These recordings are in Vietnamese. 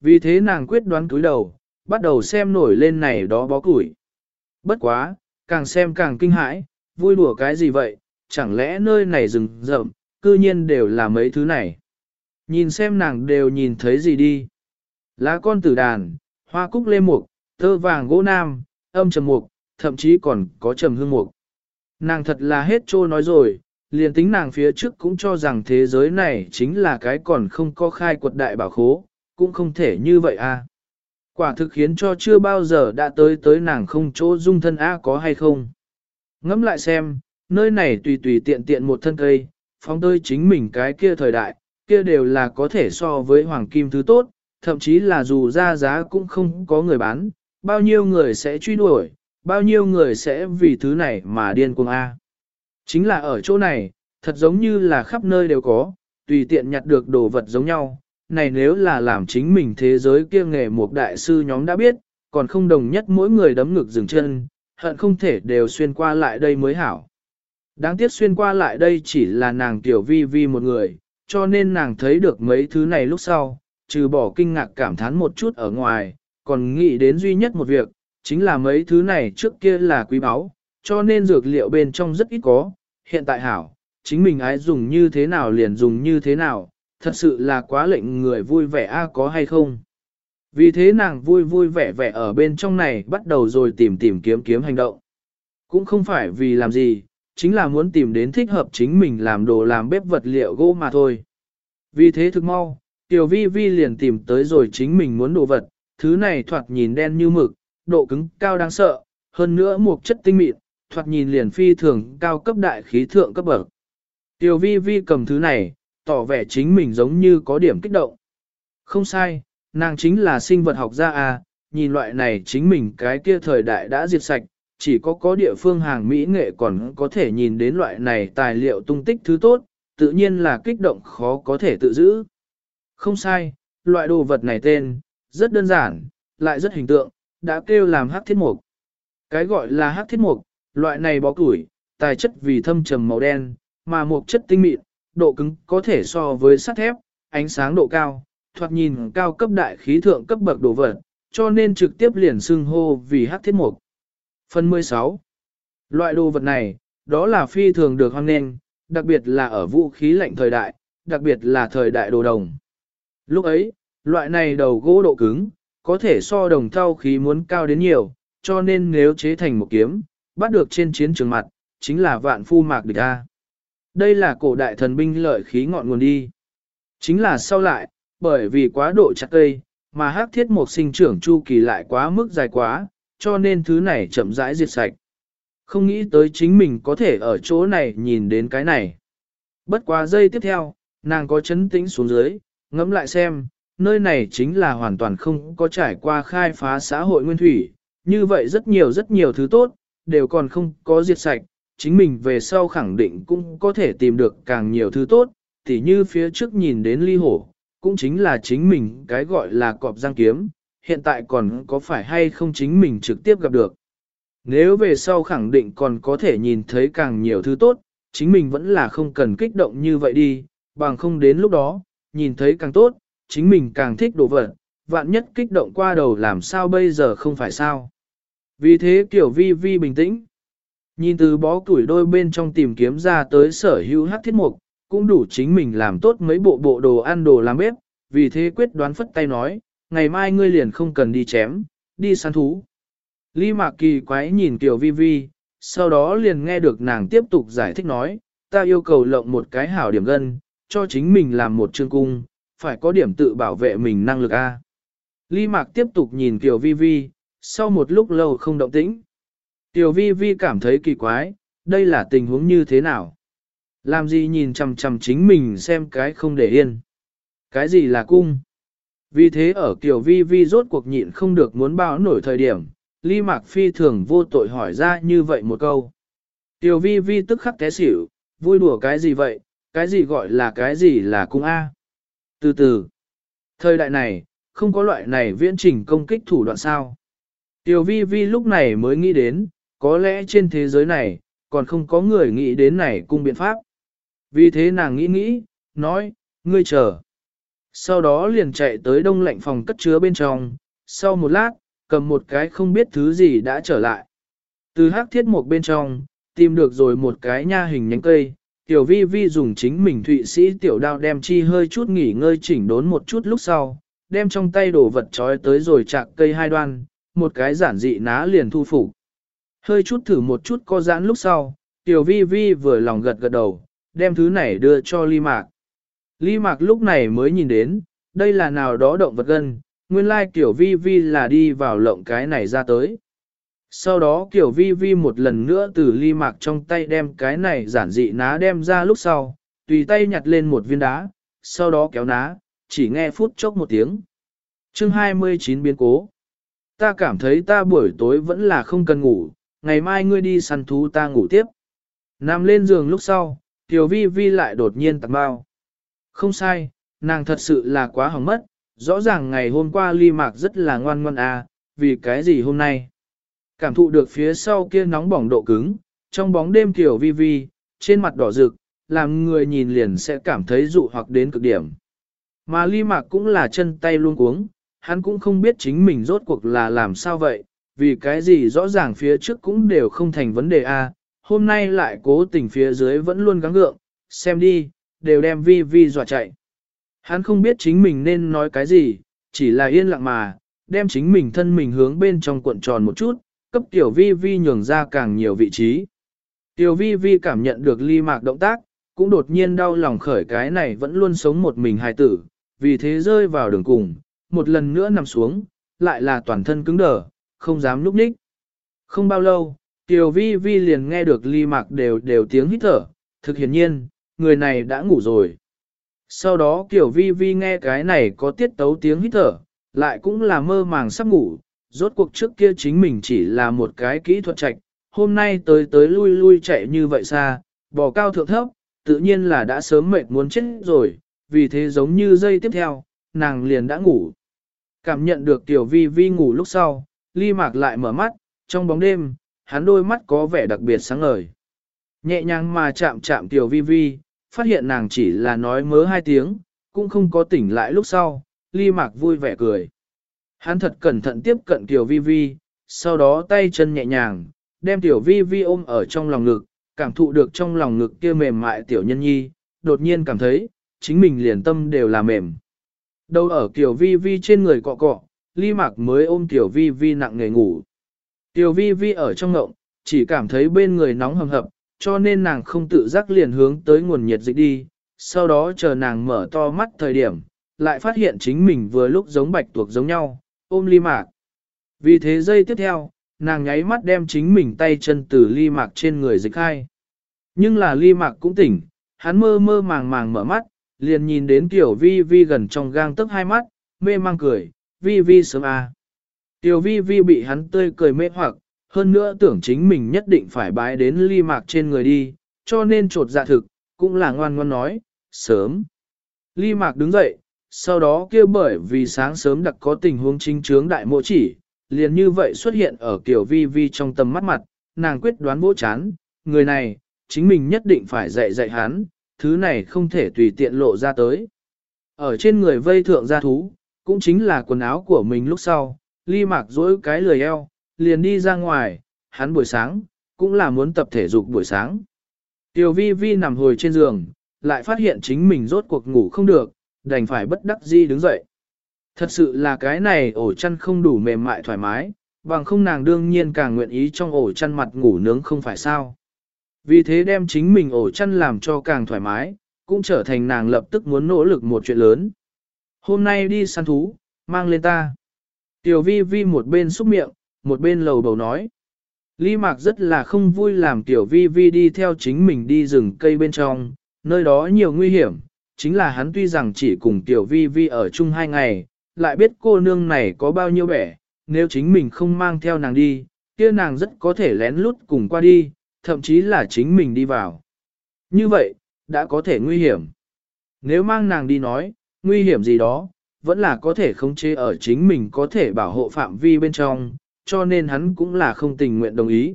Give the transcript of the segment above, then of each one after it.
Vì thế nàng quyết đoán cúi đầu, bắt đầu xem nổi lên này đó bó củi. Bất quá, càng xem càng kinh hãi, vui đùa cái gì vậy, chẳng lẽ nơi này rừng rậm, cư nhiên đều là mấy thứ này. Nhìn xem nàng đều nhìn thấy gì đi. Lá con tử đàn, hoa cúc lê mục, thơ vàng gỗ nam, âm trầm mục, thậm chí còn có trầm hương mục. Nàng thật là hết trô nói rồi, liền tính nàng phía trước cũng cho rằng thế giới này chính là cái còn không có khai quật đại bảo khố, cũng không thể như vậy a. À. Quả thực khiến cho chưa bao giờ đã tới tới nàng không chỗ dung thân A có hay không. Ngẫm lại xem, nơi này tùy tùy tiện tiện một thân cây, phóng tơi chính mình cái kia thời đại, kia đều là có thể so với hoàng kim thứ tốt, thậm chí là dù ra giá cũng không có người bán, bao nhiêu người sẽ truy đuổi, bao nhiêu người sẽ vì thứ này mà điên cuồng A. Chính là ở chỗ này, thật giống như là khắp nơi đều có, tùy tiện nhặt được đồ vật giống nhau, này nếu là làm chính mình thế giới kia nghề một đại sư nhóm đã biết, còn không đồng nhất mỗi người đấm ngực dừng chân, hận không thể đều xuyên qua lại đây mới hảo. Đáng tiếc xuyên qua lại đây chỉ là nàng tiểu vi vi một người, cho nên nàng thấy được mấy thứ này lúc sau, trừ bỏ kinh ngạc cảm thán một chút ở ngoài, còn nghĩ đến duy nhất một việc, chính là mấy thứ này trước kia là quý báu, cho nên dược liệu bên trong rất ít có, hiện tại hảo, chính mình ái dùng như thế nào liền dùng như thế nào, thật sự là quá lệnh người vui vẻ a có hay không. Vì thế nàng vui vui vẻ vẻ ở bên trong này bắt đầu rồi tìm tìm kiếm kiếm hành động. Cũng không phải vì làm gì, chính là muốn tìm đến thích hợp chính mình làm đồ làm bếp vật liệu gỗ mà thôi. Vì thế thực mau, Tiểu Vi Vi liền tìm tới rồi chính mình muốn đồ vật, thứ này thoạt nhìn đen như mực, độ cứng cao đáng sợ, hơn nữa một chất tinh mịn, thoạt nhìn liền phi thường cao cấp đại khí thượng cấp bậc. Tiểu Vi Vi cầm thứ này, tỏ vẻ chính mình giống như có điểm kích động. Không sai, nàng chính là sinh vật học gia à, nhìn loại này chính mình cái kia thời đại đã diệt sạch, chỉ có có địa phương hàng Mỹ nghệ còn có thể nhìn đến loại này tài liệu tung tích thứ tốt, tự nhiên là kích động khó có thể tự giữ. Không sai, loại đồ vật này tên, rất đơn giản, lại rất hình tượng, đã kêu làm hắc thiết mục. Cái gọi là hắc thiết mục, loại này bó củi, tài chất vì thâm trầm màu đen, mà mục chất tinh mịn, độ cứng có thể so với sắt thép, ánh sáng độ cao, thoạt nhìn cao cấp đại khí thượng cấp bậc đồ vật, cho nên trực tiếp liền xưng hô vì hắc thiết mục. Phần 16. Loại đồ vật này, đó là phi thường được hoang nghênh, đặc biệt là ở vũ khí lạnh thời đại, đặc biệt là thời đại đồ đồng. Lúc ấy, loại này đầu gỗ độ cứng, có thể so đồng thau khí muốn cao đến nhiều, cho nên nếu chế thành một kiếm, bắt được trên chiến trường mặt, chính là vạn phu mạc địch A. Đây là cổ đại thần binh lợi khí ngọn nguồn đi. Chính là sau lại, bởi vì quá độ chặt cây, mà hắc thiết một sinh trưởng chu kỳ lại quá mức dài quá, cho nên thứ này chậm rãi diệt sạch. Không nghĩ tới chính mình có thể ở chỗ này nhìn đến cái này. Bất quá giây tiếp theo, nàng có chấn tĩnh xuống dưới, ngẫm lại xem, nơi này chính là hoàn toàn không có trải qua khai phá xã hội nguyên thủy, như vậy rất nhiều rất nhiều thứ tốt, đều còn không có diệt sạch, chính mình về sau khẳng định cũng có thể tìm được càng nhiều thứ tốt, tỉ như phía trước nhìn đến ly hổ, cũng chính là chính mình cái gọi là cọp giang kiếm, hiện tại còn có phải hay không chính mình trực tiếp gặp được. Nếu về sau khẳng định còn có thể nhìn thấy càng nhiều thứ tốt, chính mình vẫn là không cần kích động như vậy đi, bằng không đến lúc đó, nhìn thấy càng tốt, chính mình càng thích đồ vật, vạn nhất kích động qua đầu làm sao bây giờ không phải sao. Vì thế kiểu vi vi bình tĩnh, nhìn từ bó tuổi đôi bên trong tìm kiếm ra tới sở hữu hát thiết mục, cũng đủ chính mình làm tốt mấy bộ bộ đồ ăn đồ làm bếp, vì thế quyết đoán phất tay nói, ngày mai ngươi liền không cần đi chém, đi săn thú. Ly Mạc Kỳ quái nhìn Kiều Vi Vi, sau đó liền nghe được nàng tiếp tục giải thích nói, ta yêu cầu lộng một cái hảo điểm gân, cho chính mình làm một chương cung, phải có điểm tự bảo vệ mình năng lực A. Ly Mạc tiếp tục nhìn Kiều Vi Vi, sau một lúc lâu không động tĩnh. Tiểu Vi Vi cảm thấy kỳ quái, đây là tình huống như thế nào? Làm gì nhìn chằm chằm chính mình xem cái không để yên? Cái gì là cung? Vì thế ở kiểu Vi Vi rốt cuộc nhịn không được muốn bao nổi thời điểm, Ly Mạc Phi thường vô tội hỏi ra như vậy một câu. Tiểu Vi Vi tức khắc té xỉu, vui đùa cái gì vậy, cái gì gọi là cái gì là cung A. Từ từ, thời đại này, không có loại này viễn trình công kích thủ đoạn sao. Tiểu vi vi lúc này mới nghĩ đến, có lẽ trên thế giới này, còn không có người nghĩ đến này cung biện pháp. Vì thế nàng nghĩ nghĩ, nói, ngươi chờ. Sau đó liền chạy tới đông lạnh phòng cất chứa bên trong, sau một lát, cầm một cái không biết thứ gì đã trở lại. Từ hắc thiết một bên trong, tìm được rồi một cái nha hình nhánh cây, tiểu vi vi dùng chính mình thụy sĩ tiểu đao đem chi hơi chút nghỉ ngơi chỉnh đốn một chút lúc sau, đem trong tay đồ vật trói tới rồi chạc cây hai đoan, một cái giản dị ná liền thu phục. Hơi chút thử một chút co giãn lúc sau, tiểu vi vi vừa lòng gật gật đầu, đem thứ này đưa cho ly mạc. Ly mạc lúc này mới nhìn đến, đây là nào đó động vật gân, nguyên lai tiểu vi vi là đi vào lộng cái này ra tới. Sau đó kiểu vi vi một lần nữa từ ly mạc trong tay đem cái này giản dị ná đem ra lúc sau, tùy tay nhặt lên một viên đá, sau đó kéo ná, chỉ nghe phút chốc một tiếng. chương 29 biến cố. Ta cảm thấy ta buổi tối vẫn là không cần ngủ, ngày mai ngươi đi săn thú ta ngủ tiếp. Nằm lên giường lúc sau, Tiểu Vi Vi lại đột nhiên tặng bao. Không sai, nàng thật sự là quá hỏng mất, rõ ràng ngày hôm qua ly mạc rất là ngoan ngoan à, vì cái gì hôm nay. Cảm thụ được phía sau kia nóng bỏng độ cứng, trong bóng đêm Tiểu Vi Vi, trên mặt đỏ rực, làm người nhìn liền sẽ cảm thấy dụ hoặc đến cực điểm. Mà ly mạc cũng là chân tay luôn cuống, hắn cũng không biết chính mình rốt cuộc là làm sao vậy, vì cái gì rõ ràng phía trước cũng đều không thành vấn đề a, hôm nay lại cố tình phía dưới vẫn luôn gắng gượng, xem đi, đều đem vi vi dọa chạy. Hắn không biết chính mình nên nói cái gì, chỉ là yên lặng mà, đem chính mình thân mình hướng bên trong cuộn tròn một chút, cấp tiểu vi vi nhường ra càng nhiều vị trí. Tiểu vi vi cảm nhận được ly mạc động tác, cũng đột nhiên đau lòng khởi cái này vẫn luôn sống một mình hài tử, vì thế rơi vào đường cùng, một lần nữa nằm xuống, lại là toàn thân cứng đờ, không dám núp ních. Không bao lâu, Tiểu Vi Vi liền nghe được ly mạc đều đều tiếng hít thở, thực hiển nhiên, người này đã ngủ rồi. Sau đó Tiểu Vi Vi nghe cái này có tiết tấu tiếng hít thở, lại cũng là mơ màng sắp ngủ, rốt cuộc trước kia chính mình chỉ là một cái kỹ thuật trạch, hôm nay tới tới lui lui chạy như vậy xa, bò cao thượng thấp, tự nhiên là đã sớm mệt muốn chết rồi, vì thế giống như giây tiếp theo, nàng liền đã ngủ. Cảm nhận được Tiểu Vi Vi ngủ lúc sau, ly mạc lại mở mắt, trong bóng đêm, hắn đôi mắt có vẻ đặc biệt sáng ngời. Nhẹ nhàng mà chạm chạm tiểu vi vi, phát hiện nàng chỉ là nói mớ hai tiếng, cũng không có tỉnh lại lúc sau, ly mạc vui vẻ cười. Hắn thật cẩn thận tiếp cận tiểu vi vi, sau đó tay chân nhẹ nhàng, đem tiểu vi vi ôm ở trong lòng ngực, cảm thụ được trong lòng ngực kia mềm mại tiểu nhân nhi, đột nhiên cảm thấy, chính mình liền tâm đều là mềm. Đâu ở tiểu vi vi trên người cọ cọ, ly mạc mới ôm tiểu vi vi nặng nghề ngủ. Tiểu vi vi ở trong ngộng, chỉ cảm thấy bên người nóng hầm hập, cho nên nàng không tự giác liền hướng tới nguồn nhiệt dịch đi, sau đó chờ nàng mở to mắt thời điểm, lại phát hiện chính mình vừa lúc giống bạch tuộc giống nhau, ôm ly mạc. Vì thế giây tiếp theo, nàng nháy mắt đem chính mình tay chân từ ly mạc trên người dịch khai. Nhưng là ly mạc cũng tỉnh, hắn mơ mơ màng màng mở mắt, liền nhìn đến tiểu vi vi gần trong gang tấc hai mắt, mê mang cười, vi vi sớm à. Tiểu vi vi bị hắn tươi cười mê hoặc, hơn nữa tưởng chính mình nhất định phải bái đến ly mạc trên người đi, cho nên trột dạ thực, cũng là ngoan ngoan nói, sớm. Ly mạc đứng dậy, sau đó kia bởi vì sáng sớm đặc có tình huống chính trướng đại mộ chỉ, liền như vậy xuất hiện ở kiểu vi vi trong tầm mắt mặt, nàng quyết đoán vỗ chán, người này, chính mình nhất định phải dạy dạy hắn, thứ này không thể tùy tiện lộ ra tới. Ở trên người vây thượng gia thú, cũng chính là quần áo của mình lúc sau, ly mạc dỗi cái lười eo, liền đi ra ngoài, hắn buổi sáng, cũng là muốn tập thể dục buổi sáng. Tiểu vi vi nằm hồi trên giường, lại phát hiện chính mình rốt cuộc ngủ không được, đành phải bất đắc di đứng dậy. Thật sự là cái này ổ chăn không đủ mềm mại thoải mái, bằng không nàng đương nhiên càng nguyện ý trong ổ chăn mặt ngủ nướng không phải sao. Vì thế đem chính mình ổ chăn làm cho càng thoải mái, cũng trở thành nàng lập tức muốn nỗ lực một chuyện lớn. Hôm nay đi săn thú, mang lên ta. Tiểu vi vi một bên xúc miệng, một bên lầu bầu nói. Lý Mạc rất là không vui làm Tiểu vi vi đi theo chính mình đi rừng cây bên trong, nơi đó nhiều nguy hiểm, chính là hắn tuy rằng chỉ cùng Tiểu vi vi ở chung hai ngày, lại biết cô nương này có bao nhiêu bẻ, nếu chính mình không mang theo nàng đi, kia nàng rất có thể lén lút cùng qua đi, thậm chí là chính mình đi vào. Như vậy, đã có thể nguy hiểm. Nếu mang nàng đi nói, nguy hiểm gì đó, vẫn là có thể khống chế ở chính mình có thể bảo hộ phạm vi bên trong, cho nên hắn cũng là không tình nguyện đồng ý.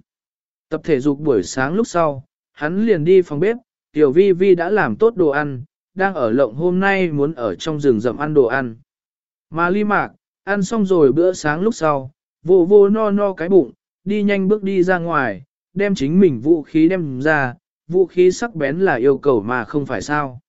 Tập thể dục buổi sáng lúc sau, hắn liền đi phòng bếp, tiểu vi vi đã làm tốt đồ ăn, đang ở lộng hôm nay muốn ở trong rừng rậm ăn đồ ăn. Mà ly mạc, ăn xong rồi bữa sáng lúc sau, vô vô no no cái bụng, đi nhanh bước đi ra ngoài, đem chính mình vũ khí đem ra, vũ khí sắc bén là yêu cầu mà không phải sao.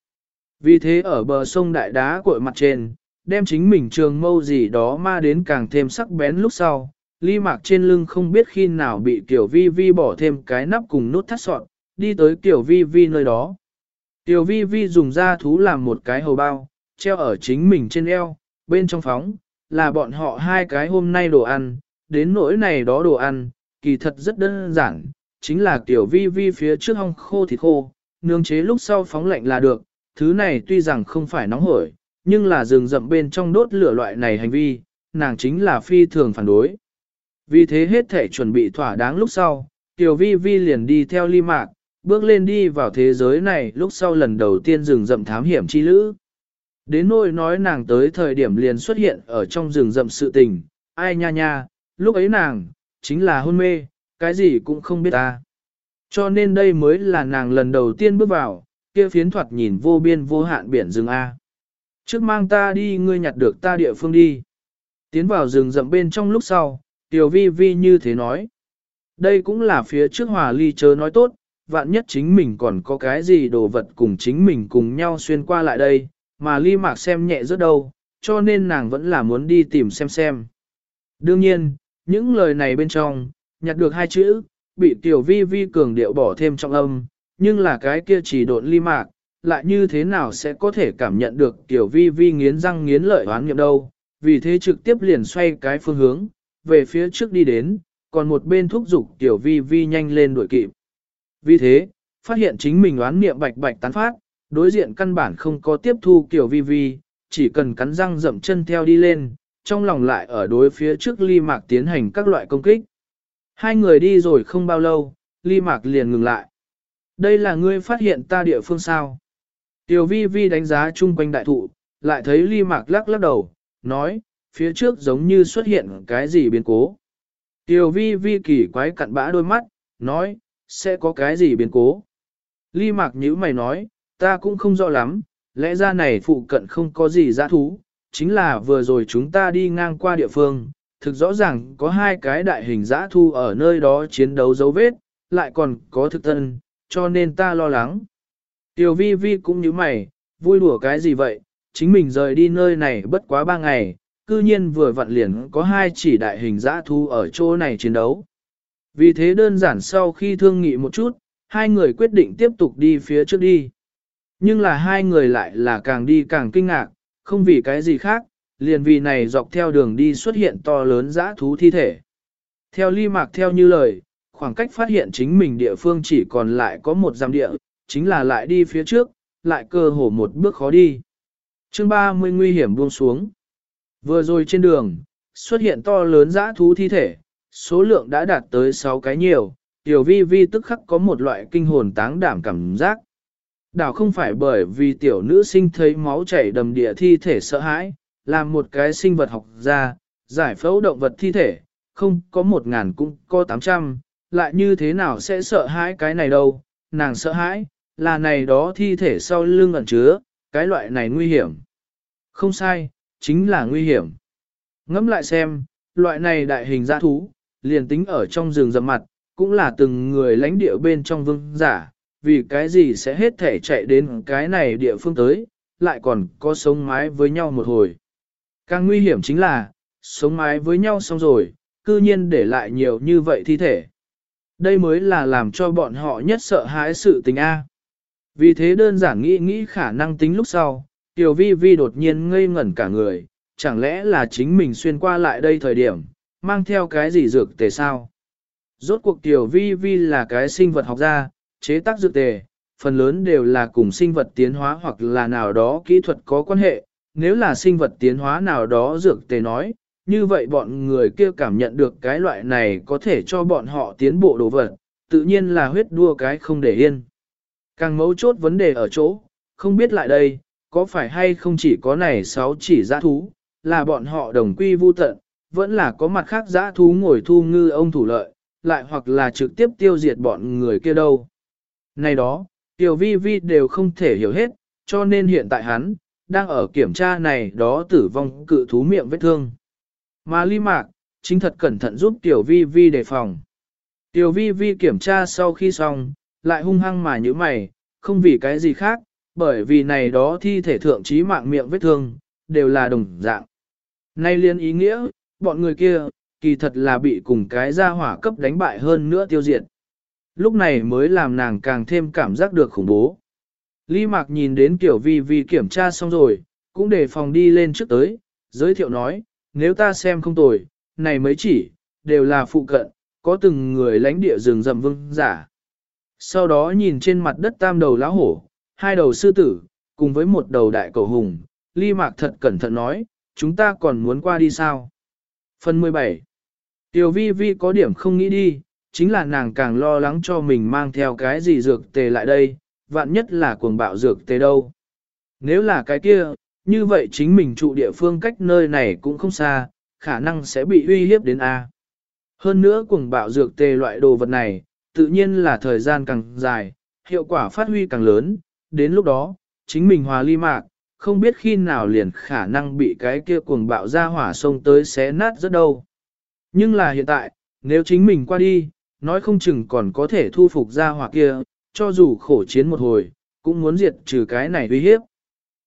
Vì thế ở bờ sông đại đá cội mặt trên, đem chính mình trường mâu gì đó ma đến càng thêm sắc bén lúc sau, ly mạc trên lưng không biết khi nào bị Tiểu Vi Vi bỏ thêm cái nắp cùng nút thắt sọn, đi tới Tiểu Vi Vi nơi đó. Tiểu Vi Vi dùng da thú làm một cái hầu bao, treo ở chính mình trên eo, bên trong phóng, là bọn họ hai cái hôm nay đồ ăn, đến nỗi này đó đồ ăn, kỳ thật rất đơn giản, chính là Tiểu Vi Vi phía trước hong khô thịt khô, nướng chế lúc sau phóng lạnh là được, thứ này tuy rằng không phải nóng hổi, nhưng là rừng rậm bên trong đốt lửa loại này hành vi, nàng chính là phi thường phản đối. Vì thế hết thể chuẩn bị thỏa đáng lúc sau, Tiểu Vi Vi liền đi theo ly mạc, bước lên đi vào thế giới này lúc sau lần đầu tiên rừng rậm thám hiểm chi lữ. Đến nỗi nói nàng tới thời điểm liền xuất hiện ở trong rừng rậm sự tình, ai nha nha, lúc ấy nàng, chính là hôn mê, cái gì cũng không biết ta. Cho nên đây mới là nàng lần đầu tiên bước vào, kia phiến thoạt nhìn vô biên vô hạn biển rừng A. Trước mang ta đi ngươi nhặt được ta địa phương đi. Tiến vào rừng rậm bên trong lúc sau, Tiểu vi vi như thế nói. Đây cũng là phía trước hòa ly chớ nói tốt, vạn nhất chính mình còn có cái gì đồ vật cùng chính mình cùng nhau xuyên qua lại đây, mà ly mạc xem nhẹ rất đâu, cho nên nàng vẫn là muốn đi tìm xem xem. Đương nhiên, những lời này bên trong, nhặt được hai chữ, bị tiểu vi vi cường điệu bỏ thêm trong âm, nhưng là cái kia chỉ độn ly mạc, lại như thế nào sẽ có thể cảm nhận được tiểu vi vi nghiến răng nghiến lợi oán nghiệm đâu, vì thế trực tiếp liền xoay cái phương hướng, về phía trước đi đến, còn một bên thúc giục tiểu vi vi nhanh lên đuổi kịp. Vì thế, phát hiện chính mình oán niệm bạch bạch tán phát, đối diện căn bản không có tiếp thu tiểu vi vi, chỉ cần cắn răng dậm chân theo đi lên, trong lòng lại ở đối phía trước ly mạc tiến hành các loại công kích. Hai người đi rồi không bao lâu, ly mạc liền ngừng lại. Đây là ngươi phát hiện ta địa phương sao. Tiểu vi vi đánh giá chung quanh đại thụ, lại thấy ly mạc lắc lắc đầu, nói, phía trước giống như xuất hiện cái gì biến cố. Tiểu vi vi kỳ quái cặn bã đôi mắt, nói, sẽ có cái gì biến cố. Ly mạc nhữ mày nói, ta cũng không rõ lắm, lẽ ra này phụ cận không có gì dã thú, chính là vừa rồi chúng ta đi ngang qua địa phương, thực rõ ràng có hai cái đại hình dã thu ở nơi đó chiến đấu dấu vết, lại còn có thực thân, cho nên ta lo lắng. Tiểu vi vi cũng như mày, vui đùa cái gì vậy, chính mình rời đi nơi này bất quá ba ngày, cư nhiên vừa vặn liền có hai chỉ đại hình dã thu ở chỗ này chiến đấu. Vì thế đơn giản sau khi thương nghị một chút, hai người quyết định tiếp tục đi phía trước đi. Nhưng là hai người lại là càng đi càng kinh ngạc, không vì cái gì khác, liền vì này dọc theo đường đi xuất hiện to lớn dã thú thi thể. Theo ly mạc theo như lời, khoảng cách phát hiện chính mình địa phương chỉ còn lại có một giam địa, chính là lại đi phía trước, lại cơ hồ một bước khó đi. chương 30 nguy hiểm buông xuống. Vừa rồi trên đường, xuất hiện to lớn dã thú thi thể, số lượng đã đạt tới 6 cái nhiều, tiểu vi vi tức khắc có một loại kinh hồn táng đảm cảm giác. Đảo không phải bởi vì tiểu nữ sinh thấy máu chảy đầm địa thi thể sợ hãi, làm một cái sinh vật học ra, giải phẫu động vật thi thể, không có một ngàn cũng có tám trăm, lại như thế nào sẽ sợ hãi cái này đâu, nàng sợ hãi, là này đó thi thể sau lưng ẩn chứa, cái loại này nguy hiểm. Không sai, chính là nguy hiểm. Ngẫm lại xem, loại này đại hình dã thú, liền tính ở trong rừng rậm mặt, cũng là từng người lãnh địa bên trong vương giả, vì cái gì sẽ hết thể chạy đến cái này địa phương tới, lại còn có sống mái với nhau một hồi. Càng nguy hiểm chính là, sống mái với nhau xong rồi, cư nhiên để lại nhiều như vậy thi thể. Đây mới là làm cho bọn họ nhất sợ hãi sự tình A. Vì thế đơn giản nghĩ nghĩ khả năng tính lúc sau, Tiểu Vi Vi đột nhiên ngây ngẩn cả người, chẳng lẽ là chính mình xuyên qua lại đây thời điểm, mang theo cái gì dược tề sao? Rốt cuộc Tiểu Vi Vi là cái sinh vật học gia, chế tác dược tề, phần lớn đều là cùng sinh vật tiến hóa hoặc là nào đó kỹ thuật có quan hệ, nếu là sinh vật tiến hóa nào đó dược tề nói, như vậy bọn người kia cảm nhận được cái loại này có thể cho bọn họ tiến bộ đồ vật, tự nhiên là huyết đua cái không để yên. Càng mấu chốt vấn đề ở chỗ, không biết lại đây, có phải hay không chỉ có này sáu chỉ giã thú, là bọn họ đồng quy vu tận, vẫn là có mặt khác giã thú ngồi thu ngư ông thủ lợi, lại hoặc là trực tiếp tiêu diệt bọn người kia đâu. Này đó, tiểu vi vi đều không thể hiểu hết, Cho nên hiện tại hắn, đang ở kiểm tra này đó tử vong cự thú miệng vết thương. Mà ly mạc, chính thật cẩn thận giúp tiểu vi vi đề phòng. Tiểu vi vi kiểm tra sau khi xong, lại hung hăng mà như mày, không vì cái gì khác, bởi vì này đó thi thể thượng trí mạng miệng vết thương, đều là đồng dạng. Nay liên ý nghĩa, bọn người kia, kỳ thật là bị cùng cái gia hỏa cấp đánh bại hơn nữa tiêu diệt. Lúc này mới làm nàng càng thêm cảm giác được khủng bố. Ly Mạc nhìn đến Tiểu vi vi kiểm tra xong rồi, cũng để phòng đi lên trước tới, giới thiệu nói, nếu ta xem không tồi, này mới chỉ, đều là phụ cận, có từng người lãnh địa rừng rậm vương giả. Sau đó nhìn trên mặt đất tam đầu lão hổ, hai đầu sư tử, cùng với một đầu đại cầu hùng, Ly Mạc thật cẩn thận nói, chúng ta còn muốn qua đi sao? Phần 17 Tiểu vi vi có điểm không nghĩ đi, chính là nàng càng lo lắng cho mình mang theo cái gì dược tề lại đây, vạn nhất là cuồng bạo dược tề đâu. Nếu là cái kia, như vậy chính mình trụ địa phương cách nơi này cũng không xa, khả năng sẽ bị uy hiếp đến A. Hơn nữa cuồng bạo dược tề loại đồ vật này, tự nhiên là thời gian càng dài, hiệu quả phát huy càng lớn, đến lúc đó, chính mình hòa ly mạc, không biết khi nào liền khả năng bị cái kia cuồng bạo ra hỏa sông tới xé nát rất đâu. Nhưng là hiện tại, nếu chính mình qua đi, nói không chừng còn có thể thu phục ra hỏa kia, cho dù khổ chiến một hồi, cũng muốn diệt trừ cái này uy hiếp.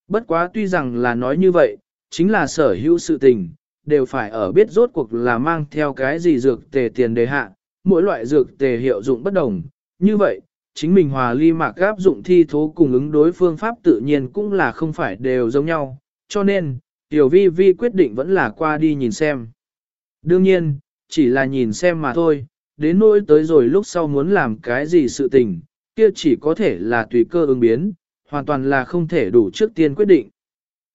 Bất quá tuy rằng là nói như vậy, chính là sở hữu sự tình, đều phải ở biết rốt cuộc là mang theo cái gì dược tề tiền đề hạ, mỗi loại dược tề hiệu dụng bất đồng. Như vậy, chính mình hòa ly mạc áp dụng thi thố cùng ứng đối phương pháp tự nhiên cũng là không phải đều giống nhau, cho nên, tiểu vi vi quyết định vẫn là qua đi nhìn xem. Đương nhiên, chỉ là nhìn xem mà thôi, đến nỗi tới rồi lúc sau muốn làm cái gì sự tình, kia chỉ có thể là tùy cơ ứng biến, hoàn toàn là không thể đủ trước tiên quyết định.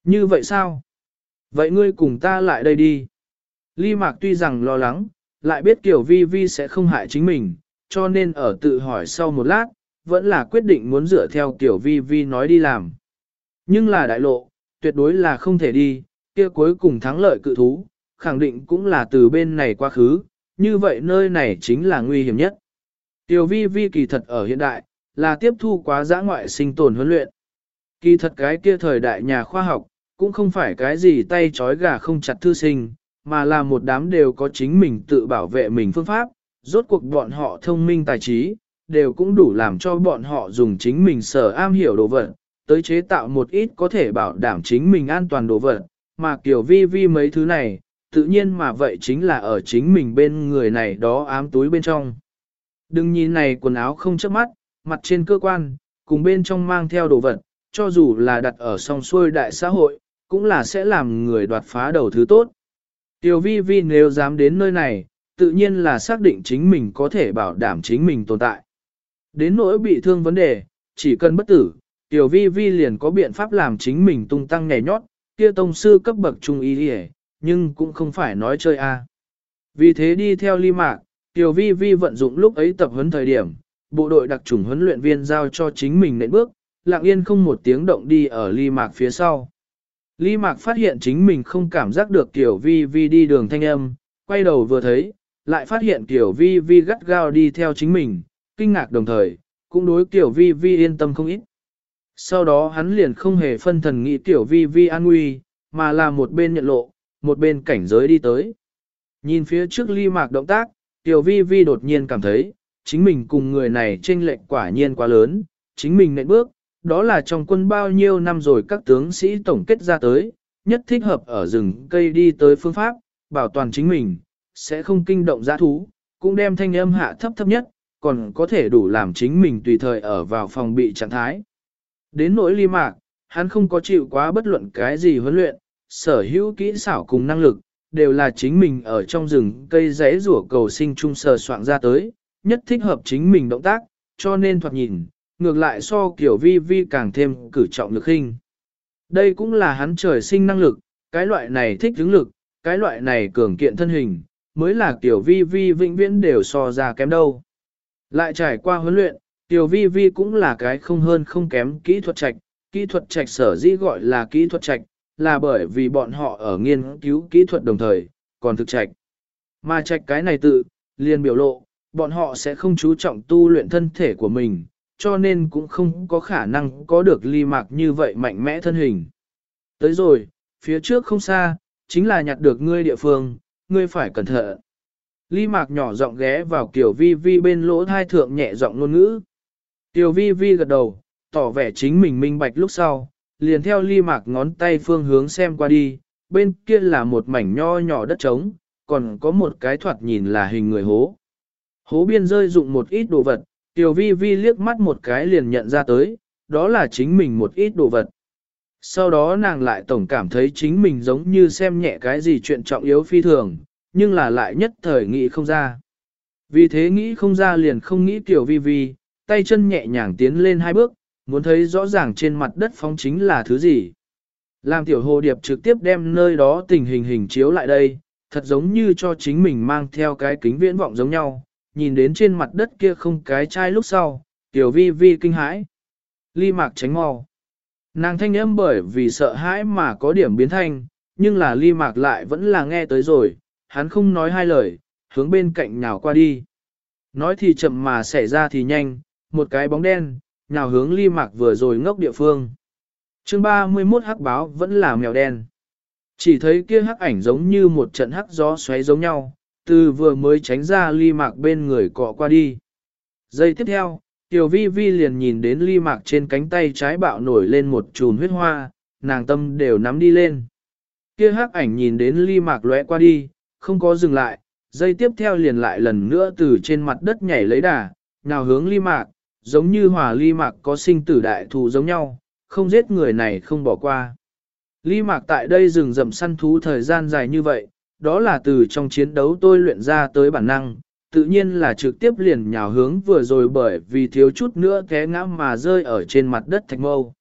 Như vậy sao? Vậy ngươi cùng ta lại đây đi. Ly Mạc tuy rằng lo lắng, lại biết kiểu vi vi sẽ không hại chính mình, cho nên ở tự hỏi sau một lát, vẫn là quyết định muốn dựa theo kiểu vi vi nói đi làm. Nhưng là đại lộ, tuyệt đối là không thể đi, kia cuối cùng thắng lợi cự thú, khẳng định cũng là từ bên này qua khứ, như vậy nơi này chính là nguy hiểm nhất. Tiểu vi vi kỳ thật ở hiện đại, là tiếp thu quá giã ngoại sinh tồn huấn luyện. Kỳ thật cái kia thời đại nhà khoa học, cũng không phải cái gì tay trói gà không chặt thư sinh, mà là một đám đều có chính mình tự bảo vệ mình phương pháp, rốt cuộc bọn họ thông minh tài trí, đều cũng đủ làm cho bọn họ dùng chính mình sở am hiểu đồ vật, tới chế tạo một ít có thể bảo đảm chính mình an toàn đồ vật, mà kiểu vi vi mấy thứ này, tự nhiên mà vậy chính là ở chính mình bên người này đó ám túi bên trong. Đừng nhìn này quần áo không chớp mắt, mặt trên cơ quan, cùng bên trong mang theo đồ vật, cho dù là đặt ở song xuôi đại xã hội, cũng là sẽ làm người đoạt phá đầu thứ tốt. Tiểu vi vi nếu dám đến nơi này, tự nhiên là xác định chính mình có thể bảo đảm chính mình tồn tại. Đến nỗi bị thương vấn đề, chỉ cần bất tử, tiểu vi vi liền có biện pháp làm chính mình tung tăng nhảy nhót, kia tông sư cấp bậc trung y đi nhưng cũng không phải nói chơi a. Vì thế đi theo ly mạc, tiểu vi vi vận dụng lúc ấy tập huấn thời điểm, bộ đội đặc trùng huấn luyện viên giao cho chính mình nện bước, lặng yên không một tiếng động đi ở ly mạc phía sau. Ly mạc phát hiện chính mình không cảm giác được tiểu vi vi đi đường thanh âm, quay đầu vừa thấy, lại phát hiện tiểu vi vi gắt gao đi theo chính mình, kinh ngạc đồng thời, cũng đối tiểu vi vi yên tâm không ít. Sau đó hắn liền không hề phân thần nghĩ tiểu vi vi an nguy, mà là một bên nhận lộ, một bên cảnh giới đi tới. Nhìn phía trước ly mạc động tác, tiểu vi vi đột nhiên cảm thấy, chính mình cùng người này chênh lệch quả nhiên quá lớn, chính mình nện bước, đó là trong quân bao nhiêu năm rồi các tướng sĩ tổng kết ra tới, nhất thích hợp ở rừng cây đi tới phương pháp, bảo toàn chính mình, sẽ không kinh động giã thú, cũng đem thanh âm hạ thấp thấp nhất, còn có thể đủ làm chính mình tùy thời ở vào phòng bị trạng thái. Đến nỗi ly mạc, hắn không có chịu quá bất luận cái gì huấn luyện, sở hữu kỹ xảo cùng năng lực, đều là chính mình ở trong rừng cây rẽ rủa cầu sinh chung sờ soạn ra tới, nhất thích hợp chính mình động tác, cho nên thoạt nhìn, ngược lại so kiểu vi vi càng thêm cử trọng lực hình. Đây cũng là hắn trời sinh năng lực, cái loại này thích hứng lực, cái loại này cường kiện thân hình, mới là kiểu vi vi vĩnh viễn đều so ra kém đâu. Lại trải qua huấn luyện, tiểu vi vi cũng là cái không hơn không kém kỹ thuật trạch, kỹ thuật trạch sở dĩ gọi là kỹ thuật trạch, là bởi vì bọn họ ở nghiên cứu kỹ thuật đồng thời, còn thực trạch. Mà trạch cái này tự, liền biểu lộ, bọn họ sẽ không chú trọng tu luyện thân thể của mình, cho nên cũng không có khả năng có được ly mạc như vậy mạnh mẽ thân hình. Tới rồi, phía trước không xa, chính là nhặt được ngươi địa phương, ngươi phải cẩn thận. Ly mạc nhỏ giọng ghé vào kiểu vi vi bên lỗ thai thượng nhẹ giọng ngôn ngữ. Tiểu vi vi gật đầu, tỏ vẻ chính mình minh bạch lúc sau, liền theo ly mạc ngón tay phương hướng xem qua đi, bên kia là một mảnh nho nhỏ đất trống, còn có một cái thoạt nhìn là hình người hố. Hố biên rơi dụng một ít đồ vật, tiểu vi vi liếc mắt một cái liền nhận ra tới, đó là chính mình một ít đồ vật. Sau đó nàng lại tổng cảm thấy chính mình giống như xem nhẹ cái gì chuyện trọng yếu phi thường, nhưng là lại nhất thời nghĩ không ra. Vì thế nghĩ không ra liền không nghĩ tiểu vi vi, tay chân nhẹ nhàng tiến lên hai bước, muốn thấy rõ ràng trên mặt đất phóng chính là thứ gì. Làm tiểu hồ điệp trực tiếp đem nơi đó tình hình hình chiếu lại đây, thật giống như cho chính mình mang theo cái kính viễn vọng giống nhau, nhìn đến trên mặt đất kia không cái chai lúc sau, tiểu vi vi kinh hãi. Ly mạc tránh mau. Nàng thanh âm bởi vì sợ hãi mà có điểm biến thanh, nhưng là ly mạc lại vẫn là nghe tới rồi, hắn không nói hai lời, hướng bên cạnh nhào qua đi. Nói thì chậm mà xảy ra thì nhanh, một cái bóng đen, nhào hướng ly mạc vừa rồi ngốc địa phương. chương 31 hắc báo vẫn là mèo đen. Chỉ thấy kia hắc ảnh giống như một trận hắc gió xoáy giống nhau, từ vừa mới tránh ra ly mạc bên người cọ qua đi. Giây tiếp theo, Tiểu vi vi liền nhìn đến ly mạc trên cánh tay trái bạo nổi lên một chùm huyết hoa, nàng tâm đều nắm đi lên. Kia hắc ảnh nhìn đến ly mạc lóe qua đi, không có dừng lại, dây tiếp theo liền lại lần nữa từ trên mặt đất nhảy lấy đà, nào hướng ly mạc, giống như hòa ly mạc có sinh tử đại thù giống nhau, không giết người này không bỏ qua. Ly mạc tại đây rừng rậm săn thú thời gian dài như vậy, đó là từ trong chiến đấu tôi luyện ra tới bản năng, tự nhiên là trực tiếp liền nhào hướng vừa rồi bởi vì thiếu chút nữa té ngã mà rơi ở trên mặt đất thạch mâu.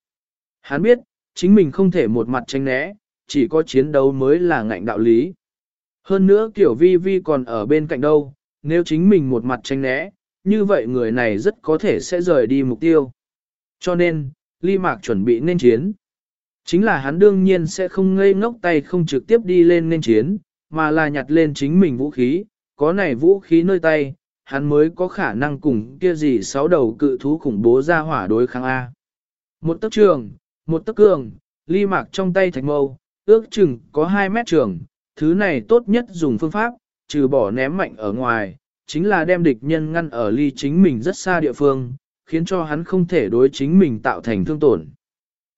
Hắn biết, chính mình không thể một mặt tranh né, chỉ có chiến đấu mới là ngạnh đạo lý. Hơn nữa kiểu vi vi còn ở bên cạnh đâu, nếu chính mình một mặt tranh né, như vậy người này rất có thể sẽ rời đi mục tiêu. Cho nên, ly mạc chuẩn bị nên chiến. Chính là hắn đương nhiên sẽ không ngây ngốc tay không trực tiếp đi lên nên chiến, mà là nhặt lên chính mình vũ khí, có này vũ khí nơi tay, hắn mới có khả năng cùng kia gì sáu đầu cự thú khủng bố ra hỏa đối kháng A. Một tấc trường, một tấc cường, ly mạc trong tay thạch mâu, ước chừng có 2 mét trường, thứ này tốt nhất dùng phương pháp, trừ bỏ ném mạnh ở ngoài, chính là đem địch nhân ngăn ở ly chính mình rất xa địa phương, khiến cho hắn không thể đối chính mình tạo thành thương tổn.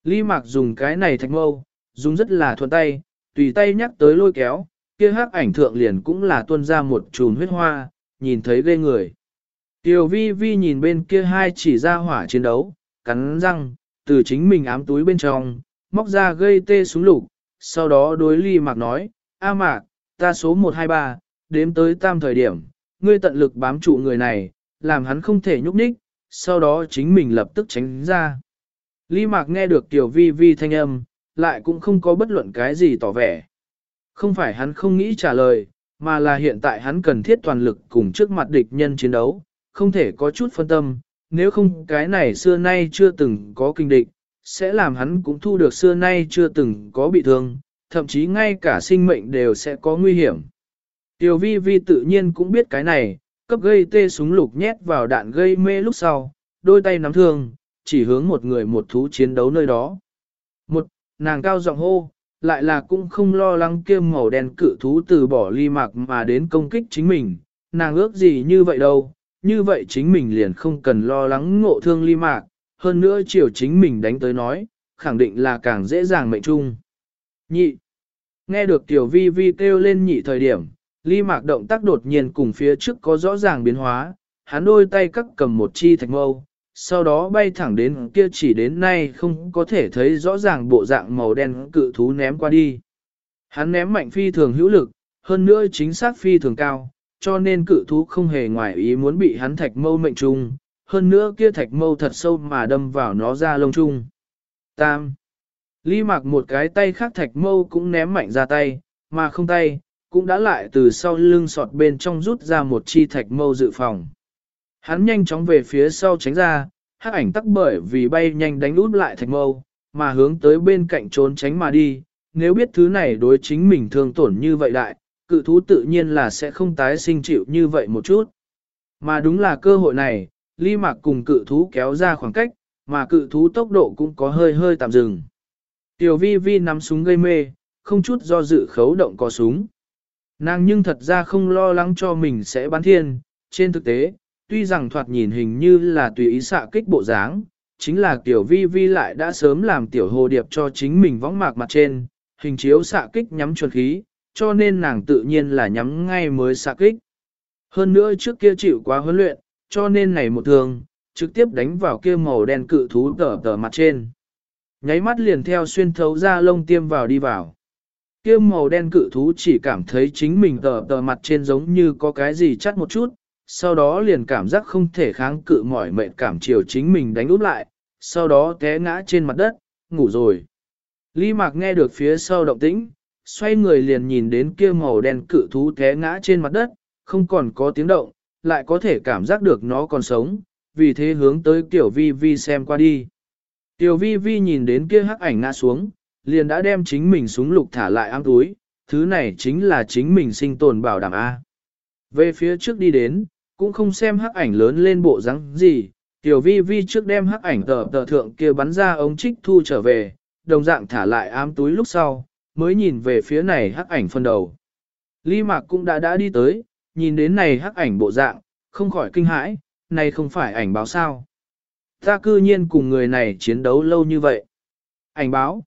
Ly mạc dùng cái này thạch mâu, dùng rất là thuận tay, tùy tay nhắc tới lôi kéo, kia hắc ảnh thượng liền cũng là tuân ra một chùm huyết hoa, nhìn thấy ghê người. Tiểu vi vi nhìn bên kia hai chỉ ra hỏa chiến đấu, cắn răng, từ chính mình ám túi bên trong, móc ra gây tê súng lục, sau đó đối ly mạc nói, A mạc, ta số 123, đếm tới tam thời điểm, ngươi tận lực bám trụ người này, làm hắn không thể nhúc nhích, sau đó chính mình lập tức tránh ra. Ly mạc nghe được tiểu vi vi thanh âm, lại cũng không có bất luận cái gì tỏ vẻ. Không phải hắn không nghĩ trả lời, mà là hiện tại hắn cần thiết toàn lực cùng trước mặt địch nhân chiến đấu, không thể có chút phân tâm, nếu không cái này xưa nay chưa từng có kinh địch, sẽ làm hắn cũng thu được xưa nay chưa từng có bị thương, thậm chí ngay cả sinh mệnh đều sẽ có nguy hiểm. Tiểu vi vi tự nhiên cũng biết cái này, cấp gây tê súng lục nhét vào đạn gây mê lúc sau, đôi tay nắm thương, chỉ hướng một người một thú chiến đấu nơi đó. Một, nàng cao giọng hô, lại là cũng không lo lắng kia màu đen cự thú từ bỏ ly mạc mà đến công kích chính mình, nàng ước gì như vậy đâu, như vậy chính mình liền không cần lo lắng ngộ thương ly mạc, hơn nữa chiều chính mình đánh tới nói, khẳng định là càng dễ dàng mệnh chung. Nhị, nghe được tiểu vi vi kêu lên nhị thời điểm, ly mạc động tác đột nhiên cùng phía trước có rõ ràng biến hóa, hắn đôi tay cắt cầm một chi thạch mâu, sau đó bay thẳng đến kia chỉ đến nay không có thể thấy rõ ràng bộ dạng màu đen cự thú ném qua đi. Hắn ném mạnh phi thường hữu lực, hơn nữa chính xác phi thường cao, cho nên cự thú không hề ngoài ý muốn bị hắn thạch mâu mệnh trung, hơn nữa kia thạch mâu thật sâu mà đâm vào nó ra lông trung. Tam. Lý mặc một cái tay khác thạch mâu cũng ném mạnh ra tay, mà không tay, cũng đã lại từ sau lưng sọt bên trong rút ra một chi thạch mâu dự phòng. Hắn nhanh chóng về phía sau tránh ra, hắc ảnh tắc bởi vì bay nhanh đánh út lại thạch mâu, mà hướng tới bên cạnh trốn tránh mà đi. Nếu biết thứ này đối chính mình thương tổn như vậy đại, cự thú tự nhiên là sẽ không tái sinh chịu như vậy một chút. Mà đúng là cơ hội này, ly mạc cùng cự thú kéo ra khoảng cách, mà cự thú tốc độ cũng có hơi hơi tạm dừng. Tiểu vi vi nắm súng gây mê, không chút do dự khấu động có súng. Nàng nhưng thật ra không lo lắng cho mình sẽ bắn thiên, trên thực tế, tuy rằng thoạt nhìn hình như là tùy ý xạ kích bộ dáng, chính là tiểu vi vi lại đã sớm làm tiểu hồ điệp cho chính mình võng mạc mặt trên, hình chiếu xạ kích nhắm chuẩn khí, cho nên nàng tự nhiên là nhắm ngay mới xạ kích. Hơn nữa trước kia chịu quá huấn luyện, cho nên này một thường, trực tiếp đánh vào kia màu đen cự thú tở tở mặt trên. Nháy mắt liền theo xuyên thấu ra lông tiêm vào đi vào. Kia màu đen cự thú chỉ cảm thấy chính mình tờ tờ mặt trên giống như có cái gì chắt một chút, sau đó liền cảm giác không thể kháng cự mỏi mệt cảm chiều chính mình đánh úp lại, sau đó té ngã trên mặt đất, ngủ rồi. Lý Mạc nghe được phía sau động tĩnh, xoay người liền nhìn đến kia màu đen cự thú té ngã trên mặt đất, không còn có tiếng động, lại có thể cảm giác được nó còn sống, vì thế hướng tới Tiểu Vi Vi xem qua đi. Tiểu Vi Vi nhìn đến kia hắc ảnh ngã xuống, liền đã đem chính mình súng lục thả lại ám túi, thứ này chính là chính mình sinh tồn bảo đảm A. Về phía trước đi đến, cũng không xem hắc ảnh lớn lên bộ dáng gì, Tiểu Vi Vi trước đem hắc ảnh tờ tờ thượng kia bắn ra ống trích thu trở về, đồng dạng thả lại ám túi lúc sau, mới nhìn về phía này hắc ảnh phân đầu. Ly Mạc cũng đã đã đi tới, nhìn đến này hắc ảnh bộ dạng, không khỏi kinh hãi, này không phải ảnh báo sao. Ta cư nhiên cùng người này chiến đấu lâu như vậy. Ảnh báo.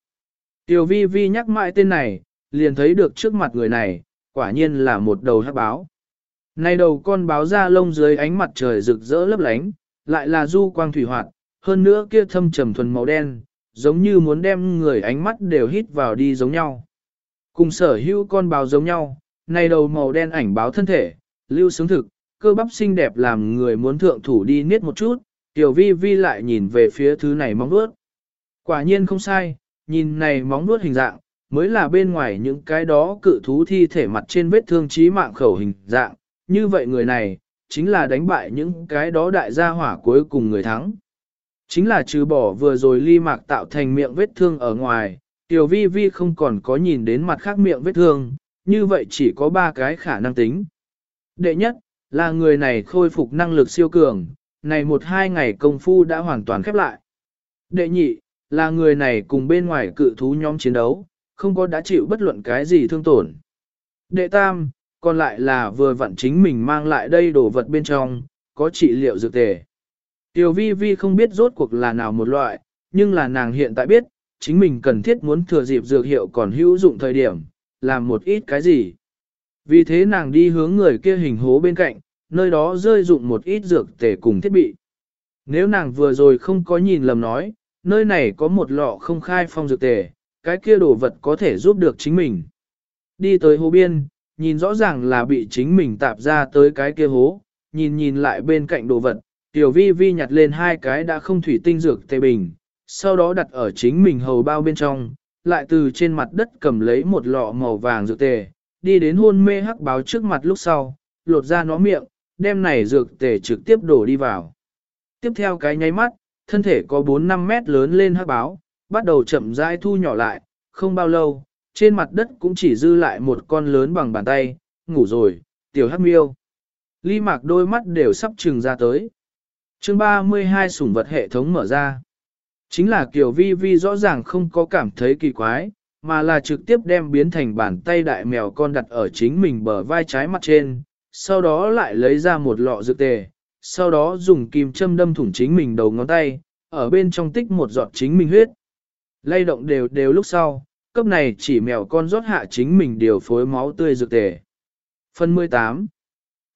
Tiểu vi vi nhắc mãi tên này, liền thấy được trước mặt người này, quả nhiên là một đầu hắc báo. Này đầu con báo ra lông dưới ánh mặt trời rực rỡ lấp lánh, lại là du quang thủy hoạt, hơn nữa kia thâm trầm thuần màu đen, giống như muốn đem người ánh mắt đều hít vào đi giống nhau. Cùng sở hữu con báo giống nhau, này đầu màu đen ảnh báo thân thể, lưu sướng thực, cơ bắp xinh đẹp làm người muốn thượng thủ đi niết một chút, tiểu vi vi lại nhìn về phía thứ này móng vuốt. Quả nhiên không sai, nhìn này móng vuốt hình dạng, mới là bên ngoài những cái đó cự thú thi thể mặt trên vết thương chí mạng khẩu hình dạng, như vậy người này, chính là đánh bại những cái đó đại gia hỏa cuối cùng người thắng. Chính là trừ bỏ vừa rồi ly mạc tạo thành miệng vết thương ở ngoài, tiểu vi vi không còn có nhìn đến mặt khác miệng vết thương, như vậy chỉ có ba cái khả năng tính. Đệ nhất, là người này khôi phục năng lực siêu cường, này một hai ngày công phu đã hoàn toàn khép lại. Đệ nhị, là người này cùng bên ngoài cự thú nhóm chiến đấu, không có đã chịu bất luận cái gì thương tổn. Đệ tam, còn lại là vừa vặn chính mình mang lại đây đồ vật bên trong, có trị liệu dược tề. Tiểu vi vi không biết rốt cuộc là nào một loại, nhưng là nàng hiện tại biết, chính mình cần thiết muốn thừa dịp dược hiệu còn hữu dụng thời điểm, làm một ít cái gì. Vì thế nàng đi hướng người kia hình hố bên cạnh, nơi đó rơi dụng một ít dược tề cùng thiết bị. Nếu nàng vừa rồi không có nhìn lầm nói, nơi này có một lọ không khai phong dược tề, cái kia đồ vật có thể giúp được chính mình. Đi tới hố biên, nhìn rõ ràng là bị chính mình tạp ra tới cái kia hố, nhìn nhìn lại bên cạnh đồ vật, tiểu vi vi nhặt lên hai cái đã không thủy tinh dược tề bình, sau đó đặt ở chính mình hầu bao bên trong, lại từ trên mặt đất cầm lấy một lọ màu vàng dược tề, đi đến hôn mê hắc báo trước mặt lúc sau, lột ra nó miệng, đem này dược tề trực tiếp đổ đi vào. Tiếp theo cái nháy mắt, thân thể có 4-5 mét lớn lên hắc báo, bắt đầu chậm rãi thu nhỏ lại, không bao lâu, trên mặt đất cũng chỉ dư lại một con lớn bằng bàn tay, ngủ rồi, tiểu hắc miêu. Ly mạc đôi mắt đều sắp trừng ra tới. chương 32 sủng vật hệ thống mở ra. Chính là kiểu vi vi rõ ràng không có cảm thấy kỳ quái, mà là trực tiếp đem biến thành bàn tay đại mèo con đặt ở chính mình bờ vai trái mặt trên, sau đó lại lấy ra một lọ dược tề, sau đó dùng kim châm đâm thủng chính mình đầu ngón tay, ở bên trong tích một giọt chính mình huyết. Lay động đều đều lúc sau, cấp này chỉ mèo con rót hạ chính mình điều phối máu tươi dược tề. Phần 18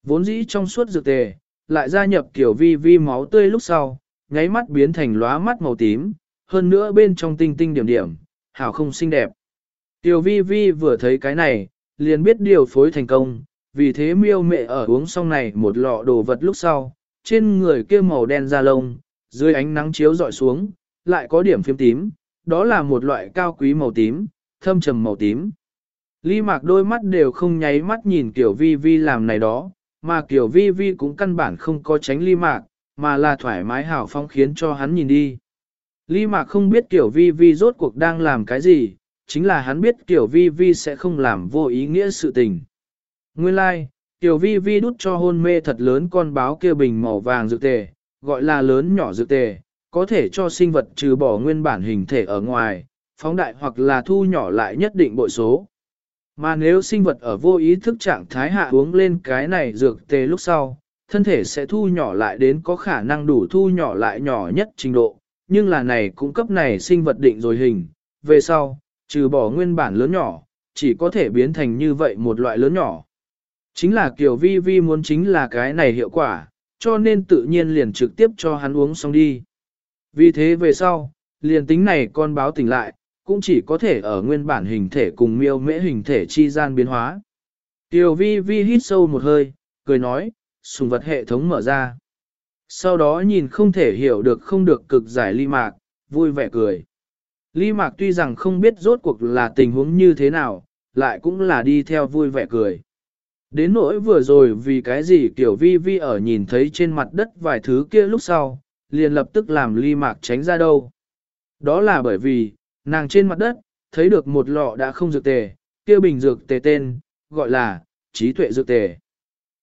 Vốn dĩ trong suốt dược tề, lại gia nhập kiểu vi vi máu tươi lúc sau, nháy mắt biến thành lóa mắt màu tím, hơn nữa bên trong tinh tinh điểm điểm, hảo không xinh đẹp. Tiểu vi vi vừa thấy cái này, liền biết điều phối thành công, vì thế miêu mẹ ở uống xong này một lọ đồ vật lúc sau, trên người kia màu đen da lông, dưới ánh nắng chiếu dọi xuống, lại có điểm phím tím, đó là một loại cao quý màu tím, thâm trầm màu tím. Ly mạc đôi mắt đều không nháy mắt nhìn kiểu vi vi làm này đó, mà kiểu vi vi cũng căn bản không có tránh ly mạc, mà là thoải mái hào phong khiến cho hắn nhìn đi. Ly mạc không biết kiểu vi vi rốt cuộc đang làm cái gì, chính là hắn biết kiểu vi vi sẽ không làm vô ý nghĩa sự tình. Nguyên lai, like, Kiều vi vi đút cho hôn mê thật lớn con báo kia bình màu vàng dược tề, gọi là lớn nhỏ dược tề, có thể cho sinh vật trừ bỏ nguyên bản hình thể ở ngoài, phóng đại hoặc là thu nhỏ lại nhất định bội số. Mà nếu sinh vật ở vô ý thức trạng thái hạ uống lên cái này dược tê lúc sau, thân thể sẽ thu nhỏ lại đến có khả năng đủ thu nhỏ lại nhỏ nhất trình độ, nhưng là này cung cấp này sinh vật định rồi hình, về sau, trừ bỏ nguyên bản lớn nhỏ, chỉ có thể biến thành như vậy một loại lớn nhỏ. Chính là kiểu vi vi muốn chính là cái này hiệu quả, cho nên tự nhiên liền trực tiếp cho hắn uống xong đi. Vì thế về sau, liền tính này con báo tỉnh lại, cũng chỉ có thể ở nguyên bản hình thể cùng miêu mễ hình thể chi gian biến hóa. Tiểu vi vi hít sâu một hơi, cười nói, sùng vật hệ thống mở ra. Sau đó nhìn không thể hiểu được không được cực giải ly mạc, vui vẻ cười. Ly mạc tuy rằng không biết rốt cuộc là tình huống như thế nào, lại cũng là đi theo vui vẻ cười. Đến nỗi vừa rồi vì cái gì kiểu vi vi ở nhìn thấy trên mặt đất vài thứ kia lúc sau, liền lập tức làm ly mạc tránh ra đâu. Đó là bởi vì, nàng trên mặt đất, thấy được một lọ đã không dược tề, kia bình dược tề tên, gọi là, trí tuệ dược tề.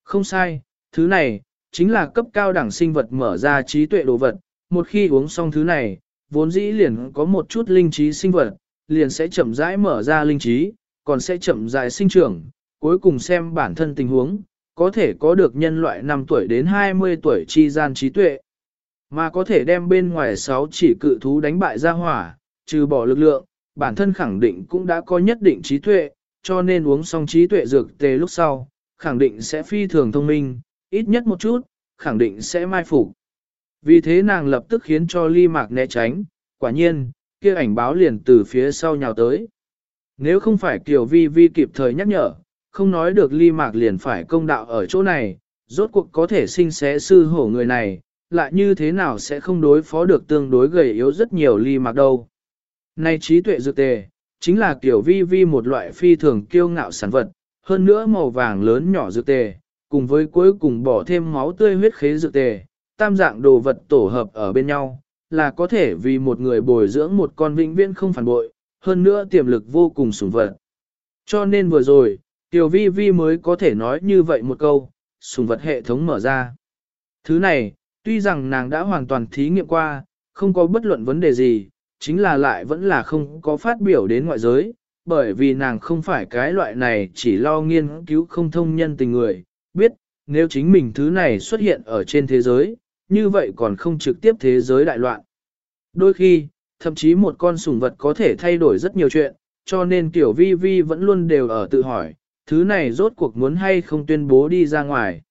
Không sai, thứ này, chính là cấp cao đẳng sinh vật mở ra trí tuệ đồ vật, một khi uống xong thứ này, vốn dĩ liền có một chút linh trí sinh vật, liền sẽ chậm rãi mở ra linh trí, còn sẽ chậm rãi sinh trưởng, cuối cùng xem bản thân tình huống, có thể có được nhân loại 5 tuổi đến 20 tuổi chi gian trí tuệ, mà có thể đem bên ngoài sáu chỉ cự thú đánh bại ra hỏa, trừ bỏ lực lượng, bản thân khẳng định cũng đã có nhất định trí tuệ, cho nên uống xong trí tuệ dược tề lúc sau, khẳng định sẽ phi thường thông minh, ít nhất một chút, khẳng định sẽ mai phục. Vì thế nàng lập tức khiến cho ly mạc né tránh, quả nhiên, kia ảnh báo liền từ phía sau nhào tới. Nếu không phải Kiều Vi Vi kịp thời nhắc nhở, không nói được ly mạc liền phải công đạo ở chỗ này, rốt cuộc có thể sinh xé sư hổ người này, lại như thế nào sẽ không đối phó được tương đối gầy yếu rất nhiều ly mạc đâu. Nay trí tuệ dược tề, chính là kiểu vi vi một loại phi thường kiêu ngạo sản vật, hơn nữa màu vàng lớn nhỏ dược tề, cùng với cuối cùng bỏ thêm máu tươi huyết khế dược tề, tam dạng đồ vật tổ hợp ở bên nhau, là có thể vì một người bồi dưỡng một con vĩnh viễn không phản bội, hơn nữa tiềm lực vô cùng sủng vật. Cho nên vừa rồi, Tiểu Vi Vi mới có thể nói như vậy một câu, sùng vật hệ thống mở ra. Thứ này, tuy rằng nàng đã hoàn toàn thí nghiệm qua, không có bất luận vấn đề gì, chính là lại vẫn là không có phát biểu đến ngoại giới, bởi vì nàng không phải cái loại này chỉ lo nghiên cứu không thông nhân tình người, biết, nếu chính mình thứ này xuất hiện ở trên thế giới, như vậy còn không trực tiếp thế giới đại loạn. Đôi khi, thậm chí một con sủng vật có thể thay đổi rất nhiều chuyện, cho nên tiểu vi vi vẫn luôn đều ở tự hỏi, thứ này rốt cuộc muốn hay không tuyên bố đi ra ngoài.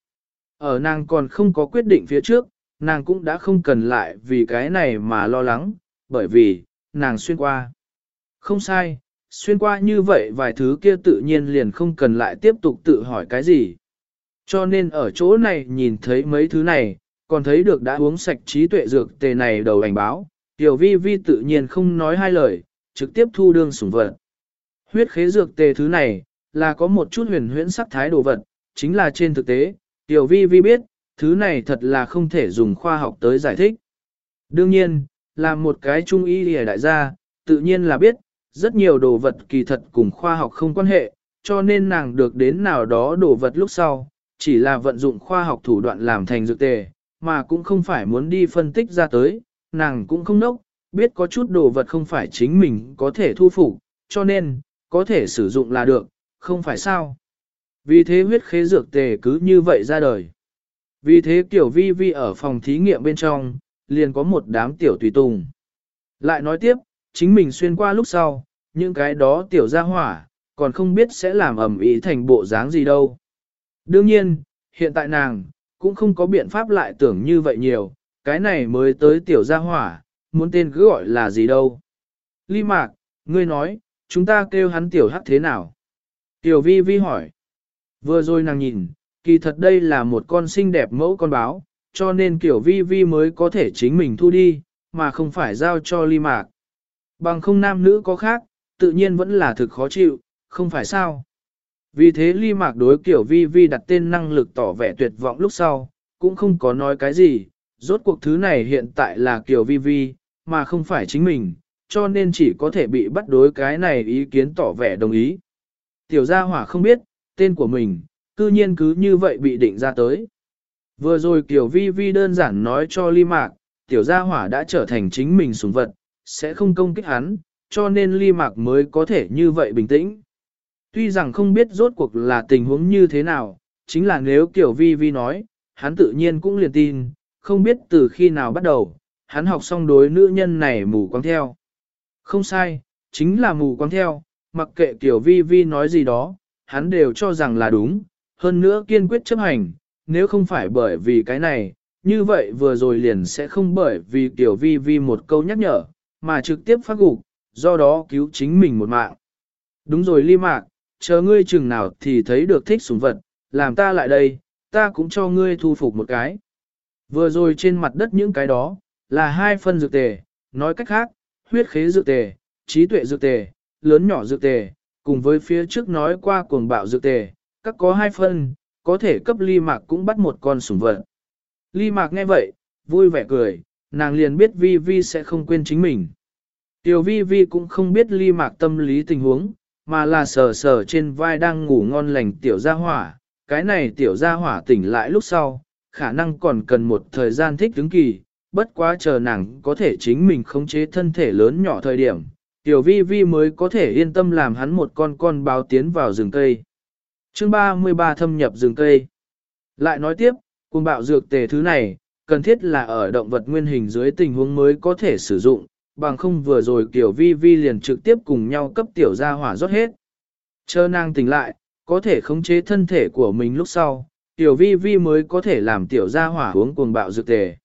Ở nàng còn không có quyết định phía trước, nàng cũng đã không cần lại vì cái này mà lo lắng, bởi vì, nàng xuyên qua. Không sai, xuyên qua như vậy vài thứ kia tự nhiên liền không cần lại tiếp tục tự hỏi cái gì. Cho nên ở chỗ này nhìn thấy mấy thứ này, còn thấy được đã uống sạch trí tuệ dược tề này đầu ảnh báo, tiểu vi vi tự nhiên không nói hai lời, trực tiếp thu đương sủng vật. Huyết khế dược tề thứ này, là có một chút huyền huyễn sắc thái đồ vật, chính là trên thực tế, tiểu vi vi biết, thứ này thật là không thể dùng khoa học tới giải thích. Đương nhiên, là một cái trung y lìa đại gia, tự nhiên là biết, rất nhiều đồ vật kỳ thật cùng khoa học không quan hệ, cho nên nàng được đến nào đó đồ vật lúc sau, chỉ là vận dụng khoa học thủ đoạn làm thành dược tề, mà cũng không phải muốn đi phân tích ra tới, nàng cũng không nốc, biết có chút đồ vật không phải chính mình có thể thu phục, cho nên, có thể sử dụng là được, không phải sao. Vì thế huyết khế dược tề cứ như vậy ra đời. Vì thế tiểu vi vi ở phòng thí nghiệm bên trong, liền có một đám tiểu tùy tùng. Lại nói tiếp, chính mình xuyên qua lúc sau, những cái đó tiểu ra hỏa, còn không biết sẽ làm ẩm ý thành bộ dáng gì đâu. Đương nhiên, hiện tại nàng, cũng không có biện pháp lại tưởng như vậy nhiều, cái này mới tới tiểu gia hỏa, muốn tên cứ gọi là gì đâu. Ly Mạc, ngươi nói, chúng ta kêu hắn tiểu hắc thế nào? Tiểu vi vi hỏi. Vừa rồi nàng nhìn, kỳ thật đây là một con xinh đẹp mẫu con báo, cho nên kiểu vi vi mới có thể chính mình thu đi, mà không phải giao cho ly mạc. Bằng không nam nữ có khác, tự nhiên vẫn là thực khó chịu, không phải sao. Vì thế ly mạc đối kiểu vi vi đặt tên năng lực tỏ vẻ tuyệt vọng lúc sau, cũng không có nói cái gì, rốt cuộc thứ này hiện tại là kiểu vi vi, mà không phải chính mình, cho nên chỉ có thể bị bắt đối cái này ý kiến tỏ vẻ đồng ý. Tiểu gia hỏa không biết, tên của mình, cư nhiên cứ như vậy bị định ra tới. Vừa rồi Kiều Vi Vi đơn giản nói cho Ly Mạc, tiểu gia hỏa đã trở thành chính mình sủng vật, sẽ không công kích hắn, cho nên Ly Mạc mới có thể như vậy bình tĩnh. Tuy rằng không biết rốt cuộc là tình huống như thế nào, chính là nếu Kiều Vi Vi nói, hắn tự nhiên cũng liền tin, không biết từ khi nào bắt đầu, hắn học xong đối nữ nhân này mù quáng theo. Không sai, chính là mù quáng theo, mặc kệ Kiều Vi Vi nói gì đó, hắn đều cho rằng là đúng, hơn nữa kiên quyết chấp hành, nếu không phải bởi vì cái này, như vậy vừa rồi liền sẽ không bởi vì tiểu Vi Vi một câu nhắc nhở, mà trực tiếp phát gục, do đó cứu chính mình một mạng. Đúng rồi ly mạc, chờ ngươi chừng nào thì thấy được thích súng vật, làm ta lại đây, ta cũng cho ngươi thu phục một cái. Vừa rồi trên mặt đất những cái đó, là hai phân dược tề, nói cách khác, huyết khế dược tề, trí tuệ dược tề, lớn nhỏ dược tề, cùng với phía trước nói qua cuồng bạo dược tề, các có hai phân, có thể cấp ly mạc cũng bắt một con sủng vật. Ly mạc nghe vậy, vui vẻ cười, nàng liền biết vi vi sẽ không quên chính mình. Tiểu vi vi cũng không biết ly mạc tâm lý tình huống, mà là sờ sờ trên vai đang ngủ ngon lành tiểu gia hỏa. Cái này tiểu gia hỏa tỉnh lại lúc sau, khả năng còn cần một thời gian thích đứng kỳ, bất quá chờ nàng có thể chính mình khống chế thân thể lớn nhỏ thời điểm. Tiểu vi vi mới có thể yên tâm làm hắn một con con báo tiến vào rừng cây. Chương 33 thâm nhập rừng cây. Lại nói tiếp, cuồng bạo dược tề thứ này, cần thiết là ở động vật nguyên hình dưới tình huống mới có thể sử dụng, bằng không vừa rồi kiểu vi vi liền trực tiếp cùng nhau cấp tiểu gia hỏa rót hết. Chờ nàng tỉnh lại, có thể khống chế thân thể của mình lúc sau, tiểu vi vi mới có thể làm tiểu gia hỏa uống cuồng bạo dược tề.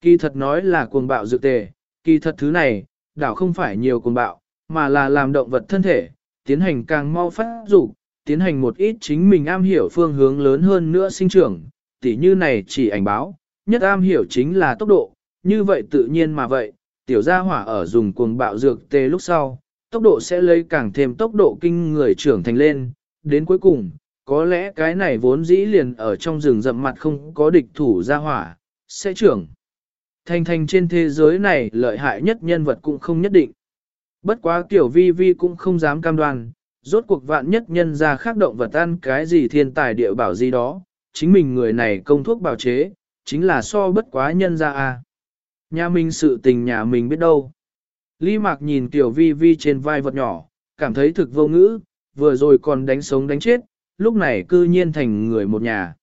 Kỳ thật nói là cuồng bạo dược tề, kỳ thật thứ này, đảo không phải nhiều cuồng bạo, mà là làm động vật thân thể, tiến hành càng mau phát dục, tiến hành một ít chính mình am hiểu phương hướng lớn hơn nữa sinh trưởng, tỉ như này chỉ ảnh báo, nhất am hiểu chính là tốc độ, như vậy tự nhiên mà vậy, tiểu gia hỏa ở dùng cuồng bạo dược tê lúc sau, tốc độ sẽ lấy càng thêm tốc độ kinh người trưởng thành lên, đến cuối cùng, có lẽ cái này vốn dĩ liền ở trong rừng rậm mặt không có địch thủ gia hỏa, sẽ trưởng. Thành thành trên thế giới này lợi hại nhất nhân vật cũng không nhất định. Bất quá tiểu vi vi cũng không dám cam đoan, rốt cuộc vạn nhất nhân ra khác động vật ăn cái gì thiên tài địa bảo gì đó, chính mình người này công thuốc bào chế, chính là so bất quá nhân ra à Nhà mình sự tình nhà mình biết đâu. Lý Mạc nhìn tiểu vi vi trên vai vật nhỏ, cảm thấy thực vô ngữ, vừa rồi còn đánh sống đánh chết, lúc này cư nhiên thành người một nhà.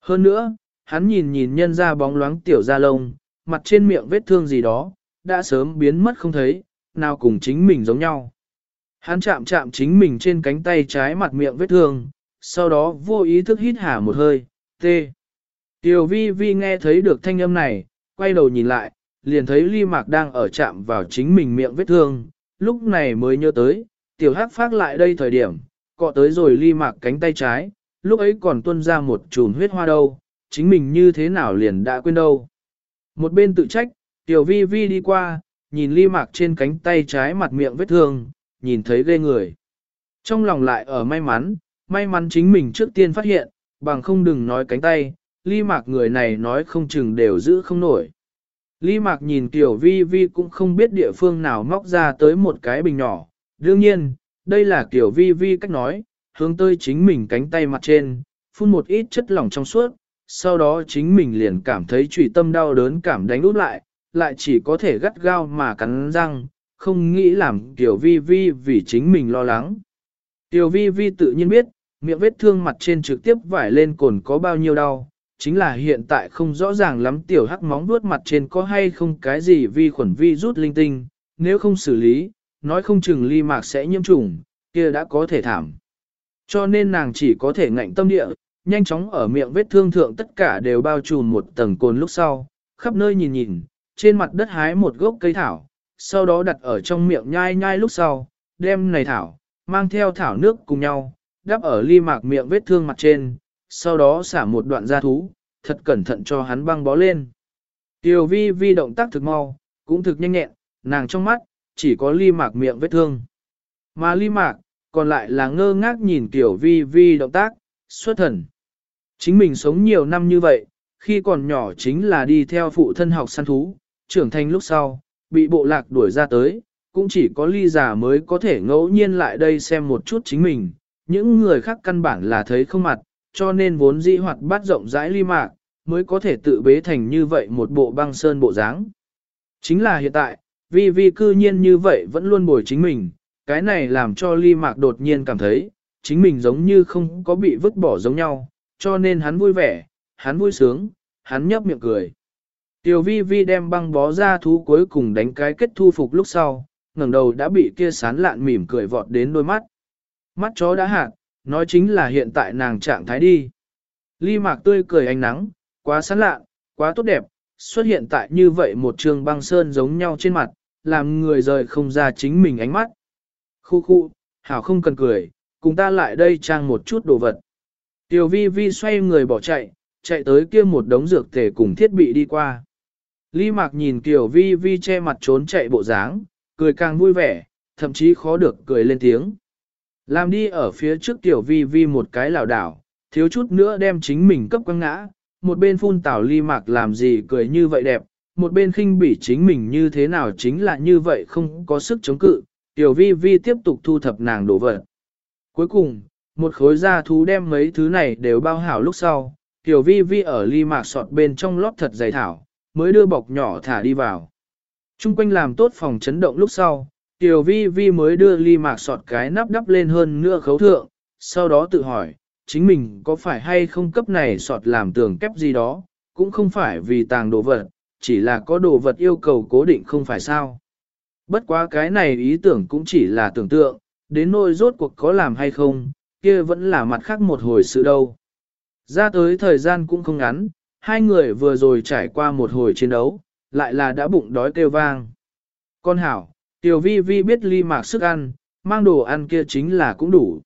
Hơn nữa, hắn nhìn nhìn nhân ra bóng loáng tiểu da lông, mặt trên miệng vết thương gì đó, đã sớm biến mất không thấy, nào cùng chính mình giống nhau. Hắn chạm chạm chính mình trên cánh tay trái mặt miệng vết thương, sau đó vô ý thức hít hả một hơi, tê. Tiểu vi vi nghe thấy được thanh âm này, quay đầu nhìn lại, liền thấy ly mạc đang ở chạm vào chính mình miệng vết thương, lúc này mới nhớ tới, tiểu hắc phát lại đây thời điểm, cọ tới rồi ly mạc cánh tay trái, lúc ấy còn tuôn ra một chùm huyết hoa đâu, chính mình như thế nào liền đã quên đâu. Một bên tự trách, tiểu vi vi đi qua, nhìn ly mạc trên cánh tay trái mặt miệng vết thương, nhìn thấy ghê người. Trong lòng lại ở may mắn, may mắn chính mình trước tiên phát hiện, bằng không đừng nói cánh tay, ly mạc người này nói không chừng đều giữ không nổi. Ly mạc nhìn tiểu vi vi cũng không biết địa phương nào móc ra tới một cái bình nhỏ. Đương nhiên, đây là tiểu vi vi cách nói, hướng tới chính mình cánh tay mặt trên, phun một ít chất lỏng trong suốt, sau đó chính mình liền cảm thấy trùy tâm đau đớn cảm đánh út lại, lại chỉ có thể gắt gao mà cắn răng, không nghĩ làm tiểu vi vi vì chính mình lo lắng. Tiểu vi vi tự nhiên biết, miệng vết thương mặt trên trực tiếp vải lên cồn có bao nhiêu đau, chính là hiện tại không rõ ràng lắm tiểu hắc móng vuốt mặt trên có hay không cái gì vi khuẩn vi rút linh tinh, nếu không xử lý, nói không chừng ly mạc sẽ nhiễm trùng, kia đã có thể thảm. Cho nên nàng chỉ có thể ngạnh tâm địa, nhanh chóng ở miệng vết thương thượng tất cả đều bao trùm một tầng cồn lúc sau, khắp nơi nhìn nhìn, trên mặt đất hái một gốc cây thảo, sau đó đặt ở trong miệng nhai nhai lúc sau, đem này thảo, mang theo thảo nước cùng nhau, đắp ở ly mạc miệng vết thương mặt trên, sau đó xả một đoạn da thú, thật cẩn thận cho hắn băng bó lên. Tiểu vi vi động tác thực mau, cũng thực nhanh nhẹn, nàng trong mắt, chỉ có ly mạc miệng vết thương. Mà ly mạc, còn lại là ngơ ngác nhìn tiểu vi vi động tác, xuất thần. Chính mình sống nhiều năm như vậy, khi còn nhỏ chính là đi theo phụ thân học săn thú, trưởng thành lúc sau, bị bộ lạc đuổi ra tới, cũng chỉ có ly giả mới có thể ngẫu nhiên lại đây xem một chút chính mình, những người khác căn bản là thấy không mặt, cho nên vốn dĩ hoạt bát rộng rãi ly mạc, mới có thể tự bế thành như vậy một bộ băng sơn bộ dáng. Chính là hiện tại, vi vi cư nhiên như vậy vẫn luôn bồi chính mình, cái này làm cho ly mạc đột nhiên cảm thấy, chính mình giống như không có bị vứt bỏ giống nhau, cho nên hắn vui vẻ, hắn vui sướng, hắn nhấp miệng cười. Tiểu vi vi đem băng bó ra thú cuối cùng đánh cái kết thu phục lúc sau, ngẩng đầu đã bị kia sán lạn mỉm cười vọt đến đôi mắt. Mắt chó đã hạt, nói chính là hiện tại nàng trạng thái đi. Ly mạc tươi cười ánh nắng, quá sán lạn, quá tốt đẹp, xuất hiện tại như vậy một trường băng sơn giống nhau trên mặt, làm người rời không ra chính mình ánh mắt. Khu khu, hảo không cần cười, cùng ta lại đây trang một chút đồ vật. Tiểu vi vi xoay người bỏ chạy, chạy tới kia một đống dược tề cùng thiết bị đi qua. Lý Mạc nhìn Tiểu Vi Vi che mặt trốn chạy bộ dáng, cười càng vui vẻ, thậm chí khó được cười lên tiếng. Làm đi ở phía trước Tiểu Vi Vi một cái lảo đảo, thiếu chút nữa đem chính mình cấp quăng ngã, một bên phun tảo Lý Mạc làm gì cười như vậy đẹp, một bên khinh bỉ chính mình như thế nào chính là như vậy không có sức chống cự, Tiểu Vi Vi tiếp tục thu thập nàng đồ vật. Cuối cùng, một khối da thú đem mấy thứ này đều bao hảo lúc sau, Tiểu Vi Vi ở ly mạc sọt bên trong lót thật dày thảo, mới đưa bọc nhỏ thả đi vào. Trung quanh làm tốt phòng chấn động lúc sau, Tiểu Vi Vi mới đưa ly mạc sọt cái nắp đắp lên hơn nửa khấu thượng, sau đó tự hỏi, chính mình có phải hay không cấp này sọt làm tường kép gì đó, cũng không phải vì tàng đồ vật, chỉ là có đồ vật yêu cầu cố định không phải sao. Bất quá cái này ý tưởng cũng chỉ là tưởng tượng, đến nỗi rốt cuộc có làm hay không, kia vẫn là mặt khác một hồi sự đâu. Ra tới thời gian cũng không ngắn, hai người vừa rồi trải qua một hồi chiến đấu, lại là đã bụng đói kêu vang. Con hảo, tiểu vi vi biết ly mạc sức ăn, mang đồ ăn kia chính là cũng đủ.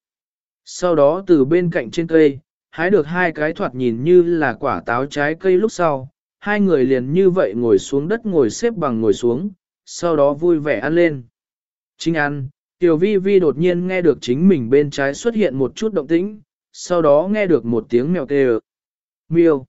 Sau đó từ bên cạnh trên cây, hái được hai cái thoạt nhìn như là quả táo trái cây lúc sau, hai người liền như vậy ngồi xuống đất ngồi xếp bằng ngồi xuống, sau đó vui vẻ ăn lên. Chính ăn, Tiểu vi vi đột nhiên nghe được chính mình bên trái xuất hiện một chút động tĩnh, sau đó nghe được một tiếng mèo kêu. Miêu.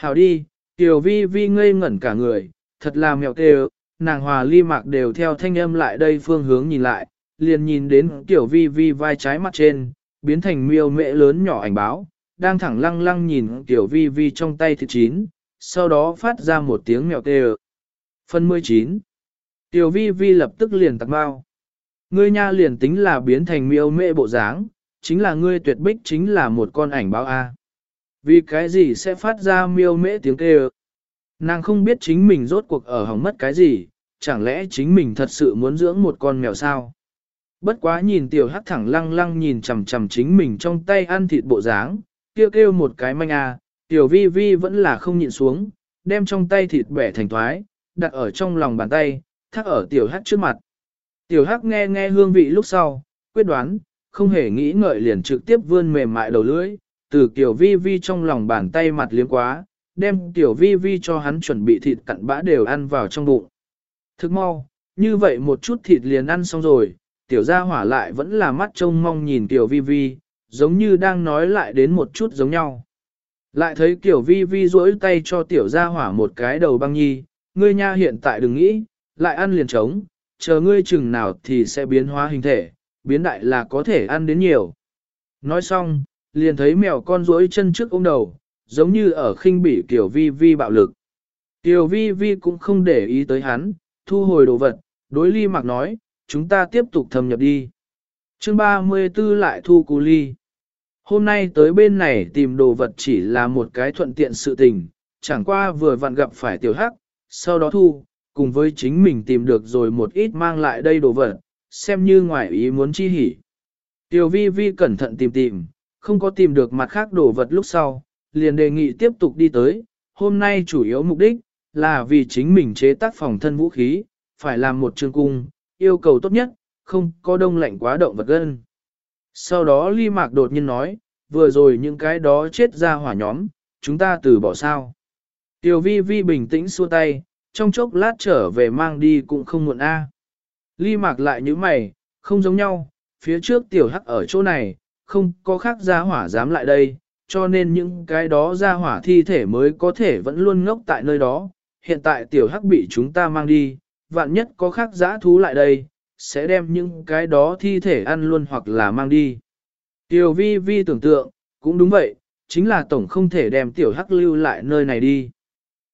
Hảo đi, tiểu vi vi ngây ngẩn cả người, thật là mèo kêu, nàng hòa ly mạc đều theo thanh âm lại đây phương hướng nhìn lại, liền nhìn đến tiểu vi vi vai trái mặt trên, biến thành miêu mẹ lớn nhỏ ảnh báo, đang thẳng lăng lăng nhìn tiểu vi vi trong tay thịt chín, sau đó phát ra một tiếng mèo kêu. Phần 19 Tiểu vi vi lập tức liền tặc bao. Ngươi nha liền tính là biến thành miêu mệ bộ dáng, chính là ngươi tuyệt bích chính là một con ảnh báo A. Vì cái gì sẽ phát ra miêu mễ tiếng kêu? Nàng không biết chính mình rốt cuộc ở hỏng mất cái gì, chẳng lẽ chính mình thật sự muốn dưỡng một con mèo sao? Bất quá nhìn tiểu hắc thẳng lăng lăng nhìn chằm chằm chính mình trong tay ăn thịt bộ dáng, kêu kêu một cái manh a, tiểu vi vi vẫn là không nhịn xuống, đem trong tay thịt bẻ thành thoái, đặt ở trong lòng bàn tay, thắt ở tiểu hắc trước mặt. Tiểu hắc nghe nghe hương vị lúc sau, quyết đoán, không hề nghĩ ngợi liền trực tiếp vươn mềm mại đầu lưỡi, từ tiểu vi vi trong lòng bàn tay mặt liếm quá, đem tiểu vi vi cho hắn chuẩn bị thịt cặn bã đều ăn vào trong bụng. Thức mau, như vậy một chút thịt liền ăn xong rồi, tiểu gia hỏa lại vẫn là mắt trông mong nhìn tiểu vi vi, giống như đang nói lại đến một chút giống nhau. Lại thấy tiểu vi vi duỗi tay cho tiểu gia hỏa một cái đầu băng nhi, ngươi nha hiện tại đừng nghĩ, lại ăn liền trống, chờ ngươi chừng nào thì sẽ biến hóa hình thể, biến đại là có thể ăn đến nhiều. Nói xong, liền thấy mèo con duỗi chân trước ôm đầu, giống như ở khinh bỉ Tiểu Vi Vi bạo lực. Tiểu Vi Vi cũng không để ý tới hắn, thu hồi đồ vật, đối ly mặc nói, chúng ta tiếp tục thâm nhập đi. chương 34 lại thu cú ly. Hôm nay tới bên này tìm đồ vật chỉ là một cái thuận tiện sự tình, chẳng qua vừa vặn gặp phải tiểu hắc, sau đó thu, cùng với chính mình tìm được rồi một ít mang lại đây đồ vật, xem như ngoài ý muốn chi hỉ. Tiểu vi vi cẩn thận tìm tìm, không có tìm được mặt khác đồ vật lúc sau, liền đề nghị tiếp tục đi tới, hôm nay chủ yếu mục đích, là vì chính mình chế tác phòng thân vũ khí, phải làm một chương cung, yêu cầu tốt nhất, không có đông lạnh quá động vật gân. Sau đó ly mạc đột nhiên nói, vừa rồi những cái đó chết ra hỏa nhóm, chúng ta từ bỏ sao. Tiểu vi vi bình tĩnh xua tay, trong chốc lát trở về mang đi cũng không muộn a. Ly mạc lại như mày, không giống nhau, phía trước tiểu hắc ở chỗ này, không có khác gia hỏa dám lại đây, cho nên những cái đó gia hỏa thi thể mới có thể vẫn luôn ngốc tại nơi đó. Hiện tại tiểu hắc bị chúng ta mang đi, vạn nhất có khác giã thú lại đây, sẽ đem những cái đó thi thể ăn luôn hoặc là mang đi. Tiểu vi vi tưởng tượng, cũng đúng vậy, chính là tổng không thể đem tiểu hắc lưu lại nơi này đi.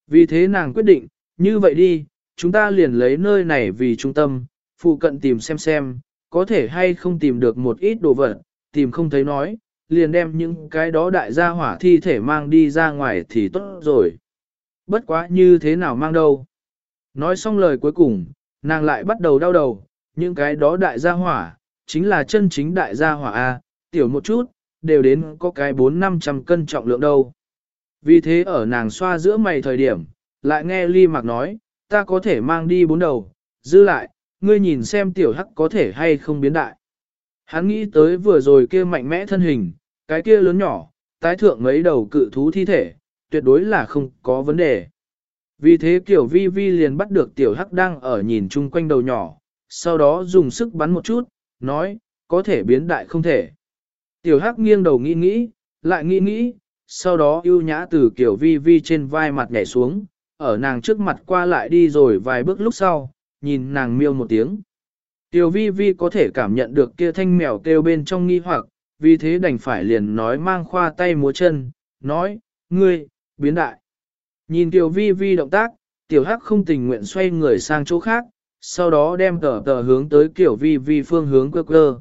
Vì thế nàng quyết định, như vậy đi, chúng ta liền lấy nơi này vì trung tâm, phụ cận tìm xem xem, có thể hay không tìm được một ít đồ vật, tìm không thấy nói, liền đem những cái đó đại gia hỏa thi thể mang đi ra ngoài thì tốt rồi. Bất quá như thế nào mang đâu. Nói xong lời cuối cùng, nàng lại bắt đầu đau đầu, những cái đó đại gia hỏa, chính là chân chính đại gia hỏa A, tiểu một chút, đều đến có cái 4-500 cân trọng lượng đâu. Vì thế ở nàng xoa giữa mày thời điểm, lại nghe Ly Mạc nói, ta có thể mang đi bốn đầu, dư lại, ngươi nhìn xem tiểu hắc có thể hay không biến đại. Hắn nghĩ tới vừa rồi kia mạnh mẽ thân hình, cái kia lớn nhỏ, tái thượng mấy đầu cự thú thi thể, tuyệt đối là không có vấn đề. Vì thế kiểu vi vi liền bắt được tiểu hắc đang ở nhìn chung quanh đầu nhỏ, sau đó dùng sức bắn một chút, nói, có thể biến đại không thể. Tiểu hắc nghiêng đầu nghĩ nghĩ, lại nghĩ nghĩ, sau đó ưu nhã từ kiểu vi vi trên vai mặt nhảy xuống, ở nàng trước mặt qua lại đi rồi vài bước lúc sau, nhìn nàng miêu một tiếng. Tiểu vi vi có thể cảm nhận được kia thanh mèo kêu bên trong nghi hoặc, vì thế đành phải liền nói mang khoa tay múa chân, nói, ngươi, biến đại. Nhìn tiểu vi vi động tác, tiểu hắc không tình nguyện xoay người sang chỗ khác, sau đó đem tờ tờ hướng tới kiểu vi vi phương hướng cơ cơ.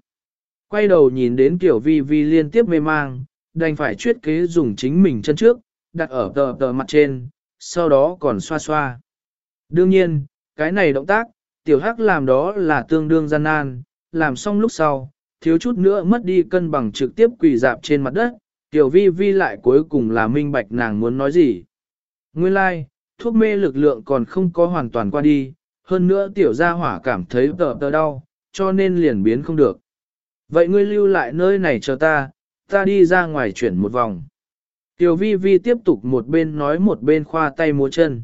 Quay đầu nhìn đến kiểu vi vi liên tiếp mê mang, đành phải chuyết kế dùng chính mình chân trước, đặt ở tờ tờ mặt trên, sau đó còn xoa xoa. Đương nhiên, cái này động tác, tiểu hắc làm đó là tương đương gian nan, làm xong lúc sau, thiếu chút nữa mất đi cân bằng trực tiếp quỳ dạp trên mặt đất, tiểu vi vi lại cuối cùng là minh bạch nàng muốn nói gì. Nguyên lai, like, thuốc mê lực lượng còn không có hoàn toàn qua đi, hơn nữa tiểu gia hỏa cảm thấy tờ tờ đau, cho nên liền biến không được. Vậy ngươi lưu lại nơi này chờ ta, ta đi ra ngoài chuyển một vòng. Tiểu vi vi tiếp tục một bên nói một bên khoa tay múa chân.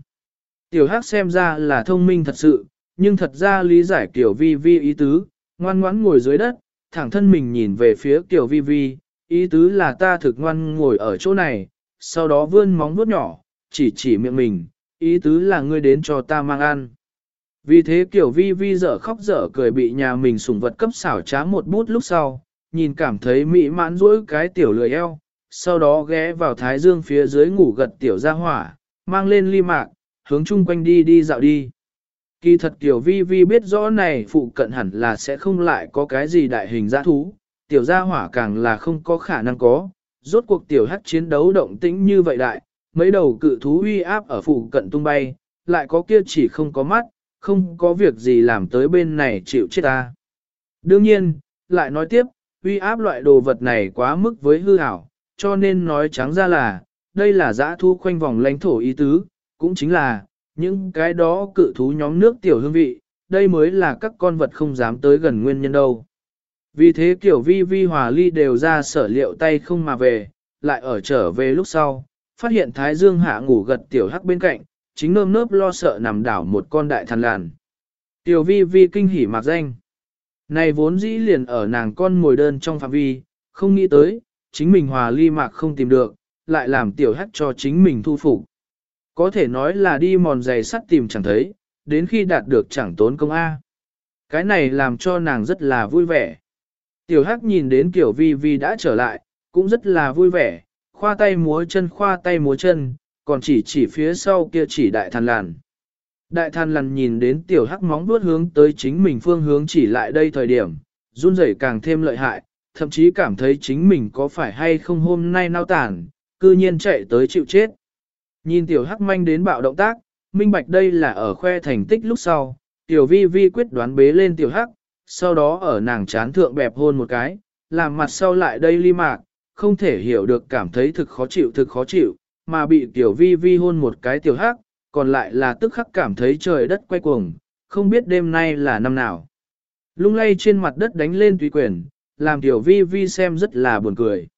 Tiểu hắc xem ra là thông minh thật sự, nhưng thật ra lý giải tiểu vi vi ý tứ, ngoan ngoãn ngồi dưới đất, thẳng thân mình nhìn về phía tiểu vi vi, ý tứ là ta thực ngoan ngồi ở chỗ này, sau đó vươn móng vuốt nhỏ, chỉ chỉ miệng mình, ý tứ là ngươi đến cho ta mang ăn. Vì thế tiểu vi vi dở khóc dở cười bị nhà mình sủng vật cấp xảo trá một bút lúc sau, nhìn cảm thấy mỹ mãn rỗi cái tiểu lười eo, sau đó ghé vào thái dương phía dưới ngủ gật tiểu ra hỏa, mang lên ly mạc, hướng chung quanh đi đi dạo đi. Kỳ thật tiểu vi vi biết rõ này phụ cận hẳn là sẽ không lại có cái gì đại hình giã thú, tiểu gia hỏa càng là không có khả năng có, rốt cuộc tiểu hắc chiến đấu động tĩnh như vậy đại, mấy đầu cự thú uy áp ở phụ cận tung bay, lại có kia chỉ không có mắt, không có việc gì làm tới bên này chịu chết ta. Đương nhiên, lại nói tiếp, uy áp loại đồ vật này quá mức với hư ảo, cho nên nói trắng ra là, đây là giã thu khoanh vòng lãnh thổ ý tứ, cũng chính là, những cái đó cự thú nhóm nước tiểu hương vị, đây mới là các con vật không dám tới gần nguyên nhân đâu. Vì thế kiểu vi vi hòa ly đều ra sở liệu tay không mà về, lại ở trở về lúc sau, phát hiện Thái Dương hạ ngủ gật tiểu hắc bên cạnh, chính nơm nớp lo sợ nằm đảo một con đại thần làn. Tiểu vi vi kinh hỉ mạc danh. Này vốn dĩ liền ở nàng con ngồi đơn trong phạm vi, không nghĩ tới, chính mình hòa ly mạc không tìm được, lại làm tiểu hắc cho chính mình thu phục. Có thể nói là đi mòn giày sắt tìm chẳng thấy, đến khi đạt được chẳng tốn công A. Cái này làm cho nàng rất là vui vẻ. Tiểu hắc nhìn đến kiểu vi vi đã trở lại, cũng rất là vui vẻ, khoa tay múa chân khoa tay múa chân, còn chỉ chỉ phía sau kia chỉ đại thần làn. Đại thần lằn nhìn đến tiểu hắc móng vuốt hướng tới chính mình phương hướng chỉ lại đây thời điểm, run rẩy càng thêm lợi hại, thậm chí cảm thấy chính mình có phải hay không hôm nay nao tản, cư nhiên chạy tới chịu chết. Nhìn tiểu hắc manh đến bạo động tác, minh bạch đây là ở khoe thành tích lúc sau, tiểu vi vi quyết đoán bế lên tiểu hắc, sau đó ở nàng chán thượng bẹp hôn một cái, làm mặt sau lại đây ly mạc, không thể hiểu được cảm thấy thực khó chịu thực khó chịu, mà bị tiểu vi vi hôn một cái tiểu hắc, còn lại là tức khắc cảm thấy trời đất quay cuồng, không biết đêm nay là năm nào. Lung lay trên mặt đất đánh lên tùy quyền, làm tiểu vi vi xem rất là buồn cười.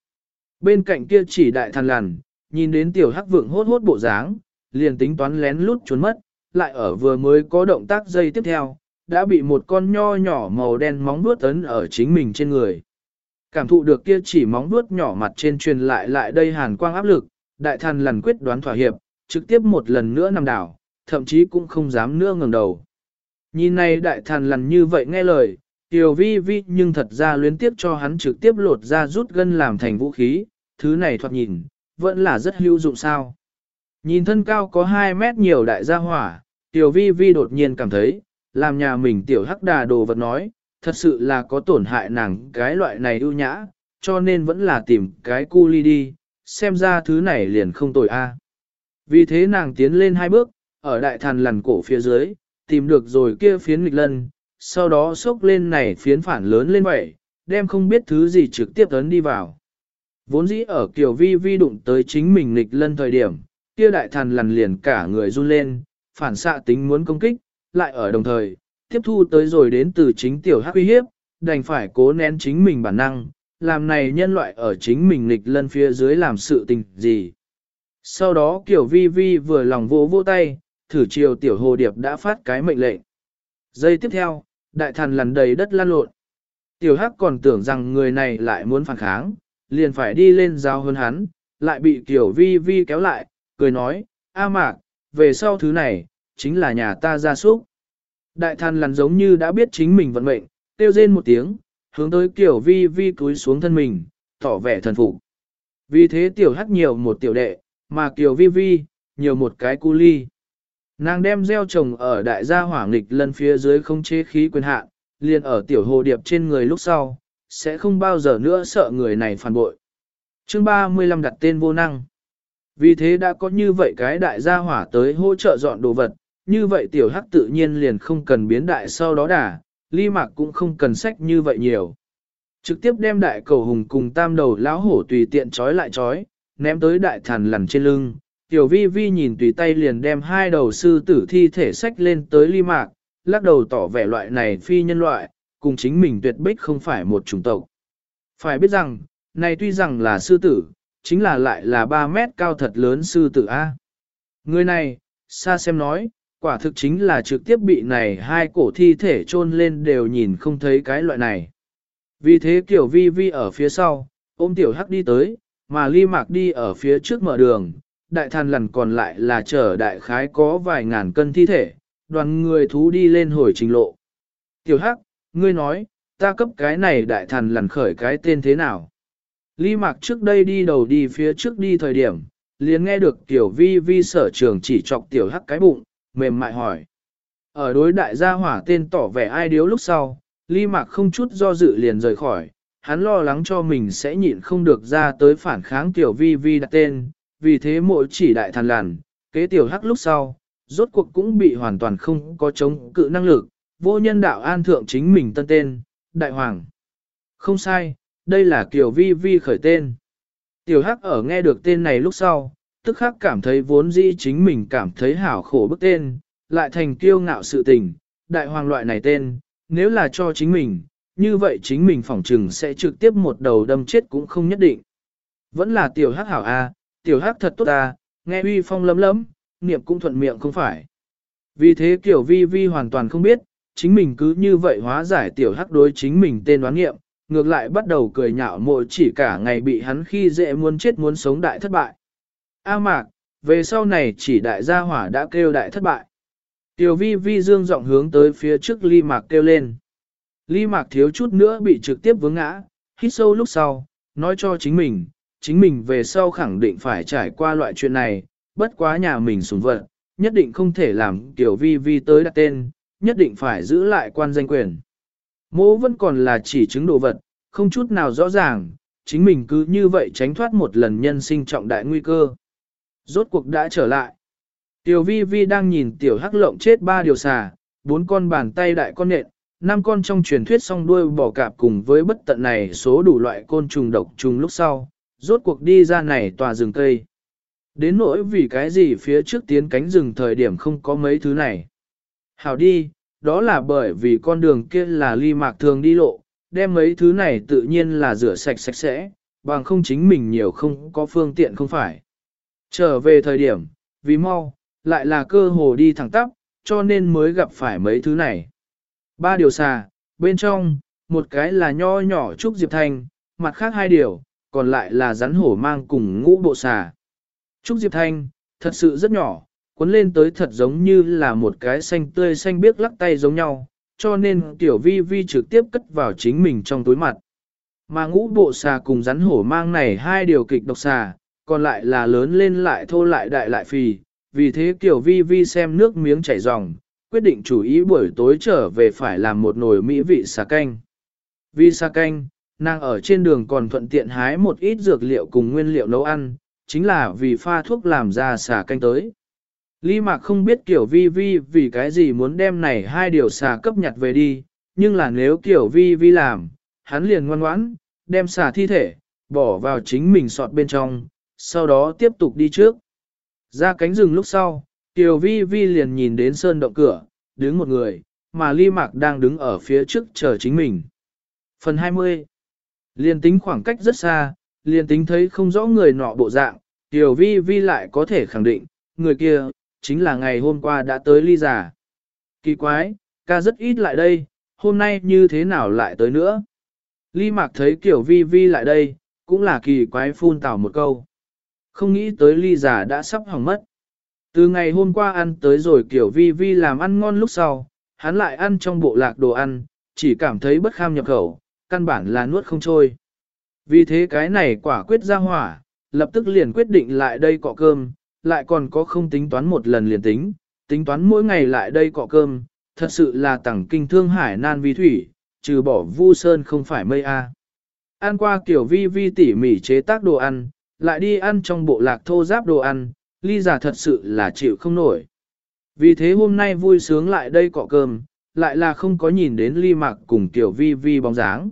Bên cạnh kia chỉ đại thần lằn, nhìn đến tiểu hắc vượng hốt hốt bộ dáng, liền tính toán lén lút trốn mất, lại ở vừa mới có động tác dây tiếp theo, đã bị một con nho nhỏ màu đen móng vuốt ấn ở chính mình trên người. Cảm thụ được kia chỉ móng vuốt nhỏ mặt trên truyền lại lại đây hàn quang áp lực, đại thần lần quyết đoán thỏa hiệp, trực tiếp một lần nữa nằm đảo, thậm chí cũng không dám nữa ngẩng đầu. Nhìn này đại thần lần như vậy nghe lời, tiểu vi vi nhưng thật ra luyến tiếp cho hắn trực tiếp lột ra rút gân làm thành vũ khí, thứ này thoạt nhìn, vẫn là rất hữu dụng sao. Nhìn thân cao có 2 mét nhiều đại gia hỏa, tiểu vi vi đột nhiên cảm thấy, làm nhà mình tiểu hắc đà đồ vật nói, thật sự là có tổn hại nàng cái loại này ưu nhã, cho nên vẫn là tìm cái cu ly đi, xem ra thứ này liền không tồi a. Vì thế nàng tiến lên hai bước, ở đại thần lằn cổ phía dưới, tìm được rồi kia phiến nghịch lân, sau đó xốc lên này phiến phản lớn lên vậy, đem không biết thứ gì trực tiếp ấn đi vào. Vốn dĩ ở kiểu vi vi đụng tới chính mình nghịch lân thời điểm, kia đại thần lằn liền cả người run lên, phản xạ tính muốn công kích, lại ở đồng thời, tiếp thu tới rồi đến từ chính tiểu hắc uy hiếp, đành phải cố nén chính mình bản năng, làm này nhân loại ở chính mình nghịch lân phía dưới làm sự tình gì. Sau đó kiểu vi vi vừa lòng vỗ vỗ tay, thử chiều tiểu hồ điệp đã phát cái mệnh lệnh. Giây tiếp theo, đại thần lằn đầy đất lan lộn. Tiểu hắc còn tưởng rằng người này lại muốn phản kháng, liền phải đi lên giao hơn hắn, lại bị Tiểu vi vi kéo lại, cười nói, A mạc, về sau thứ này, chính là nhà ta gia súc. Đại thần lằn giống như đã biết chính mình vận mệnh, tiêu rên một tiếng, hướng tới Tiểu vi vi cúi xuống thân mình, tỏ vẻ thần phục. Vì thế tiểu hắc nhiều một tiểu đệ, mà Tiểu vi vi, nhiều một cái cu ly. Nàng đem gieo trồng ở đại gia hỏa nghịch lân phía dưới không chế khí quyền hạn, liền ở tiểu hồ điệp trên người lúc sau, sẽ không bao giờ nữa sợ người này phản bội. Chương 35 đặt tên vô năng. Vì thế đã có như vậy cái đại gia hỏa tới hỗ trợ dọn đồ vật, như vậy tiểu hắc tự nhiên liền không cần biến đại sau đó đà, ly mạc cũng không cần sách như vậy nhiều. Trực tiếp đem đại cầu hùng cùng tam đầu lão hổ tùy tiện trói lại trói, ném tới đại thần lằn trên lưng. Tiểu vi vi nhìn tùy tay liền đem hai đầu sư tử thi thể sách lên tới ly mạc, lắc đầu tỏ vẻ loại này phi nhân loại, cùng chính mình tuyệt bích không phải một chủng tộc. Phải biết rằng, này tuy rằng là sư tử, chính là lại là 3 mét cao thật lớn sư tử A. Người này, xa xem nói, quả thực chính là trực tiếp bị này hai cổ thi thể chôn lên đều nhìn không thấy cái loại này. Vì thế kiểu vi vi ở phía sau, ôm tiểu hắc đi tới, mà ly mạc đi ở phía trước mở đường, đại than lần còn lại là chở đại khái có vài ngàn cân thi thể, đoàn người thú đi lên hồi trình lộ. Tiểu hắc, ngươi nói, ta cấp cái này đại thần lằn khởi cái tên thế nào? Ly mạc trước đây đi đầu đi phía trước đi thời điểm, liền nghe được tiểu vi vi sở trường chỉ chọc tiểu hắc cái bụng, mềm mại hỏi. Ở đối đại gia hỏa tên tỏ vẻ ai điếu lúc sau, ly mạc không chút do dự liền rời khỏi, hắn lo lắng cho mình sẽ nhịn không được ra tới phản kháng tiểu vi vi đặt tên, vì thế mỗi chỉ đại thần lằn kế tiểu hắc lúc sau, rốt cuộc cũng bị hoàn toàn không có chống cự năng lực, vô nhân đạo an thượng chính mình tân tên, đại hoàng. Không sai, đây là Kiều Vi Vi khởi tên. Tiểu Hắc ở nghe được tên này lúc sau, tức khắc cảm thấy vốn dĩ chính mình cảm thấy hảo khổ bức tên, lại thành kiêu ngạo sự tình, đại hoàng loại này tên, nếu là cho chính mình, như vậy chính mình phỏng trừng sẽ trực tiếp một đầu đâm chết cũng không nhất định. Vẫn là tiểu hắc hảo a, tiểu hắc thật tốt a, nghe uy phong lấm lấm, niệm cũng thuận miệng không phải. Vì thế kiểu vi vi hoàn toàn không biết, chính mình cứ như vậy hóa giải tiểu hắc đối chính mình tên đoán nghiệm, ngược lại bắt đầu cười nhạo mộ chỉ cả ngày bị hắn khi dễ muốn chết muốn sống đại thất bại. A mạc, về sau này chỉ đại gia hỏa đã kêu đại thất bại. Tiểu vi vi dương giọng hướng tới phía trước ly mạc kêu lên. Ly mạc thiếu chút nữa bị trực tiếp vướng ngã, hít sâu lúc sau, nói cho chính mình, chính mình về sau khẳng định phải trải qua loại chuyện này, bất quá nhà mình sùng vật, nhất định không thể làm tiểu vi vi tới đặt tên, nhất định phải giữ lại quan danh quyền. Mô vẫn còn là chỉ chứng đồ vật, không chút nào rõ ràng, chính mình cứ như vậy tránh thoát một lần nhân sinh trọng đại nguy cơ. Rốt cuộc đã trở lại. Tiểu vi vi đang nhìn tiểu hắc lộng chết ba điều xà, bốn con bàn tay đại con nện, năm con trong truyền thuyết song đuôi bò cạp cùng với bất tận này số đủ loại côn trùng độc trùng lúc sau, rốt cuộc đi ra này tòa rừng cây. Đến nỗi vì cái gì phía trước tiến cánh rừng thời điểm không có mấy thứ này. Hảo đi, đó là bởi vì con đường kia là ly mạc thường đi lộ, đem mấy thứ này tự nhiên là rửa sạch sạch sẽ, bằng không chính mình nhiều không có phương tiện không phải. Trở về thời điểm, vì mau, lại là cơ hồ đi thẳng tắp, cho nên mới gặp phải mấy thứ này. Ba điều xà, bên trong, một cái là nho nhỏ trúc diệp thanh, mặt khác hai điều, còn lại là rắn hổ mang cùng ngũ bộ xà. Trúc diệp thanh, thật sự rất nhỏ, cuốn lên tới thật giống như là một cái xanh tươi xanh biếc lắc tay giống nhau, cho nên tiểu vi vi trực tiếp cất vào chính mình trong túi mặt. Mà ngũ bộ xà cùng rắn hổ mang này hai điều kịch độc xà, còn lại là lớn lên lại thô lại đại lại phì, vì thế tiểu Vi Vi xem nước miếng chảy ròng, quyết định chủ ý buổi tối trở về phải làm một nồi mỹ vị xà canh. Vi xà canh, nàng ở trên đường còn thuận tiện hái một ít dược liệu cùng nguyên liệu nấu ăn, chính là vì pha thuốc làm ra xà canh tới. Lý Mạc không biết Kiều Vi Vi vì cái gì muốn đem này hai điều xà cấp nhặt về đi, nhưng là nếu Kiều Vi Vi làm, hắn liền ngoan ngoãn, đem xà thi thể, bỏ vào chính mình sọt bên trong, sau đó tiếp tục đi trước. Ra cánh rừng lúc sau, Kiều Vi Vi liền nhìn đến sơn động cửa, đứng một người, mà Lý Mạc đang đứng ở phía trước chờ chính mình. Phần 20 Liền tính khoảng cách rất xa, liền tính thấy không rõ người nọ bộ dạng, Kiều Vi Vi lại có thể khẳng định, người kia, chính là ngày hôm qua đã tới ly giả. Kỳ quái, ca rất ít lại đây, hôm nay như thế nào lại tới nữa? Ly Mạc thấy kiểu Vi Vi lại đây, cũng là kỳ quái phun tảo một câu. Không nghĩ tới ly giả đã sắp hỏng mất. Từ ngày hôm qua ăn tới rồi kiểu Vi Vi làm ăn ngon lúc sau, hắn lại ăn trong bộ lạc đồ ăn, chỉ cảm thấy bất kham nhập khẩu, căn bản là nuốt không trôi. Vì thế cái này quả quyết ra hỏa, lập tức liền quyết định lại đây cọ cơm, lại còn có không tính toán một lần liền tính, tính toán mỗi ngày lại đây cọ cơm, thật sự là tẳng kinh thương hải nan vi thủy, trừ bỏ vu sơn không phải mây a. Ăn qua kiểu vi vi tỉ mỉ chế tác đồ ăn, lại đi ăn trong bộ lạc thô giáp đồ ăn, ly giả thật sự là chịu không nổi. Vì thế hôm nay vui sướng lại đây cọ cơm, lại là không có nhìn đến ly mạc cùng tiểu vi vi bóng dáng.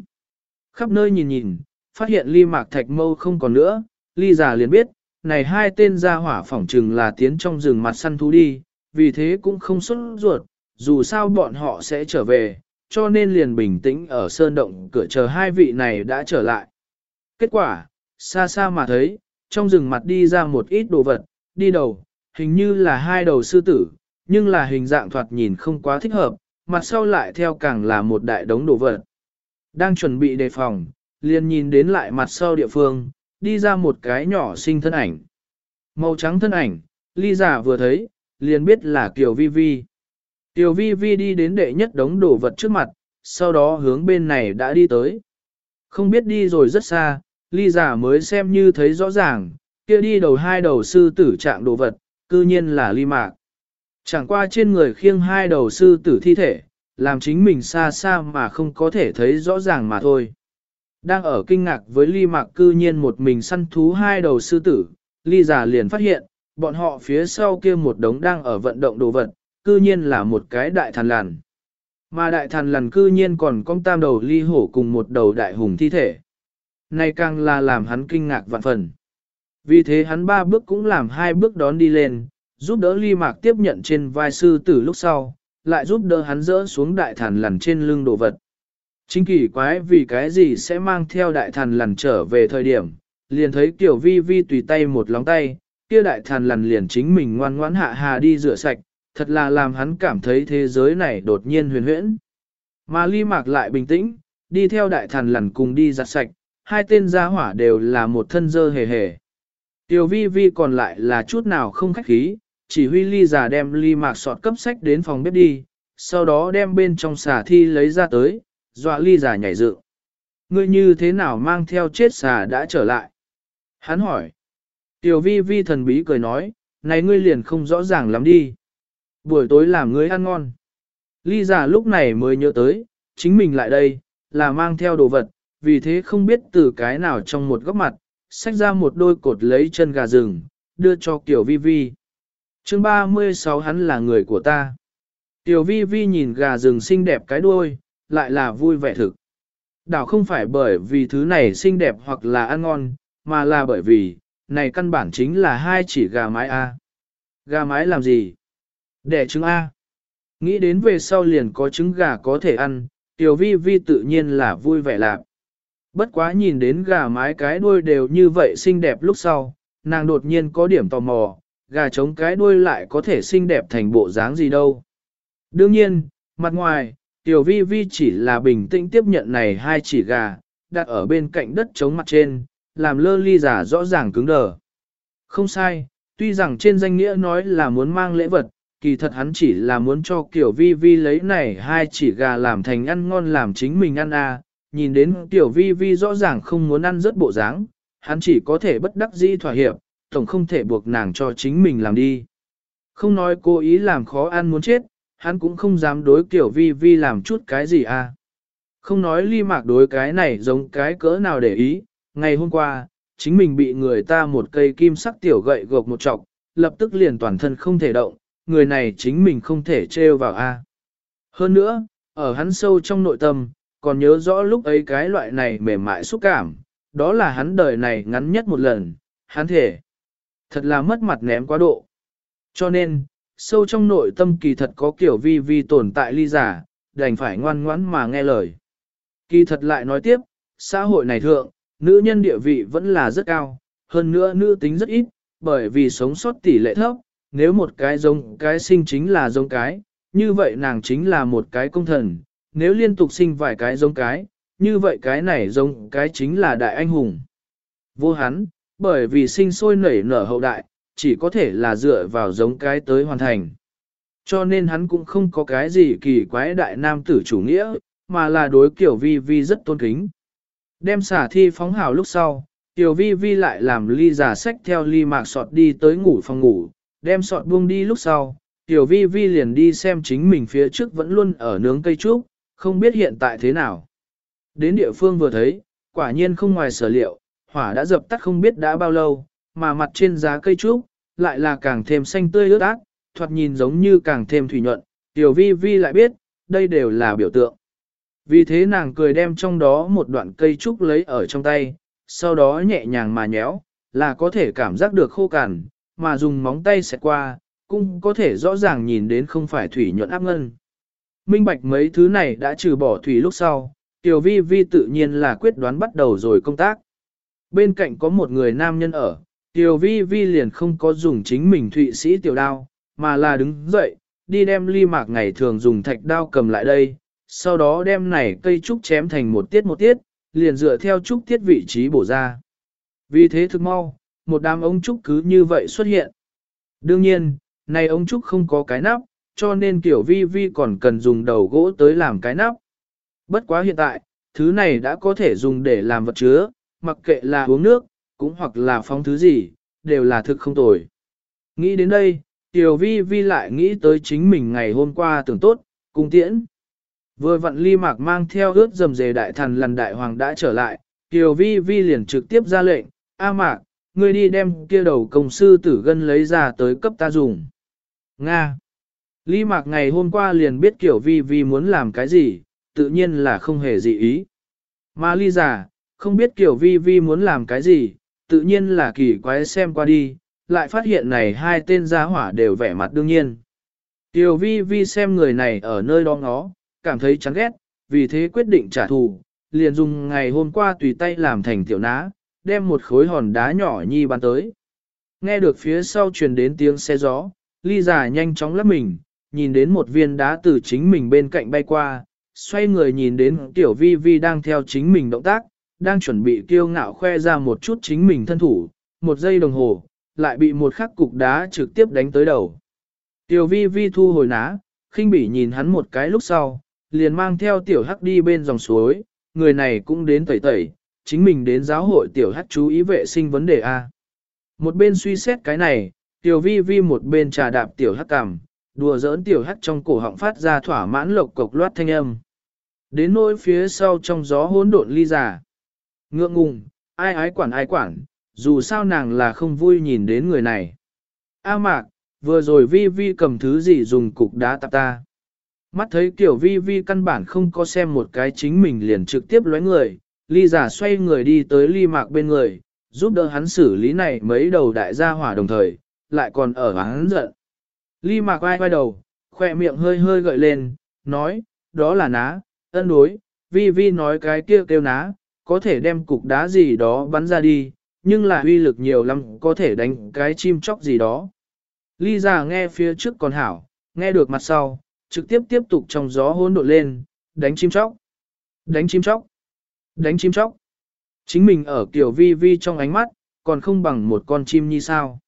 Khắp nơi nhìn nhìn, phát hiện ly mạc thạch mâu không còn nữa, ly giả liền biết, này hai tên gia hỏa phỏng trừng là tiến trong rừng mặt săn thú đi, vì thế cũng không xuất ruột, dù sao bọn họ sẽ trở về, cho nên liền bình tĩnh ở sơn động cửa chờ hai vị này đã trở lại. Kết quả, xa xa mà thấy, trong rừng mặt đi ra một ít đồ vật, đi đầu, hình như là hai đầu sư tử, nhưng là hình dạng thoạt nhìn không quá thích hợp, mặt sau lại theo càng là một đại đống đồ vật. Đang chuẩn bị đề phòng, liền nhìn đến lại mặt sau địa phương, đi ra một cái nhỏ sinh thân ảnh. Màu trắng thân ảnh, ly giả vừa thấy, liền biết là Kiều Vi Vi. Kiều Vi Vi đi đến đệ nhất đống đồ vật trước mặt, sau đó hướng bên này đã đi tới. Không biết đi rồi rất xa, ly giả mới xem như thấy rõ ràng, kia đi đầu hai đầu sư tử trạng đồ vật, cư nhiên là ly mạc. Chẳng qua trên người khiêng hai đầu sư tử thi thể, làm chính mình xa xa mà không có thể thấy rõ ràng mà thôi. Đang ở kinh ngạc với ly mạc cư nhiên một mình săn thú hai đầu sư tử, ly giả liền phát hiện, bọn họ phía sau kia một đống đang ở vận động đồ vật, cư nhiên là một cái đại thần lằn. Mà đại thần lằn cư nhiên còn con tam đầu ly hổ cùng một đầu đại hùng thi thể. Này càng là làm hắn kinh ngạc vạn phần. Vì thế hắn ba bước cũng làm hai bước đón đi lên, giúp đỡ ly mạc tiếp nhận trên vai sư tử lúc sau, lại giúp đỡ hắn dỡ xuống đại thần lằn trên lưng đồ vật. Chính kỳ quái vì cái gì sẽ mang theo đại thần lằn trở về thời điểm, liền thấy kiểu vi vi tùy tay một lóng tay, kia đại thần lằn liền chính mình ngoan ngoãn hạ hà đi rửa sạch, thật là làm hắn cảm thấy thế giới này đột nhiên huyền huyễn. Mà ly mạc lại bình tĩnh, đi theo đại thần lằn cùng đi giặt sạch, hai tên gia hỏa đều là một thân dơ hề hề. Tiểu vi vi còn lại là chút nào không khách khí, chỉ huy ly già đem ly mạc sọt cấp sách đến phòng bếp đi, sau đó đem bên trong xà thi lấy ra tới, dọa ly giả nhảy dựng. Ngươi như thế nào mang theo chết xà đã trở lại? Hắn hỏi. Tiểu vi vi thần bí cười nói, này ngươi liền không rõ ràng lắm đi. Buổi tối làm ngươi ăn ngon. Ly giả lúc này mới nhớ tới, chính mình lại đây, là mang theo đồ vật, vì thế không biết từ cái nào trong một góc mặt, xách ra một đôi cột lấy chân gà rừng, đưa cho Tiểu Vi Vi. chương 36 hắn là người của ta. Tiểu Vi Vi nhìn gà rừng xinh đẹp cái đuôi, lại là vui vẻ thực. Đảo không phải bởi vì thứ này xinh đẹp hoặc là ăn ngon, mà là bởi vì, này căn bản chính là hai chỉ gà mái A. Gà mái làm gì? Đẻ trứng A. Nghĩ đến về sau liền có trứng gà có thể ăn, tiểu vi vi tự nhiên là vui vẻ lạc. Bất quá nhìn đến gà mái cái đuôi đều như vậy xinh đẹp lúc sau, nàng đột nhiên có điểm tò mò, gà trống cái đuôi lại có thể xinh đẹp thành bộ dáng gì đâu. Đương nhiên, mặt ngoài, Tiểu vi vi chỉ là bình tĩnh tiếp nhận này hai chỉ gà, đặt ở bên cạnh đất chống mặt trên, làm lơ ly giả rõ ràng cứng đờ. Không sai, tuy rằng trên danh nghĩa nói là muốn mang lễ vật, kỳ thật hắn chỉ là muốn cho kiểu vi vi lấy này hai chỉ gà làm thành ăn ngon làm chính mình ăn à, nhìn đến tiểu vi vi rõ ràng không muốn ăn rất bộ dáng, hắn chỉ có thể bất đắc dĩ thỏa hiệp, tổng không thể buộc nàng cho chính mình làm đi. Không nói cố ý làm khó ăn muốn chết, hắn cũng không dám đối kiểu vi vi làm chút cái gì à. Không nói ly mạc đối cái này giống cái cỡ nào để ý, ngày hôm qua, chính mình bị người ta một cây kim sắc tiểu gậy gộc một trọc, lập tức liền toàn thân không thể động, người này chính mình không thể trêu vào a. Hơn nữa, ở hắn sâu trong nội tâm, còn nhớ rõ lúc ấy cái loại này mềm mại xúc cảm, đó là hắn đời này ngắn nhất một lần, hắn thể. Thật là mất mặt ném quá độ. Cho nên, sâu trong nội tâm kỳ thật có kiểu vi vi tồn tại ly giả, đành phải ngoan ngoãn mà nghe lời. Kỳ thật lại nói tiếp, xã hội này thượng, nữ nhân địa vị vẫn là rất cao, hơn nữa nữ tính rất ít, bởi vì sống sót tỷ lệ thấp, nếu một cái giống cái sinh chính là giống cái, như vậy nàng chính là một cái công thần, nếu liên tục sinh vài cái giống cái, như vậy cái này giống cái chính là đại anh hùng. Vô hắn, bởi vì sinh sôi nảy nở hậu đại, chỉ có thể là dựa vào giống cái tới hoàn thành. Cho nên hắn cũng không có cái gì kỳ quái đại nam tử chủ nghĩa, mà là đối kiểu vi vi rất tôn kính. Đem xả thi phóng hào lúc sau, tiểu vi vi lại làm ly giả sách theo ly mạc sọt đi tới ngủ phòng ngủ, đem sọt buông đi lúc sau, tiểu vi vi liền đi xem chính mình phía trước vẫn luôn ở nướng cây trúc, không biết hiện tại thế nào. Đến địa phương vừa thấy, quả nhiên không ngoài sở liệu, hỏa đã dập tắt không biết đã bao lâu, mà mặt trên giá cây trúc, lại là càng thêm xanh tươi ướt át, thoạt nhìn giống như càng thêm thủy nhuận, tiểu vi vi lại biết, đây đều là biểu tượng. Vì thế nàng cười đem trong đó một đoạn cây trúc lấy ở trong tay, sau đó nhẹ nhàng mà nhéo, là có thể cảm giác được khô cằn, mà dùng móng tay xẹt qua, cũng có thể rõ ràng nhìn đến không phải thủy nhuận áp ngân. Minh bạch mấy thứ này đã trừ bỏ thủy lúc sau, Tiểu Vi Vi tự nhiên là quyết đoán bắt đầu rồi công tác. Bên cạnh có một người nam nhân ở, Tiểu Vi Vi liền không có dùng chính mình thụy sĩ tiểu đao, mà là đứng dậy, đi đem ly mạc ngày thường dùng thạch đao cầm lại đây, sau đó đem này cây trúc chém thành một tiết một tiết, liền dựa theo trúc tiết vị trí bổ ra. Vì thế thực mau, một đám ống trúc cứ như vậy xuất hiện. Đương nhiên, này ống trúc không có cái nắp, cho nên kiểu vi vi còn cần dùng đầu gỗ tới làm cái nắp. Bất quá hiện tại, thứ này đã có thể dùng để làm vật chứa, mặc kệ là uống nước, cũng hoặc là phóng thứ gì, đều là thực không tồi. Nghĩ đến đây, Tiểu Vi Vi lại nghĩ tới chính mình ngày hôm qua tưởng tốt, cung tiễn. Vừa vặn ly mạc mang theo ướt dầm dề đại thần lần đại hoàng đã trở lại, Tiểu Vi Vi liền trực tiếp ra lệnh, A mạc, ngươi đi đem kia đầu công sư tử gân lấy ra tới cấp ta dùng. Nga. Ly mạc ngày hôm qua liền biết tiểu Vi Vi muốn làm cái gì, tự nhiên là không hề dị ý. Mà ly giả, không biết tiểu Vi Vi muốn làm cái gì, tự nhiên là kỳ quái xem qua đi, lại phát hiện này hai tên gia hỏa đều vẻ mặt đương nhiên. Tiểu vi vi xem người này ở nơi đó ngó, cảm thấy chán ghét, vì thế quyết định trả thù, liền dùng ngày hôm qua tùy tay làm thành tiểu ná, đem một khối hòn đá nhỏ nhi bắn tới. Nghe được phía sau truyền đến tiếng xe gió, ly giả nhanh chóng lắp mình, nhìn đến một viên đá từ chính mình bên cạnh bay qua, xoay người nhìn đến tiểu vi vi đang theo chính mình động tác, đang chuẩn bị kiêu ngạo khoe ra một chút chính mình thân thủ, một giây đồng hồ, lại bị một khắc cục đá trực tiếp đánh tới đầu. Tiểu vi vi thu hồi ná, khinh bỉ nhìn hắn một cái lúc sau, liền mang theo tiểu hắc đi bên dòng suối, người này cũng đến tẩy tẩy, chính mình đến giáo hội tiểu hắc chú ý vệ sinh vấn đề A. Một bên suy xét cái này, tiểu vi vi một bên trà đạp tiểu hắc cằm, đùa giỡn tiểu hắc trong cổ họng phát ra thỏa mãn lộc cộc loát thanh âm. Đến nỗi phía sau trong gió hỗn độn ly giả. Ngượng ngùng, ai ái quản ai quản, dù sao nàng là không vui nhìn đến người này. A mạc, vừa rồi vi vi cầm thứ gì dùng cục đá tạp ta. Mắt thấy kiểu vi vi căn bản không có xem một cái chính mình liền trực tiếp lóe người, ly giả xoay người đi tới ly mạc bên người, giúp đỡ hắn xử lý này mấy đầu đại gia hỏa đồng thời, lại còn ở hắn giận. Ly mạc vai vai đầu, khoe miệng hơi hơi gợi lên, nói, đó là ná, ân đối, vi vi nói cái kia kêu, kêu ná, có thể đem cục đá gì đó bắn ra đi, nhưng là uy lực nhiều lắm có thể đánh cái chim chóc gì đó. Ly già nghe phía trước còn hảo, nghe được mặt sau, trực tiếp tiếp tục trong gió hỗn độn lên, đánh chim chóc, đánh chim chóc, đánh chim chóc. Chính mình ở kiểu vi vi trong ánh mắt, còn không bằng một con chim như sao.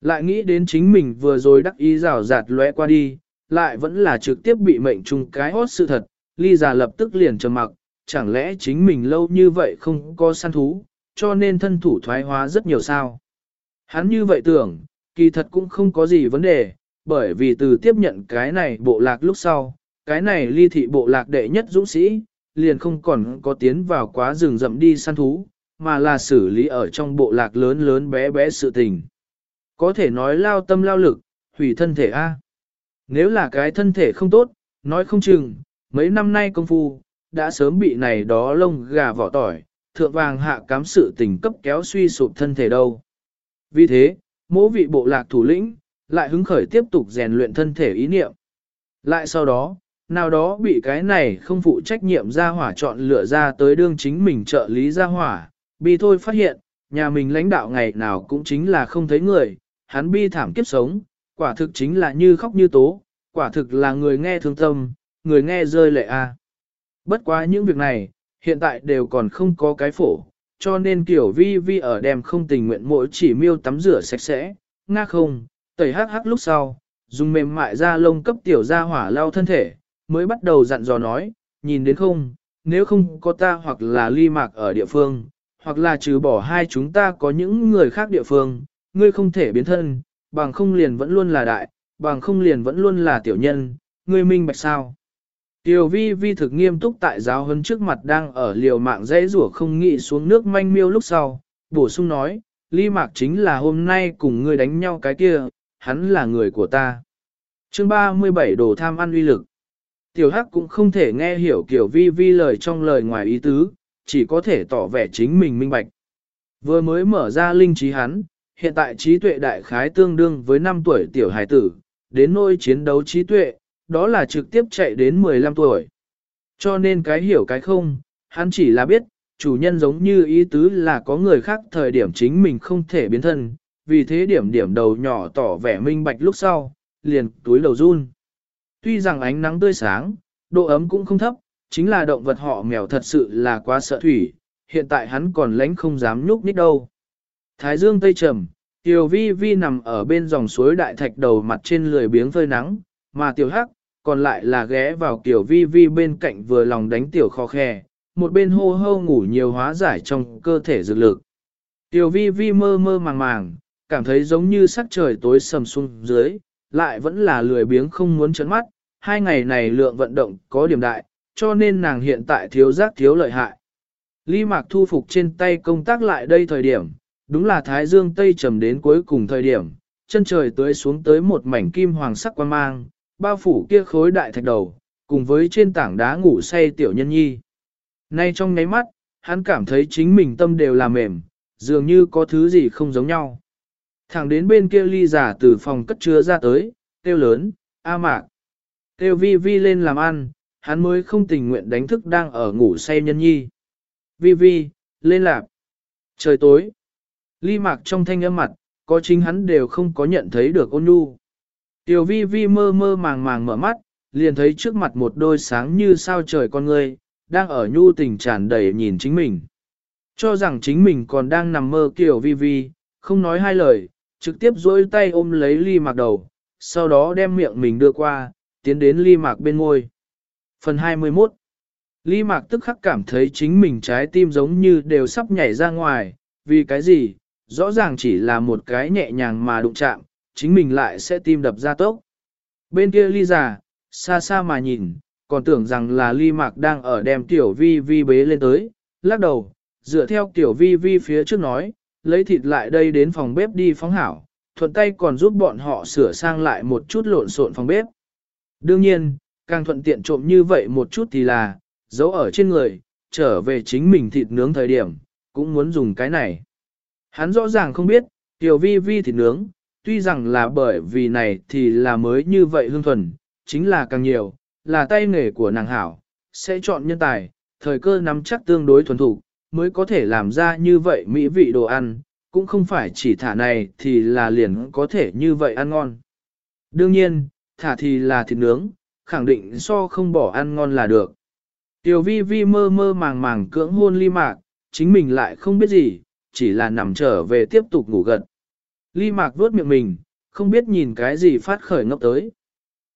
Lại nghĩ đến chính mình vừa rồi đắc ý rào rạt lóe qua đi, lại vẫn là trực tiếp bị mệnh trùng cái hốt sự thật, ly già lập tức liền trầm mặc, chẳng lẽ chính mình lâu như vậy không có săn thú, cho nên thân thủ thoái hóa rất nhiều sao. Hắn như vậy tưởng, kỳ thật cũng không có gì vấn đề, bởi vì từ tiếp nhận cái này bộ lạc lúc sau, cái này ly thị bộ lạc đệ nhất dũng sĩ, liền không còn có tiến vào quá rừng rậm đi săn thú, mà là xử lý ở trong bộ lạc lớn lớn bé bé sự tình. Có thể nói lao tâm lao lực, hủy thân thể A. Nếu là cái thân thể không tốt, nói không chừng, mấy năm nay công phu, đã sớm bị này đó lông gà vỏ tỏi, thượng vàng hạ cám sự tình cấp kéo suy sụp thân thể đâu. Vì thế, mỗi vị bộ lạc thủ lĩnh, lại hứng khởi tiếp tục rèn luyện thân thể ý niệm. Lại sau đó, nào đó bị cái này không phụ trách nhiệm ra hỏa chọn lựa ra tới đương chính mình trợ lý ra hỏa, bi thôi phát hiện, nhà mình lãnh đạo ngày nào cũng chính là không thấy người, hắn bi thảm kiếp sống, quả thực chính là như khóc như tố, quả thực là người nghe thương tâm, người nghe rơi lệ a. Bất quá những việc này, hiện tại đều còn không có cái phổ, cho nên kiểu vi vi ở đem không tình nguyện mỗi chỉ miêu tắm rửa sạch sẽ, nga không, tẩy hắc hắc lúc sau, dùng mềm mại da lông cấp tiểu ra hỏa lao thân thể, mới bắt đầu dặn dò nói, nhìn đến không, nếu không có ta hoặc là ly mạc ở địa phương, hoặc là trừ bỏ hai chúng ta có những người khác địa phương, ngươi không thể biến thân, bằng không liền vẫn luôn là đại, bằng không liền vẫn luôn là tiểu nhân, ngươi minh bạch sao. Tiểu vi vi thực nghiêm túc tại giáo hân trước mặt đang ở liều mạng dễ rủa không nghĩ xuống nước manh miêu lúc sau, bổ sung nói, ly mạc chính là hôm nay cùng ngươi đánh nhau cái kia, hắn là người của ta. chương 37 đồ tham ăn uy lực. Tiểu Hắc cũng không thể nghe hiểu kiểu vi vi lời trong lời ngoài ý tứ, chỉ có thể tỏ vẻ chính mình minh bạch. Vừa mới mở ra linh trí hắn, hiện tại trí tuệ đại khái tương đương với 5 tuổi tiểu hài tử, đến nỗi chiến đấu trí tuệ, đó là trực tiếp chạy đến 15 tuổi. Cho nên cái hiểu cái không, hắn chỉ là biết, chủ nhân giống như ý tứ là có người khác thời điểm chính mình không thể biến thân, vì thế điểm điểm đầu nhỏ tỏ vẻ minh bạch lúc sau, liền túi đầu run. Tuy rằng ánh nắng tươi sáng, độ ấm cũng không thấp, chính là động vật họ mèo thật sự là quá sợ thủy, hiện tại hắn còn lánh không dám nhúc nhích đâu. Thái dương tây trầm, tiểu vi vi nằm ở bên dòng suối đại thạch đầu mặt trên lười biếng phơi nắng, mà tiểu hắc, còn lại là ghé vào kiểu vi vi bên cạnh vừa lòng đánh tiểu kho khe, một bên hô hô ngủ nhiều hóa giải trong cơ thể dược lực. Tiểu vi vi mơ mơ màng màng, cảm thấy giống như sắc trời tối sầm xuống dưới, lại vẫn là lười biếng không muốn chấn mắt, hai ngày này lượng vận động có điểm đại, cho nên nàng hiện tại thiếu giác thiếu lợi hại. Ly Mạc thu phục trên tay công tác lại đây thời điểm, đúng là Thái Dương Tây trầm đến cuối cùng thời điểm, chân trời tưới xuống tới một mảnh kim hoàng sắc quan mang, bao phủ kia khối đại thạch đầu, cùng với trên tảng đá ngủ say tiểu nhân nhi. Nay trong nháy mắt, hắn cảm thấy chính mình tâm đều là mềm, dường như có thứ gì không giống nhau. Thẳng đến bên kia ly giả từ phòng cất chứa ra tới, kêu lớn, A mạc. Kêu vi vi lên làm ăn, hắn mới không tình nguyện đánh thức đang ở ngủ say nhân nhi. Vi vi, lên lạp. Trời tối. Ly mạc trong thanh âm mặt, có chính hắn đều không có nhận thấy được ôn nhu. Tiểu vi vi mơ mơ màng màng mở mắt, liền thấy trước mặt một đôi sáng như sao trời con người, đang ở nhu tình tràn đầy nhìn chính mình. Cho rằng chính mình còn đang nằm mơ kiểu vi vi, không nói hai lời, trực tiếp duỗi tay ôm lấy ly mạc đầu, sau đó đem miệng mình đưa qua, tiến đến ly mạc bên ngôi. Phần 21 Ly mạc tức khắc cảm thấy chính mình trái tim giống như đều sắp nhảy ra ngoài, vì cái gì, rõ ràng chỉ là một cái nhẹ nhàng mà đụng chạm, chính mình lại sẽ tim đập ra tốc. Bên kia ly già, xa xa mà nhìn, còn tưởng rằng là ly mạc đang ở đem tiểu vi vi bế lên tới, lắc đầu, dựa theo tiểu vi vi phía trước nói, lấy thịt lại đây đến phòng bếp đi phóng hảo, thuận tay còn giúp bọn họ sửa sang lại một chút lộn xộn phòng bếp. Đương nhiên, càng thuận tiện trộm như vậy một chút thì là, giấu ở trên người, trở về chính mình thịt nướng thời điểm, cũng muốn dùng cái này. Hắn rõ ràng không biết, tiểu vi vi thịt nướng, tuy rằng là bởi vì này thì là mới như vậy hương thuần, chính là càng nhiều, là tay nghề của nàng hảo, sẽ chọn nhân tài, thời cơ nắm chắc tương đối thuần thủ, mới có thể làm ra như vậy mỹ vị đồ ăn, cũng không phải chỉ thả này thì là liền có thể như vậy ăn ngon. Đương nhiên, thả thì là thịt nướng, khẳng định so không bỏ ăn ngon là được. Tiểu vi vi mơ mơ màng màng cưỡng hôn ly mạc, chính mình lại không biết gì, chỉ là nằm trở về tiếp tục ngủ gật. Ly mạc vuốt miệng mình, không biết nhìn cái gì phát khởi ngốc tới.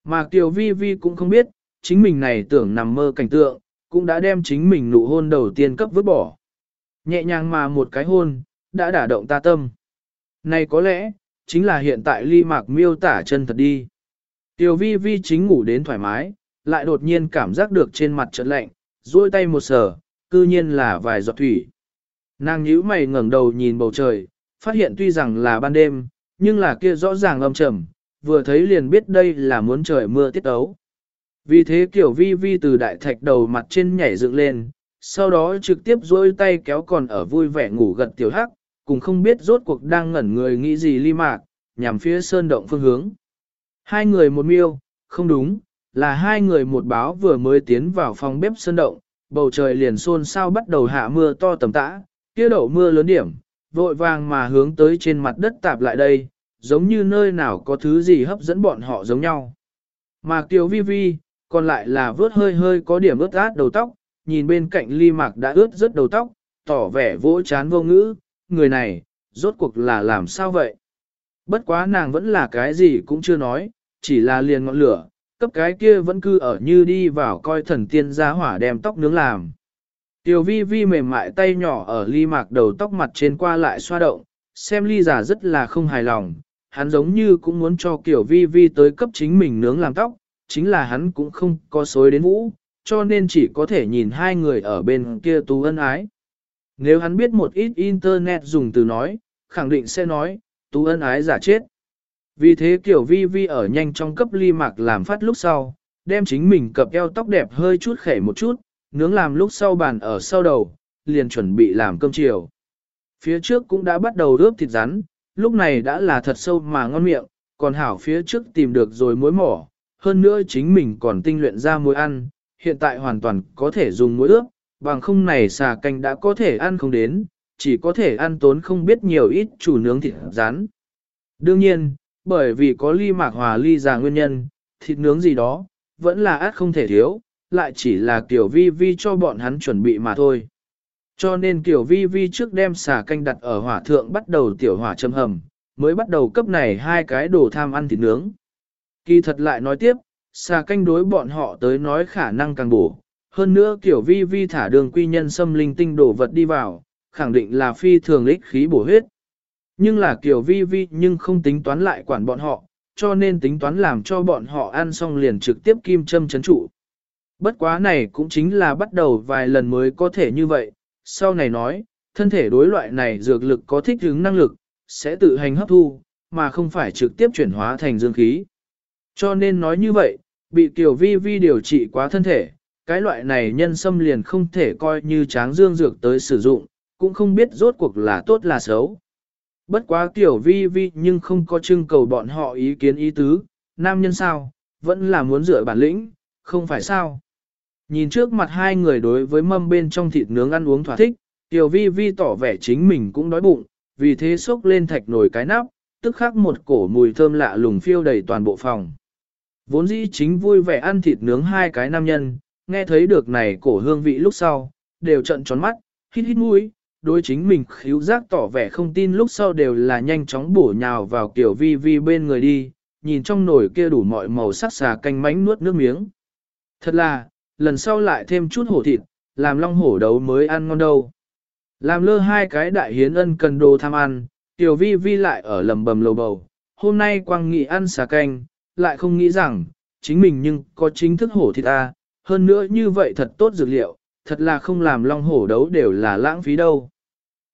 Mà Tiểu vi vi cũng không biết, chính mình này tưởng nằm mơ cảnh tượng, cũng đã đem chính mình nụ hôn đầu tiên cấp vứt bỏ. nhẹ nhàng mà một cái hôn, đã đả động ta tâm. Này có lẽ, chính là hiện tại ly mạc miêu tả chân thật đi. Tiểu vi vi chính ngủ đến thoải mái, lại đột nhiên cảm giác được trên mặt chợt lạnh, duỗi tay một sờ, cư nhiên là vài giọt thủy. Nàng nhíu mày ngẩng đầu nhìn bầu trời, phát hiện tuy rằng là ban đêm, nhưng là kia rõ ràng âm trầm, vừa thấy liền biết đây là muốn trời mưa tiết ấu. Vì thế kiểu vi vi từ đại thạch đầu mặt trên nhảy dựng lên, sau đó trực tiếp duỗi tay kéo còn ở vui vẻ ngủ gật tiểu hắc, cùng không biết rốt cuộc đang ngẩn người nghĩ gì ly mạc, nhằm phía sơn động phương hướng. Hai người một miêu, không đúng, là hai người một báo vừa mới tiến vào phòng bếp sơn động, bầu trời liền xôn xao bắt đầu hạ mưa to tầm tã, kia đậu mưa lớn điểm, vội vàng mà hướng tới trên mặt đất tạp lại đây, giống như nơi nào có thứ gì hấp dẫn bọn họ giống nhau. Mà Kiều Vi Vi, còn lại là vớt hơi hơi có điểm ướt át đầu tóc, nhìn bên cạnh ly mạc đã ướt rất đầu tóc, tỏ vẻ vỗ chán vô ngữ, người này, rốt cuộc là làm sao vậy? Bất quá nàng vẫn là cái gì cũng chưa nói, chỉ là liền ngọn lửa, cấp cái kia vẫn cứ ở như đi vào coi thần tiên ra hỏa đem tóc nướng làm. Tiểu vi vi mềm mại tay nhỏ ở ly mạc đầu tóc mặt trên qua lại xoa động, xem ly giả rất là không hài lòng, hắn giống như cũng muốn cho kiểu vi vi tới cấp chính mình nướng làm tóc, chính là hắn cũng không có xối đến vũ, cho nên chỉ có thể nhìn hai người ở bên kia tú ân ái. Nếu hắn biết một ít internet dùng từ nói, khẳng định sẽ nói, tú ân ái giả chết. Vì thế kiểu vi vi ở nhanh trong cấp ly mạc làm phát lúc sau, đem chính mình cập eo tóc đẹp hơi chút khẻ một chút, nướng làm lúc sau bàn ở sau đầu, liền chuẩn bị làm cơm chiều. Phía trước cũng đã bắt đầu ướp thịt rắn, lúc này đã là thật sâu mà ngon miệng, còn hảo phía trước tìm được rồi muối mỏ, hơn nữa chính mình còn tinh luyện ra muối ăn, hiện tại hoàn toàn có thể dùng muối ướp, bằng không này xà canh đã có thể ăn không đến, chỉ có thể ăn tốn không biết nhiều ít chủ nướng thịt rắn. Đương nhiên, bởi vì có ly mạc hòa ly già nguyên nhân, thịt nướng gì đó, vẫn là át không thể thiếu, lại chỉ là kiểu vi vi cho bọn hắn chuẩn bị mà thôi. Cho nên kiểu vi vi trước đem xà canh đặt ở hỏa thượng bắt đầu tiểu hỏa châm hầm, mới bắt đầu cấp này hai cái đồ tham ăn thịt nướng. Kỳ thật lại nói tiếp, xà canh đối bọn họ tới nói khả năng càng bổ. Hơn nữa kiểu vi vi thả đường quy nhân xâm linh tinh đổ vật đi vào, khẳng định là phi thường lích khí bổ huyết. Nhưng là kiểu vi vi nhưng không tính toán lại quản bọn họ, cho nên tính toán làm cho bọn họ ăn xong liền trực tiếp kim châm chấn trụ. Bất quá này cũng chính là bắt đầu vài lần mới có thể như vậy, sau này nói, thân thể đối loại này dược lực có thích ứng năng lực, sẽ tự hành hấp thu, mà không phải trực tiếp chuyển hóa thành dương khí. Cho nên nói như vậy, bị tiểu vi vi điều trị quá thân thể, cái loại này nhân xâm liền không thể coi như tráng dương dược tới sử dụng, cũng không biết rốt cuộc là tốt là xấu. Bất quá tiểu vi vi nhưng không có trưng cầu bọn họ ý kiến ý tứ, nam nhân sao, vẫn là muốn dựa bản lĩnh, không phải sao. Nhìn trước mặt hai người đối với mâm bên trong thịt nướng ăn uống thỏa thích, tiểu vi vi tỏ vẻ chính mình cũng đói bụng, vì thế xốc lên thạch nồi cái nắp, tức khắc một cổ mùi thơm lạ lùng phiêu đầy toàn bộ phòng. Vốn dĩ chính vui vẻ ăn thịt nướng hai cái nam nhân, nghe thấy được này cổ hương vị lúc sau, đều trận tròn mắt, hít hít mũi, đối chính mình khíu giác tỏ vẻ không tin lúc sau đều là nhanh chóng bổ nhào vào kiểu vi vi bên người đi, nhìn trong nồi kia đủ mọi màu sắc xà canh mánh nuốt nước miếng. Thật là, lần sau lại thêm chút hổ thịt, làm long hổ đấu mới ăn ngon đâu. Làm lơ hai cái đại hiến ân cần đồ tham ăn, tiểu vi vi lại ở lầm bầm lầu bầu, hôm nay quang nghị ăn xà canh, lại không nghĩ rằng, chính mình nhưng có chính thức hổ thịt a, hơn nữa như vậy thật tốt dược liệu, thật là không làm long hổ đấu đều là lãng phí đâu.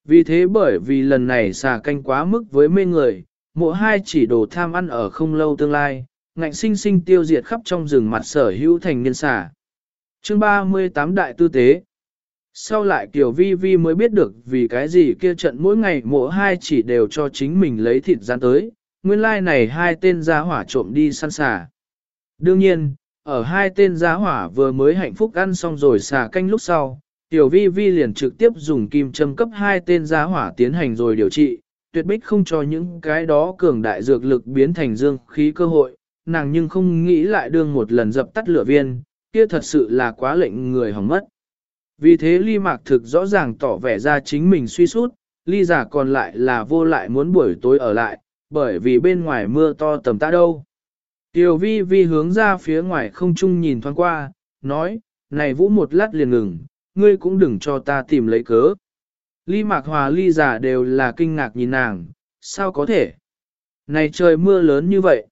Vì thế bởi vì lần này xà canh quá mức với mê người, mộ hai chỉ đồ tham ăn ở không lâu tương lai, ngạnh sinh sinh tiêu diệt khắp trong rừng mặt sở hữu thành niên xà. Chương 38 Đại Tư Tế Sau lại Kiều Vi Vi mới biết được vì cái gì kia trận mỗi ngày mỗi hai chỉ đều cho chính mình lấy thịt gian tới, nguyên lai like này hai tên gia hỏa trộm đi săn xà. Đương nhiên, ở hai tên gia hỏa vừa mới hạnh phúc ăn xong rồi xà canh lúc sau, Tiểu Vi Vi liền trực tiếp dùng kim châm cấp hai tên gia hỏa tiến hành rồi điều trị, tuyệt bích không cho những cái đó cường đại dược lực biến thành dương khí cơ hội, nàng nhưng không nghĩ lại đương một lần dập tắt lửa viên, kia thật sự là quá lệnh người hỏng mất. Vì thế ly mạc thực rõ ràng tỏ vẻ ra chính mình suy sút, ly giả còn lại là vô lại muốn buổi tối ở lại, bởi vì bên ngoài mưa to tầm ta đâu. Tiểu vi vi hướng ra phía ngoài không trung nhìn thoáng qua, nói, này vũ một lát liền ngừng, ngươi cũng đừng cho ta tìm lấy cớ. Ly Mạc Hòa Ly giả đều là kinh ngạc nhìn nàng, sao có thể? Này trời mưa lớn như vậy.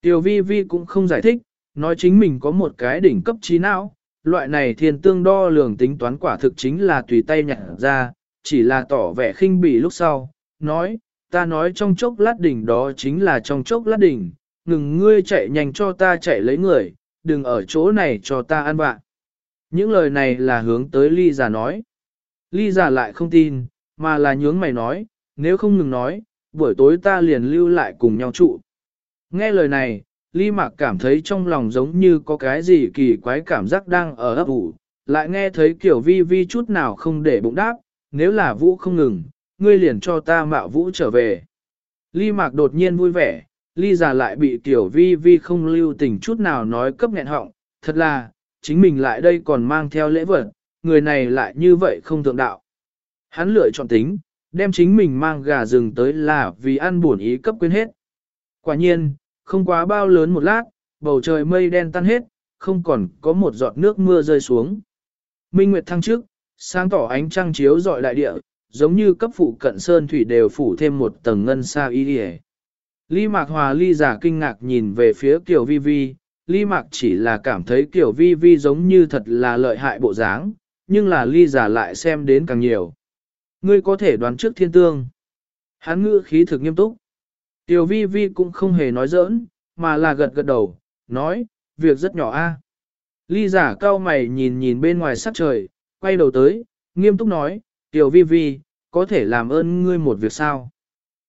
Tiểu vi vi cũng không giải thích, nói chính mình có một cái đỉnh cấp trí não, loại này thiên tương đo lường tính toán quả thực chính là tùy tay nhặt ra, chỉ là tỏ vẻ khinh bỉ lúc sau, nói, ta nói trong chốc lát đỉnh đó chính là trong chốc lát đỉnh, ngừng ngươi chạy nhanh cho ta chạy lấy người, đừng ở chỗ này cho ta ăn vạ Những lời này là hướng tới ly giả nói. Ly giả lại không tin, mà là nhướng mày nói, nếu không ngừng nói, buổi tối ta liền lưu lại cùng nhau trụ. Nghe lời này, Ly Mạc cảm thấy trong lòng giống như có cái gì kỳ quái cảm giác đang ở ấp ủ, lại nghe thấy kiểu vi vi chút nào không để bụng đáp, nếu là vũ không ngừng, ngươi liền cho ta mạo vũ trở về. Ly Mạc đột nhiên vui vẻ, Ly già lại bị tiểu vi vi không lưu tình chút nào nói cấp nghẹn họng, thật là, chính mình lại đây còn mang theo lễ vật, người này lại như vậy không thượng đạo. Hắn lựa chọn tính, đem chính mình mang gà rừng tới là vì ăn buồn ý cấp quên hết. Quả nhiên, không quá bao lớn một lát, bầu trời mây đen tan hết, không còn có một giọt nước mưa rơi xuống. Minh Nguyệt thăng trước, sáng tỏ ánh trăng chiếu dọi đại địa, giống như cấp phụ cận sơn thủy đều phủ thêm một tầng ngân sa y đi Ly Mạc Hòa Ly giả kinh ngạc nhìn về phía Kiều Vi Vi, Ly Mạc chỉ là cảm thấy Kiều Vi Vi giống như thật là lợi hại bộ dáng, nhưng là Ly giả lại xem đến càng nhiều. Ngươi có thể đoán trước thiên tương. Hắn ngữ khí thực nghiêm túc. Tiểu vi vi cũng không hề nói giỡn, mà là gật gật đầu, nói, việc rất nhỏ a. Ly giả cao mày nhìn nhìn bên ngoài sắc trời, quay đầu tới, nghiêm túc nói, tiểu vi vi, có thể làm ơn ngươi một việc sao?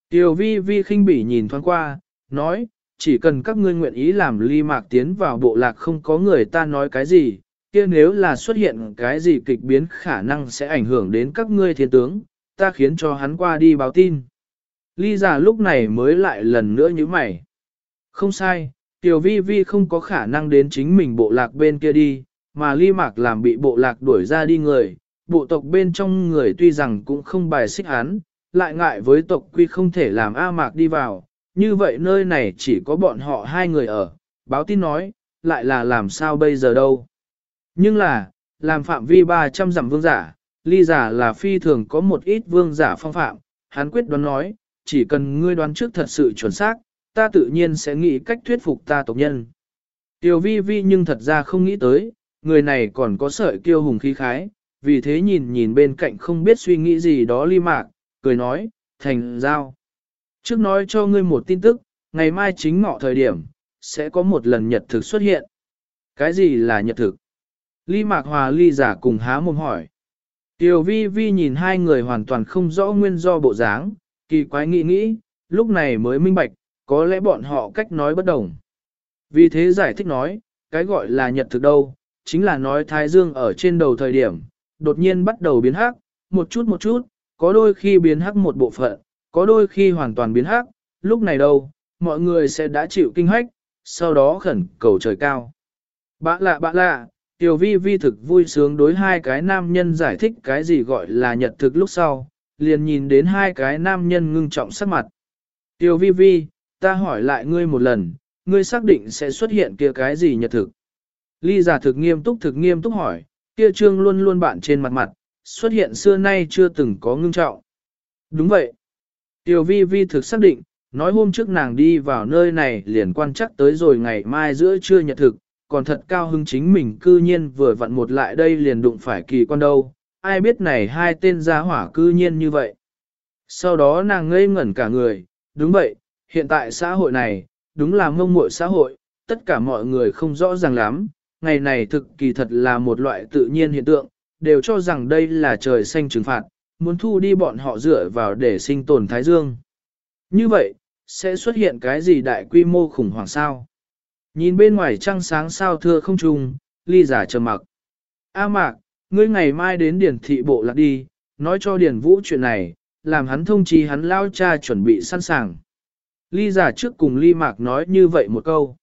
Tiểu vi vi khinh bỉ nhìn thoáng qua, nói, chỉ cần các ngươi nguyện ý làm ly mạc tiến vào bộ lạc không có người ta nói cái gì, kia nếu là xuất hiện cái gì kịch biến khả năng sẽ ảnh hưởng đến các ngươi thiên tướng, ta khiến cho hắn qua đi báo tin. Ly giả lúc này mới lại lần nữa như mày. Không sai, Tiểu Vi Vi không có khả năng đến chính mình bộ lạc bên kia đi, mà Ly Mạc làm bị bộ lạc đuổi ra đi người, bộ tộc bên trong người tuy rằng cũng không bài xích hắn, lại ngại với tộc quy không thể làm A Mạc đi vào, như vậy nơi này chỉ có bọn họ hai người ở, báo tin nói, lại là làm sao bây giờ đâu. Nhưng là, làm phạm vi 300 dặm vương giả, ly giả là phi thường có một ít vương giả phong phạm, hắn quyết đoán nói, chỉ cần ngươi đoán trước thật sự chuẩn xác, ta tự nhiên sẽ nghĩ cách thuyết phục ta tộc nhân. Tiểu vi vi nhưng thật ra không nghĩ tới, người này còn có sợi kiêu hùng khí khái, vì thế nhìn nhìn bên cạnh không biết suy nghĩ gì đó ly mạc, cười nói, thành giao. Trước nói cho ngươi một tin tức, ngày mai chính ngọ thời điểm, sẽ có một lần nhật thực xuất hiện. Cái gì là nhật thực? Ly Mạc Hòa Ly giả cùng há mồm hỏi. Tiểu vi vi nhìn hai người hoàn toàn không rõ nguyên do bộ dáng, kỳ quái nghĩ nghĩ, lúc này mới minh bạch, có lẽ bọn họ cách nói bất đồng. Vì thế giải thích nói, cái gọi là nhật thực đâu, chính là nói thái dương ở trên đầu thời điểm, đột nhiên bắt đầu biến hắc, một chút một chút, có đôi khi biến hắc một bộ phận, có đôi khi hoàn toàn biến hắc, lúc này đâu, mọi người sẽ đã chịu kinh hách, sau đó khẩn cầu trời cao. Bạ lạ bạ lạ, Tiểu vi vi thực vui sướng đối hai cái nam nhân giải thích cái gì gọi là nhật thực lúc sau, liền nhìn đến hai cái nam nhân ngưng trọng sắc mặt. Tiêu vi vi, ta hỏi lại ngươi một lần, ngươi xác định sẽ xuất hiện kia cái gì nhật thực? Ly giả thực nghiêm túc thực nghiêm túc hỏi, kia trương luôn luôn bạn trên mặt mặt, xuất hiện xưa nay chưa từng có ngưng trọng. Đúng vậy. Tiêu vi vi thực xác định, nói hôm trước nàng đi vào nơi này liền quan chắc tới rồi ngày mai giữa trưa nhật thực, còn thật cao hứng chính mình cư nhiên vừa vặn một lại đây liền đụng phải kỳ quan đâu, ai biết này hai tên gia hỏa cư nhiên như vậy. Sau đó nàng ngây ngẩn cả người, đúng vậy, hiện tại xã hội này, đúng là mông muội xã hội, tất cả mọi người không rõ ràng lắm, ngày này thực kỳ thật là một loại tự nhiên hiện tượng, đều cho rằng đây là trời xanh trừng phạt, muốn thu đi bọn họ dựa vào để sinh tồn Thái Dương. Như vậy, sẽ xuất hiện cái gì đại quy mô khủng hoảng sao? Nhìn bên ngoài trăng sáng sao thưa không trùng, ly giả trầm mặc. A mạc, ngươi ngày mai đến điển thị bộ lạc đi, nói cho điển vũ chuyện này, làm hắn thông chi hắn lao cha chuẩn bị sẵn sàng. Ly giả trước cùng ly mạc nói như vậy một câu.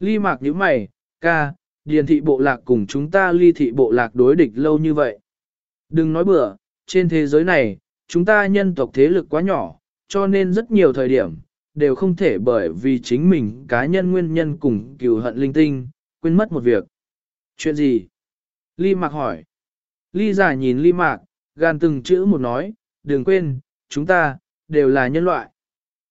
Ly mạc nhíu mày, ca, điển thị bộ lạc cùng chúng ta ly thị bộ lạc đối địch lâu như vậy. Đừng nói bừa, trên thế giới này, chúng ta nhân tộc thế lực quá nhỏ, cho nên rất nhiều thời điểm, đều không thể bởi vì chính mình cá nhân nguyên nhân cùng cừu hận linh tinh, quên mất một việc. Chuyện gì? Ly Mạc hỏi. Ly giả nhìn Ly Mạc, gan từng chữ một nói, đừng quên, chúng ta, đều là nhân loại.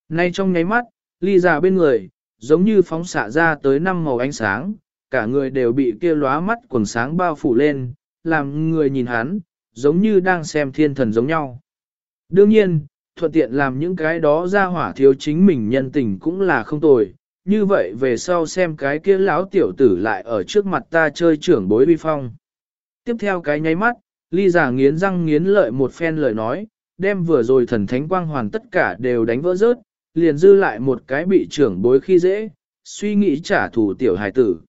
Nay trong nháy mắt, ly giả bên người, giống như phóng xạ ra tới năm màu ánh sáng, cả người đều bị kia lóa mắt quần sáng bao phủ lên, làm người nhìn hắn, giống như đang xem thiên thần giống nhau. Đương nhiên, thuận tiện làm những cái đó ra hỏa thiếu chính mình nhân tình cũng là không tồi, như vậy về sau xem cái kia lão tiểu tử lại ở trước mặt ta chơi trưởng bối vi phong. Tiếp theo cái nháy mắt, ly giả nghiến răng nghiến lợi một phen lời nói, đem vừa rồi thần thánh quang hoàn tất cả đều đánh vỡ rớt, liền dư lại một cái bị trưởng bối khi dễ, suy nghĩ trả thù tiểu hài tử.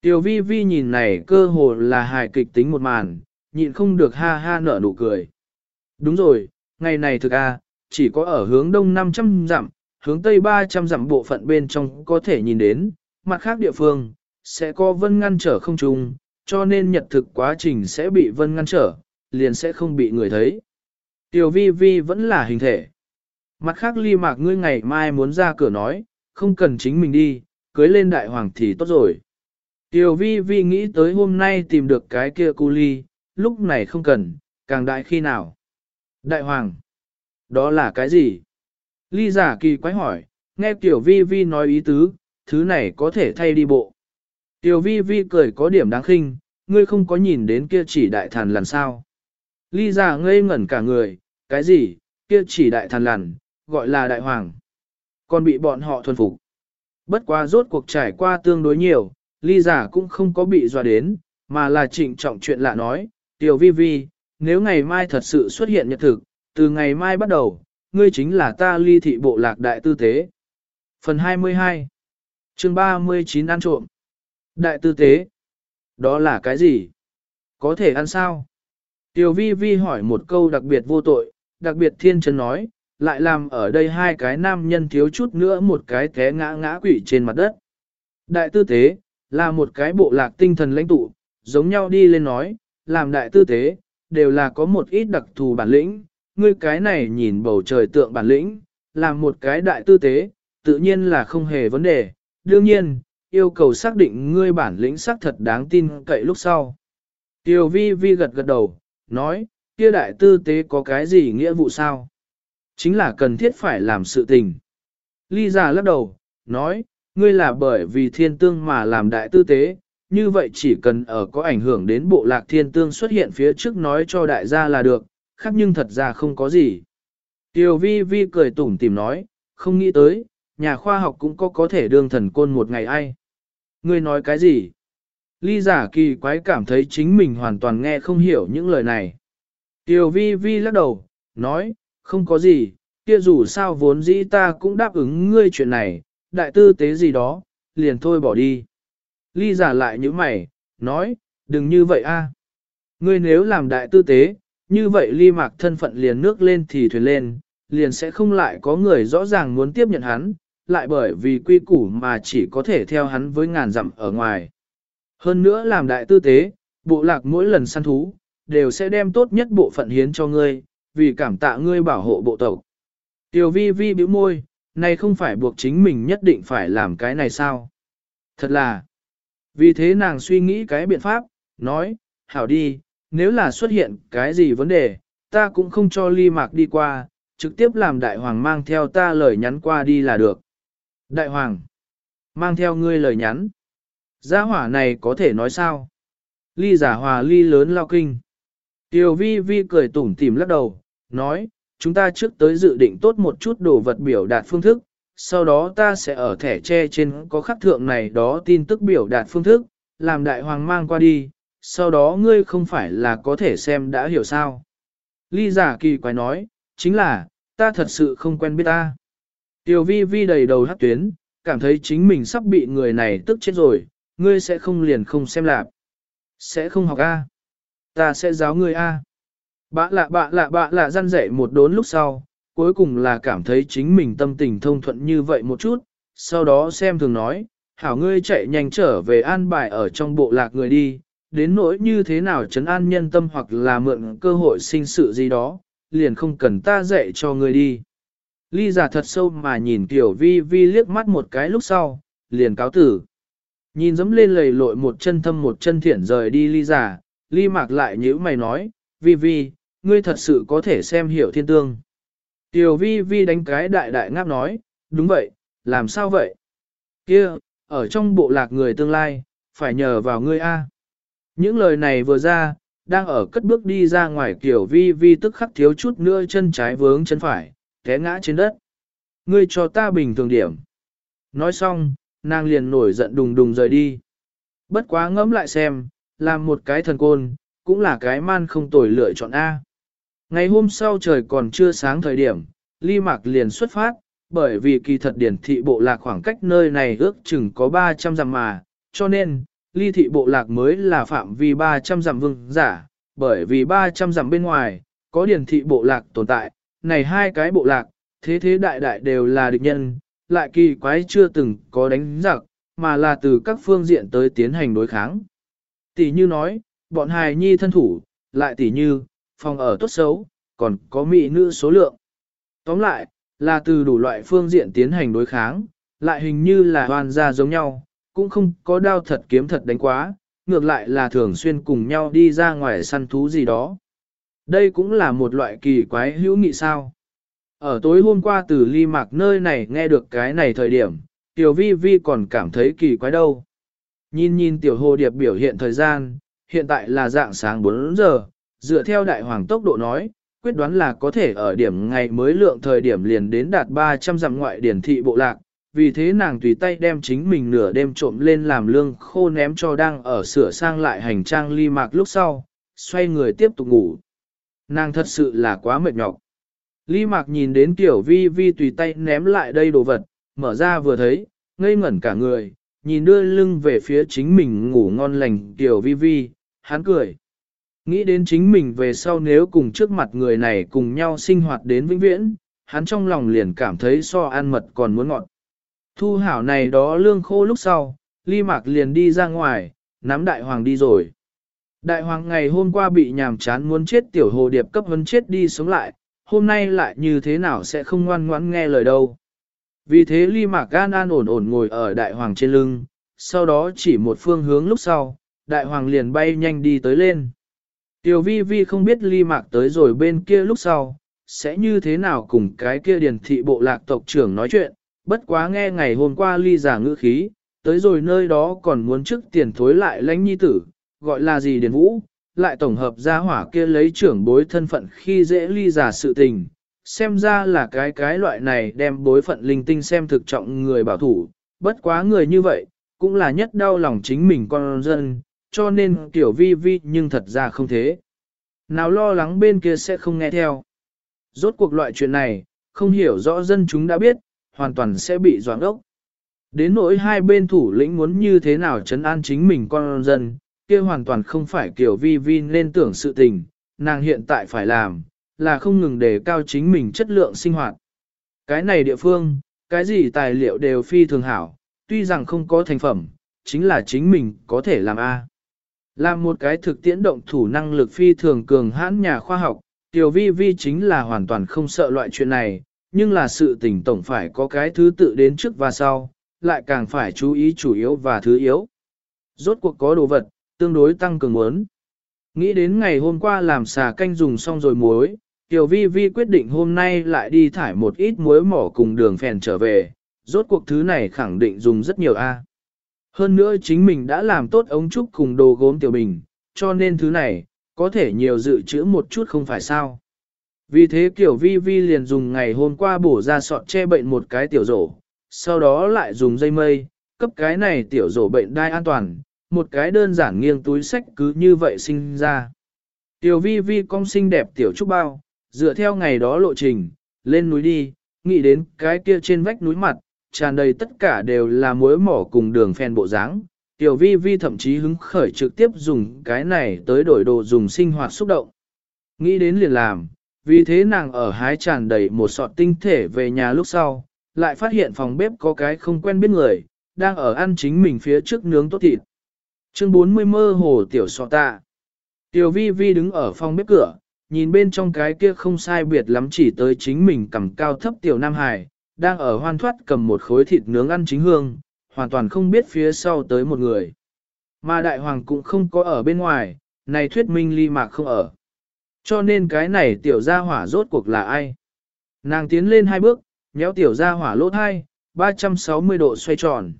Tiểu vi vi nhìn này cơ hồ là hài kịch tính một màn, nhịn không được ha ha nở nụ cười. Đúng rồi, ngày này thực a, chỉ có ở hướng đông 500 dặm, hướng tây 300 dặm bộ phận bên trong có thể nhìn đến, mặt khác địa phương, sẽ có vân ngăn trở không trùng, cho nên nhật thực quá trình sẽ bị vân ngăn trở, liền sẽ không bị người thấy. Tiểu vi vi vẫn là hình thể. Mặt khác ly mạc ngươi ngày mai muốn ra cửa nói, không cần chính mình đi, cưới lên đại hoàng thì tốt rồi. Tiểu vi vi nghĩ tới hôm nay tìm được cái kia cu ly, lúc này không cần, càng đại khi nào. Đại hoàng, đó là cái gì? Ly giả kỳ quái hỏi, nghe tiểu vi vi nói ý tứ, thứ này có thể thay đi bộ. Tiểu vi vi cười có điểm đáng khinh, ngươi không có nhìn đến kia chỉ đại thần lằn sao. Ly già ngây ngẩn cả người, cái gì, kia chỉ đại thần lằn, gọi là đại hoàng. Còn bị bọn họ thuần phục. Bất quá rốt cuộc trải qua tương đối nhiều, ly giả cũng không có bị dọa đến, mà là trịnh trọng chuyện lạ nói, tiểu vi vi, nếu ngày mai thật sự xuất hiện nhật thực, từ ngày mai bắt đầu, ngươi chính là ta ly thị bộ lạc đại tư tế. Phần 22 chương 39 ăn trộm Đại tư tế Đó là cái gì? Có thể ăn sao? Tiểu vi vi hỏi một câu đặc biệt vô tội, đặc biệt thiên chân nói, lại làm ở đây hai cái nam nhân thiếu chút nữa một cái té ngã ngã quỷ trên mặt đất. Đại tư tế, là một cái bộ lạc tinh thần lãnh tụ, giống nhau đi lên nói, làm đại tư tế, đều là có một ít đặc thù bản lĩnh, ngươi cái này nhìn bầu trời tượng bản lĩnh, làm một cái đại tư tế, tự nhiên là không hề vấn đề, đương nhiên, yêu cầu xác định ngươi bản lĩnh xác thật đáng tin cậy lúc sau. Tiêu vi vi gật gật đầu, nói, kia đại tư tế có cái gì nghĩa vụ sao? Chính là cần thiết phải làm sự tình. Ly giả lắc đầu, nói, ngươi là bởi vì thiên tương mà làm đại tư tế, như vậy chỉ cần ở có ảnh hưởng đến bộ lạc thiên tương xuất hiện phía trước nói cho đại gia là được, khác nhưng thật ra không có gì. Tiêu vi vi cười tủm tìm nói, không nghĩ tới, nhà khoa học cũng có có thể đương thần côn một ngày ai. Ngươi nói cái gì? Ly giả kỳ quái cảm thấy chính mình hoàn toàn nghe không hiểu những lời này. Tiêu vi vi lắc đầu, nói, không có gì, kia dù sao vốn dĩ ta cũng đáp ứng ngươi chuyện này, đại tư tế gì đó, liền thôi bỏ đi. Ly giả lại như mày, nói, đừng như vậy a. Ngươi nếu làm đại tư tế, như vậy ly mạc thân phận liền nước lên thì thuyền lên, liền sẽ không lại có người rõ ràng muốn tiếp nhận hắn, lại bởi vì quy củ mà chỉ có thể theo hắn với ngàn dặm ở ngoài. Hơn nữa làm đại tư tế, bộ lạc mỗi lần săn thú, đều sẽ đem tốt nhất bộ phận hiến cho ngươi, vì cảm tạ ngươi bảo hộ bộ tộc. Tiểu vi vi bĩu môi, này không phải buộc chính mình nhất định phải làm cái này sao? Thật là, vì thế nàng suy nghĩ cái biện pháp, nói, hảo đi, nếu là xuất hiện cái gì vấn đề, ta cũng không cho ly mạc đi qua, trực tiếp làm đại hoàng mang theo ta lời nhắn qua đi là được. Đại hoàng, mang theo ngươi lời nhắn. Gia hỏa này có thể nói sao? Ly giả hòa ly lớn lao kinh. Tiểu vi vi cười tủm tỉm lắc đầu, nói, chúng ta trước tới dự định tốt một chút đồ vật biểu đạt phương thức, sau đó ta sẽ ở thẻ tre trên có khắc thượng này đó tin tức biểu đạt phương thức, làm đại hoàng mang qua đi, sau đó ngươi không phải là có thể xem đã hiểu sao. Ly giả kỳ quái nói, chính là, ta thật sự không quen biết ta. Tiểu vi vi đầy đầu hát tuyến, cảm thấy chính mình sắp bị người này tức chết rồi, ngươi sẽ không liền không xem lạc. Sẽ không học A. Ta sẽ giáo ngươi A. Bạ lạ bạ lạ bạ lạ răn dạy một đốn lúc sau, cuối cùng là cảm thấy chính mình tâm tình thông thuận như vậy một chút, sau đó xem thường nói, hảo ngươi chạy nhanh trở về an bài ở trong bộ lạc người đi, đến nỗi như thế nào chấn an nhân tâm hoặc là mượn cơ hội sinh sự gì đó, liền không cần ta dạy cho ngươi đi. Ly giả thật sâu mà nhìn tiểu vi vi liếc mắt một cái lúc sau, liền cáo tử. Nhìn dẫm lên lầy lội một chân thâm một chân thiện rời đi ly giả, ly mạc lại nhíu mày nói, vi vi, ngươi thật sự có thể xem hiểu thiên tương. Tiểu vi vi đánh cái đại đại ngáp nói, đúng vậy, làm sao vậy? Kia, ở trong bộ lạc người tương lai, phải nhờ vào ngươi A. Những lời này vừa ra, đang ở cất bước đi ra ngoài kiểu vi vi tức khắc thiếu chút nữa chân trái vướng chân phải, té ngã trên đất. Ngươi cho ta bình thường điểm. Nói xong, nàng liền nổi giận đùng đùng rời đi. Bất quá ngẫm lại xem, làm một cái thần côn, cũng là cái man không tồi lựa chọn A. Ngày hôm sau trời còn chưa sáng thời điểm, ly mạc liền xuất phát, bởi vì kỳ thật điển thị bộ lạc khoảng cách nơi này ước chừng có 300 dặm mà, cho nên, ly thị bộ lạc mới là phạm vi 300 dặm vương giả, bởi vì 300 dặm bên ngoài, có điển thị bộ lạc tồn tại, này hai cái bộ lạc, thế thế đại đại đều là địch nhân, lại kỳ quái chưa từng có đánh giặc, mà là từ các phương diện tới tiến hành đối kháng. Tỷ như nói, bọn hài nhi thân thủ, lại tỷ như, phòng ở tốt xấu, còn có mỹ nữ số lượng. Tóm lại, là từ đủ loại phương diện tiến hành đối kháng, lại hình như là hoàn gia giống nhau, cũng không có đao thật kiếm thật đánh quá, ngược lại là thường xuyên cùng nhau đi ra ngoài săn thú gì đó. Đây cũng là một loại kỳ quái hữu nghị sao. Ở tối hôm qua từ ly mạc nơi này nghe được cái này thời điểm, tiểu vi vi còn cảm thấy kỳ quái đâu. Nhìn nhìn tiểu hồ điệp biểu hiện thời gian, hiện tại là dạng sáng 4 giờ, dựa theo đại hoàng tốc độ nói, quyết đoán là có thể ở điểm ngày mới lượng thời điểm liền đến đạt 300 dặm ngoại điển thị bộ lạc. Vì thế nàng tùy tay đem chính mình nửa đêm trộm lên làm lương khô ném cho đang ở sửa sang lại hành trang ly mạc lúc sau, xoay người tiếp tục ngủ. Nàng thật sự là quá mệt nhọc. Lý mạc nhìn đến tiểu vi vi tùy tay ném lại đây đồ vật, mở ra vừa thấy, ngây ngẩn cả người, nhìn đưa lưng về phía chính mình ngủ ngon lành tiểu vi vi, hắn cười. Nghĩ đến chính mình về sau nếu cùng trước mặt người này cùng nhau sinh hoạt đến vĩnh viễn, hắn trong lòng liền cảm thấy so ăn mật còn muốn ngọt. Thu hảo này đó lương khô lúc sau, ly mạc liền đi ra ngoài, nắm đại hoàng đi rồi. Đại hoàng ngày hôm qua bị nhàm chán muốn chết tiểu hồ điệp cấp vấn chết đi sống lại, hôm nay lại như thế nào sẽ không ngoan ngoãn nghe lời đâu. Vì thế ly mạc gan an ổn ổn ngồi ở đại hoàng trên lưng, sau đó chỉ một phương hướng lúc sau, đại hoàng liền bay nhanh đi tới lên. Tiểu vi vi không biết ly mạc tới rồi bên kia lúc sau, sẽ như thế nào cùng cái kia điền thị bộ lạc tộc trưởng nói chuyện, bất quá nghe ngày hôm qua ly giả ngữ khí, tới rồi nơi đó còn muốn trước tiền thối lại lãnh nhi tử, gọi là gì điền vũ, lại tổng hợp ra hỏa kia lấy trưởng bối thân phận khi dễ ly giả sự tình, xem ra là cái cái loại này đem bối phận linh tinh xem thực trọng người bảo thủ, bất quá người như vậy, cũng là nhất đau lòng chính mình con dân, cho nên tiểu vi vi nhưng thật ra không thế. Nào lo lắng bên kia sẽ không nghe theo. Rốt cuộc loại chuyện này, không hiểu rõ dân chúng đã biết, hoàn toàn sẽ bị doãn ốc. Đến nỗi hai bên thủ lĩnh muốn như thế nào chấn an chính mình con dân, kia hoàn toàn không phải kiểu vi vi nên tưởng sự tình, nàng hiện tại phải làm, là không ngừng đề cao chính mình chất lượng sinh hoạt. Cái này địa phương, cái gì tài liệu đều phi thường hảo, tuy rằng không có thành phẩm, chính là chính mình có thể làm A. Làm một cái thực tiễn động thủ năng lực phi thường cường hãn nhà khoa học, Tiểu Vi Vi chính là hoàn toàn không sợ loại chuyện này, nhưng là sự tình tổng phải có cái thứ tự đến trước và sau, lại càng phải chú ý chủ yếu và thứ yếu. Rốt cuộc có đồ vật, tương đối tăng cường muốn. Nghĩ đến ngày hôm qua làm xà canh dùng xong rồi muối, Tiểu Vi Vi quyết định hôm nay lại đi thải một ít muối mỏ cùng đường phèn trở về, rốt cuộc thứ này khẳng định dùng rất nhiều A. Hơn nữa chính mình đã làm tốt ống trúc cùng đồ gốm tiểu bình, cho nên thứ này, có thể nhiều dự trữ một chút không phải sao. Vì thế Tiểu vi vi liền dùng ngày hôm qua bổ ra sọt che bệnh một cái tiểu rổ, sau đó lại dùng dây mây, cấp cái này tiểu rổ bệnh đai an toàn, một cái đơn giản nghiêng túi sách cứ như vậy sinh ra. Tiểu vi vi cong xinh đẹp tiểu trúc bao, dựa theo ngày đó lộ trình, lên núi đi, nghĩ đến cái kia trên vách núi mặt, tràn đầy tất cả đều là muối mỏ cùng đường phèn bộ dáng. Tiểu vi vi thậm chí hứng khởi trực tiếp dùng cái này tới đổi đồ dùng sinh hoạt xúc động. Nghĩ đến liền làm, vì thế nàng ở hái tràn đầy một sọt tinh thể về nhà lúc sau, lại phát hiện phòng bếp có cái không quen biết người, đang ở ăn chính mình phía trước nướng tốt thịt. Chương 40 mơ hồ tiểu sọ tạ. Tiểu vi vi đứng ở phòng bếp cửa, nhìn bên trong cái kia không sai biệt lắm chỉ tới chính mình cầm cao thấp tiểu Nam Hải, đang ở hoan thoát cầm một khối thịt nướng ăn chính hương, hoàn toàn không biết phía sau tới một người. Mà đại hoàng cũng không có ở bên ngoài, này thuyết minh ly mạc không ở. Cho nên cái này tiểu gia hỏa rốt cuộc là ai? Nàng tiến lên hai bước, nhéo tiểu gia hỏa lỗ thai, 360 độ xoay tròn.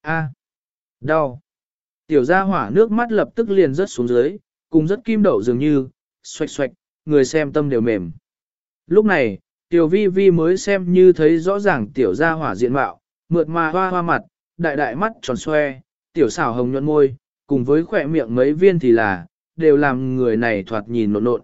A. đau. Tiểu gia hỏa nước mắt lập tức liền rớt xuống dưới, cùng rất kim đậu dường như, xoạch xoạch, người xem tâm đều mềm. Lúc này, tiểu vi vi mới xem như thấy rõ ràng tiểu gia hỏa diện mạo, mượt mà hoa hoa mặt, đại đại mắt tròn xoe, tiểu xảo hồng nhuận môi, cùng với khỏe miệng mấy viên thì là, đều làm người này thoạt nhìn nộn nộn.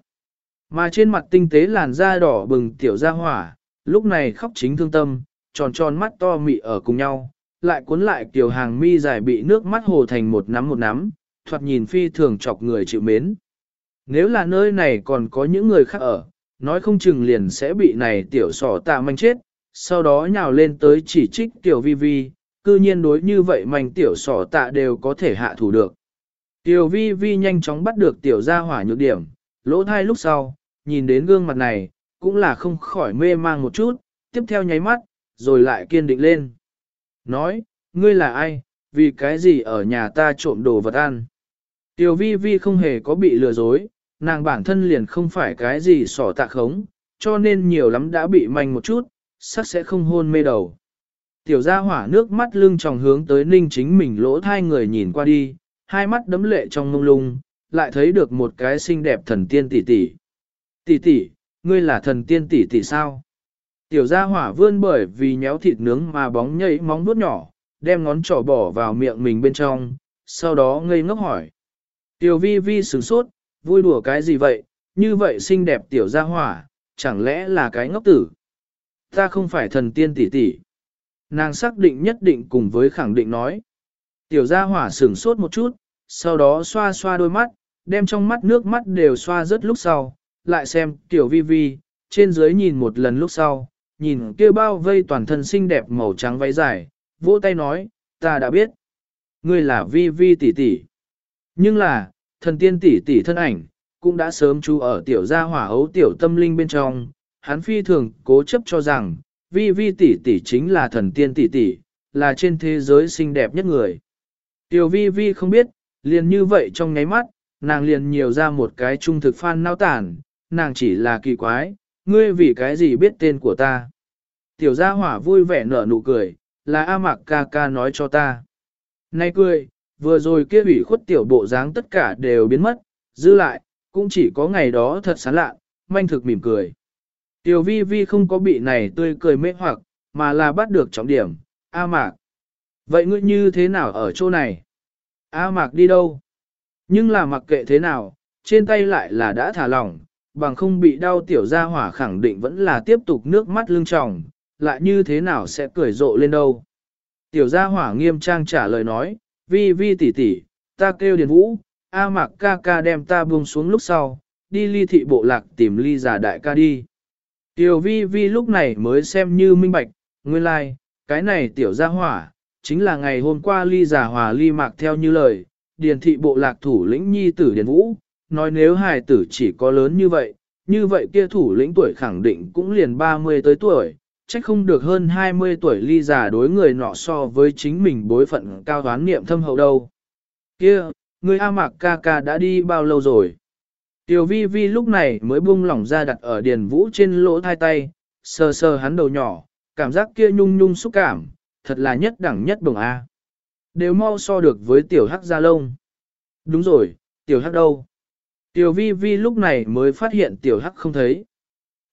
Mà trên mặt tinh tế làn da đỏ bừng tiểu gia hỏa, lúc này khóc chính thương tâm, tròn tròn mắt to mị ở cùng nhau, lại cuốn lại tiểu hàng mi dài bị nước mắt hồ thành một nắm một nắm, thoạt nhìn phi thường chọc người chịu mến. Nếu là nơi này còn có những người khác ở, nói không chừng liền sẽ bị này tiểu sỏ tạ manh chết, sau đó nhào lên tới chỉ trích tiểu vi vi, cư nhiên đối như vậy manh tiểu sỏ tạ đều có thể hạ thủ được. Tiểu vi vi nhanh chóng bắt được tiểu gia hỏa nhược điểm, lỗ thai lúc sau, nhìn đến gương mặt này, cũng là không khỏi mê mang một chút, tiếp theo nháy mắt, rồi lại kiên định lên. Nói, ngươi là ai, vì cái gì ở nhà ta trộm đồ vật ăn. Tiểu vi vi không hề có bị lừa dối, nàng bản thân liền không phải cái gì sỏ tạ khống, cho nên nhiều lắm đã bị manh một chút, sắc sẽ không hôn mê đầu. Tiểu gia hỏa nước mắt lưng tròng hướng tới ninh chính mình lỗ thai người nhìn qua đi, hai mắt đấm lệ trong mông lung, lại thấy được một cái xinh đẹp thần tiên tỷ tỷ. Tỷ tỷ, ngươi là thần tiên tỷ tỷ sao? Tiểu gia hỏa vươn bởi vì nhéo thịt nướng mà bóng nhảy móng vuốt nhỏ, đem ngón trỏ bỏ vào miệng mình bên trong, sau đó ngây ngốc hỏi. Tiểu vi vi sửng sốt, vui đùa cái gì vậy, như vậy xinh đẹp tiểu gia hỏa, chẳng lẽ là cái ngốc tử? Ta không phải thần tiên tỷ tỷ. Nàng xác định nhất định cùng với khẳng định nói. Tiểu gia hỏa sửng sốt một chút, sau đó xoa xoa đôi mắt, đem trong mắt nước mắt đều xoa rất lúc sau, lại xem tiểu vi vi, trên dưới nhìn một lần lúc sau, nhìn kia bao vây toàn thân xinh đẹp màu trắng váy dài, vỗ tay nói, ta đã biết. Ngươi là vi vi tỷ tỷ. Nhưng là, thần tiên tỷ tỷ thân ảnh, cũng đã sớm chú ở tiểu gia hỏa ấu tiểu tâm linh bên trong, hắn phi thường cố chấp cho rằng, vi vi tỷ tỷ chính là thần tiên tỷ tỷ, là trên thế giới xinh đẹp nhất người. Tiểu vi vi không biết, liền như vậy trong nháy mắt, nàng liền nhiều ra một cái trung thực phan nao tản, nàng chỉ là kỳ quái, ngươi vì cái gì biết tên của ta. Tiểu gia hỏa vui vẻ nở nụ cười, là A Mạc ca ca nói cho ta. Nay cười, vừa rồi kia ủy khuất tiểu bộ dáng tất cả đều biến mất, giữ lại, cũng chỉ có ngày đó thật sán lạ, manh thực mỉm cười. Tiểu vi vi không có bị này tươi cười mê hoặc, mà là bắt được trọng điểm, A Mạc. Vậy ngươi như thế nào ở chỗ này? A Mạc đi đâu? Nhưng là mặc kệ thế nào, trên tay lại là đã thả lỏng, bằng không bị đau tiểu gia hỏa khẳng định vẫn là tiếp tục nước mắt lưng tròng, lại như thế nào sẽ cười rộ lên đâu. Tiểu gia hỏa nghiêm trang trả lời nói, vi vi tỷ tỷ, ta kêu điền vũ, A Mạc ca ca đem ta buông xuống lúc sau, đi ly thị bộ lạc tìm ly giả đại ca đi. Tiểu vi vi lúc này mới xem như minh bạch, nguyên lai, like, cái này tiểu gia hỏa, chính là ngày hôm qua ly giả hòa ly mạc theo như lời, điền thị bộ lạc thủ lĩnh nhi tử điền vũ, nói nếu hài tử chỉ có lớn như vậy, như vậy kia thủ lĩnh tuổi khẳng định cũng liền 30 tới tuổi, trách không được hơn 20 tuổi ly giả đối người nọ so với chính mình bối phận cao toán niệm thâm hậu đâu. Kia, người A Mạc ca ca đã đi bao lâu rồi? Tiểu vi vi lúc này mới buông lỏng ra đặt ở điền vũ trên lỗ thai tay, sờ sờ hắn đầu nhỏ, cảm giác kia nhung nhung xúc cảm, thật là nhất đẳng nhất đồng A. Đều mau so được với tiểu hắc gia lông. Đúng rồi, tiểu hắc đâu? Tiểu vi vi lúc này mới phát hiện tiểu hắc không thấy.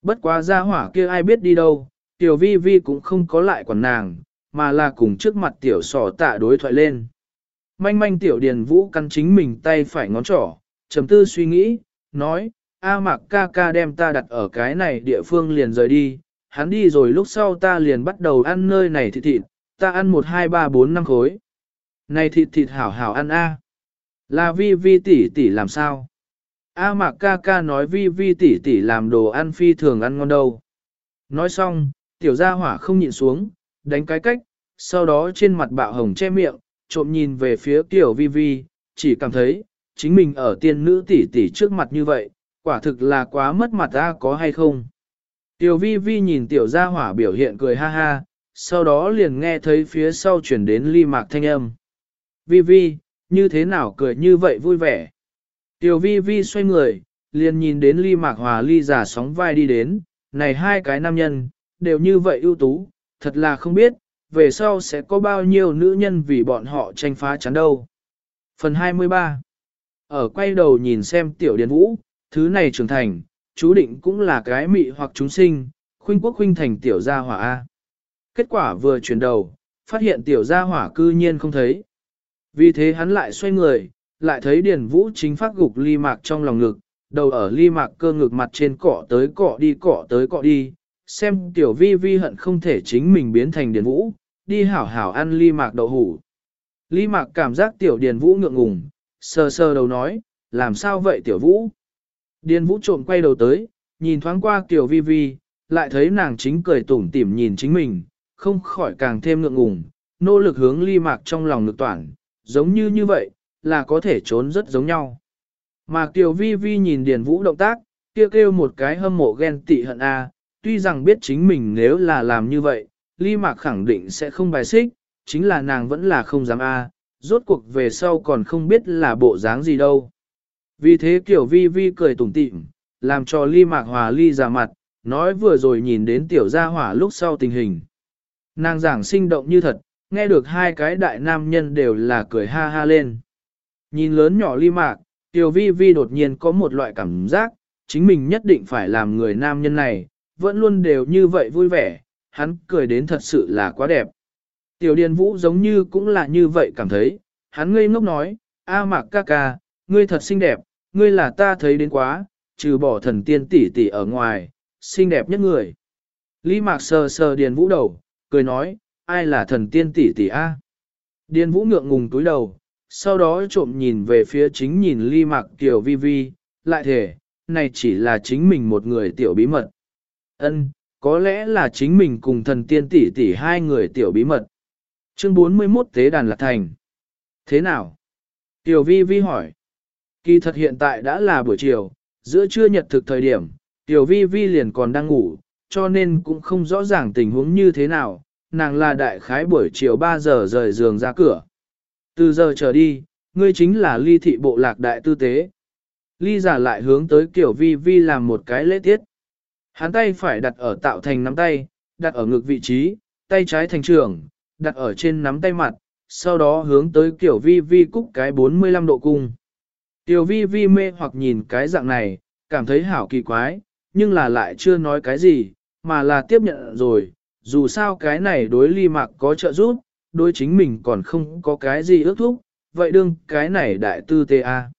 Bất quá ra hỏa kia ai biết đi đâu, tiểu vi vi cũng không có lại quản nàng, mà là cùng trước mặt tiểu sỏ tạ đối thoại lên. Manh manh tiểu điền vũ căn chính mình tay phải ngón trỏ, trầm tư suy nghĩ, nói, A mạc ca ca đem ta đặt ở cái này địa phương liền rời đi, hắn đi rồi lúc sau ta liền bắt đầu ăn nơi này thịt thịt, ta ăn một hai ba bốn năm khối. Này thịt thịt hảo hảo ăn a. Là vi vi tỷ tỷ làm sao? A mạc ca ca nói vi vi tỷ tỷ làm đồ ăn phi thường ăn ngon đâu. Nói xong, tiểu gia hỏa không nhịn xuống, đánh cái cách, sau đó trên mặt bạo hồng che miệng, trộm nhìn về phía tiểu vi vi, chỉ cảm thấy, chính mình ở tiên nữ tỷ tỷ trước mặt như vậy, quả thực là quá mất mặt ta có hay không. Tiểu vi vi nhìn tiểu gia hỏa biểu hiện cười ha ha, sau đó liền nghe thấy phía sau chuyển đến ly mạc thanh âm. Vi vi, như thế nào cười như vậy vui vẻ. Tiểu vi vi xoay người, liền nhìn đến ly mạc hòa ly giả sóng vai đi đến, này hai cái nam nhân, đều như vậy ưu tú, thật là không biết, về sau sẽ có bao nhiêu nữ nhân vì bọn họ tranh phá chắn đâu. Phần 23 Ở quay đầu nhìn xem tiểu điền vũ, thứ này trưởng thành, chú định cũng là cái mị hoặc chúng sinh, khuynh quốc khuynh thành tiểu gia hỏa A. Kết quả vừa chuyển đầu, phát hiện tiểu gia hỏa cư nhiên không thấy. Vì thế hắn lại xoay người, lại thấy điền vũ chính phát gục ly mạc trong lòng ngực, đầu ở ly mạc cơ ngực mặt trên cọ tới cọ đi cọ tới cọ đi, xem tiểu vi vi hận không thể chính mình biến thành điền vũ, đi hảo hảo ăn ly mạc đậu hủ. Ly mạc cảm giác tiểu điền vũ ngượng ngùng, sờ sờ đầu nói, làm sao vậy tiểu vũ? Điền vũ trộm quay đầu tới, nhìn thoáng qua tiểu vi vi, lại thấy nàng chính cười tủm tỉm nhìn chính mình, không khỏi càng thêm ngượng ngùng, nỗ lực hướng ly mạc trong lòng ngực toàn, giống như như vậy, là có thể trốn rất giống nhau. Mà Kiều Vi Vi nhìn Điền Vũ động tác, kia kêu, kêu một cái hâm mộ ghen tị hận a, tuy rằng biết chính mình nếu là làm như vậy, Ly Mạc khẳng định sẽ không bài xích, chính là nàng vẫn là không dám a, rốt cuộc về sau còn không biết là bộ dáng gì đâu. Vì thế Kiều Vi Vi cười tủm tỉm, làm cho Ly Mạc hòa Ly ra mặt, nói vừa rồi nhìn đến tiểu gia hỏa lúc sau tình hình. Nàng giảng sinh động như thật, nghe được hai cái đại nam nhân đều là cười ha ha lên. Nhìn lớn nhỏ Ly Mạc, Tiểu vi vi đột nhiên có một loại cảm giác, chính mình nhất định phải làm người nam nhân này, vẫn luôn đều như vậy vui vẻ, hắn cười đến thật sự là quá đẹp. Tiểu Điền Vũ giống như cũng là như vậy cảm thấy, hắn ngây ngốc nói, A mạc ca ca, ngươi thật xinh đẹp, ngươi là ta thấy đến quá, trừ bỏ thần tiên tỷ tỷ ở ngoài, xinh đẹp nhất người. Lý mạc sờ sờ Điền Vũ đầu, cười nói, ai là thần tiên tỷ tỷ A. Điền Vũ ngượng ngùng túi đầu, sau đó trộm nhìn về phía chính nhìn ly mạc tiểu vi vi, lại thể, này chỉ là chính mình một người tiểu bí mật. Ân, có lẽ là chính mình cùng thần tiên tỷ tỷ hai người tiểu bí mật. Chương 41 Tế đàn lạc thành. Thế nào? Tiểu vi vi hỏi. Kỳ thật hiện tại đã là buổi chiều, giữa trưa nhật thực thời điểm, tiểu vi vi liền còn đang ngủ, cho nên cũng không rõ ràng tình huống như thế nào, nàng là đại khái buổi chiều 3 giờ rời giường ra cửa. Từ giờ trở đi, ngươi chính là ly thị bộ lạc đại tư tế. Ly giả lại hướng tới kiểu vi vi làm một cái lễ tiết. Hắn tay phải đặt ở tạo thành nắm tay, đặt ở ngực vị trí, tay trái thành trường, đặt ở trên nắm tay mặt, sau đó hướng tới kiểu vi vi cúc cái 45 độ cung. Tiểu vi vi mê hoặc nhìn cái dạng này, cảm thấy hảo kỳ quái, nhưng là lại chưa nói cái gì, mà là tiếp nhận rồi, dù sao cái này đối ly mạc có trợ giúp, đối chính mình còn không có cái gì ước thúc, vậy đương cái này đại tư tê a.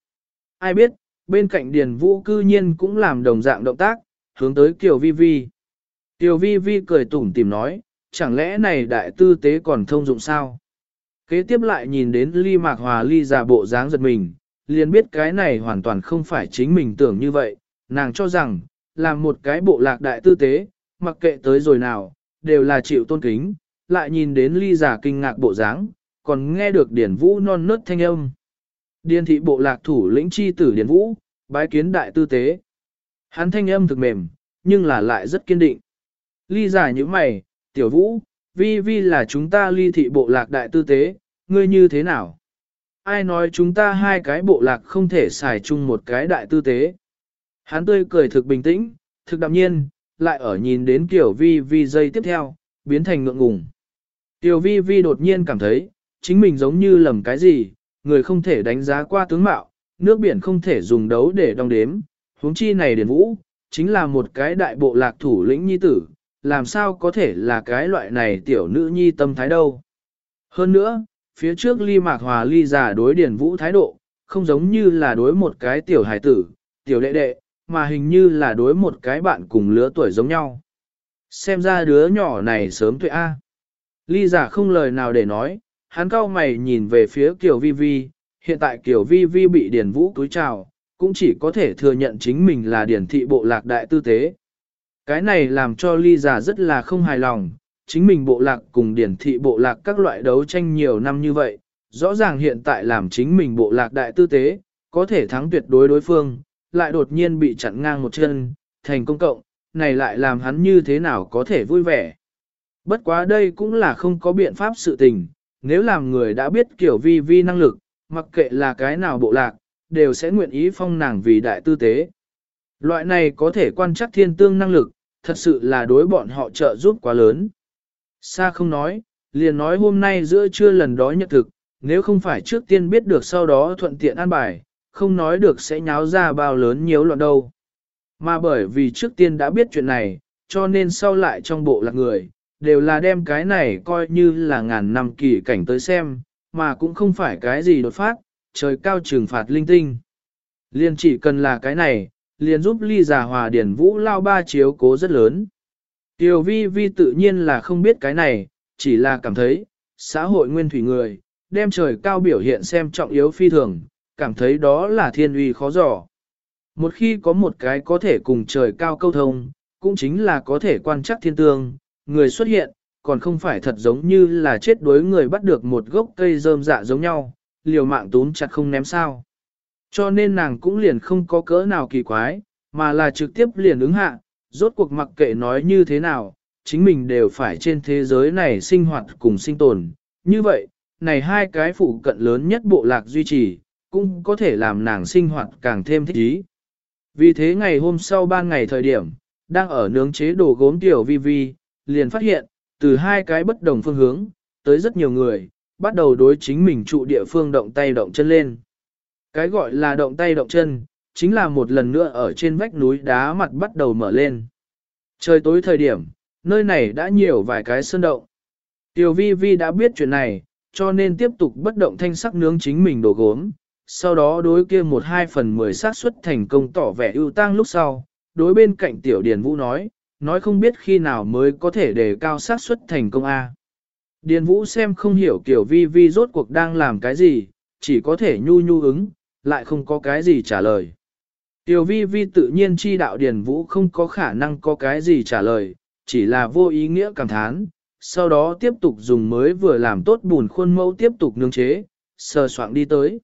Ai biết, bên cạnh Điền Vũ cư nhiên cũng làm đồng dạng động tác, hướng tới Kiều Vi Vi. Kiều Vi Vi cười tủm tìm nói, chẳng lẽ này đại tư tế còn thông dụng sao? Kế tiếp lại nhìn đến ly mạc hòa ly giả bộ dáng giật mình, liền biết cái này hoàn toàn không phải chính mình tưởng như vậy, nàng cho rằng, làm một cái bộ lạc đại tư tế, mặc kệ tới rồi nào, đều là chịu tôn kính, lại nhìn đến ly giả kinh ngạc bộ dáng, còn nghe được điển vũ non nớt thanh âm. Điền thị bộ lạc thủ lĩnh chi tử điển vũ, bái kiến đại tư tế. Hắn thanh âm thực mềm, nhưng là lại rất kiên định. Ly giả như mày, tiểu vũ, vi vi là chúng ta ly thị bộ lạc đại tư tế, ngươi như thế nào? Ai nói chúng ta hai cái bộ lạc không thể xài chung một cái đại tư tế? Hắn tươi cười thực bình tĩnh, thực đạm nhiên, lại ở nhìn đến kiểu vi vi dây tiếp theo, biến thành ngượng ngùng. Tiểu vi vi đột nhiên cảm thấy, chính mình giống như lầm cái gì, người không thể đánh giá qua tướng mạo, nước biển không thể dùng đấu để đong đếm, huống chi này điền vũ, chính là một cái đại bộ lạc thủ lĩnh nhi tử, làm sao có thể là cái loại này tiểu nữ nhi tâm thái đâu. Hơn nữa, phía trước ly mạc hòa ly giả đối điền vũ thái độ, không giống như là đối một cái tiểu hải tử, tiểu đệ đệ, mà hình như là đối một cái bạn cùng lứa tuổi giống nhau. Xem ra đứa nhỏ này sớm tuệ A. Ly giả không lời nào để nói, hắn cao mày nhìn về phía Kiều Vi Vi, hiện tại Kiều Vi Vi bị Điền Vũ túi chào, cũng chỉ có thể thừa nhận chính mình là Điền thị bộ lạc đại tư tế. Cái này làm cho Ly giả rất là không hài lòng, chính mình bộ lạc cùng Điền thị bộ lạc các loại đấu tranh nhiều năm như vậy, rõ ràng hiện tại làm chính mình bộ lạc đại tư tế, có thể thắng tuyệt đối đối phương, lại đột nhiên bị chặn ngang một chân, thành công cộng, này lại làm hắn như thế nào có thể vui vẻ. Bất quá đây cũng là không có biện pháp sự tình, nếu làm người đã biết kiểu vi vi năng lực, mặc kệ là cái nào bộ lạc, đều sẽ nguyện ý phong nàng vì đại tư tế. Loại này có thể quan trắc thiên tương năng lực, thật sự là đối bọn họ trợ giúp quá lớn. Sa không nói, liền nói hôm nay giữa trưa lần đó nhận thực, nếu không phải trước tiên biết được sau đó thuận tiện an bài, không nói được sẽ nháo ra bao lớn nhiều loạn đâu. Mà bởi vì trước tiên đã biết chuyện này, cho nên sau lại trong bộ lạc người, đều là đem cái này coi như là ngàn năm kỳ cảnh tới xem, mà cũng không phải cái gì đột phát, trời cao trừng phạt linh tinh. Liên chỉ cần là cái này, liền giúp ly giả hòa điển vũ lao ba chiếu cố rất lớn. Tiểu vi vi tự nhiên là không biết cái này, chỉ là cảm thấy, xã hội nguyên thủy người, đem trời cao biểu hiện xem trọng yếu phi thường, cảm thấy đó là thiên uy khó dò. Một khi có một cái có thể cùng trời cao câu thông, cũng chính là có thể quan trắc thiên tương, người xuất hiện, còn không phải thật giống như là chết đối người bắt được một gốc cây rơm dạ giống nhau, liều mạng túm chặt không ném sao. Cho nên nàng cũng liền không có cỡ nào kỳ quái, mà là trực tiếp liền ứng hạ, rốt cuộc mặc kệ nói như thế nào, chính mình đều phải trên thế giới này sinh hoạt cùng sinh tồn. Như vậy, này hai cái phụ cận lớn nhất bộ lạc duy trì, cũng có thể làm nàng sinh hoạt càng thêm thích ý. Vì thế ngày hôm sau ba ngày thời điểm, đang ở nướng chế đồ gốm tiểu vi vi, liền phát hiện, từ hai cái bất đồng phương hướng, tới rất nhiều người, bắt đầu đối chính mình trụ địa phương động tay động chân lên. Cái gọi là động tay động chân, chính là một lần nữa ở trên vách núi đá mặt bắt đầu mở lên. Trời tối thời điểm, nơi này đã nhiều vài cái sơn động. Tiểu vi vi đã biết chuyện này, cho nên tiếp tục bất động thanh sắc nướng chính mình đồ gốm. Sau đó đối kia một hai phần mười xác suất thành công tỏ vẻ ưu tang lúc sau, đối bên cạnh tiểu điền vũ nói, nói không biết khi nào mới có thể đề cao xác suất thành công A. Điền vũ xem không hiểu kiểu vi vi rốt cuộc đang làm cái gì, chỉ có thể nhu nhu ứng, lại không có cái gì trả lời. Tiểu vi vi tự nhiên chi đạo Điền Vũ không có khả năng có cái gì trả lời, chỉ là vô ý nghĩa cảm thán, sau đó tiếp tục dùng mới vừa làm tốt bùn khuôn mẫu tiếp tục nương chế, sờ soạn đi tới.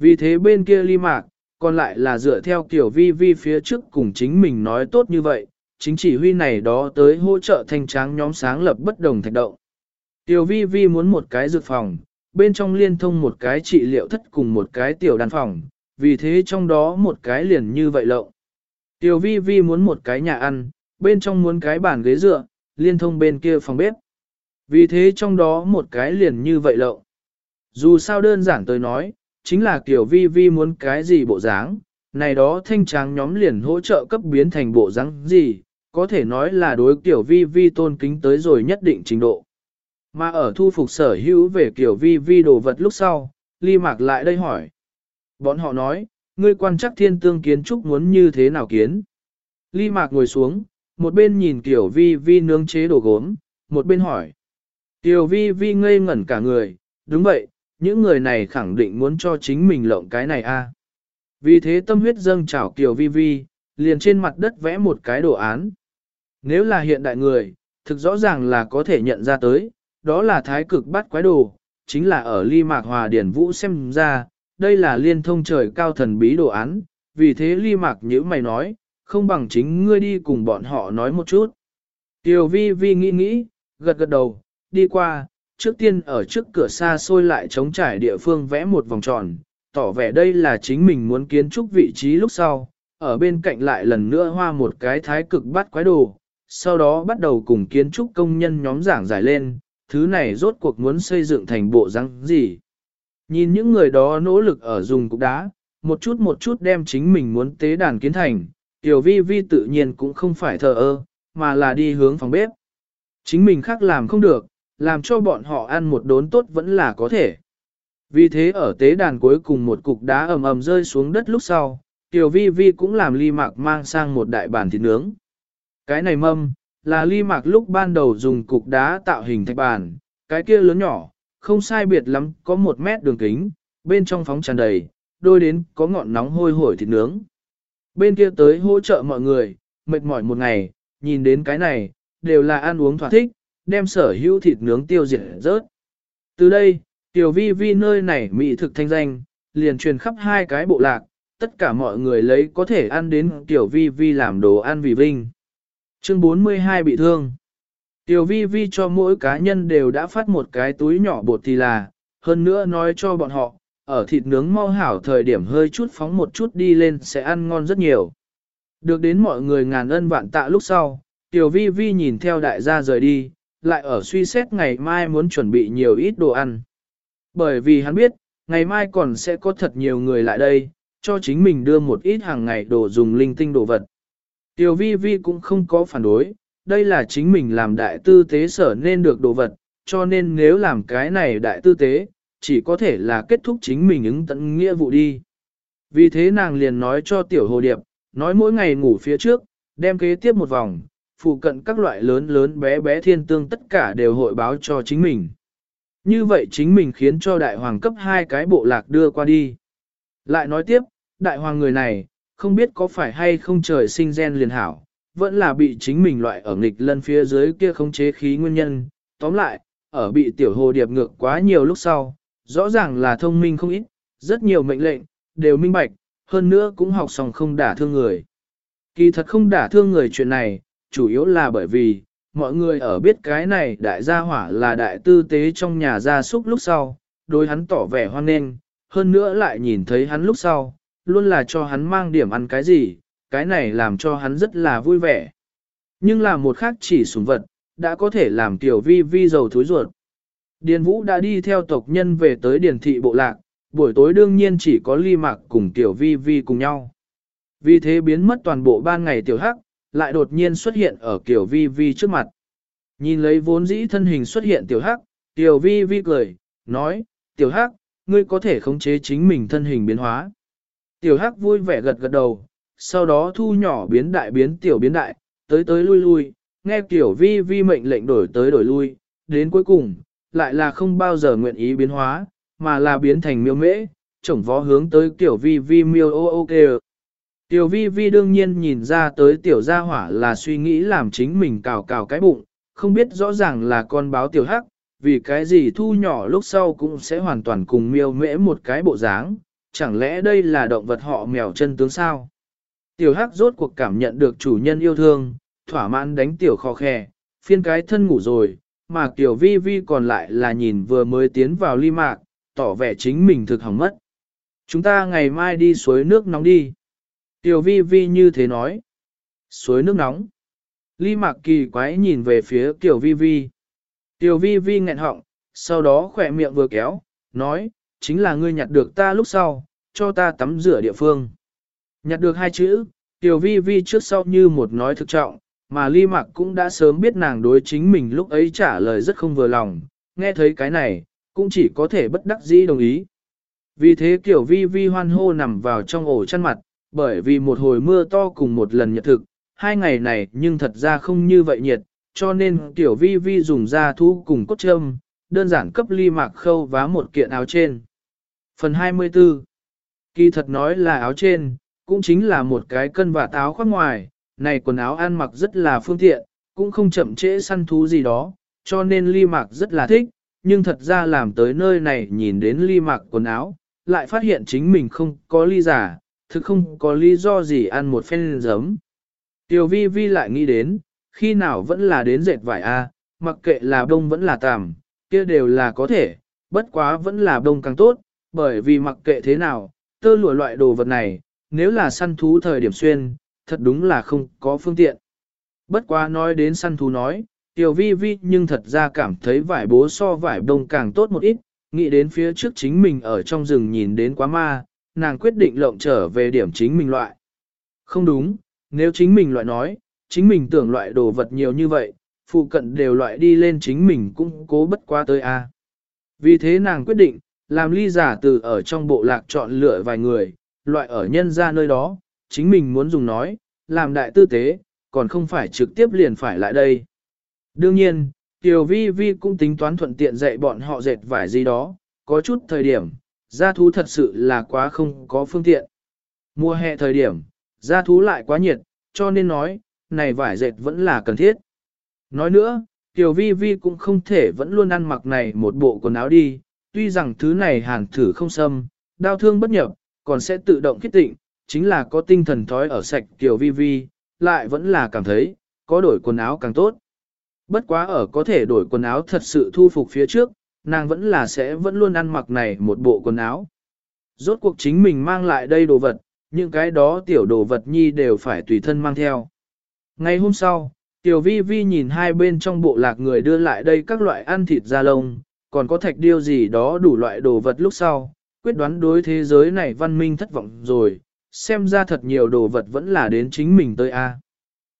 Vì thế bên kia ly mạc, còn lại là dựa theo kiểu vi vi phía trước cùng chính mình nói tốt như vậy, chính chỉ huy này đó tới hỗ trợ thanh tráng nhóm sáng lập bất đồng thạch động. Tiểu vi vi muốn một cái dược phòng, bên trong liên thông một cái trị liệu thất cùng một cái tiểu đàn phòng, vì thế trong đó một cái liền như vậy lộng. Tiểu vi vi muốn một cái nhà ăn, bên trong muốn cái bàn ghế dựa, liên thông bên kia phòng bếp. Vì thế trong đó một cái liền như vậy lộng. Dù sao đơn giản tôi nói, chính là kiểu vi vi muốn cái gì bộ dáng, này đó thanh tráng nhóm liền hỗ trợ cấp biến thành bộ dáng gì, có thể nói là đối kiểu vi vi tôn kính tới rồi nhất định trình độ. Mà ở thu phục sở hữu về kiểu vi vi đồ vật lúc sau, ly mạc lại đây hỏi. Bọn họ nói, ngươi quan chắc thiên tương kiến trúc muốn như thế nào kiến. Ly mạc ngồi xuống, một bên nhìn kiểu vi vi nướng chế đồ gốm, một bên hỏi. Tiểu vi vi ngây ngẩn cả người, đúng vậy, những người này khẳng định muốn cho chính mình lộng cái này a. Vì thế tâm huyết dâng trào Kiều Vi Vi, liền trên mặt đất vẽ một cái đồ án. Nếu là hiện đại người, thực rõ ràng là có thể nhận ra tới, đó là thái cực bắt quái đồ, chính là ở ly mạc hòa điển vũ xem ra, đây là liên thông trời cao thần bí đồ án, vì thế ly mạc như mày nói, không bằng chính ngươi đi cùng bọn họ nói một chút. Tiểu vi vi nghĩ nghĩ, gật gật đầu, đi qua, trước tiên ở trước cửa xa xôi lại chống trải địa phương vẽ một vòng tròn, tỏ vẻ đây là chính mình muốn kiến trúc vị trí lúc sau, ở bên cạnh lại lần nữa hoa một cái thái cực bắt quái đồ, sau đó bắt đầu cùng kiến trúc công nhân nhóm giảng giải lên, thứ này rốt cuộc muốn xây dựng thành bộ răng gì. Nhìn những người đó nỗ lực ở dùng cục đá, một chút một chút đem chính mình muốn tế đàn kiến thành, tiểu vi vi tự nhiên cũng không phải thờ ơ, mà là đi hướng phòng bếp. Chính mình khác làm không được, làm cho bọn họ ăn một đốn tốt vẫn là có thể. Vì thế ở tế đàn cuối cùng một cục đá ầm ầm rơi xuống đất lúc sau, Tiểu Vi Vi cũng làm ly mạc mang sang một đại bàn thịt nướng. Cái này mâm, là ly mạc lúc ban đầu dùng cục đá tạo hình thạch bàn, cái kia lớn nhỏ, không sai biệt lắm, có một mét đường kính, bên trong phóng tràn đầy, đôi đến có ngọn nóng hôi hổi thịt nướng. Bên kia tới hỗ trợ mọi người, mệt mỏi một ngày, nhìn đến cái này, đều là ăn uống thỏa thích, đem sở hữu thịt nướng tiêu diệt rớt. Từ đây, tiểu vi vi nơi này mỹ thực thanh danh, liền truyền khắp hai cái bộ lạc, tất cả mọi người lấy có thể ăn đến tiểu vi vi làm đồ ăn vì vinh. Chương 42 bị thương. Tiểu vi vi cho mỗi cá nhân đều đã phát một cái túi nhỏ bột thì là, hơn nữa nói cho bọn họ, ở thịt nướng mau hảo thời điểm hơi chút phóng một chút đi lên sẽ ăn ngon rất nhiều. Được đến mọi người ngàn ân vạn tạ lúc sau, Tiểu Vi Vi nhìn theo đại gia rời đi, lại ở suy xét ngày mai muốn chuẩn bị nhiều ít đồ ăn. Bởi vì hắn biết, ngày mai còn sẽ có thật nhiều người lại đây, cho chính mình đưa một ít hàng ngày đồ dùng linh tinh đồ vật. Tiểu Vi Vi cũng không có phản đối, đây là chính mình làm đại tư tế sở nên được đồ vật, cho nên nếu làm cái này đại tư tế, chỉ có thể là kết thúc chính mình ứng tận nghĩa vụ đi. Vì thế nàng liền nói cho tiểu hồ điệp, nói mỗi ngày ngủ phía trước, đem kế tiếp một vòng, phụ cận các loại lớn lớn bé bé thiên tương tất cả đều hội báo cho chính mình. Như vậy chính mình khiến cho đại hoàng cấp hai cái bộ lạc đưa qua đi. Lại nói tiếp, đại hoàng người này, không biết có phải hay không trời sinh gen liền hảo, vẫn là bị chính mình loại ở nghịch lân phía dưới kia không chế khí nguyên nhân. Tóm lại, ở bị tiểu hồ điệp ngược quá nhiều lúc sau, rõ ràng là thông minh không ít, rất nhiều mệnh lệnh, đều minh bạch, hơn nữa cũng học xong không đả thương người. Kỳ thật không đả thương người chuyện này, chủ yếu là bởi vì, mọi người ở biết cái này đại gia hỏa là đại tư tế trong nhà gia súc lúc sau, đối hắn tỏ vẻ hoan nghênh, hơn nữa lại nhìn thấy hắn lúc sau, luôn là cho hắn mang điểm ăn cái gì, cái này làm cho hắn rất là vui vẻ. Nhưng là một khác chỉ sủng vật, đã có thể làm tiểu vi vi dầu thối ruột. Điền Vũ đã đi theo tộc nhân về tới Điền Thị Bộ Lạc, buổi tối đương nhiên chỉ có ly mạc cùng tiểu vi vi cùng nhau. Vì thế biến mất toàn bộ ban ngày tiểu hắc, lại đột nhiên xuất hiện ở kiểu vi vi trước mặt. Nhìn lấy vốn dĩ thân hình xuất hiện tiểu hắc, tiểu vi vi cười, nói, tiểu hắc, ngươi có thể khống chế chính mình thân hình biến hóa. Tiểu hắc vui vẻ gật gật đầu, sau đó thu nhỏ biến đại biến tiểu biến đại, tới tới lui lui, nghe tiểu vi vi mệnh lệnh đổi tới đổi lui, đến cuối cùng, lại là không bao giờ nguyện ý biến hóa, mà là biến thành miêu mễ, chổng vó hướng tới tiểu vi vi miêu ô ô kê Tiểu vi vi đương nhiên nhìn ra tới tiểu gia hỏa là suy nghĩ làm chính mình cào cào cái bụng, không biết rõ ràng là con báo tiểu hắc, vì cái gì thu nhỏ lúc sau cũng sẽ hoàn toàn cùng miêu mễ một cái bộ dáng, chẳng lẽ đây là động vật họ mèo chân tướng sao? Tiểu hắc rốt cuộc cảm nhận được chủ nhân yêu thương, thỏa mãn đánh tiểu kho khe, phiên cái thân ngủ rồi, mà tiểu vi vi còn lại là nhìn vừa mới tiến vào ly mạc, tỏ vẻ chính mình thực hỏng mất. Chúng ta ngày mai đi suối nước nóng đi. Tiểu vi vi như thế nói. Suối nước nóng. Ly mạc kỳ quái nhìn về phía tiểu vi vi. Tiểu vi vi nghẹn họng, sau đó khỏe miệng vừa kéo, nói, chính là ngươi nhặt được ta lúc sau, cho ta tắm rửa địa phương. Nhặt được hai chữ, tiểu vi vi trước sau như một nói thực trọng, mà ly mạc cũng đã sớm biết nàng đối chính mình lúc ấy trả lời rất không vừa lòng, nghe thấy cái này, cũng chỉ có thể bất đắc dĩ đồng ý. Vì thế Tiểu vi vi hoan hô nằm vào trong ổ chăn mặt, bởi vì một hồi mưa to cùng một lần nhật thực, hai ngày này nhưng thật ra không như vậy nhiệt, cho nên tiểu vi vi dùng da thu cùng cốt châm, đơn giản cấp ly mạc khâu vá một kiện áo trên. Phần 24 Kỳ thật nói là áo trên, cũng chính là một cái cân và táo khoác ngoài, này quần áo ăn mặc rất là phương tiện, cũng không chậm trễ săn thú gì đó, cho nên ly mạc rất là thích, nhưng thật ra làm tới nơi này nhìn đến ly mạc quần áo, lại phát hiện chính mình không có ly giả, thực không có lý do gì ăn một phen giấm. Tiểu vi vi lại nghĩ đến, khi nào vẫn là đến dệt vải A, mặc kệ là đông vẫn là tàm, kia đều là có thể, bất quá vẫn là đông càng tốt, bởi vì mặc kệ thế nào, tơ lụa loại đồ vật này, nếu là săn thú thời điểm xuyên, thật đúng là không có phương tiện. Bất quá nói đến săn thú nói, tiểu vi vi nhưng thật ra cảm thấy vải bố so vải đông càng tốt một ít, nghĩ đến phía trước chính mình ở trong rừng nhìn đến quá ma, nàng quyết định lộng trở về điểm chính mình loại. Không đúng, nếu chính mình loại nói, chính mình tưởng loại đồ vật nhiều như vậy, phụ cận đều loại đi lên chính mình cũng cố bất qua tới a. Vì thế nàng quyết định, làm ly giả từ ở trong bộ lạc chọn lựa vài người, loại ở nhân ra nơi đó, chính mình muốn dùng nói, làm đại tư tế, còn không phải trực tiếp liền phải lại đây. Đương nhiên, Tiểu Vi Vi cũng tính toán thuận tiện dạy bọn họ dệt vải gì đó, có chút thời điểm, gia thú thật sự là quá không có phương tiện. Mùa hè thời điểm, gia thú lại quá nhiệt, cho nên nói, này vải dệt vẫn là cần thiết. Nói nữa, Tiểu Vi Vi cũng không thể vẫn luôn ăn mặc này một bộ quần áo đi, tuy rằng thứ này hàn thử không xâm, đau thương bất nhập, còn sẽ tự động kết tịnh, chính là có tinh thần thói ở sạch Tiểu Vi Vi, lại vẫn là cảm thấy, có đổi quần áo càng tốt. Bất quá ở có thể đổi quần áo thật sự thu phục phía trước, nàng vẫn là sẽ vẫn luôn ăn mặc này một bộ quần áo. Rốt cuộc chính mình mang lại đây đồ vật, những cái đó tiểu đồ vật nhi đều phải tùy thân mang theo. Ngày hôm sau, tiểu vi vi nhìn hai bên trong bộ lạc người đưa lại đây các loại ăn thịt da lông, còn có thạch điêu gì đó đủ loại đồ vật lúc sau, quyết đoán đối thế giới này văn minh thất vọng rồi, xem ra thật nhiều đồ vật vẫn là đến chính mình tới a.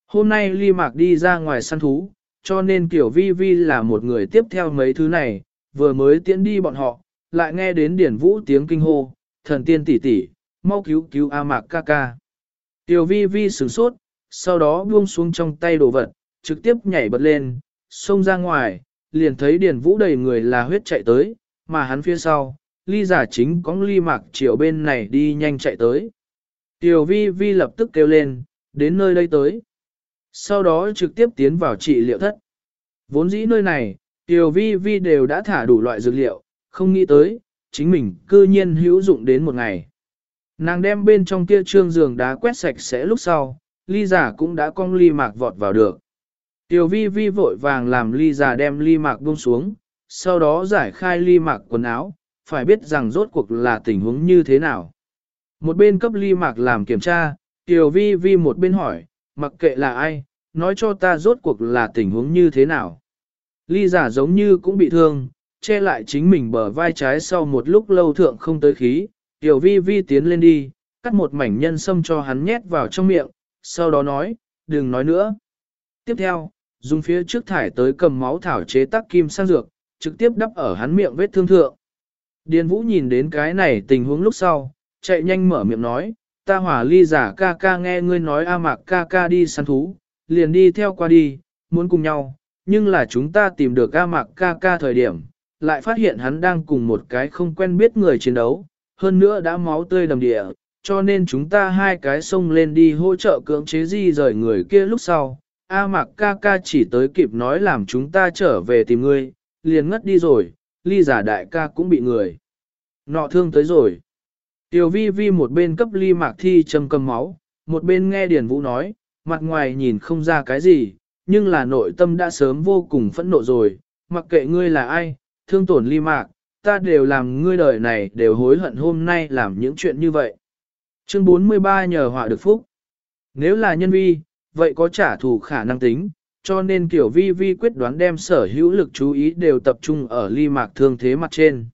Hôm nay Ly Mạc đi ra ngoài săn thú, cho nên Tiểu Vi Vi là một người tiếp theo mấy thứ này, vừa mới tiễn đi bọn họ, lại nghe đến Điển Vũ tiếng kinh hô, thần tiên tỷ tỷ, mau cứu cứu A Mạc ca ca. Tiểu Vi Vi sửng sốt, sau đó buông xuống trong tay đồ vật, trực tiếp nhảy bật lên, xông ra ngoài, liền thấy Điển Vũ đầy người là huyết chạy tới, mà hắn phía sau, ly giả chính có ly mạc chiều bên này đi nhanh chạy tới. Tiểu vi vi lập tức kêu lên, đến nơi đây tới. Sau đó trực tiếp tiến vào trị liệu thất. Vốn dĩ nơi này, tiểu vi vi đều đã thả đủ loại dược liệu, không nghĩ tới, chính mình cư nhiên hữu dụng đến một ngày. Nàng đem bên trong kia trương giường đá quét sạch sẽ lúc sau, ly giả cũng đã cong ly mạc vọt vào được. Tiểu vi vi vội vàng làm ly giả đem ly mạc buông xuống, sau đó giải khai ly mạc quần áo, phải biết rằng rốt cuộc là tình huống như thế nào. Một bên cấp ly mạc làm kiểm tra, Tiểu Vi Vi một bên hỏi, mặc kệ là ai, nói cho ta rốt cuộc là tình huống như thế nào. Ly giả giống như cũng bị thương, che lại chính mình bờ vai trái sau một lúc lâu thượng không tới khí, Tiểu Vi Vi tiến lên đi, cắt một mảnh nhân sâm cho hắn nhét vào trong miệng, sau đó nói, đừng nói nữa. Tiếp theo, dùng phía trước thải tới cầm máu thảo chế tác kim sang dược, trực tiếp đắp ở hắn miệng vết thương thượng. Điền Vũ nhìn đến cái này tình huống lúc sau, chạy nhanh mở miệng nói, ta hỏa ly giả ca ca nghe ngươi nói A mạc ca ca đi săn thú, liền đi theo qua đi, muốn cùng nhau, nhưng là chúng ta tìm được A mạc ca ca thời điểm, lại phát hiện hắn đang cùng một cái không quen biết người chiến đấu, hơn nữa đã máu tươi đầm địa, cho nên chúng ta hai cái xông lên đi hỗ trợ cưỡng chế di rời người kia lúc sau. A mạc ca ca chỉ tới kịp nói làm chúng ta trở về tìm ngươi, liền ngất đi rồi, ly giả đại ca cũng bị người. Nọ thương tới rồi. Tiểu vi vi một bên cấp ly mạc thi châm cầm máu, một bên nghe Điền Vũ nói, mặt ngoài nhìn không ra cái gì, nhưng là nội tâm đã sớm vô cùng phẫn nộ rồi, mặc kệ ngươi là ai, thương tổn ly mạc, ta đều làm ngươi đời này đều hối hận hôm nay làm những chuyện như vậy. Chương 43 nhờ họa được phúc. Nếu là nhân vi, vậy có trả thù khả năng tính, cho nên kiểu vi vi quyết đoán đem sở hữu lực chú ý đều tập trung ở ly mạc thương thế mặt trên.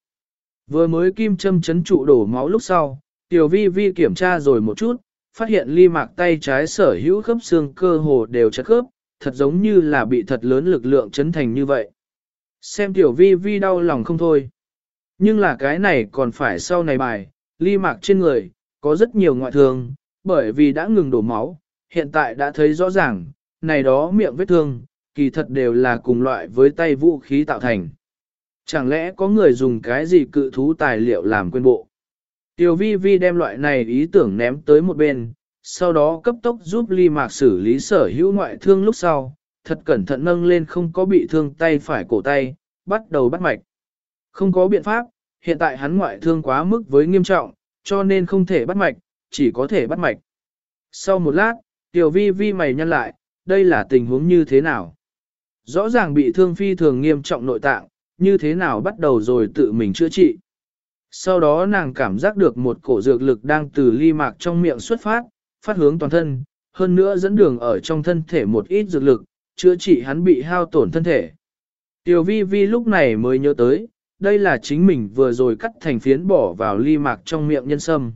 Vừa mới kim châm chấn trụ đổ máu lúc sau, tiểu vi vi kiểm tra rồi một chút, phát hiện ly mạc tay trái sở hữu khớp xương cơ hồ đều chật khớp, thật giống như là bị thật lớn lực lượng chấn thành như vậy. Xem tiểu vi vi đau lòng không thôi. Nhưng là cái này còn phải sau này bài, ly mạc trên người, có rất nhiều ngoại thương, bởi vì đã ngừng đổ máu, hiện tại đã thấy rõ ràng, này đó miệng vết thương, kỳ thật đều là cùng loại với tay vũ khí tạo thành. Chẳng lẽ có người dùng cái gì cự thú tài liệu làm quên bộ? Tiểu vi vi đem loại này ý tưởng ném tới một bên, sau đó cấp tốc giúp ly mạc xử lý sở hữu ngoại thương lúc sau, thật cẩn thận nâng lên không có bị thương tay phải cổ tay, bắt đầu bắt mạch. Không có biện pháp, hiện tại hắn ngoại thương quá mức với nghiêm trọng, cho nên không thể bắt mạch, chỉ có thể bắt mạch. Sau một lát, tiểu vi vi mày nhăn lại, đây là tình huống như thế nào? Rõ ràng bị thương phi thường nghiêm trọng nội tạng, như thế nào bắt đầu rồi tự mình chữa trị. Sau đó nàng cảm giác được một cổ dược lực đang từ ly mạc trong miệng xuất phát, phát hướng toàn thân, hơn nữa dẫn đường ở trong thân thể một ít dược lực, chữa trị hắn bị hao tổn thân thể. Tiểu vi vi lúc này mới nhớ tới, đây là chính mình vừa rồi cắt thành phiến bỏ vào ly mạc trong miệng nhân sâm.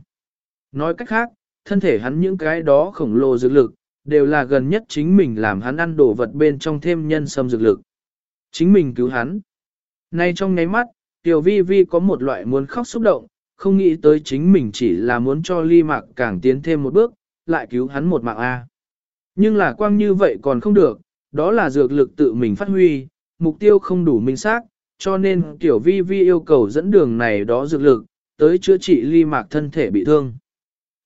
Nói cách khác, thân thể hắn những cái đó khổng lồ dược lực, đều là gần nhất chính mình làm hắn ăn đồ vật bên trong thêm nhân sâm dược lực. Chính mình cứu hắn. Nay trong nháy mắt, Tiểu Vi Vi có một loại muốn khóc xúc động, không nghĩ tới chính mình chỉ là muốn cho ly mạc càng tiến thêm một bước, lại cứu hắn một mạng A. Nhưng là quang như vậy còn không được, đó là dược lực tự mình phát huy, mục tiêu không đủ minh xác, cho nên Tiểu Vi Vi yêu cầu dẫn đường này đó dược lực, tới chữa trị ly mạc thân thể bị thương.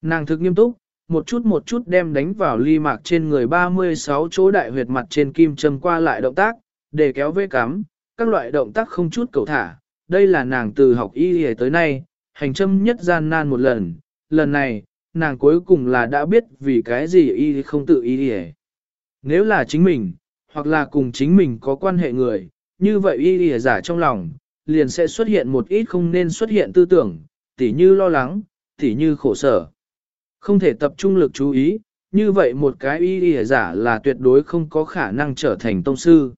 Nàng thực nghiêm túc, một chút một chút đem đánh vào ly mạc trên người 36 chỗ đại huyệt mặt trên kim châm qua lại động tác, để kéo vết cắm, các loại động tác không chút cầu thả. Đây là nàng từ học y hề tới nay, hành châm nhất gian nan một lần, lần này, nàng cuối cùng là đã biết vì cái gì y không tự y đi Nếu là chính mình, hoặc là cùng chính mình có quan hệ người, như vậy y y giả trong lòng, liền sẽ xuất hiện một ít không nên xuất hiện tư tưởng, tỉ như lo lắng, tỉ như khổ sở. Không thể tập trung lực chú ý, như vậy một cái y y giả là tuyệt đối không có khả năng trở thành tông sư.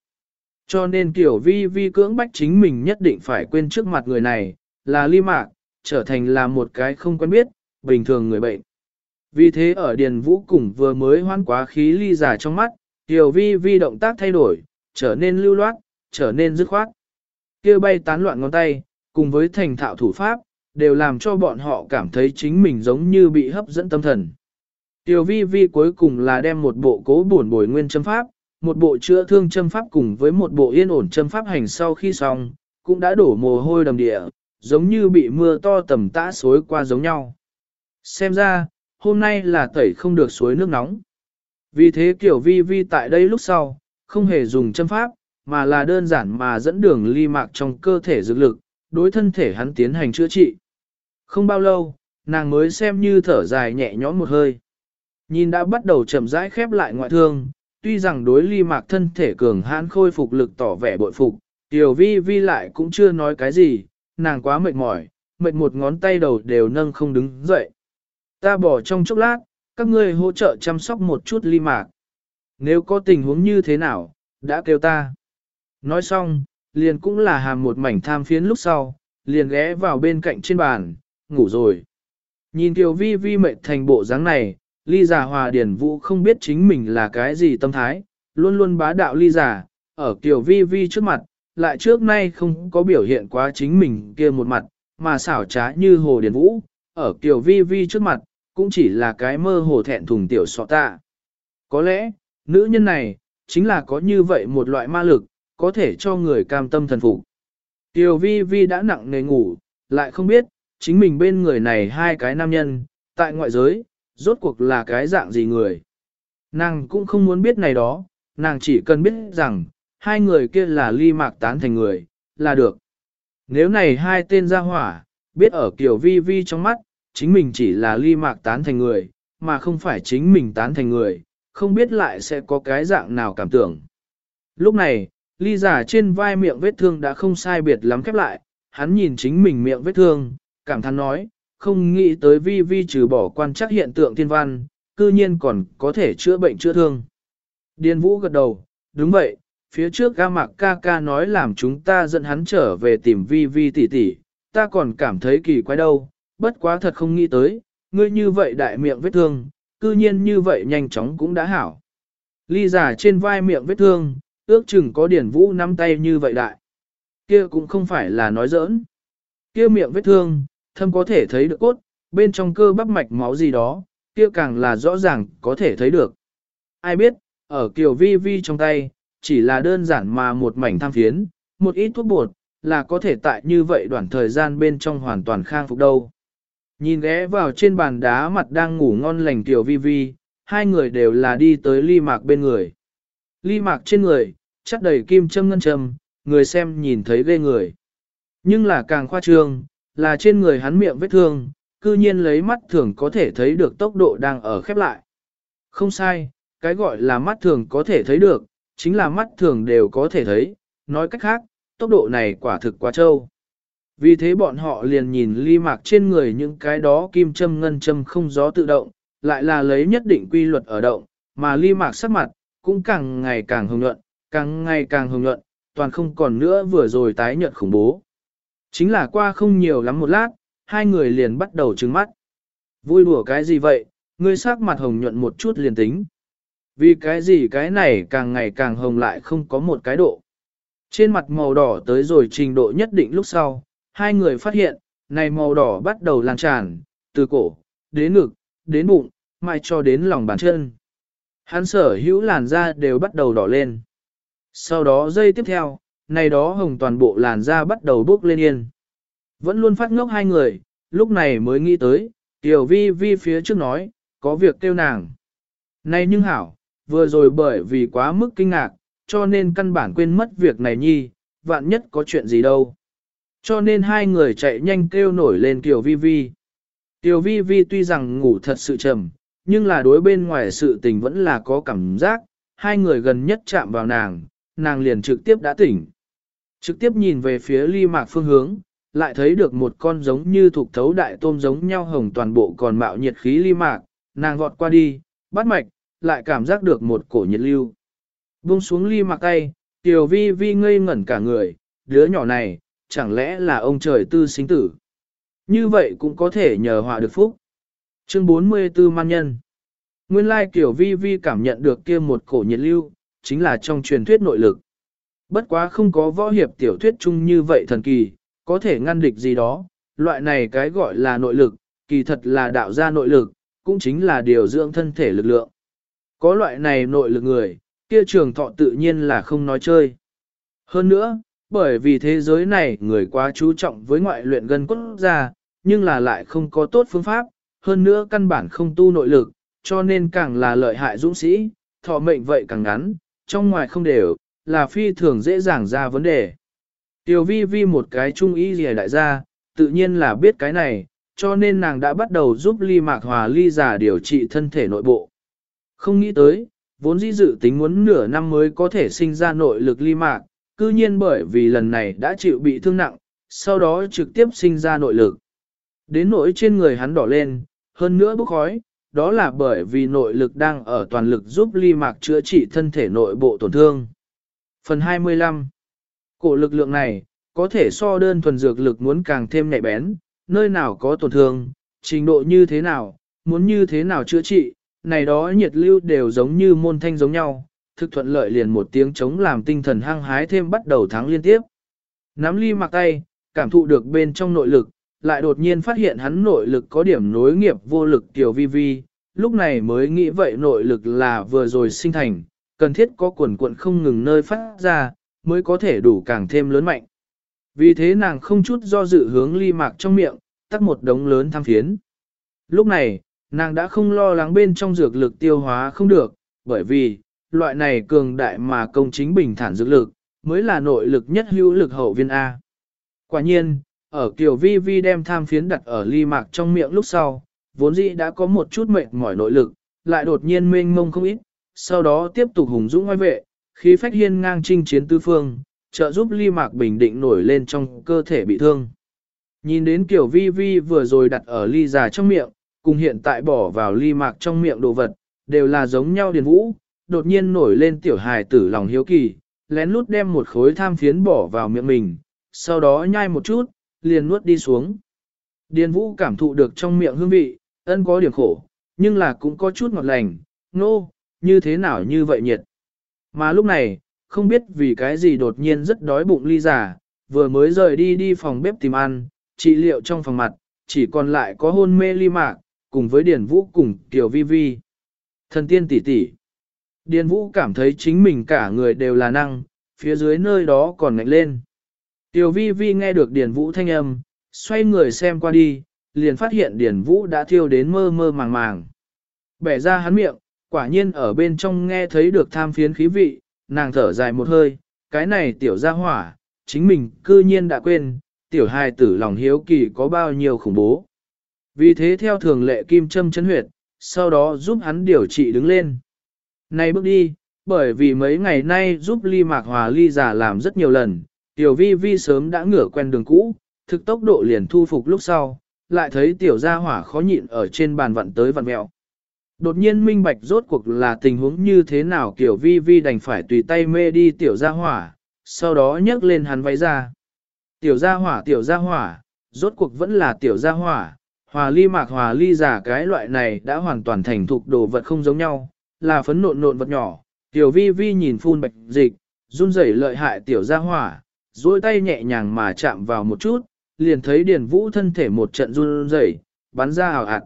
Cho nên tiểu vi vi cưỡng bách chính mình nhất định phải quên trước mặt người này, là ly mạc, trở thành là một cái không quen biết, bình thường người bệnh. Vì thế ở Điền Vũ cùng vừa mới hoan quá khí ly giả trong mắt, tiểu vi vi động tác thay đổi, trở nên lưu loát, trở nên dứt khoát. kia bay tán loạn ngón tay, cùng với thành thạo thủ pháp, đều làm cho bọn họ cảm thấy chính mình giống như bị hấp dẫn tâm thần. Tiểu vi vi cuối cùng là đem một bộ cố bổn bồi nguyên châm pháp, một bộ chữa thương châm pháp cùng với một bộ yên ổn châm pháp hành sau khi xong, cũng đã đổ mồ hôi đầm địa, giống như bị mưa to tầm tã xối qua giống nhau. Xem ra, hôm nay là tẩy không được suối nước nóng. Vì thế kiểu vi vi tại đây lúc sau, không hề dùng châm pháp, mà là đơn giản mà dẫn đường ly mạc trong cơ thể dược lực, đối thân thể hắn tiến hành chữa trị. Không bao lâu, nàng mới xem như thở dài nhẹ nhõm một hơi. Nhìn đã bắt đầu chậm rãi khép lại ngoại thương, tuy rằng đối ly mạc thân thể cường hãn khôi phục lực tỏ vẻ bội phục, tiểu vi vi lại cũng chưa nói cái gì, nàng quá mệt mỏi, mệt một ngón tay đầu đều nâng không đứng dậy. Ta bỏ trong chốc lát, các ngươi hỗ trợ chăm sóc một chút ly mạc. Nếu có tình huống như thế nào, đã kêu ta. Nói xong, liền cũng là hàm một mảnh tham phiến lúc sau, liền ghé vào bên cạnh trên bàn, ngủ rồi. Nhìn Tiểu Vi Vi mệt thành bộ dáng này, ly giả hòa điển vũ không biết chính mình là cái gì tâm thái, luôn luôn bá đạo ly giả, ở Tiểu Vi Vi trước mặt, lại trước nay không có biểu hiện quá chính mình kia một mặt, mà xảo trá như hồ điển vũ, ở Tiểu Vi Vi trước mặt, cũng chỉ là cái mơ hồ thẹn thùng tiểu sọ tạ. Có lẽ, nữ nhân này, chính là có như vậy một loại ma lực, có thể cho người cam tâm thần phục. Tiểu vi vi đã nặng nề ngủ, lại không biết, chính mình bên người này hai cái nam nhân, tại ngoại giới, rốt cuộc là cái dạng gì người. Nàng cũng không muốn biết này đó, nàng chỉ cần biết rằng, hai người kia là ly mạc tán thành người, là được. Nếu này hai tên ra hỏa, biết ở kiểu vi vi trong mắt, chính mình chỉ là ly mạc tán thành người, mà không phải chính mình tán thành người, không biết lại sẽ có cái dạng nào cảm tưởng. Lúc này, ly giả trên vai miệng vết thương đã không sai biệt lắm khép lại, hắn nhìn chính mình miệng vết thương, cảm thán nói, không nghĩ tới vi vi trừ bỏ quan trắc hiện tượng thiên văn, cư nhiên còn có thể chữa bệnh chữa thương. Điền Vũ gật đầu, đúng vậy, phía trước ga mạc ca ca nói làm chúng ta dẫn hắn trở về tìm vi vi tỷ tỷ, ta còn cảm thấy kỳ quái đâu, bất quá thật không nghĩ tới, ngươi như vậy đại miệng vết thương, cư nhiên như vậy nhanh chóng cũng đã hảo. Ly giả trên vai miệng vết thương, ước chừng có điển vũ nắm tay như vậy đại. Kia cũng không phải là nói giỡn. Kia miệng vết thương, thâm có thể thấy được cốt, bên trong cơ bắp mạch máu gì đó, kia càng là rõ ràng có thể thấy được. Ai biết, ở kiều vi vi trong tay, chỉ là đơn giản mà một mảnh tham phiến, một ít thuốc bột, là có thể tại như vậy đoạn thời gian bên trong hoàn toàn khang phục đâu. Nhìn ghé vào trên bàn đá mặt đang ngủ ngon lành tiểu vi vi, hai người đều là đi tới ly mạc bên người. Ly mạc trên người, chắt đầy kim châm ngân châm, người xem nhìn thấy ghê người. Nhưng là càng khoa trương, là trên người hắn miệng vết thương, cư nhiên lấy mắt thường có thể thấy được tốc độ đang ở khép lại. Không sai, cái gọi là mắt thường có thể thấy được, chính là mắt thường đều có thể thấy, nói cách khác, tốc độ này quả thực quá trâu. Vì thế bọn họ liền nhìn ly mạc trên người những cái đó kim châm ngân châm không gió tự động, lại là lấy nhất định quy luật ở động, mà ly mạc sắc mặt, cũng càng ngày càng hồng nhuận, càng ngày càng hồng nhuận, toàn không còn nữa vừa rồi tái nhợt khủng bố. Chính là qua không nhiều lắm một lát, hai người liền bắt đầu trừng mắt. Vui đùa cái gì vậy, ngươi sắc mặt hồng nhuận một chút liền tính. Vì cái gì cái này càng ngày càng hồng lại không có một cái độ. Trên mặt màu đỏ tới rồi trình độ nhất định lúc sau, hai người phát hiện, này màu đỏ bắt đầu lan tràn, từ cổ, đến ngực, đến bụng, mai cho đến lòng bàn chân. Hắn sở hữu làn da đều bắt đầu đỏ lên. Sau đó dây tiếp theo, này đó hồng toàn bộ làn da bắt đầu bốc lên yên. Vẫn luôn phát ngốc hai người, lúc này mới nghĩ tới, tiểu vi vi phía trước nói, có việc kêu nàng. Này nhưng hảo, vừa rồi bởi vì quá mức kinh ngạc, cho nên căn bản quên mất việc này nhi, vạn nhất có chuyện gì đâu. Cho nên hai người chạy nhanh kêu nổi lên Tiểu Vi Vi. Tiểu Vi Vi tuy rằng ngủ thật sự trầm, nhưng là đối bên ngoài sự tình vẫn là có cảm giác, hai người gần nhất chạm vào nàng, nàng liền trực tiếp đã tỉnh. Trực tiếp nhìn về phía ly mạc phương hướng, lại thấy được một con giống như thuộc thấu đại tôm giống nhau hồng toàn bộ còn mạo nhiệt khí ly mạc, nàng vọt qua đi, bắt mạch, lại cảm giác được một cổ nhiệt lưu. Buông xuống ly mặc tay, tiểu vi vi ngây ngẩn cả người, đứa nhỏ này, chẳng lẽ là ông trời tư sinh tử. Như vậy cũng có thể nhờ họa được phúc. Chương 44 Man Nhân Nguyên lai kiểu vi vi cảm nhận được kia một cổ nhiệt lưu, chính là trong truyền thuyết nội lực. Bất quá không có võ hiệp tiểu thuyết chung như vậy thần kỳ, có thể ngăn địch gì đó, loại này cái gọi là nội lực, kỳ thật là đạo gia nội lực, cũng chính là điều dưỡng thân thể lực lượng. Có loại này nội lực người, kia trường thọ tự nhiên là không nói chơi. Hơn nữa, bởi vì thế giới này người quá chú trọng với ngoại luyện gân cốt ra, nhưng là lại không có tốt phương pháp, hơn nữa căn bản không tu nội lực, cho nên càng là lợi hại dũng sĩ, thọ mệnh vậy càng ngắn, trong ngoài không đều, là phi thường dễ dàng ra vấn đề. Tiểu vi vi một cái trung ý gì đại gia, tự nhiên là biết cái này, cho nên nàng đã bắt đầu giúp ly mạc hòa ly giả điều trị thân thể nội bộ. Không nghĩ tới, vốn dĩ dự tính muốn nửa năm mới có thể sinh ra nội lực ly mạc, cư nhiên bởi vì lần này đã chịu bị thương nặng, sau đó trực tiếp sinh ra nội lực. Đến nỗi trên người hắn đỏ lên, hơn nữa bốc khói, đó là bởi vì nội lực đang ở toàn lực giúp ly mạc chữa trị thân thể nội bộ tổn thương. Phần 25 Cổ lực lượng này, có thể so đơn thuần dược lực muốn càng thêm nhạy bén, nơi nào có tổn thương, trình độ như thế nào, muốn như thế nào chữa trị, này đó nhiệt lưu đều giống như môn thanh giống nhau, thực thuận lợi liền một tiếng chống làm tinh thần hăng hái thêm bắt đầu thắng liên tiếp. Nắm ly mặc tay, cảm thụ được bên trong nội lực, lại đột nhiên phát hiện hắn nội lực có điểm nối nghiệp vô lực tiểu vi vi, lúc này mới nghĩ vậy nội lực là vừa rồi sinh thành, cần thiết có quần cuộn không ngừng nơi phát ra, mới có thể đủ càng thêm lớn mạnh. Vì thế nàng không chút do dự hướng ly mạc trong miệng, tắt một đống lớn tham phiến. Lúc này, nàng đã không lo lắng bên trong dược lực tiêu hóa không được, bởi vì, loại này cường đại mà công chính bình thản dược lực, mới là nội lực nhất hữu lực hậu viên A. Quả nhiên, ở kiểu vi vi đem tham phiến đặt ở ly mạc trong miệng lúc sau, vốn dĩ đã có một chút mệt mỏi nội lực, lại đột nhiên mênh mông không ít, sau đó tiếp tục hùng dũng ngoài vệ, khí phách hiên ngang chinh chiến tứ phương, trợ giúp ly mạc bình định nổi lên trong cơ thể bị thương. Nhìn đến kiểu vi vi vừa rồi đặt ở ly già trong miệng, cùng hiện tại bỏ vào ly mạc trong miệng đồ vật, đều là giống nhau điền vũ, đột nhiên nổi lên tiểu hài tử lòng hiếu kỳ, lén lút đem một khối tham phiến bỏ vào miệng mình, sau đó nhai một chút, liền nuốt đi xuống. Điền vũ cảm thụ được trong miệng hương vị, ân có điểm khổ, nhưng là cũng có chút ngọt lành, nô, no, như thế nào như vậy nhiệt. Mà lúc này, không biết vì cái gì đột nhiên rất đói bụng ly giả, vừa mới rời đi đi phòng bếp tìm ăn, trị liệu trong phòng mặt, chỉ còn lại có hôn mê ly mạc, cùng với Điền Vũ cùng Tiểu Vi Vi. Thần tiên tỷ tỷ. Điền Vũ cảm thấy chính mình cả người đều là năng, phía dưới nơi đó còn ngạnh lên. Tiểu Vi Vi nghe được Điền Vũ thanh âm, xoay người xem qua đi, liền phát hiện Điền Vũ đã thiêu đến mơ mơ màng màng. Bẻ ra hắn miệng, quả nhiên ở bên trong nghe thấy được tham phiến khí vị, nàng thở dài một hơi, cái này tiểu gia hỏa, chính mình cư nhiên đã quên, tiểu hài tử lòng hiếu kỳ có bao nhiêu khủng bố. Vì thế theo thường lệ kim châm chấn huyệt, sau đó giúp hắn điều trị đứng lên nay bước đi, bởi vì mấy ngày nay giúp ly mạc hòa ly giả làm rất nhiều lần, tiểu vi vi sớm đã ngửa quen đường cũ, thực tốc độ liền thu phục lúc sau, lại thấy tiểu gia hỏa khó nhịn ở trên bàn vặn tới vặn mẹo. Đột nhiên minh bạch rốt cuộc là tình huống như thế nào tiểu vi vi đành phải tùy tay mê đi tiểu gia hỏa, sau đó nhấc lên hắn váy ra. Tiểu gia hỏa tiểu gia hỏa, rốt cuộc vẫn là tiểu gia hỏa, hòa ly mạc hòa ly giả cái loại này đã hoàn toàn thành thục đồ vật không giống nhau, là phấn nộn nộn vật nhỏ. Tiểu vi vi nhìn phun bạch dịch, run rẩy lợi hại tiểu gia hỏa, duỗi tay nhẹ nhàng mà chạm vào một chút, liền thấy điền vũ thân thể một trận run rẩy, bắn ra hào hạt.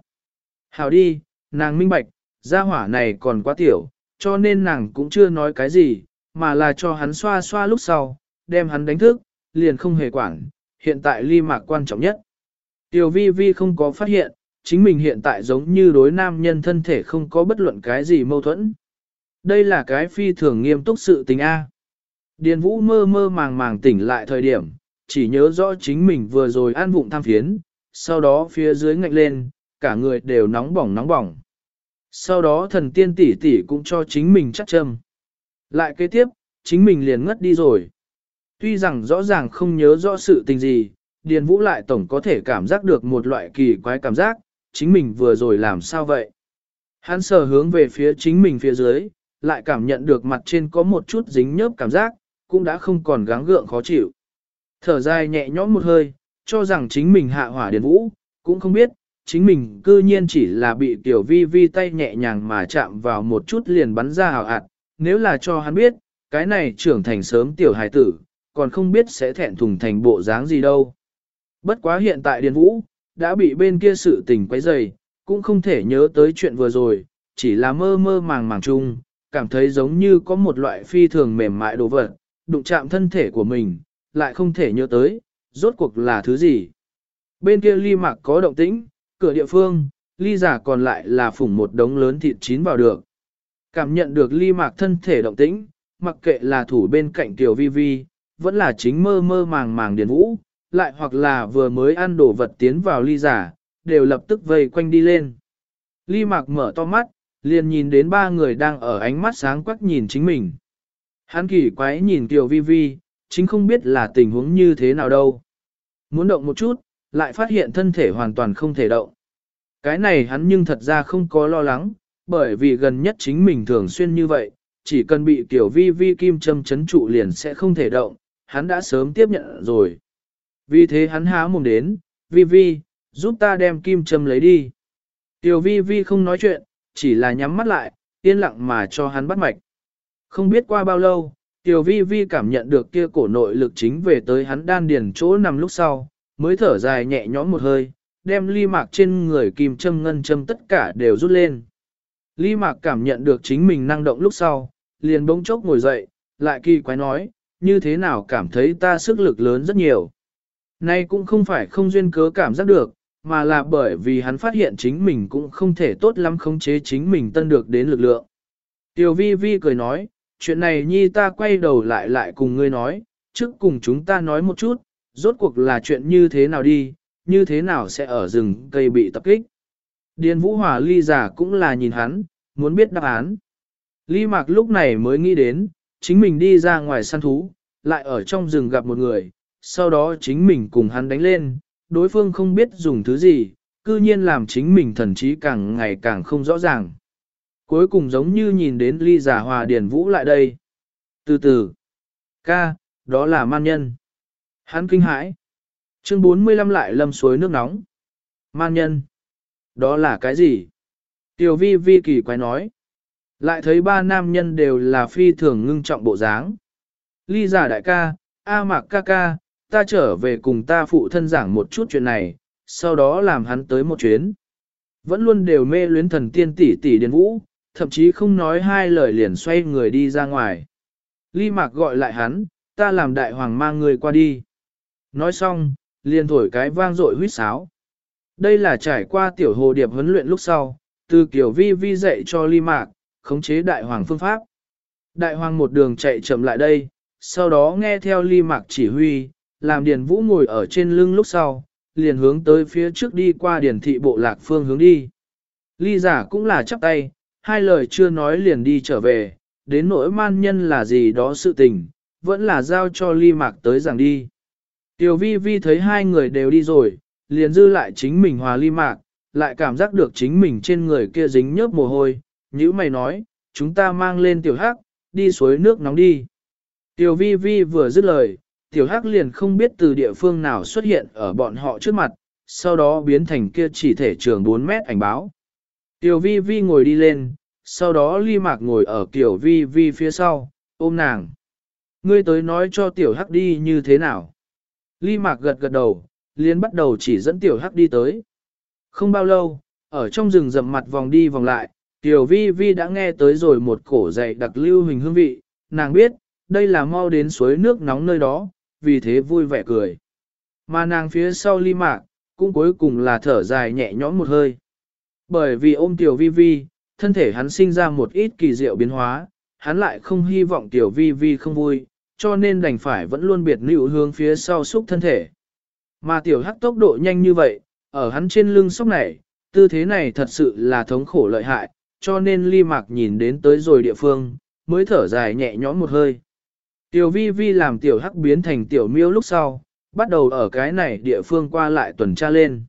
Hào đi, nàng minh bạch, gia hỏa này còn quá tiểu, cho nên nàng cũng chưa nói cái gì, mà là cho hắn xoa xoa lúc sau, đem hắn đánh thức, liền không hề quản, hiện tại ly mạc quan trọng nhất. Tiểu vi vi không có phát hiện, chính mình hiện tại giống như đối nam nhân thân thể không có bất luận cái gì mâu thuẫn. Đây là cái phi thường nghiêm túc sự tình A. Điền vũ mơ mơ màng màng tỉnh lại thời điểm, chỉ nhớ rõ chính mình vừa rồi an vụng tham phiến, sau đó phía dưới ngạnh lên, cả người đều nóng bỏng nóng bỏng. Sau đó thần tiên tỷ tỷ cũng cho chính mình chắc châm. Lại kế tiếp, chính mình liền ngất đi rồi. Tuy rằng rõ ràng không nhớ rõ sự tình gì, Điền Vũ lại tổng có thể cảm giác được một loại kỳ quái cảm giác, chính mình vừa rồi làm sao vậy? Hắn sờ hướng về phía chính mình phía dưới, lại cảm nhận được mặt trên có một chút dính nhớp cảm giác, cũng đã không còn gắng gượng khó chịu. Thở dài nhẹ nhõm một hơi, cho rằng chính mình hạ hỏa điền vũ, cũng không biết, chính mình cư nhiên chỉ là bị tiểu vi vi tay nhẹ nhàng mà chạm vào một chút liền bắn ra hào ạt, nếu là cho hắn biết, cái này trưởng thành sớm tiểu hài tử, còn không biết sẽ thẹn thùng thành bộ dáng gì đâu. Bất quá hiện tại điền vũ, đã bị bên kia sự tình quấy dày, cũng không thể nhớ tới chuyện vừa rồi, chỉ là mơ mơ màng màng chung, cảm thấy giống như có một loại phi thường mềm mại đồ vật, đụng chạm thân thể của mình, lại không thể nhớ tới, rốt cuộc là thứ gì. Bên kia ly mạc có động tĩnh, cửa địa phương, ly giả còn lại là phủng một đống lớn thịt chín vào được. Cảm nhận được ly mạc thân thể động tĩnh, mặc kệ là thủ bên cạnh tiểu vi vi, vẫn là chính mơ mơ màng màng điền vũ, lại hoặc là vừa mới ăn đồ vật tiến vào ly giả, đều lập tức vây quanh đi lên. Ly mạc mở to mắt, liền nhìn đến ba người đang ở ánh mắt sáng quắc nhìn chính mình. Hắn kỳ quái nhìn tiểu vi vi, chính không biết là tình huống như thế nào đâu. Muốn động một chút, lại phát hiện thân thể hoàn toàn không thể động. Cái này hắn nhưng thật ra không có lo lắng, bởi vì gần nhất chính mình thường xuyên như vậy, chỉ cần bị tiểu vi vi kim châm chấn trụ liền sẽ không thể động, hắn đã sớm tiếp nhận rồi. Vì thế hắn há mồm đến, vi vi, giúp ta đem kim châm lấy đi. Tiểu vi vi không nói chuyện, chỉ là nhắm mắt lại, yên lặng mà cho hắn bắt mạch. Không biết qua bao lâu, Tiểu vi vi cảm nhận được kia cổ nội lực chính về tới hắn đan điền chỗ nằm lúc sau, mới thở dài nhẹ nhõm một hơi, đem ly mạc trên người kim châm ngân châm tất cả đều rút lên. Ly mạc cảm nhận được chính mình năng động lúc sau, liền bỗng chốc ngồi dậy, lại kỳ quái nói, như thế nào cảm thấy ta sức lực lớn rất nhiều. Nay cũng không phải không duyên cớ cảm giác được, mà là bởi vì hắn phát hiện chính mình cũng không thể tốt lắm khống chế chính mình tân được đến lực lượng. Tiểu vi vi cười nói, chuyện này nhi ta quay đầu lại lại cùng ngươi nói, trước cùng chúng ta nói một chút, rốt cuộc là chuyện như thế nào đi, như thế nào sẽ ở rừng cây bị tập kích. Điền Vũ Hòa ly giả cũng là nhìn hắn, muốn biết đáp án. Ly Mạc lúc này mới nghĩ đến, chính mình đi ra ngoài săn thú, lại ở trong rừng gặp một người, sau đó chính mình cùng hắn đánh lên, đối phương không biết dùng thứ gì, cư nhiên làm chính mình thần trí càng ngày càng không rõ ràng. Cuối cùng giống như nhìn đến ly giả hòa điển vũ lại đây. Từ từ, ca, đó là man nhân. Hắn kinh hãi. Chương 45 lại lâm suối nước nóng. Man nhân. Đó là cái gì? Tiểu vi vi kỳ quái nói. Lại thấy ba nam nhân đều là phi thường ngưng trọng bộ dáng. Ly giả đại ca, A mạc ca ca, ta trở về cùng ta phụ thân giảng một chút chuyện này, sau đó làm hắn tới một chuyến. Vẫn luôn đều mê luyến thần tiên tỷ tỷ điền vũ, thậm chí không nói hai lời liền xoay người đi ra ngoài. Ly Mạc gọi lại hắn, ta làm đại hoàng mang người qua đi. Nói xong, liền thổi cái vang dội huýt sáo. Đây là trải qua tiểu hồ điệp huấn luyện lúc sau, từ kiểu vi vi dạy cho Ly Mạc, khống chế đại hoàng phương pháp. Đại hoàng một đường chạy chậm lại đây, sau đó nghe theo Ly Mạc chỉ huy, làm Điền Vũ ngồi ở trên lưng lúc sau, liền hướng tới phía trước đi qua Điền thị bộ lạc phương hướng đi. Ly giả cũng là chắp tay, hai lời chưa nói liền đi trở về, đến nỗi man nhân là gì đó sự tình, vẫn là giao cho ly mạc tới rằng đi. Tiểu vi vi thấy hai người đều đi rồi, liền dư lại chính mình hòa ly mạc, lại cảm giác được chính mình trên người kia dính nhớp mồ hôi, như mày nói, chúng ta mang lên tiểu hắc, đi suối nước nóng đi. Tiểu vi vi vừa dứt lời, tiểu hắc liền không biết từ địa phương nào xuất hiện ở bọn họ trước mặt, sau đó biến thành kia chỉ thể trường 4 mét ảnh báo. Tiểu vi vi ngồi đi lên, sau đó ly mạc ngồi ở tiểu vi vi phía sau, ôm nàng. Ngươi tới nói cho tiểu hắc đi như thế nào. Ly mạc gật gật đầu, liền bắt đầu chỉ dẫn tiểu hắc đi tới. Không bao lâu, ở trong rừng rậm mặt vòng đi vòng lại, tiểu vi vi đã nghe tới rồi một cổ dậy đặc lưu hình hương vị, nàng biết, đây là mau đến suối nước nóng nơi đó, vì thế vui vẻ cười. Mà nàng phía sau ly mạc, cũng cuối cùng là thở dài nhẹ nhõm một hơi. Bởi vì ôm tiểu vi vi, thân thể hắn sinh ra một ít kỳ diệu biến hóa, hắn lại không hy vọng tiểu vi vi không vui, cho nên đành phải vẫn luôn biệt nữ hướng phía sau xúc thân thể. Mà tiểu hắc tốc độ nhanh như vậy, ở hắn trên lưng sóc này, tư thế này thật sự là thống khổ lợi hại, cho nên ly mạc nhìn đến tới rồi địa phương, mới thở dài nhẹ nhõm một hơi. Tiểu vi vi làm tiểu hắc biến thành tiểu miêu lúc sau, bắt đầu ở cái này địa phương qua lại tuần tra lên.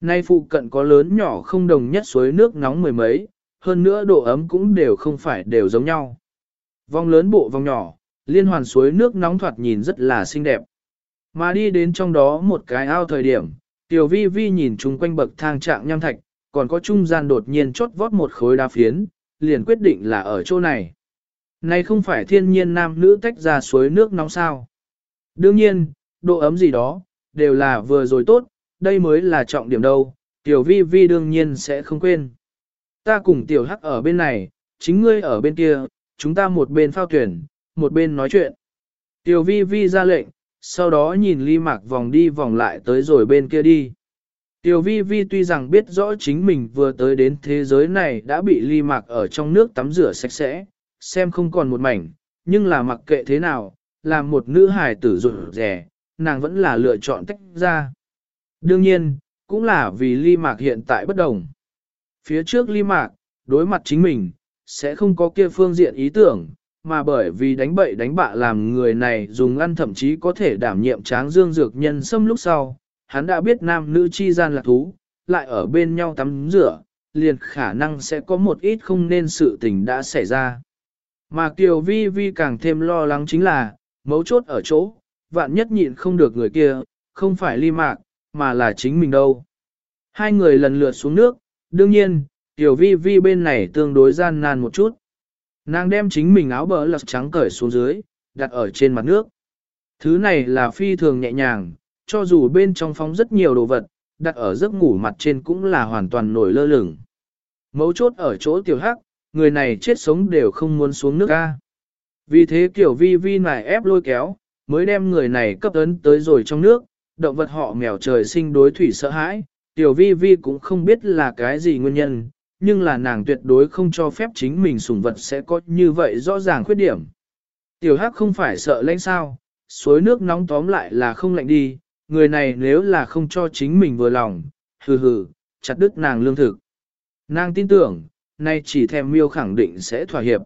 Nay phụ cận có lớn nhỏ không đồng nhất suối nước nóng mười mấy, hơn nữa độ ấm cũng đều không phải đều giống nhau. Vòng lớn bộ vòng nhỏ, liên hoàn suối nước nóng thoạt nhìn rất là xinh đẹp. Mà đi đến trong đó một cái ao thời điểm, tiểu vi vi nhìn chung quanh bậc thang trạng nham thạch, còn có trung gian đột nhiên chốt vót một khối đá phiến, liền quyết định là ở chỗ này. Này không phải thiên nhiên nam nữ tách ra suối nước nóng sao. Đương nhiên, độ ấm gì đó, đều là vừa rồi tốt, đây mới là trọng điểm đâu, tiểu vi vi đương nhiên sẽ không quên. Ta cùng tiểu hắc ở bên này, chính ngươi ở bên kia, chúng ta một bên phao tuyển, một bên nói chuyện. Tiểu vi vi ra lệnh, sau đó nhìn ly mạc vòng đi vòng lại tới rồi bên kia đi. Tiểu vi vi tuy rằng biết rõ chính mình vừa tới đến thế giới này đã bị ly mạc ở trong nước tắm rửa sạch sẽ, xem không còn một mảnh, nhưng là mặc kệ thế nào, làm một nữ hài tử rụt rẻ, nàng vẫn là lựa chọn tách ra. Đương nhiên, cũng là vì ly mạc hiện tại bất đồng. Phía trước ly mạc, đối mặt chính mình, sẽ không có kia phương diện ý tưởng, mà bởi vì đánh bậy đánh bạ làm người này dùng ăn thậm chí có thể đảm nhiệm tráng dương dược nhân xâm lúc sau, hắn đã biết nam nữ chi gian là thú, lại ở bên nhau tắm rửa, liền khả năng sẽ có một ít không nên sự tình đã xảy ra. Mà Kiều Vi Vi càng thêm lo lắng chính là, mấu chốt ở chỗ, vạn nhất nhịn không được người kia, không phải ly mạc, mà là chính mình đâu. Hai người lần lượt xuống nước, đương nhiên, Tiểu Vi Vi bên này tương đối gian nan một chút. Nàng đem chính mình áo bờ lật trắng cởi xuống dưới, đặt ở trên mặt nước. Thứ này là phi thường nhẹ nhàng, cho dù bên trong phóng rất nhiều đồ vật, đặt ở giấc ngủ mặt trên cũng là hoàn toàn nổi lơ lửng. Mấu chốt ở chỗ tiểu hắc, người này chết sống đều không muốn xuống nước ca. Vì thế kiểu vi vi này ép lôi kéo, mới đem người này cấp ấn tới rồi trong nước, động vật họ mèo trời sinh đối thủy sợ hãi, tiểu vi vi cũng không biết là cái gì nguyên nhân, nhưng là nàng tuyệt đối không cho phép chính mình sủng vật sẽ có như vậy rõ ràng khuyết điểm. Tiểu hắc không phải sợ lạnh sao, suối nước nóng tóm lại là không lạnh đi, người này nếu là không cho chính mình vừa lòng, hừ hừ, chặt đứt nàng lương thực. Nàng tin tưởng, nay chỉ thèm miêu khẳng định sẽ thỏa hiệp.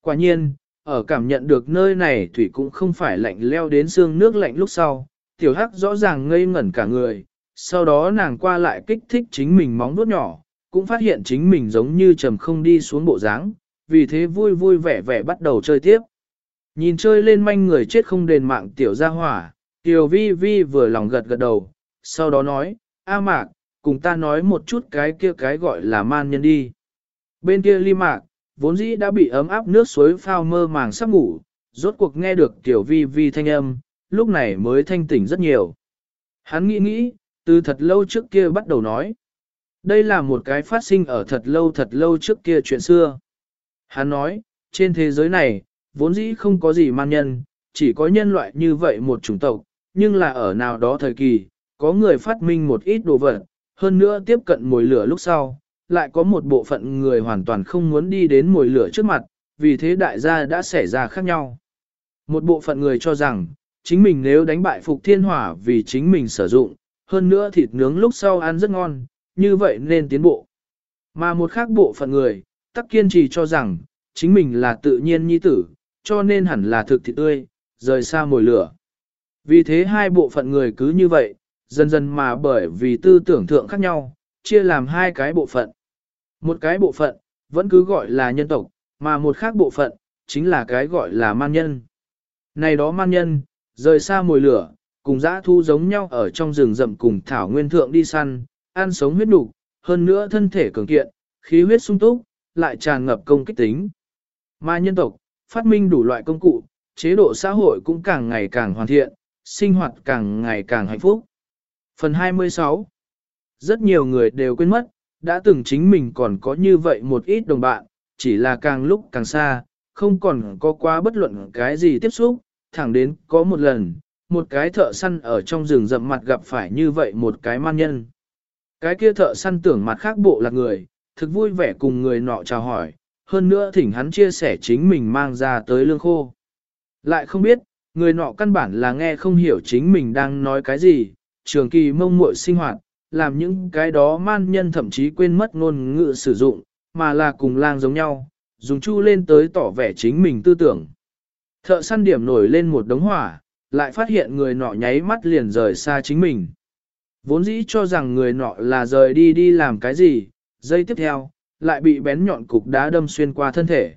Quả nhiên, ở cảm nhận được nơi này thủy cũng không phải lạnh leo đến xương nước lạnh lúc sau, tiểu hắc rõ ràng ngây ngẩn cả người, sau đó nàng qua lại kích thích chính mình móng vuốt nhỏ, cũng phát hiện chính mình giống như trầm không đi xuống bộ dáng, vì thế vui vui vẻ vẻ bắt đầu chơi tiếp. Nhìn chơi lên manh người chết không đền mạng tiểu gia hỏa, tiểu vi vi vừa lòng gật gật đầu, sau đó nói, A mạc, cùng ta nói một chút cái kia cái gọi là man nhân đi. Bên kia ly mạc, vốn dĩ đã bị ấm áp nước suối phao mơ màng sắp ngủ, rốt cuộc nghe được tiểu vi vi thanh âm, lúc này mới thanh tỉnh rất nhiều. Hắn nghĩ nghĩ, từ thật lâu trước kia bắt đầu nói. Đây là một cái phát sinh ở thật lâu thật lâu trước kia chuyện xưa. Hắn nói, trên thế giới này, vốn dĩ không có gì man nhân, chỉ có nhân loại như vậy một chủng tộc, nhưng là ở nào đó thời kỳ, có người phát minh một ít đồ vật, hơn nữa tiếp cận mùi lửa lúc sau, lại có một bộ phận người hoàn toàn không muốn đi đến mồi lửa trước mặt, vì thế đại gia đã xảy ra khác nhau. Một bộ phận người cho rằng, chính mình nếu đánh bại Phục Thiên Hỏa vì chính mình sử dụng, hơn nữa thịt nướng lúc sau ăn rất ngon, như vậy nên tiến bộ. Mà một khác bộ phận người, tắc kiên trì cho rằng, chính mình là tự nhiên nhi tử, cho nên hẳn là thực thịt tươi, rời xa mồi lửa. Vì thế hai bộ phận người cứ như vậy, dần dần mà bởi vì tư tưởng thượng khác nhau, chia làm hai cái bộ phận. Một cái bộ phận, vẫn cứ gọi là nhân tộc, mà một khác bộ phận, chính là cái gọi là man nhân. Này đó man nhân, rời xa mồi lửa, cùng dã thu giống nhau ở trong rừng rậm cùng thảo nguyên thượng đi săn, ăn sống huyết đủ, hơn nữa thân thể cường kiện, khí huyết sung túc, lại tràn ngập công kích tính. Ma nhân tộc, phát minh đủ loại công cụ, chế độ xã hội cũng càng ngày càng hoàn thiện, sinh hoạt càng ngày càng hạnh phúc. Phần 26 Rất nhiều người đều quên mất, đã từng chính mình còn có như vậy một ít đồng bạn, chỉ là càng lúc càng xa, không còn có quá bất luận cái gì tiếp xúc, thẳng đến có một lần, một cái thợ săn ở trong rừng rậm mặt gặp phải như vậy một cái man nhân. Cái kia thợ săn tưởng mặt khác bộ là người, thực vui vẻ cùng người nọ chào hỏi, hơn nữa thỉnh hắn chia sẻ chính mình mang ra tới lương khô. Lại không biết, người nọ căn bản là nghe không hiểu chính mình đang nói cái gì, trường kỳ mông muội sinh hoạt, làm những cái đó man nhân thậm chí quên mất ngôn ngữ sử dụng, mà là cùng lang giống nhau, dùng chu lên tới tỏ vẻ chính mình tư tưởng. Thợ săn điểm nổi lên một đống hỏa, lại phát hiện người nọ nháy mắt liền rời xa chính mình. Vốn dĩ cho rằng người nọ là rời đi đi làm cái gì, giây tiếp theo, lại bị bén nhọn cục đá đâm xuyên qua thân thể.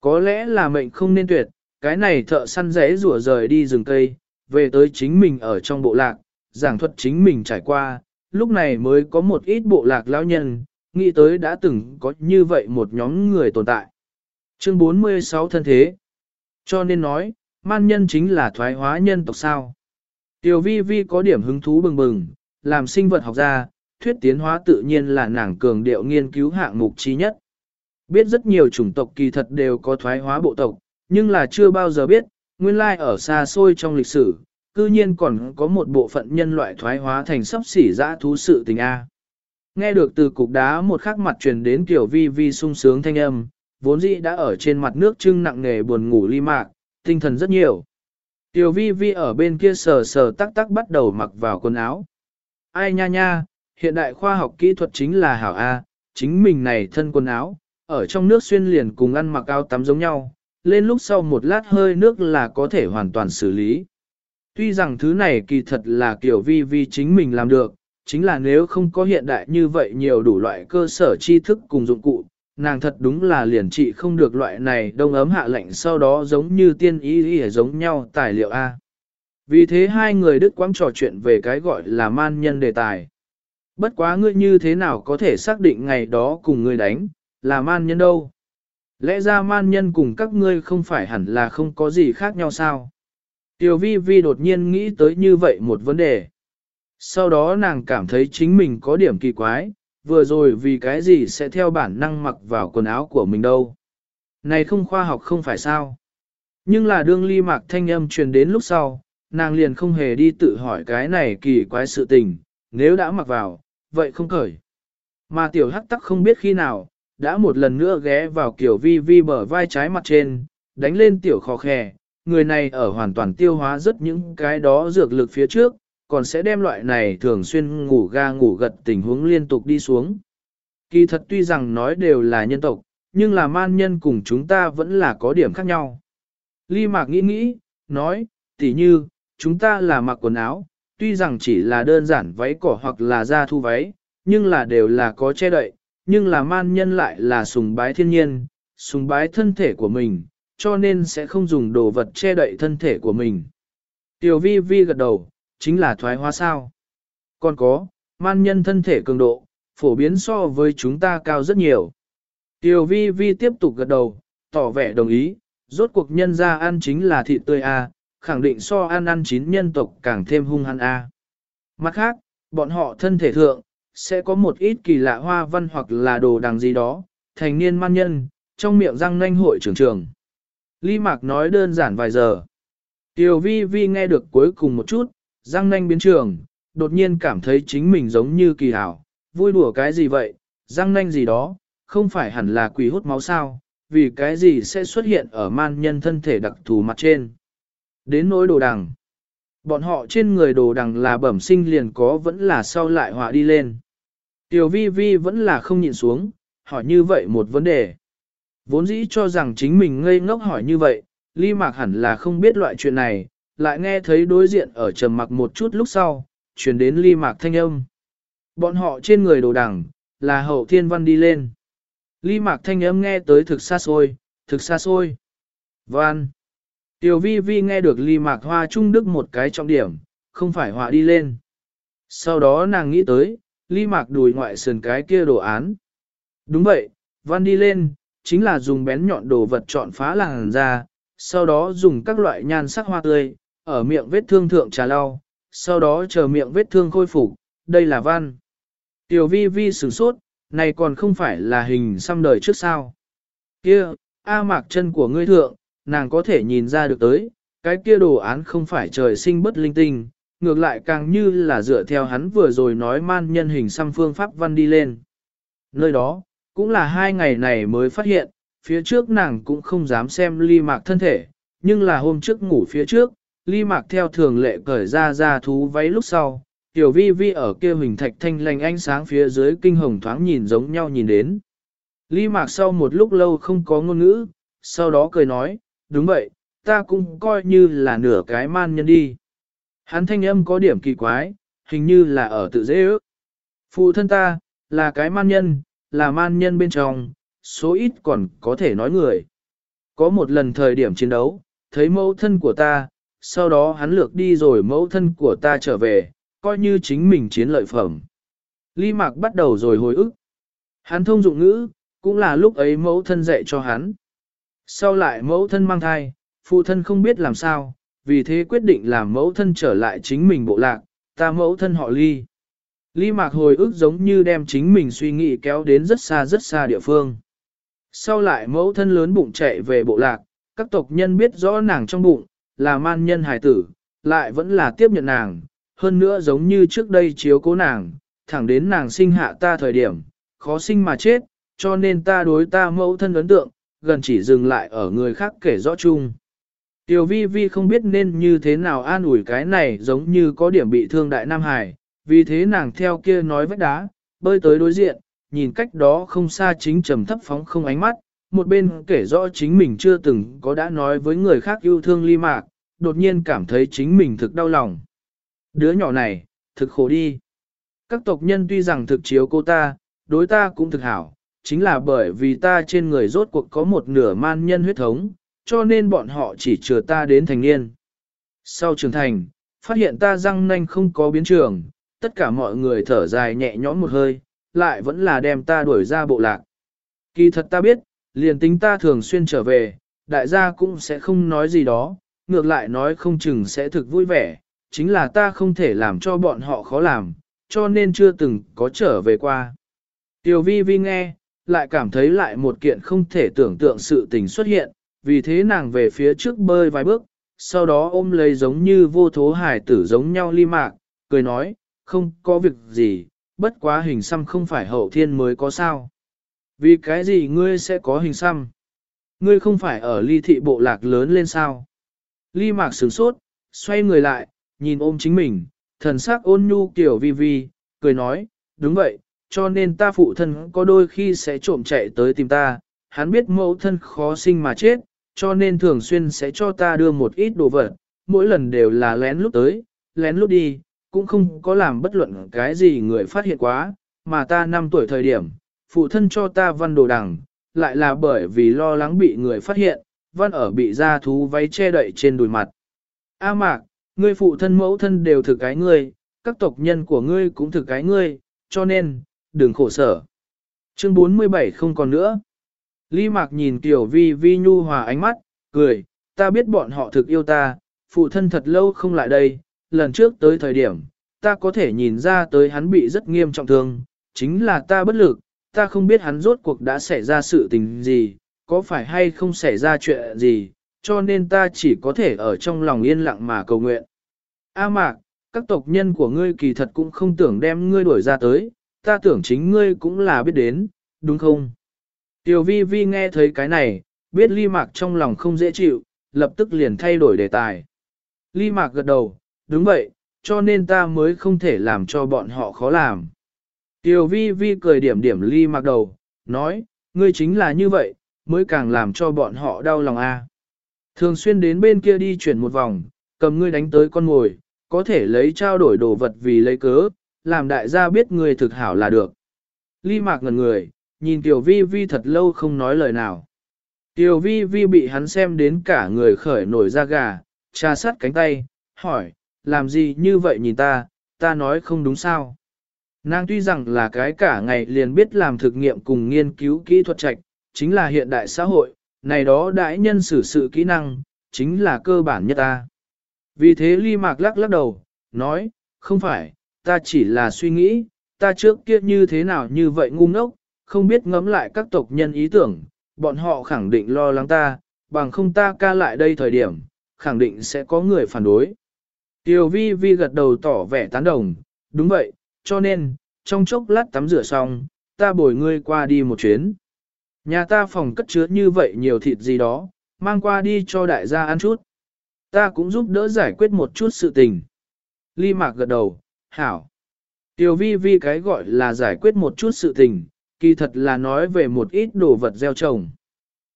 Có lẽ là mệnh không nên tuyệt, cái này thợ săn rẽ rủa rời đi rừng cây, về tới chính mình ở trong bộ lạc, giảng thuật chính mình trải qua, lúc này mới có một ít bộ lạc lão nhân, nghĩ tới đã từng có như vậy một nhóm người tồn tại. Chương 46 thân thế. Cho nên nói, man nhân chính là thoái hóa nhân tộc sao. Tiểu vi vi có điểm hứng thú bừng bừng, làm sinh vật học gia, thuyết tiến hóa tự nhiên là nàng cường điệu nghiên cứu hạng mục trí nhất. Biết rất nhiều chủng tộc kỳ thật đều có thoái hóa bộ tộc, nhưng là chưa bao giờ biết, nguyên lai ở xa xôi trong lịch sử, cư nhiên còn có một bộ phận nhân loại thoái hóa thành sắp xỉ dã thú sự tình A. Nghe được từ cục đá một khắc mặt truyền đến kiểu vi vi sung sướng thanh âm, vốn dĩ đã ở trên mặt nước trưng nặng nề buồn ngủ ly mạc, tinh thần rất nhiều. Tiểu vi vi ở bên kia sờ sờ tắc tắc bắt đầu mặc vào quần áo. Ai nha nha, hiện đại khoa học kỹ thuật chính là hảo A, chính mình này thân quần áo, ở trong nước xuyên liền cùng ăn mặc áo tắm giống nhau, lên lúc sau một lát hơi nước là có thể hoàn toàn xử lý. Tuy rằng thứ này kỳ thật là kiểu vi vi chính mình làm được, chính là nếu không có hiện đại như vậy nhiều đủ loại cơ sở tri thức cùng dụng cụ, nàng thật đúng là liền trị không được loại này đông ấm hạ lạnh sau đó giống như tiên ý ý giống nhau tài liệu A. Vì thế hai người đức quãng trò chuyện về cái gọi là man nhân đề tài. Bất quá ngươi như thế nào có thể xác định ngày đó cùng ngươi đánh, là man nhân đâu? Lẽ ra man nhân cùng các ngươi không phải hẳn là không có gì khác nhau sao? Tiểu vi vi đột nhiên nghĩ tới như vậy một vấn đề. Sau đó nàng cảm thấy chính mình có điểm kỳ quái, vừa rồi vì cái gì sẽ theo bản năng mặc vào quần áo của mình đâu. Này không khoa học không phải sao. Nhưng là đương ly mạc thanh âm truyền đến lúc sau, nàng liền không hề đi tự hỏi cái này kỳ quái sự tình, nếu đã mặc vào, vậy không cởi. Mà tiểu hắc tắc không biết khi nào, đã một lần nữa ghé vào kiểu vi vi bờ vai trái mặt trên, đánh lên tiểu khó khè, người này ở hoàn toàn tiêu hóa rất những cái đó dược lực phía trước, còn sẽ đem loại này thường xuyên ngủ ga ngủ gật tình huống liên tục đi xuống. Kỳ thật tuy rằng nói đều là nhân tộc, nhưng là man nhân cùng chúng ta vẫn là có điểm khác nhau. Ly Mạc nghĩ nghĩ, nói, tỉ như, chúng ta là mặc quần áo, tuy rằng chỉ là đơn giản váy cỏ hoặc là da thu váy, nhưng là đều là có che đậy, nhưng là man nhân lại là sùng bái thiên nhiên, sùng bái thân thể của mình, cho nên sẽ không dùng đồ vật che đậy thân thể của mình. Tiểu vi vi gật đầu, chính là thoái hóa sao. Còn có, man nhân thân thể cường độ, phổ biến so với chúng ta cao rất nhiều. Tiểu vi vi tiếp tục gật đầu, tỏ vẻ đồng ý, rốt cuộc nhân ra ăn chính là thịt tươi A, khẳng định so ăn ăn chín nhân tộc càng thêm hung hăng A. Mặt khác, bọn họ thân thể thượng, sẽ có một ít kỳ lạ hoa văn hoặc là đồ đằng gì đó, thành niên man nhân, trong miệng răng nanh hội trưởng trường. Ly Mạc nói đơn giản vài giờ. Tiểu vi vi nghe được cuối cùng một chút, răng nanh biến trường, đột nhiên cảm thấy chính mình giống như kỳ hảo, vui đùa cái gì vậy, răng nanh gì đó, không phải hẳn là quỷ hút máu sao, vì cái gì sẽ xuất hiện ở man nhân thân thể đặc thù mặt trên. Đến nỗi đồ đằng. Bọn họ trên người đồ đằng là bẩm sinh liền có vẫn là sau lại họa đi lên. Tiểu vi vi vẫn là không nhịn xuống, hỏi như vậy một vấn đề. Vốn dĩ cho rằng chính mình ngây ngốc hỏi như vậy, ly mạc hẳn là không biết loại chuyện này, lại nghe thấy đối diện ở trầm mặc một chút lúc sau, chuyển đến ly mạc thanh âm. Bọn họ trên người đồ đẳng là hậu thiên văn đi lên. Ly mạc thanh âm nghe tới thực xa xôi, thực xa xôi. Văn. Tiểu vi vi nghe được ly mạc hoa trung đức một cái trọng điểm, không phải họa đi lên. Sau đó nàng nghĩ tới, ly mạc đùi ngoại sườn cái kia đồ án. Đúng vậy, văn đi lên, chính là dùng bén nhọn đồ vật chọn phá làn ra, sau đó dùng các loại nhan sắc hoa tươi, ở miệng vết thương thượng trà lau, sau đó chờ miệng vết thương khôi phục, đây là văn. Tiểu vi vi sửng sốt, này còn không phải là hình xăm đời trước sao. Kia, A mạc chân của ngươi thượng, nàng có thể nhìn ra được tới, cái kia đồ án không phải trời sinh bất linh tinh, ngược lại càng như là dựa theo hắn vừa rồi nói man nhân hình xăm phương pháp văn đi lên. Nơi đó, cũng là hai ngày này mới phát hiện, phía trước nàng cũng không dám xem ly mạc thân thể, nhưng là hôm trước ngủ phía trước, ly mạc theo thường lệ cởi ra ra thú váy lúc sau, tiểu vi vi ở kia hình thạch thanh lành ánh sáng phía dưới kinh hồng thoáng nhìn giống nhau nhìn đến. Ly mạc sau một lúc lâu không có ngôn ngữ, sau đó cười nói, đúng vậy, ta cũng coi như là nửa cái man nhân đi. Hắn thanh âm có điểm kỳ quái, hình như là ở tự dễ ước. Phụ thân ta, là cái man nhân, là man nhân bên trong, số ít còn có thể nói người. Có một lần thời điểm chiến đấu, thấy mẫu thân của ta, sau đó hắn lược đi rồi mẫu thân của ta trở về, coi như chính mình chiến lợi phẩm. Ly Mạc bắt đầu rồi hồi ức. Hắn thông dụng ngữ, cũng là lúc ấy mẫu thân dạy cho hắn. Sau lại mẫu thân mang thai, phụ thân không biết làm sao, vì thế quyết định làm mẫu thân trở lại chính mình bộ lạc, ta mẫu thân họ Ly. Ly Mạc hồi ức giống như đem chính mình suy nghĩ kéo đến rất xa rất xa địa phương. Sau lại mẫu thân lớn bụng chạy về bộ lạc, các tộc nhân biết rõ nàng trong bụng, là man nhân hài tử, lại vẫn là tiếp nhận nàng, hơn nữa giống như trước đây chiếu cố nàng, thẳng đến nàng sinh hạ ta thời điểm, khó sinh mà chết, cho nên ta đối ta mẫu thân ấn tượng, gần chỉ dừng lại ở người khác kể rõ chung. Tiểu vi vi không biết nên như thế nào an ủi cái này giống như có điểm bị thương đại Nam Hải, vì thế nàng theo kia nói vách đá, bơi tới đối diện, nhìn cách đó không xa chính trầm thấp phóng không ánh mắt, một bên kể rõ chính mình chưa từng có đã nói với người khác yêu thương ly mạc, đột nhiên cảm thấy chính mình thực đau lòng. Đứa nhỏ này, thực khổ đi. Các tộc nhân tuy rằng thực chiếu cô ta, đối ta cũng thực hảo, chính là bởi vì ta trên người rốt cuộc có một nửa man nhân huyết thống, cho nên bọn họ chỉ chừa ta đến thành niên. Sau trưởng thành, phát hiện ta răng nanh không có biến trường, tất cả mọi người thở dài nhẹ nhõm một hơi, lại vẫn là đem ta đuổi ra bộ lạc. Kỳ thật ta biết, liền tính ta thường xuyên trở về, đại gia cũng sẽ không nói gì đó, ngược lại nói không chừng sẽ thực vui vẻ, chính là ta không thể làm cho bọn họ khó làm, cho nên chưa từng có trở về qua. Tiểu vi vi nghe, lại cảm thấy lại một kiện không thể tưởng tượng sự tình xuất hiện, vì thế nàng về phía trước bơi vài bước, sau đó ôm lấy giống như vô thố hải tử giống nhau ly mạc, cười nói, không có việc gì, bất quá hình xăm không phải hậu thiên mới có sao. Vì cái gì ngươi sẽ có hình xăm? Ngươi không phải ở ly thị bộ lạc lớn lên sao? Ly mạc sửng sốt, xoay người lại, nhìn ôm chính mình, thần sắc ôn nhu kiểu vi vi, cười nói, đúng vậy, cho nên ta phụ thân có đôi khi sẽ trộm chạy tới tìm ta, hắn biết mẫu thân khó sinh mà chết, cho nên thường xuyên sẽ cho ta đưa một ít đồ vật, mỗi lần đều là lén lúc tới, lén lúc đi, cũng không có làm bất luận cái gì người phát hiện quá, mà ta năm tuổi thời điểm, phụ thân cho ta văn đồ đằng, lại là bởi vì lo lắng bị người phát hiện, văn ở bị da thú váy che đậy trên đùi mặt. A mạc, ngươi phụ thân mẫu thân đều thực cái ngươi, các tộc nhân của ngươi cũng thực cái ngươi, cho nên, đừng khổ sở. Chương 47 không còn nữa. Ly Mạc nhìn Tiểu Vi Vi nhu hòa ánh mắt, cười, ta biết bọn họ thực yêu ta, phụ thân thật lâu không lại đây, lần trước tới thời điểm, ta có thể nhìn ra tới hắn bị rất nghiêm trọng thương, chính là ta bất lực, ta không biết hắn rốt cuộc đã xảy ra sự tình gì, có phải hay không xảy ra chuyện gì, cho nên ta chỉ có thể ở trong lòng yên lặng mà cầu nguyện. A Mạc, các tộc nhân của ngươi kỳ thật cũng không tưởng đem ngươi đuổi ra tới, ta tưởng chính ngươi cũng là biết đến, đúng không? Tiểu vi vi nghe thấy cái này, biết ly mạc trong lòng không dễ chịu, lập tức liền thay đổi đề tài. Ly mạc gật đầu, đúng vậy, cho nên ta mới không thể làm cho bọn họ khó làm. Tiểu vi vi cười điểm điểm ly mạc đầu, nói, ngươi chính là như vậy, mới càng làm cho bọn họ đau lòng a. Thường xuyên đến bên kia đi chuyển một vòng, cầm ngươi đánh tới con ngồi, có thể lấy trao đổi đồ vật vì lấy cớ, làm đại gia biết ngươi thực hảo là được. Ly mạc ngần người, nhìn Tiểu Vi Vi thật lâu không nói lời nào. Tiểu Vi Vi bị hắn xem đến cả người khởi nổi da gà, trà sắt cánh tay, hỏi, làm gì như vậy nhìn ta, ta nói không đúng sao. Nàng tuy rằng là cái cả ngày liền biết làm thực nghiệm cùng nghiên cứu kỹ thuật trạch, chính là hiện đại xã hội, này đó đại nhân xử sự kỹ năng, chính là cơ bản nhất ta. Vì thế ly mạc lắc lắc đầu, nói, không phải, ta chỉ là suy nghĩ, ta trước kia như thế nào như vậy ngu ngốc, không biết ngẫm lại các tộc nhân ý tưởng, bọn họ khẳng định lo lắng ta, bằng không ta ca lại đây thời điểm, khẳng định sẽ có người phản đối. Tiểu vi vi gật đầu tỏ vẻ tán đồng, đúng vậy, cho nên, trong chốc lát tắm rửa xong, ta bồi ngươi qua đi một chuyến. Nhà ta phòng cất chứa như vậy nhiều thịt gì đó, mang qua đi cho đại gia ăn chút. Ta cũng giúp đỡ giải quyết một chút sự tình. Ly Mạc gật đầu, hảo. Tiểu vi vi cái gọi là giải quyết một chút sự tình, kỳ thật là nói về một ít đồ vật gieo trồng.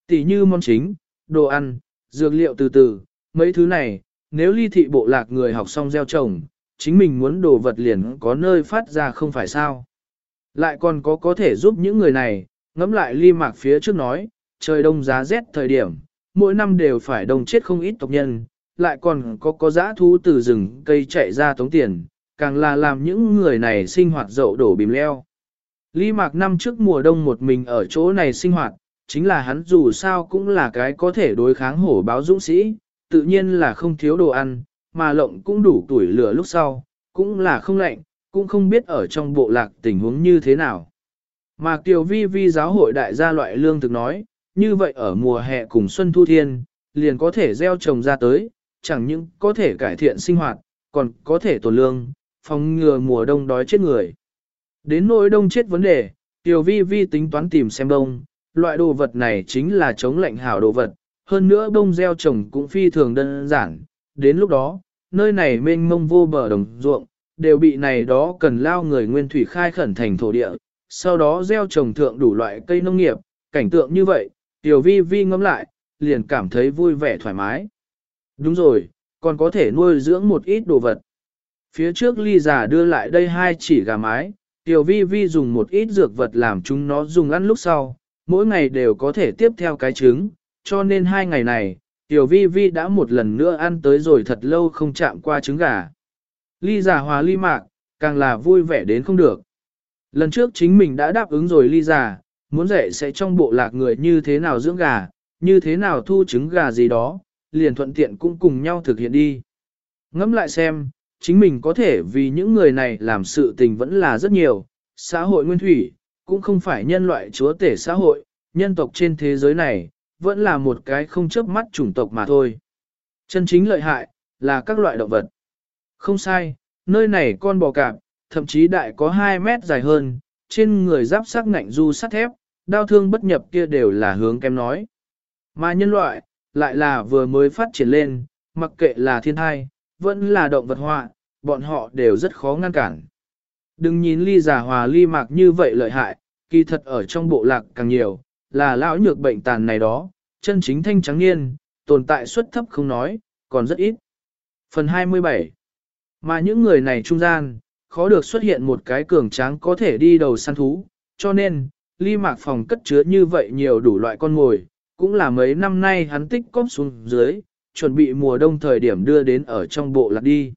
Tỷ như món chính, đồ ăn, dược liệu từ từ, mấy thứ này, nếu ly thị bộ lạc người học xong gieo trồng, chính mình muốn đồ vật liền có nơi phát ra không phải sao. Lại còn có có thể giúp những người này, ngẫm lại ly mạc phía trước nói, trời đông giá rét thời điểm, mỗi năm đều phải đông chết không ít tộc nhân, lại còn có có giã thú từ rừng cây chạy ra tống tiền, càng là làm những người này sinh hoạt dậu đổ bìm leo. Ly mạc năm trước mùa đông một mình ở chỗ này sinh hoạt, chính là hắn dù sao cũng là cái có thể đối kháng hổ báo dũng sĩ, tự nhiên là không thiếu đồ ăn, mà lộng cũng đủ tuổi lửa lúc sau, cũng là không lạnh, cũng không biết ở trong bộ lạc tình huống như thế nào. Mà Kiều Vi Vi giáo hội đại gia loại lương thực nói, như vậy ở mùa hè cùng xuân thu thiên, liền có thể gieo trồng ra tới, chẳng những có thể cải thiện sinh hoạt, còn có thể tồn lương, phòng ngừa mùa đông đói chết người. Đến nỗi đông chết vấn đề, Tiểu Vi Vi tính toán tìm xem đông, loại đồ vật này chính là chống lạnh hảo đồ vật, hơn nữa đông gieo trồng cũng phi thường đơn giản. Đến lúc đó, nơi này mênh mông vô bờ đồng ruộng, đều bị này đó cần lao người nguyên thủy khai khẩn thành thổ địa, sau đó gieo trồng thượng đủ loại cây nông nghiệp, cảnh tượng như vậy, Tiểu Vi Vi ngắm lại, liền cảm thấy vui vẻ thoải mái. Đúng rồi, còn có thể nuôi dưỡng một ít đồ vật. Phía trước ly giả đưa lại đây hai chỉ gà mái, Tiểu Vi Vi dùng một ít dược vật làm chúng nó dùng ăn lúc sau, mỗi ngày đều có thể tiếp theo cái trứng, cho nên hai ngày này, Tiểu Vi Vi đã một lần nữa ăn tới rồi thật lâu không chạm qua trứng gà. Ly giả hòa ly mạc, càng là vui vẻ đến không được. Lần trước chính mình đã đáp ứng rồi ly giả, muốn dạy sẽ trong bộ lạc người như thế nào dưỡng gà, như thế nào thu trứng gà gì đó, liền thuận tiện cũng cùng nhau thực hiện đi. Ngẫm lại xem, chính mình có thể vì những người này làm sự tình vẫn là rất nhiều, xã hội nguyên thủy, cũng không phải nhân loại chúa tể xã hội, nhân tộc trên thế giới này, vẫn là một cái không chớp mắt chủng tộc mà thôi. Chân chính lợi hại, là các loại động vật. Không sai, nơi này con bò cạp, thậm chí đại có 2 mét dài hơn, trên người giáp sắc ngạnh du sắt thép, đau thương bất nhập kia đều là hướng kém nói. Mà nhân loại, lại là vừa mới phát triển lên, mặc kệ là thiên thai, vẫn là động vật họa, bọn họ đều rất khó ngăn cản. Đừng nhìn ly giả hòa ly mạc như vậy lợi hại, kỳ thật ở trong bộ lạc càng nhiều, là lão nhược bệnh tàn này đó, chân chính thanh trắng niên, tồn tại suất thấp không nói, còn rất ít. Phần 27 Mà những người này trung gian, khó được xuất hiện một cái cường tráng có thể đi đầu săn thú, cho nên, ly mạc phòng cất chứa như vậy nhiều đủ loại con ngồi cũng là mấy năm nay hắn tích cóp xuống dưới, chuẩn bị mùa đông thời điểm đưa đến ở trong bộ lạc đi.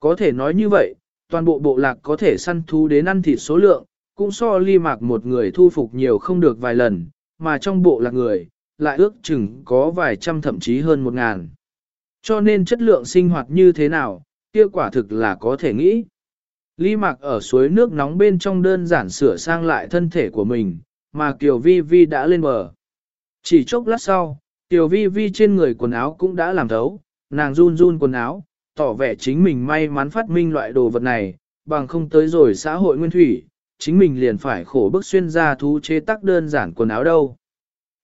Có thể nói như vậy, toàn bộ bộ lạc có thể săn thú đến ăn thịt số lượng, cũng so ly mạc một người thu phục nhiều không được vài lần, mà trong bộ lạc người, lại ước chừng có vài trăm thậm chí hơn một ngàn. Cho nên chất lượng sinh hoạt như thế nào, kia quả thực là có thể nghĩ. Lý mạc ở suối nước nóng bên trong đơn giản sửa sang lại thân thể của mình, mà Kiều Vi Vi đã lên bờ. Chỉ chốc lát sau, Kiều Vi Vi trên người quần áo cũng đã làm thấu, nàng run run quần áo, tỏ vẻ chính mình may mắn phát minh loại đồ vật này, bằng không tới rồi xã hội nguyên thủy, chính mình liền phải khổ bức xuyên ra thú chế tác đơn giản quần áo đâu.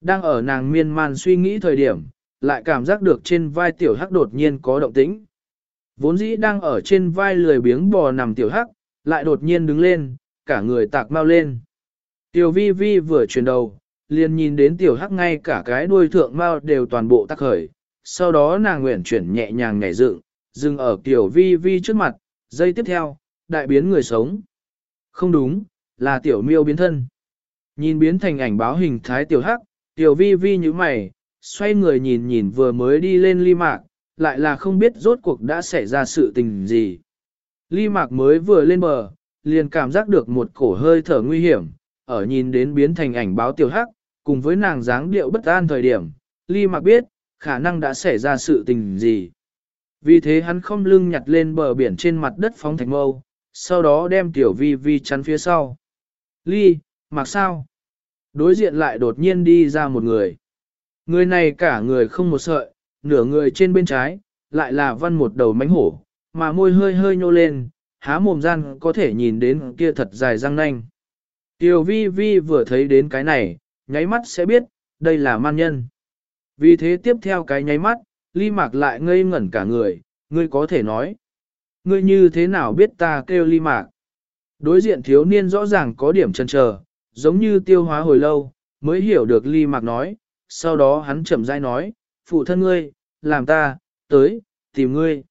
Đang ở nàng miên man suy nghĩ thời điểm, lại cảm giác được trên vai tiểu hắc đột nhiên có động tĩnh. Vốn dĩ đang ở trên vai lười biếng bò nằm tiểu hắc, lại đột nhiên đứng lên, cả người tạc mau lên. Tiểu vi vi vừa chuyển đầu, liền nhìn đến tiểu hắc ngay cả cái đuôi thượng mau đều toàn bộ tắc khởi. Sau đó nàng nguyện chuyển nhẹ nhàng nhảy dựng, dừng ở tiểu vi vi trước mặt, giây tiếp theo, đại biến người sống. Không đúng, là tiểu miêu biến thân. Nhìn biến thành ảnh báo hình thái tiểu hắc, tiểu vi vi như mày, xoay người nhìn nhìn vừa mới đi lên ly mạc, lại là không biết rốt cuộc đã xảy ra sự tình gì. Ly mạc mới vừa lên bờ, liền cảm giác được một cổ hơi thở nguy hiểm, ở nhìn đến biến thành ảnh báo tiểu hắc, cùng với nàng dáng điệu bất an thời điểm, Ly mạc biết, khả năng đã xảy ra sự tình gì. Vì thế hắn không lưng nhặt lên bờ biển trên mặt đất phóng thành mâu, sau đó đem tiểu vi vi chắn phía sau. Ly, mặc sao? Đối diện lại đột nhiên đi ra một người. Người này cả người không một sợi, nửa người trên bên trái, lại là văn một đầu mánh hổ, mà môi hơi hơi nhô lên, há mồm gian có thể nhìn đến kia thật dài răng nanh. Tiểu vi vi vừa thấy đến cái này, nháy mắt sẽ biết, đây là man nhân. Vì thế tiếp theo cái nháy mắt, ly mạc lại ngây ngẩn cả người, ngươi có thể nói. Ngươi như thế nào biết ta kêu ly mạc? Đối diện thiếu niên rõ ràng có điểm chần chờ, giống như tiêu hóa hồi lâu, mới hiểu được ly mạc nói, sau đó hắn chậm rãi nói, phụ thân ngươi, làm ta, tới, tìm ngươi.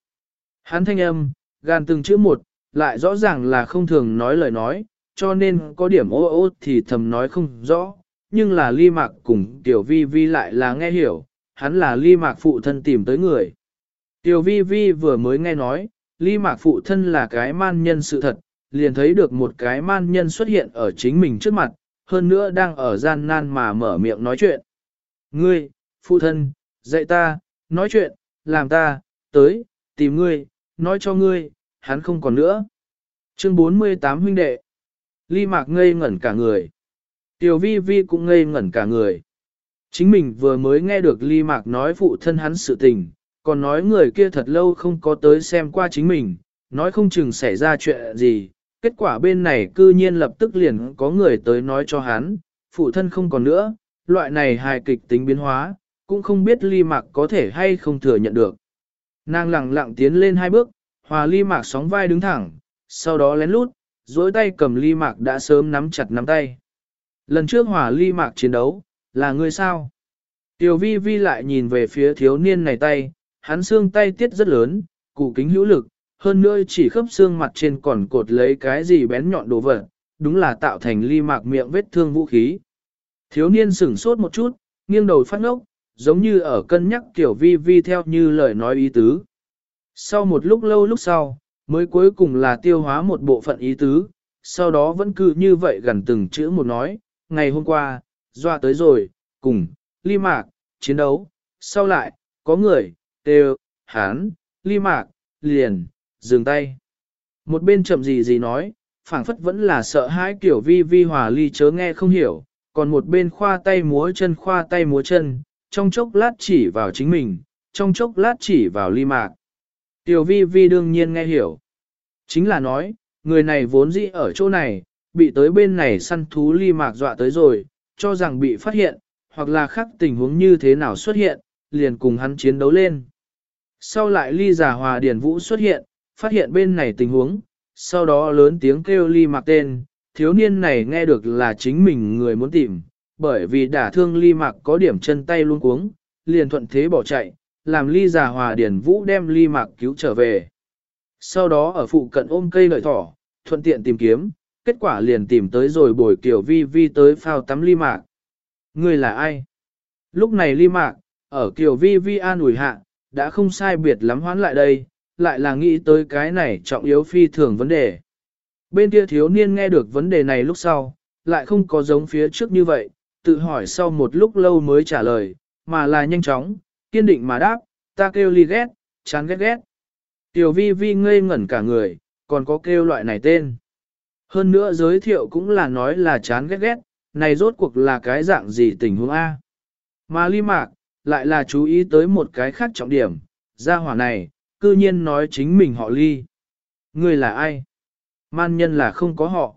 Hắn thanh âm, gan từng chữ một, lại rõ ràng là không thường nói lời nói, cho nên có điểm ô ô thì thầm nói không rõ, nhưng là ly mạc cùng tiểu vi vi lại là nghe hiểu, hắn là ly mạc phụ thân tìm tới người. Tiểu vi vi vừa mới nghe nói, ly mạc phụ thân là cái man nhân sự thật, liền thấy được một cái man nhân xuất hiện ở chính mình trước mặt, hơn nữa đang ở gian nan mà mở miệng nói chuyện. Ngươi, phụ thân, dạy ta, nói chuyện, làm ta, tới, tìm ngươi, nói cho ngươi, hắn không còn nữa. Chương 48 huynh đệ. Ly mạc ngây ngẩn cả người. Tiểu vi vi cũng ngây ngẩn cả người. Chính mình vừa mới nghe được ly mạc nói phụ thân hắn sự tình, còn nói người kia thật lâu không có tới xem qua chính mình, nói không chừng xảy ra chuyện gì. Kết quả bên này cư nhiên lập tức liền có người tới nói cho hắn, phụ thân không còn nữa, loại này hài kịch tính biến hóa, cũng không biết ly mạc có thể hay không thừa nhận được. Nàng lặng lặng tiến lên hai bước, hòa ly mạc sóng vai đứng thẳng, sau đó lén lút, dối tay cầm ly mạc đã sớm nắm chặt nắm tay. Lần trước hòa ly mạc chiến đấu, là người sao? Tiểu vi vi lại nhìn về phía thiếu niên này tay, hắn xương tay tiết rất lớn, cụ kính hữu lực, hơn nữa chỉ khớp xương mặt trên còn cột lấy cái gì bén nhọn đồ vật, đúng là tạo thành ly mạc miệng vết thương vũ khí. Thiếu niên sửng sốt một chút, nghiêng đầu phát ngốc, giống như ở cân nhắc tiểu vi vi theo như lời nói ý tứ. Sau một lúc lâu lúc sau, mới cuối cùng là tiêu hóa một bộ phận ý tứ, sau đó vẫn cứ như vậy gần từng chữ một nói, ngày hôm qua, doa tới rồi, cùng, ly mạc, chiến đấu, sau lại, có người, đều, hán, ly mạc, liền, dừng tay. Một bên chậm gì gì nói, phảng phất vẫn là sợ hãi kiểu vi vi hòa ly chớ nghe không hiểu, còn một bên khoa tay múa chân khoa tay múa chân, trong chốc lát chỉ vào chính mình, trong chốc lát chỉ vào ly mạc. Tiểu vi vi đương nhiên nghe hiểu. Chính là nói, người này vốn dĩ ở chỗ này, bị tới bên này săn thú ly mạc dọa tới rồi, cho rằng bị phát hiện, hoặc là khác tình huống như thế nào xuất hiện, liền cùng hắn chiến đấu lên. Sau lại ly giả hòa điển vũ xuất hiện, phát hiện bên này tình huống, sau đó lớn tiếng kêu ly mạc tên, thiếu niên này nghe được là chính mình người muốn tìm, bởi vì đả thương ly mạc có điểm chân tay luôn cuống, liền thuận thế bỏ chạy, làm ly giả hòa điển vũ đem ly mạc cứu trở về. Sau đó ở phụ cận ôm cây lợi thỏ, thuận tiện tìm kiếm, kết quả liền tìm tới rồi bồi kiểu vi vi tới phao tắm ly mạc. Người là ai? Lúc này ly mạc, ở kiểu vi vi an ủi hạ, đã không sai biệt lắm hoán lại đây, lại là nghĩ tới cái này trọng yếu phi thường vấn đề. Bên kia thiếu niên nghe được vấn đề này lúc sau, lại không có giống phía trước như vậy, tự hỏi sau một lúc lâu mới trả lời, mà là nhanh chóng, kiên định mà đáp, ta kêu ly ghét, chán ghét ghét. Tiểu vi vi ngây ngẩn cả người, còn có kêu loại này tên. Hơn nữa giới thiệu cũng là nói là chán ghét ghét, này rốt cuộc là cái dạng gì tình huống A. Mà ly mạc, lại là chú ý tới một cái khác trọng điểm, gia hỏa này, cư nhiên nói chính mình họ ly. Người là ai? Man nhân là không có họ.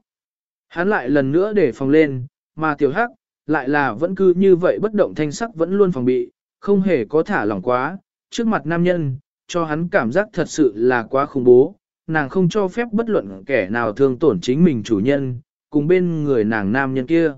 Hắn lại lần nữa để phòng lên, mà tiểu hắc, lại là vẫn cứ như vậy bất động thanh sắc vẫn luôn phòng bị, không hề có thả lỏng quá, trước mặt nam nhân, cho hắn cảm giác thật sự là quá khủng bố, nàng không cho phép bất luận kẻ nào thương tổn chính mình chủ nhân, cùng bên người nàng nam nhân kia.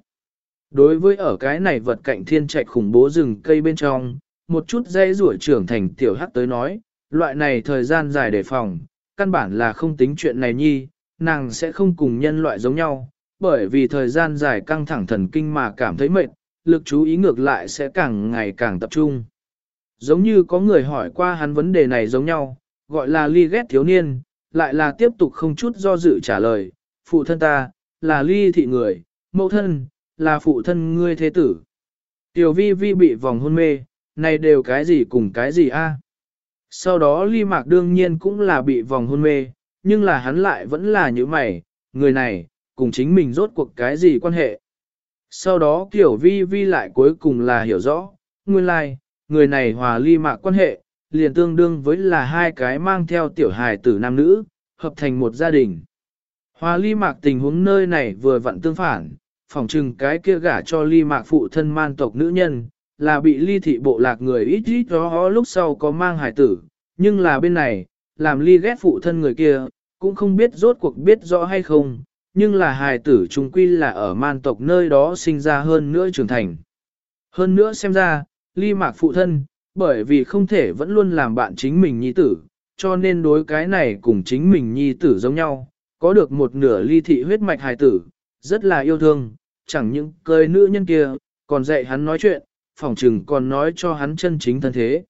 Đối với ở cái này vật cạnh thiên trạch khủng bố rừng cây bên trong, một chút dây rủa trưởng thành tiểu hắc tới nói, loại này thời gian dài đề phòng, căn bản là không tính chuyện này nhi, nàng sẽ không cùng nhân loại giống nhau, bởi vì thời gian dài căng thẳng thần kinh mà cảm thấy mệt, lực chú ý ngược lại sẽ càng ngày càng tập trung. Giống như có người hỏi qua hắn vấn đề này giống nhau, gọi là ly ghét thiếu niên, lại là tiếp tục không chút do dự trả lời, phụ thân ta, là ly thị người, mẫu thân, là phụ thân ngươi thế tử. Tiểu vi vi bị vòng hôn mê, này đều cái gì cùng cái gì a? Sau đó ly mạc đương nhiên cũng là bị vòng hôn mê, nhưng là hắn lại vẫn là như mày, người này, cùng chính mình rốt cuộc cái gì quan hệ. Sau đó kiểu vi vi lại cuối cùng là hiểu rõ, nguyên lai, like, người này hòa ly mạc quan hệ, liền tương đương với là hai cái mang theo tiểu hài tử nam nữ, hợp thành một gia đình. Hòa ly mạc tình huống nơi này vừa vặn tương phản, phỏng chừng cái kia gả cho ly mạc phụ thân man tộc nữ nhân, là bị ly thị bộ lạc người ít ít đó lúc sau có mang hài tử, nhưng là bên này, làm ly ghét phụ thân người kia, cũng không biết rốt cuộc biết rõ hay không, nhưng là hài tử trung quy là ở man tộc nơi đó sinh ra hơn nữa trưởng thành. Hơn nữa xem ra, ly mạc phụ thân, bởi vì không thể vẫn luôn làm bạn chính mình nhi tử, cho nên đối cái này cùng chính mình nhi tử giống nhau, có được một nửa ly thị huyết mạch hài tử, rất là yêu thương, chẳng những cười nữ nhân kia, còn dạy hắn nói chuyện, phỏng chừng còn nói cho hắn chân chính thân thế.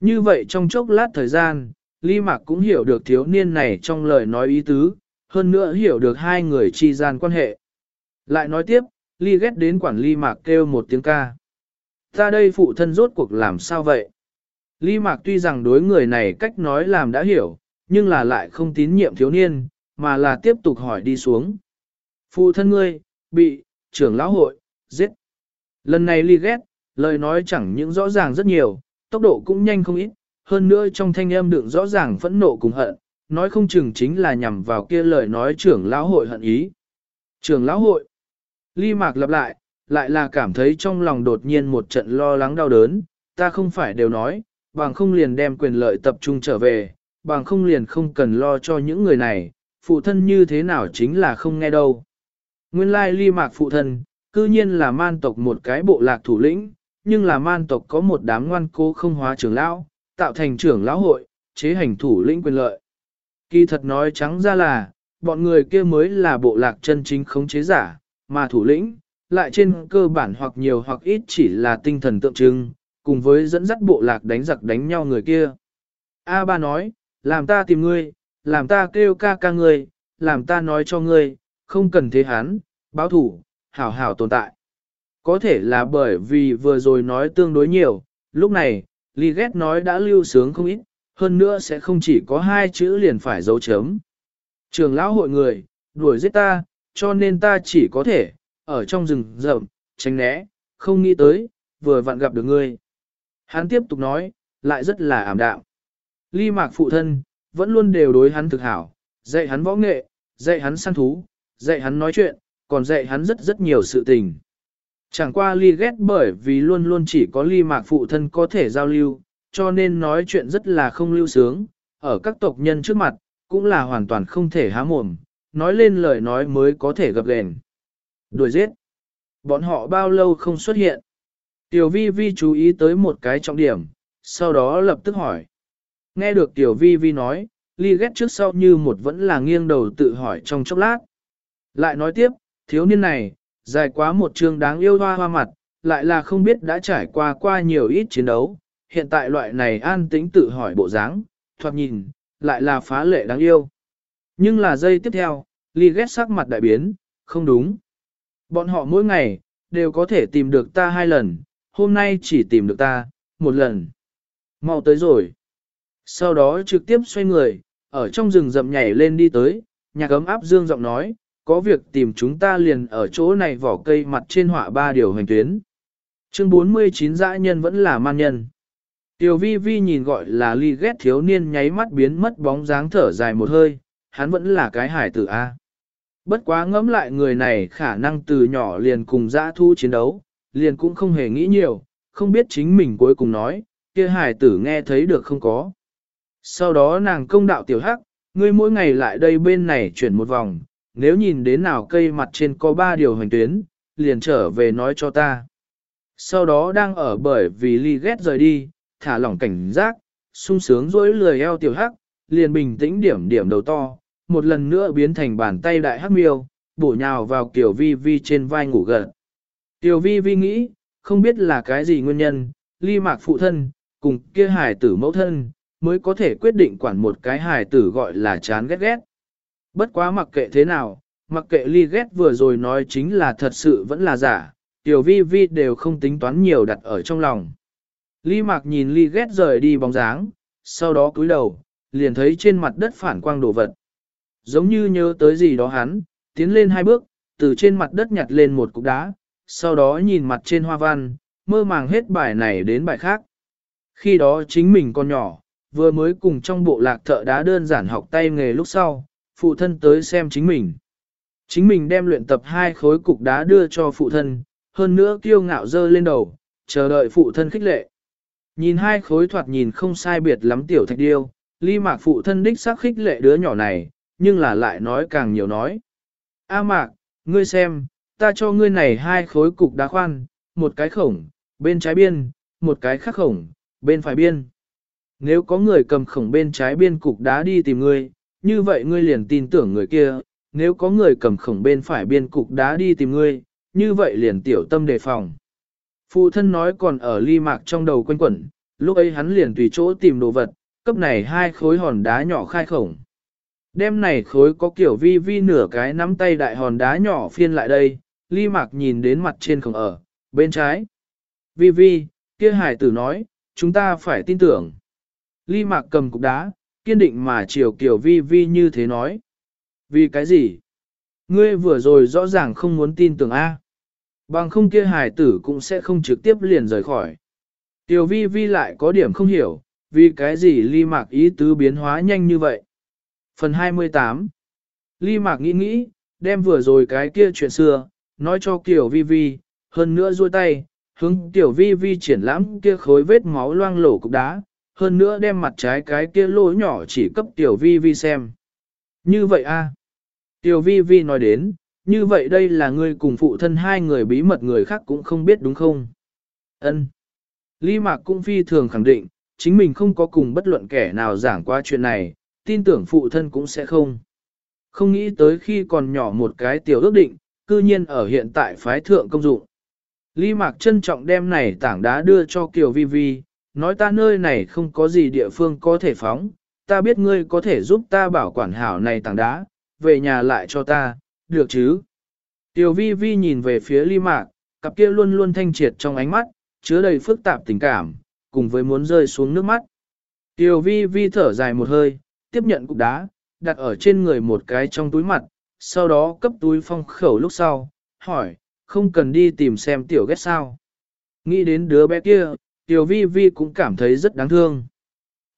Như vậy trong chốc lát thời gian, Ly Mạc cũng hiểu được thiếu niên này trong lời nói ý tứ, hơn nữa hiểu được hai người chi gian quan hệ. Lại nói tiếp, Ly ghét đến quản Ly Mạc kêu một tiếng ca. Ta đây phụ thân rốt cuộc làm sao vậy? Ly Mạc tuy rằng đối người này cách nói làm đã hiểu, nhưng là lại không tín nhiệm thiếu niên, mà là tiếp tục hỏi đi xuống. Phụ thân ngươi, bị, trưởng lão hội, giết. Lần này Ly ghét, lời nói chẳng những rõ ràng rất nhiều, tốc độ cũng nhanh không ít, hơn nữa trong thanh âm đựng rõ ràng phẫn nộ cùng hận, nói không chừng chính là nhằm vào kia lời nói trưởng lão hội hận ý. Trưởng lão hội. Ly Mạc lặp lại, lại là cảm thấy trong lòng đột nhiên một trận lo lắng đau đớn, ta không phải đều nói, bằng không liền đem quyền lợi tập trung trở về, bằng không liền không cần lo cho những người này, phụ thân như thế nào chính là không nghe đâu. Nguyên lai ly mạc phụ thân, cư nhiên là man tộc một cái bộ lạc thủ lĩnh, nhưng là man tộc có một đám ngoan cố không hóa trưởng lão, tạo thành trưởng lão hội, chế hành thủ lĩnh quyền lợi. Kỳ thật nói trắng ra là, bọn người kia mới là bộ lạc chân chính khống chế giả, mà thủ lĩnh, lại trên cơ bản hoặc nhiều hoặc ít chỉ là tinh thần tượng trưng, cùng với dẫn dắt bộ lạc đánh giặc đánh nhau người kia. A ba nói, làm ta tìm ngươi, làm ta kêu ca ca ngươi, làm ta nói cho ngươi, không cần thế hắn, báo thủ, hảo hảo tồn tại. Có thể là bởi vì vừa rồi nói tương đối nhiều, lúc này, Lý ghét nói đã lưu sướng không ít, hơn nữa sẽ không chỉ có hai chữ liền phải dấu chấm. Trường lão hội người, đuổi giết ta, cho nên ta chỉ có thể, ở trong rừng rậm, tránh né, không nghĩ tới, vừa vặn gặp được ngươi. Hắn tiếp tục nói, lại rất là ảm đạm. Ly mạc phụ thân, vẫn luôn đều đối hắn thực hảo, dạy hắn võ nghệ, dạy hắn săn thú, dạy hắn nói chuyện, còn dạy hắn rất rất nhiều sự tình. Chẳng qua ly ghét bởi vì luôn luôn chỉ có ly mạc phụ thân có thể giao lưu, cho nên nói chuyện rất là không lưu sướng, ở các tộc nhân trước mặt, cũng là hoàn toàn không thể há mồm, nói lên lời nói mới có thể gặp gền. Đuổi giết. Bọn họ bao lâu không xuất hiện? Tiểu vi vi chú ý tới một cái trọng điểm, sau đó lập tức hỏi. Nghe được tiểu vi vi nói, ly ghét trước sau như một vẫn là nghiêng đầu tự hỏi trong chốc lát. Lại nói tiếp, thiếu niên này, dài quá một trường đáng yêu hoa hoa mặt, lại là không biết đã trải qua qua nhiều ít chiến đấu, hiện tại loại này an tĩnh tự hỏi bộ dáng, thoạt nhìn, lại là phá lệ đáng yêu. Nhưng là giây tiếp theo, ly ghét sắc mặt đại biến, không đúng. Bọn họ mỗi ngày, đều có thể tìm được ta hai lần, hôm nay chỉ tìm được ta, một lần. Mau tới rồi. Sau đó trực tiếp xoay người, ở trong rừng rậm nhảy lên đi tới, nhạc ấm áp dương giọng nói, có việc tìm chúng ta liền ở chỗ này vỏ cây mặt trên họa ba điều hành tuyến. Chương 49 dã nhân vẫn là man nhân. Tiểu vi vi nhìn gọi là ly ghét thiếu niên nháy mắt biến mất bóng dáng thở dài một hơi, hắn vẫn là cái hải tử A. Bất quá ngẫm lại người này khả năng từ nhỏ liền cùng dã thu chiến đấu, liền cũng không hề nghĩ nhiều, không biết chính mình cuối cùng nói, kia hải tử nghe thấy được không có. Sau đó nàng công đạo tiểu hắc, ngươi mỗi ngày lại đây bên này chuyển một vòng, nếu nhìn đến nào cây mặt trên có ba điều hành tuyến, liền trở về nói cho ta. Sau đó đang ở bởi vì ly ghét rời đi, thả lỏng cảnh giác, sung sướng dối lười eo tiểu hắc, liền bình tĩnh điểm điểm đầu to, một lần nữa biến thành bàn tay đại hắc miêu, bổ nhào vào kiểu vi vi trên vai ngủ gần. Tiểu vi vi nghĩ, không biết là cái gì nguyên nhân, ly mạc phụ thân, cùng kia hài tử mẫu thân, mới có thể quyết định quản một cái hài tử gọi là chán ghét ghét. Bất quá mặc kệ thế nào, mặc kệ ly ghét vừa rồi nói chính là thật sự vẫn là giả, tiểu vi vi đều không tính toán nhiều đặt ở trong lòng. Ly mạc nhìn ly ghét rời đi bóng dáng, sau đó cúi đầu, liền thấy trên mặt đất phản quang đồ vật. Giống như nhớ tới gì đó hắn, tiến lên hai bước, từ trên mặt đất nhặt lên một cục đá, sau đó nhìn mặt trên hoa văn, mơ màng hết bài này đến bài khác. Khi đó chính mình còn nhỏ, vừa mới cùng trong bộ lạc thợ đá đơn giản học tay nghề lúc sau, phụ thân tới xem chính mình. Chính mình đem luyện tập hai khối cục đá đưa cho phụ thân, hơn nữa kiêu ngạo dơ lên đầu, chờ đợi phụ thân khích lệ. Nhìn hai khối thoạt nhìn không sai biệt lắm tiểu thạch điêu, ly mạc phụ thân đích xác khích lệ đứa nhỏ này, nhưng là lại nói càng nhiều nói. A mạc, ngươi xem, ta cho ngươi này hai khối cục đá khoan, một cái khổng, bên trái biên, một cái khác khổng, bên phải biên. Nếu có người cầm khổng bên trái biên cục đá đi tìm ngươi, như vậy ngươi liền tin tưởng người kia, nếu có người cầm khổng bên phải biên cục đá đi tìm ngươi, như vậy liền tiểu tâm đề phòng. Phụ thân nói còn ở ly mạc trong đầu quanh quẩn, lúc ấy hắn liền tùy chỗ tìm đồ vật, cấp này hai khối hòn đá nhỏ khai khổng. Đêm này khối có kiểu vi vi nửa cái nắm tay đại hòn đá nhỏ phiên lại đây, ly mạc nhìn đến mặt trên khổng ở, bên trái. Vi vi, kia hải tử nói, chúng ta phải tin tưởng. Ly mạc cầm cục đá, kiên định mà chiều kiểu vi vi như thế nói. Vì cái gì? Ngươi vừa rồi rõ ràng không muốn tin tưởng A. Bằng không kia hài tử cũng sẽ không trực tiếp liền rời khỏi. Tiểu vi vi lại có điểm không hiểu, vì cái gì ly mạc ý tứ biến hóa nhanh như vậy. Phần 28 Ly mạc nghĩ nghĩ, đem vừa rồi cái kia chuyện xưa, nói cho Tiểu vi vi, hơn nữa duỗi tay, hướng Tiểu vi vi triển lãm kia khối vết máu loang lổ cục đá, hơn nữa đem mặt trái cái kia lỗ nhỏ chỉ cấp Tiểu vi vi xem. Như vậy a Tiểu vi vi nói đến, như vậy đây là ngươi cùng phụ thân hai người bí mật người khác cũng không biết đúng không? Ân. Lý Mạc cũng phi thường khẳng định, chính mình không có cùng bất luận kẻ nào giảng qua chuyện này, tin tưởng phụ thân cũng sẽ không. Không nghĩ tới khi còn nhỏ một cái tiểu ước định, cư nhiên ở hiện tại phái thượng công dụng. Lý Mạc trân trọng đem này tảng đá đưa cho Kiều Vi Vi, nói ta nơi này không có gì địa phương có thể phóng, ta biết ngươi có thể giúp ta bảo quản hảo này tảng đá, về nhà lại cho ta, được chứ? Tiểu vi vi nhìn về phía ly mạc, cặp kia luôn luôn thanh triệt trong ánh mắt, chứa đầy phức tạp tình cảm, cùng với muốn rơi xuống nước mắt. Tiểu vi vi thở dài một hơi, tiếp nhận cục đá, đặt ở trên người một cái trong túi mặt, sau đó cấp túi phong khẩu lúc sau, hỏi, không cần đi tìm xem tiểu ghét sao. Nghĩ đến đứa bé kia, tiểu vi vi cũng cảm thấy rất đáng thương.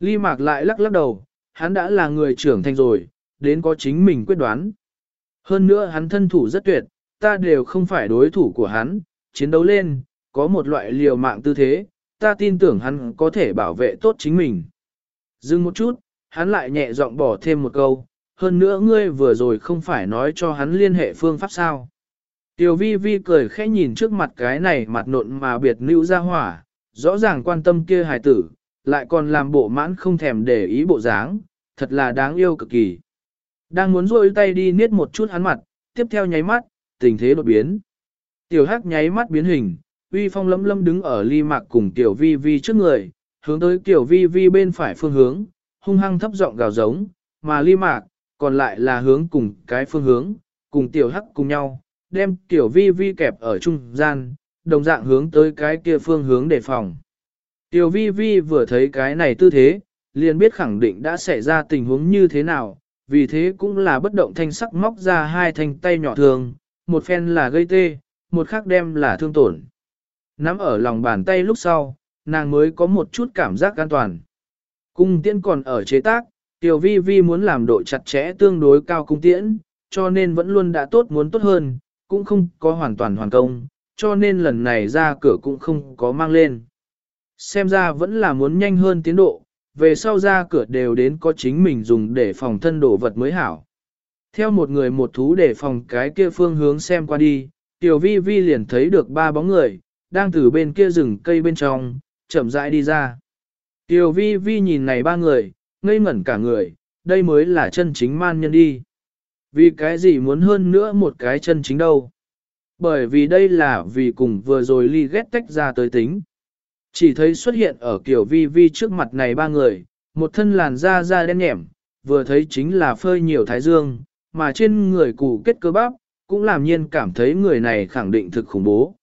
Ly mạc lại lắc lắc đầu, hắn đã là người trưởng thành rồi, đến có chính mình quyết đoán. Hơn nữa hắn thân thủ rất tuyệt, ta đều không phải đối thủ của hắn, chiến đấu lên, có một loại liều mạng tư thế, ta tin tưởng hắn có thể bảo vệ tốt chính mình. Dừng một chút, hắn lại nhẹ giọng bỏ thêm một câu, hơn nữa ngươi vừa rồi không phải nói cho hắn liên hệ phương pháp sao. Tiểu vi vi cười khẽ nhìn trước mặt cái này mặt nộn mà biệt nữ ra hỏa, rõ ràng quan tâm kia hài tử, lại còn làm bộ mãn không thèm để ý bộ dáng, thật là đáng yêu cực kỳ. Đang muốn rôi tay đi niết một chút hắn mặt, tiếp theo nháy mắt, tình thế đột biến. Tiểu hắc nháy mắt biến hình, uy phong lấm lâm đứng ở ly mạc cùng tiểu vi vi trước người, hướng tới tiểu vi vi bên phải phương hướng, hung hăng thấp giọng gào giống, mà ly mạc, còn lại là hướng cùng cái phương hướng, cùng tiểu hắc cùng nhau, đem tiểu vi vi kẹp ở trung gian, đồng dạng hướng tới cái kia phương hướng đề phòng. Tiểu vi vi vừa thấy cái này tư thế, liền biết khẳng định đã xảy ra tình huống như thế nào, vì thế cũng là bất động thanh sắc móc ra hai thanh tay nhỏ thường, một phen là gây tê, một khác đem là thương tổn. Nắm ở lòng bàn tay lúc sau, nàng mới có một chút cảm giác an toàn. Cung tiễn còn ở chế tác, tiểu vi vi muốn làm độ chặt chẽ tương đối cao cung tiễn, cho nên vẫn luôn đã tốt muốn tốt hơn, cũng không có hoàn toàn hoàn công, cho nên lần này ra cửa cũng không có mang lên. Xem ra vẫn là muốn nhanh hơn tiến độ, về sau ra cửa đều đến có chính mình dùng để phòng thân đồ vật mới hảo. Theo một người một thú để phòng cái kia phương hướng xem qua đi, Tiểu Vi Vi liền thấy được ba bóng người, đang từ bên kia rừng cây bên trong, chậm rãi đi ra. Tiểu Vi Vi nhìn này ba người, ngây ngẩn cả người, đây mới là chân chính man nhân đi. Vì cái gì muốn hơn nữa một cái chân chính đâu? Bởi vì đây là vì cùng vừa rồi ly ghét tách ra tới tính. Chỉ thấy xuất hiện ở kiểu vi vi trước mặt này ba người, một thân làn da da đen nhẻm, vừa thấy chính là phơi nhiều thái dương, mà trên người cụ kết cơ bắp, cũng làm nhiên cảm thấy người này khẳng định thực khủng bố.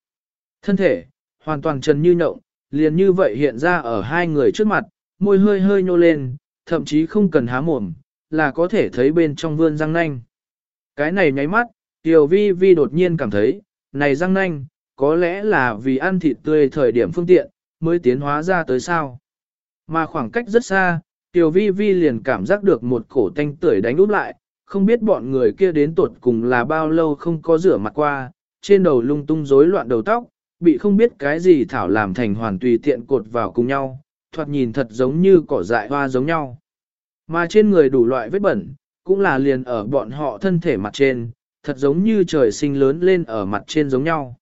Thân thể, hoàn toàn trần như nhộng, liền như vậy hiện ra ở hai người trước mặt, môi hơi hơi nhô lên, thậm chí không cần há mồm, là có thể thấy bên trong vươn răng nanh. Cái này nháy mắt, Tiểu Vi Vi đột nhiên cảm thấy, này răng nanh, có lẽ là vì ăn thịt tươi thời điểm phương tiện, mới tiến hóa ra tới sao. Mà khoảng cách rất xa, Tiểu Vi Vi liền cảm giác được một cổ tanh tưởi đánh úp lại, không biết bọn người kia đến tuột cùng là bao lâu không có rửa mặt qua, trên đầu lung tung rối loạn đầu tóc, bị không biết cái gì thảo làm thành hoàn tùy tiện cột vào cùng nhau, thoạt nhìn thật giống như cỏ dại hoa giống nhau. Mà trên người đủ loại vết bẩn, cũng là liền ở bọn họ thân thể mặt trên, thật giống như trời sinh lớn lên ở mặt trên giống nhau.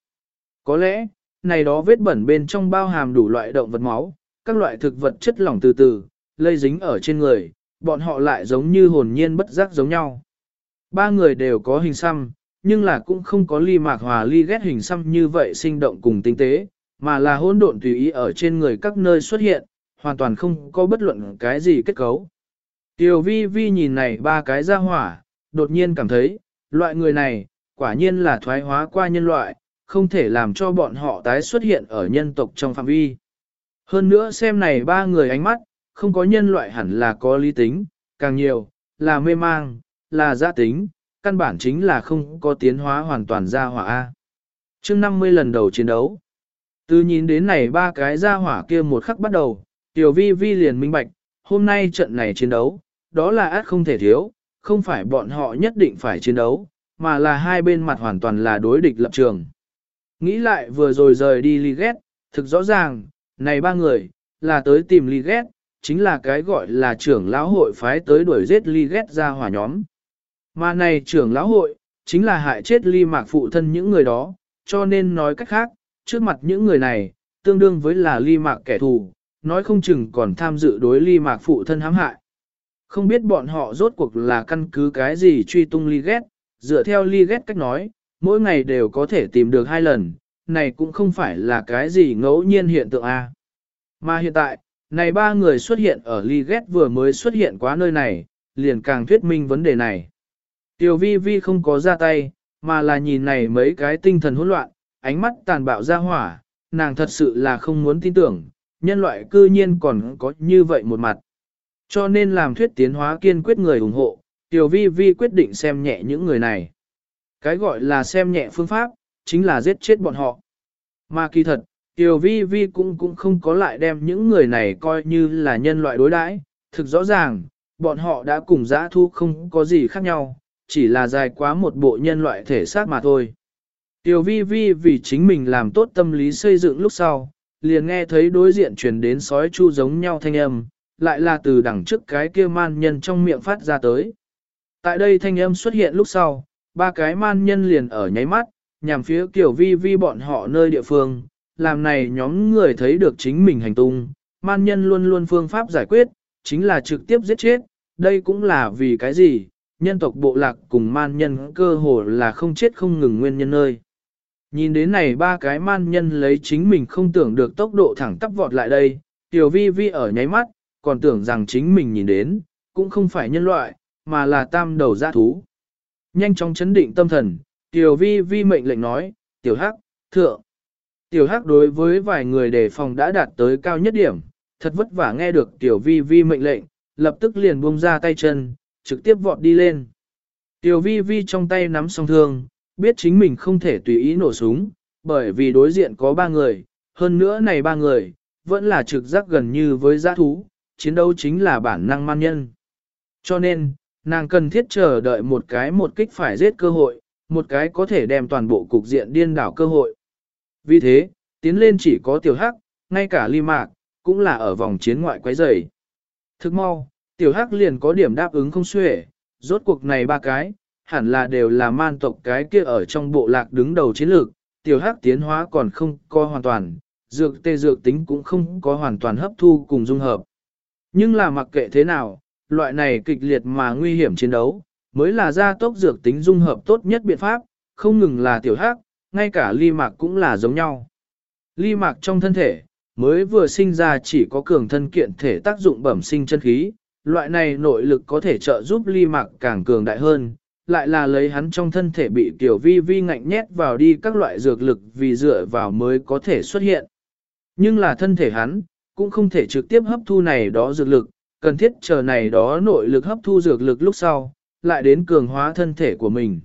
Có lẽ, này đó vết bẩn bên trong bao hàm đủ loại động vật máu, các loại thực vật chất lỏng từ từ, lây dính ở trên người, bọn họ lại giống như hồn nhiên bất giác giống nhau. Ba người đều có hình xăm, nhưng là cũng không có ly mạc hòa ly ghét hình xăm như vậy sinh động cùng tinh tế, mà là hỗn độn tùy ý ở trên người các nơi xuất hiện, hoàn toàn không có bất luận cái gì kết cấu. Tiểu vi vi nhìn này ba cái ra hỏa, đột nhiên cảm thấy, loại người này, quả nhiên là thoái hóa qua nhân loại, không thể làm cho bọn họ tái xuất hiện ở nhân tộc trong phạm vi. Hơn nữa xem này ba người ánh mắt, không có nhân loại hẳn là có lý tính, càng nhiều, là mê mang, là giã tính, căn bản chính là không có tiến hóa hoàn toàn ra hỏa A. trước 50 lần đầu chiến đấu, từ nhìn đến này ba cái ra hỏa kia một khắc bắt đầu, tiểu vi vi liền minh bạch, hôm nay trận này chiến đấu, đó là át không thể thiếu, không phải bọn họ nhất định phải chiến đấu, mà là hai bên mặt hoàn toàn là đối địch lập trường. Nghĩ lại vừa rồi rời đi Liget, thực rõ ràng, này ba người, là tới tìm Liget, chính là cái gọi là trưởng lão hội phái tới đuổi giết Liget ra hỏa nhóm. Mà này trưởng lão hội, chính là hại chết ly mạc phụ thân những người đó, cho nên nói cách khác, trước mặt những người này, tương đương với là ly mạc kẻ thù, nói không chừng còn tham dự đối ly mạc phụ thân hãm hại. Không biết bọn họ rốt cuộc là căn cứ cái gì truy tung ly ghét, dựa theo ly ghét cách nói, mỗi ngày đều có thể tìm được hai lần, này cũng không phải là cái gì ngẫu nhiên hiện tượng A. Mà hiện tại, này ba người xuất hiện ở ly ghét vừa mới xuất hiện quá nơi này, liền càng thuyết minh vấn đề này. Tiểu vi vi không có ra tay, mà là nhìn này mấy cái tinh thần hỗn loạn, ánh mắt tàn bạo ra hỏa, nàng thật sự là không muốn tin tưởng, nhân loại cư nhiên còn có như vậy một mặt. Cho nên làm thuyết tiến hóa kiên quyết người ủng hộ, Tiểu Vi Vi quyết định xem nhẹ những người này. Cái gọi là xem nhẹ phương pháp, chính là giết chết bọn họ. Mà kỳ thật, Tiểu Vi Vi cũng cũng không có lại đem những người này coi như là nhân loại đối đãi. Thực rõ ràng, bọn họ đã cùng giã thu không có gì khác nhau, chỉ là dài quá một bộ nhân loại thể xác mà thôi. Tiểu vi vi vì chính mình làm tốt tâm lý xây dựng lúc sau, liền nghe thấy đối diện truyền đến sói chu giống nhau thanh âm, lại là từ đằng trước cái kia man nhân trong miệng phát ra tới. Tại đây thanh âm xuất hiện lúc sau, ba cái man nhân liền ở nháy mắt, nhằm phía kiểu vi vi bọn họ nơi địa phương, làm này nhóm người thấy được chính mình hành tung, man nhân luôn luôn phương pháp giải quyết, chính là trực tiếp giết chết, đây cũng là vì cái gì, nhân tộc bộ lạc cùng man nhân cơ hồ là không chết không ngừng nguyên nhân nơi. Nhìn đến này ba cái man nhân lấy chính mình không tưởng được tốc độ thẳng tắp vọt lại đây, tiểu vi vi ở nháy mắt, còn tưởng rằng chính mình nhìn đến, cũng không phải nhân loại, mà là tam đầu giã thú. Nhanh chóng chấn định tâm thần, tiểu vi vi mệnh lệnh nói, tiểu hắc, thượng. Tiểu hắc đối với vài người đề phòng đã đạt tới cao nhất điểm, thật vất vả nghe được tiểu vi vi mệnh lệnh, lập tức liền buông ra tay chân, trực tiếp vọt đi lên. Tiểu vi vi trong tay nắm song thương, biết chính mình không thể tùy ý nổ súng, bởi vì đối diện có ba người, hơn nữa này ba người, vẫn là trực giác gần như với giã thú, chiến đấu chính là bản năng man nhân. Cho nên, nàng cần thiết chờ đợi một cái một kích phải giết cơ hội, một cái có thể đem toàn bộ cục diện điên đảo cơ hội. Vì thế, tiến lên chỉ có tiểu hắc, ngay cả ly mạc, cũng là ở vòng chiến ngoại quấy rầy. Thức mau, tiểu hắc liền có điểm đáp ứng không xuể, rốt cuộc này ba cái, hẳn là đều là man tộc cái kia ở trong bộ lạc đứng đầu chiến lược, tiểu hắc tiến hóa còn không có hoàn toàn, dược tê dược tính cũng không có hoàn toàn hấp thu cùng dung hợp. Nhưng là mặc kệ thế nào, loại này kịch liệt mà nguy hiểm chiến đấu, mới là gia tốc dược tính dung hợp tốt nhất biện pháp, không ngừng là tiểu hắc, ngay cả ly mạc cũng là giống nhau. Ly mạc trong thân thể, mới vừa sinh ra chỉ có cường thân kiện thể tác dụng bẩm sinh chân khí, loại này nội lực có thể trợ giúp ly mạc càng cường đại hơn, lại là lấy hắn trong thân thể bị tiểu vi vi ngạnh nhét vào đi các loại dược lực vì dựa vào mới có thể xuất hiện. Nhưng là thân thể hắn, cũng không thể trực tiếp hấp thu này đó dược lực, cần thiết chờ này đó nội lực hấp thu dược lực lúc sau, lại đến cường hóa thân thể của mình.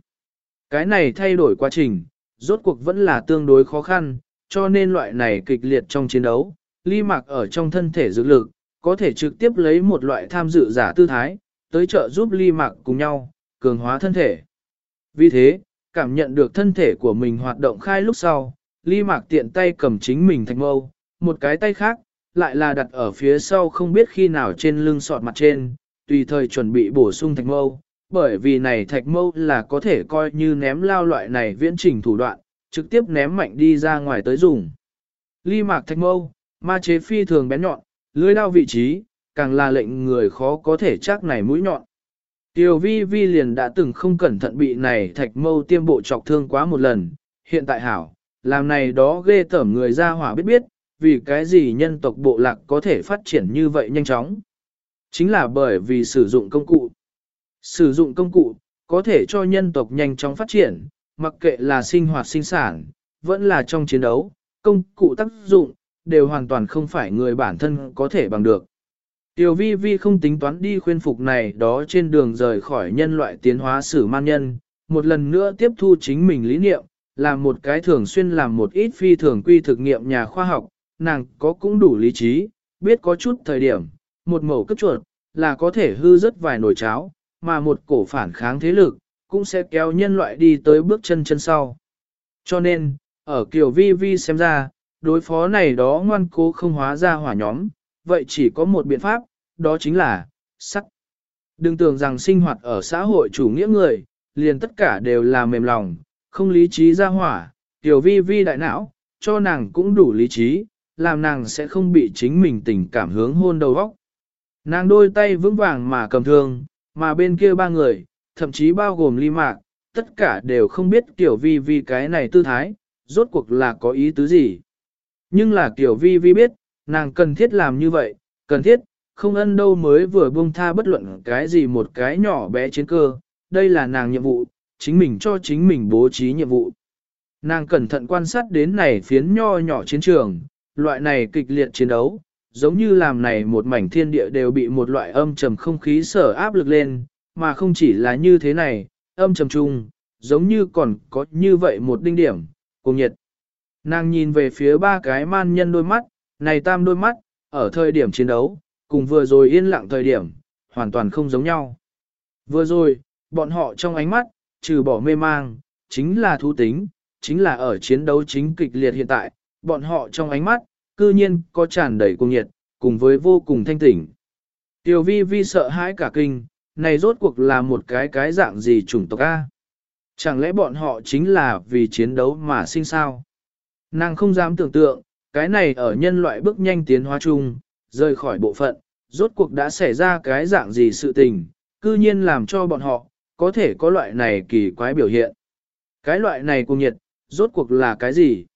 Cái này thay đổi quá trình, rốt cuộc vẫn là tương đối khó khăn, cho nên loại này kịch liệt trong chiến đấu, ly mạc ở trong thân thể dược lực, có thể trực tiếp lấy một loại tham dự giả tư thái, tới trợ giúp ly mạc cùng nhau, cường hóa thân thể. Vì thế, cảm nhận được thân thể của mình hoạt động khai lúc sau, ly mạc tiện tay cầm chính mình thành mâu, một cái tay khác, lại là đặt ở phía sau không biết khi nào trên lưng sọt mặt trên, tùy thời chuẩn bị bổ sung thạch mâu, bởi vì này thạch mâu là có thể coi như ném lao loại này viễn trình thủ đoạn, trực tiếp ném mạnh đi ra ngoài tới dùng. Ly mạc thạch mâu, ma chế phi thường bén nhọn, lưới đao vị trí, càng là lệnh người khó có thể chắc này mũi nhọn. Tiểu vi vi liền đã từng không cẩn thận bị này thạch mâu tiêm bộ chọc thương quá một lần, hiện tại hảo, làm này đó ghê tởm người ra hỏa biết biết, vì cái gì nhân tộc bộ lạc có thể phát triển như vậy nhanh chóng. Chính là bởi vì sử dụng công cụ. Sử dụng công cụ, có thể cho nhân tộc nhanh chóng phát triển, mặc kệ là sinh hoạt sinh sản, vẫn là trong chiến đấu, công cụ tác dụng, đều hoàn toàn không phải người bản thân có thể bằng được. Tiểu vi vi không tính toán đi khuyên phục này đó trên đường rời khỏi nhân loại tiến hóa sử man nhân, một lần nữa tiếp thu chính mình lý niệm, làm một cái thường xuyên làm một ít phi thường quy thực nghiệm nhà khoa học, nàng có cũng đủ lý trí, biết có chút thời điểm, một mẩu cấp chuột, là có thể hư rất vài nồi cháo, mà một cổ phản kháng thế lực, cũng sẽ kéo nhân loại đi tới bước chân chân sau. Cho nên, ở kiểu vi vi xem ra, đối phó này đó ngoan cố không hóa ra hỏa nhóm, vậy chỉ có một biện pháp, đó chính là, sắc. Đừng tưởng rằng sinh hoạt ở xã hội chủ nghĩa người, liền tất cả đều là mềm lòng, không lý trí ra hỏa, tiểu vi vi đại não, cho nàng cũng đủ lý trí, làm nàng sẽ không bị chính mình tình cảm hướng hôn đầu óc. Nàng đôi tay vững vàng mà cầm thương, mà bên kia ba người, thậm chí bao gồm ly mạc, tất cả đều không biết tiểu vi vi cái này tư thái, rốt cuộc là có ý tứ gì. Nhưng là tiểu vi vi biết, nàng cần thiết làm như vậy, cần thiết, không ân đâu mới vừa buông tha bất luận cái gì một cái nhỏ bé chiến cơ, đây là nàng nhiệm vụ, chính mình cho chính mình bố trí nhiệm vụ. Nàng cẩn thận quan sát đến này phiến nho nhỏ chiến trường, loại này kịch liệt chiến đấu, giống như làm này một mảnh thiên địa đều bị một loại âm trầm không khí sở áp lực lên, mà không chỉ là như thế này, âm trầm chung, giống như còn có như vậy một đinh điểm, cùng nhiệt. Nàng nhìn về phía ba cái man nhân đôi mắt, này tam đôi mắt, ở thời điểm chiến đấu, cùng vừa rồi yên lặng thời điểm, hoàn toàn không giống nhau. Vừa rồi, bọn họ trong ánh mắt, trừ bỏ mê mang, chính là thú tính, chính là ở chiến đấu chính kịch liệt hiện tại, bọn họ trong ánh mắt, cư nhiên có tràn đầy cung nhiệt, cùng với vô cùng thanh tỉnh. Tiểu vi vi sợ hãi cả kinh, này rốt cuộc là một cái cái dạng gì chủng tộc A. Chẳng lẽ bọn họ chính là vì chiến đấu mà sinh sao? Nàng không dám tưởng tượng, cái này ở nhân loại bước nhanh tiến hóa chung, rời khỏi bộ phận, rốt cuộc đã xảy ra cái dạng gì sự tình, cư nhiên làm cho bọn họ, có thể có loại này kỳ quái biểu hiện. Cái loại này cùng nhiệt, rốt cuộc là cái gì?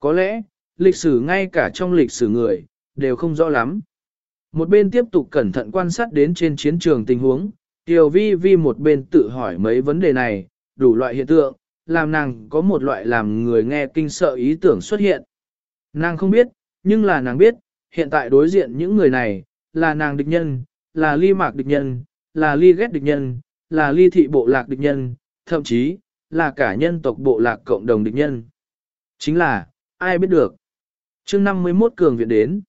Có lẽ, lịch sử ngay cả trong lịch sử người, đều không rõ lắm. Một bên tiếp tục cẩn thận quan sát đến trên chiến trường tình huống, Tiểu Vi Vi một bên tự hỏi mấy vấn đề này, đủ loại hiện tượng, làm nàng có một loại làm người nghe kinh sợ ý tưởng xuất hiện. Nàng không biết, nhưng là nàng biết, hiện tại đối diện những người này, là nàng địch nhân, là ly mạc địch nhân, là ly ghét địch nhân, là ly thị bộ lạc địch nhân, thậm chí, là cả nhân tộc bộ lạc cộng đồng địch nhân. Chính là, ai biết được. chương 51 cường viện đến.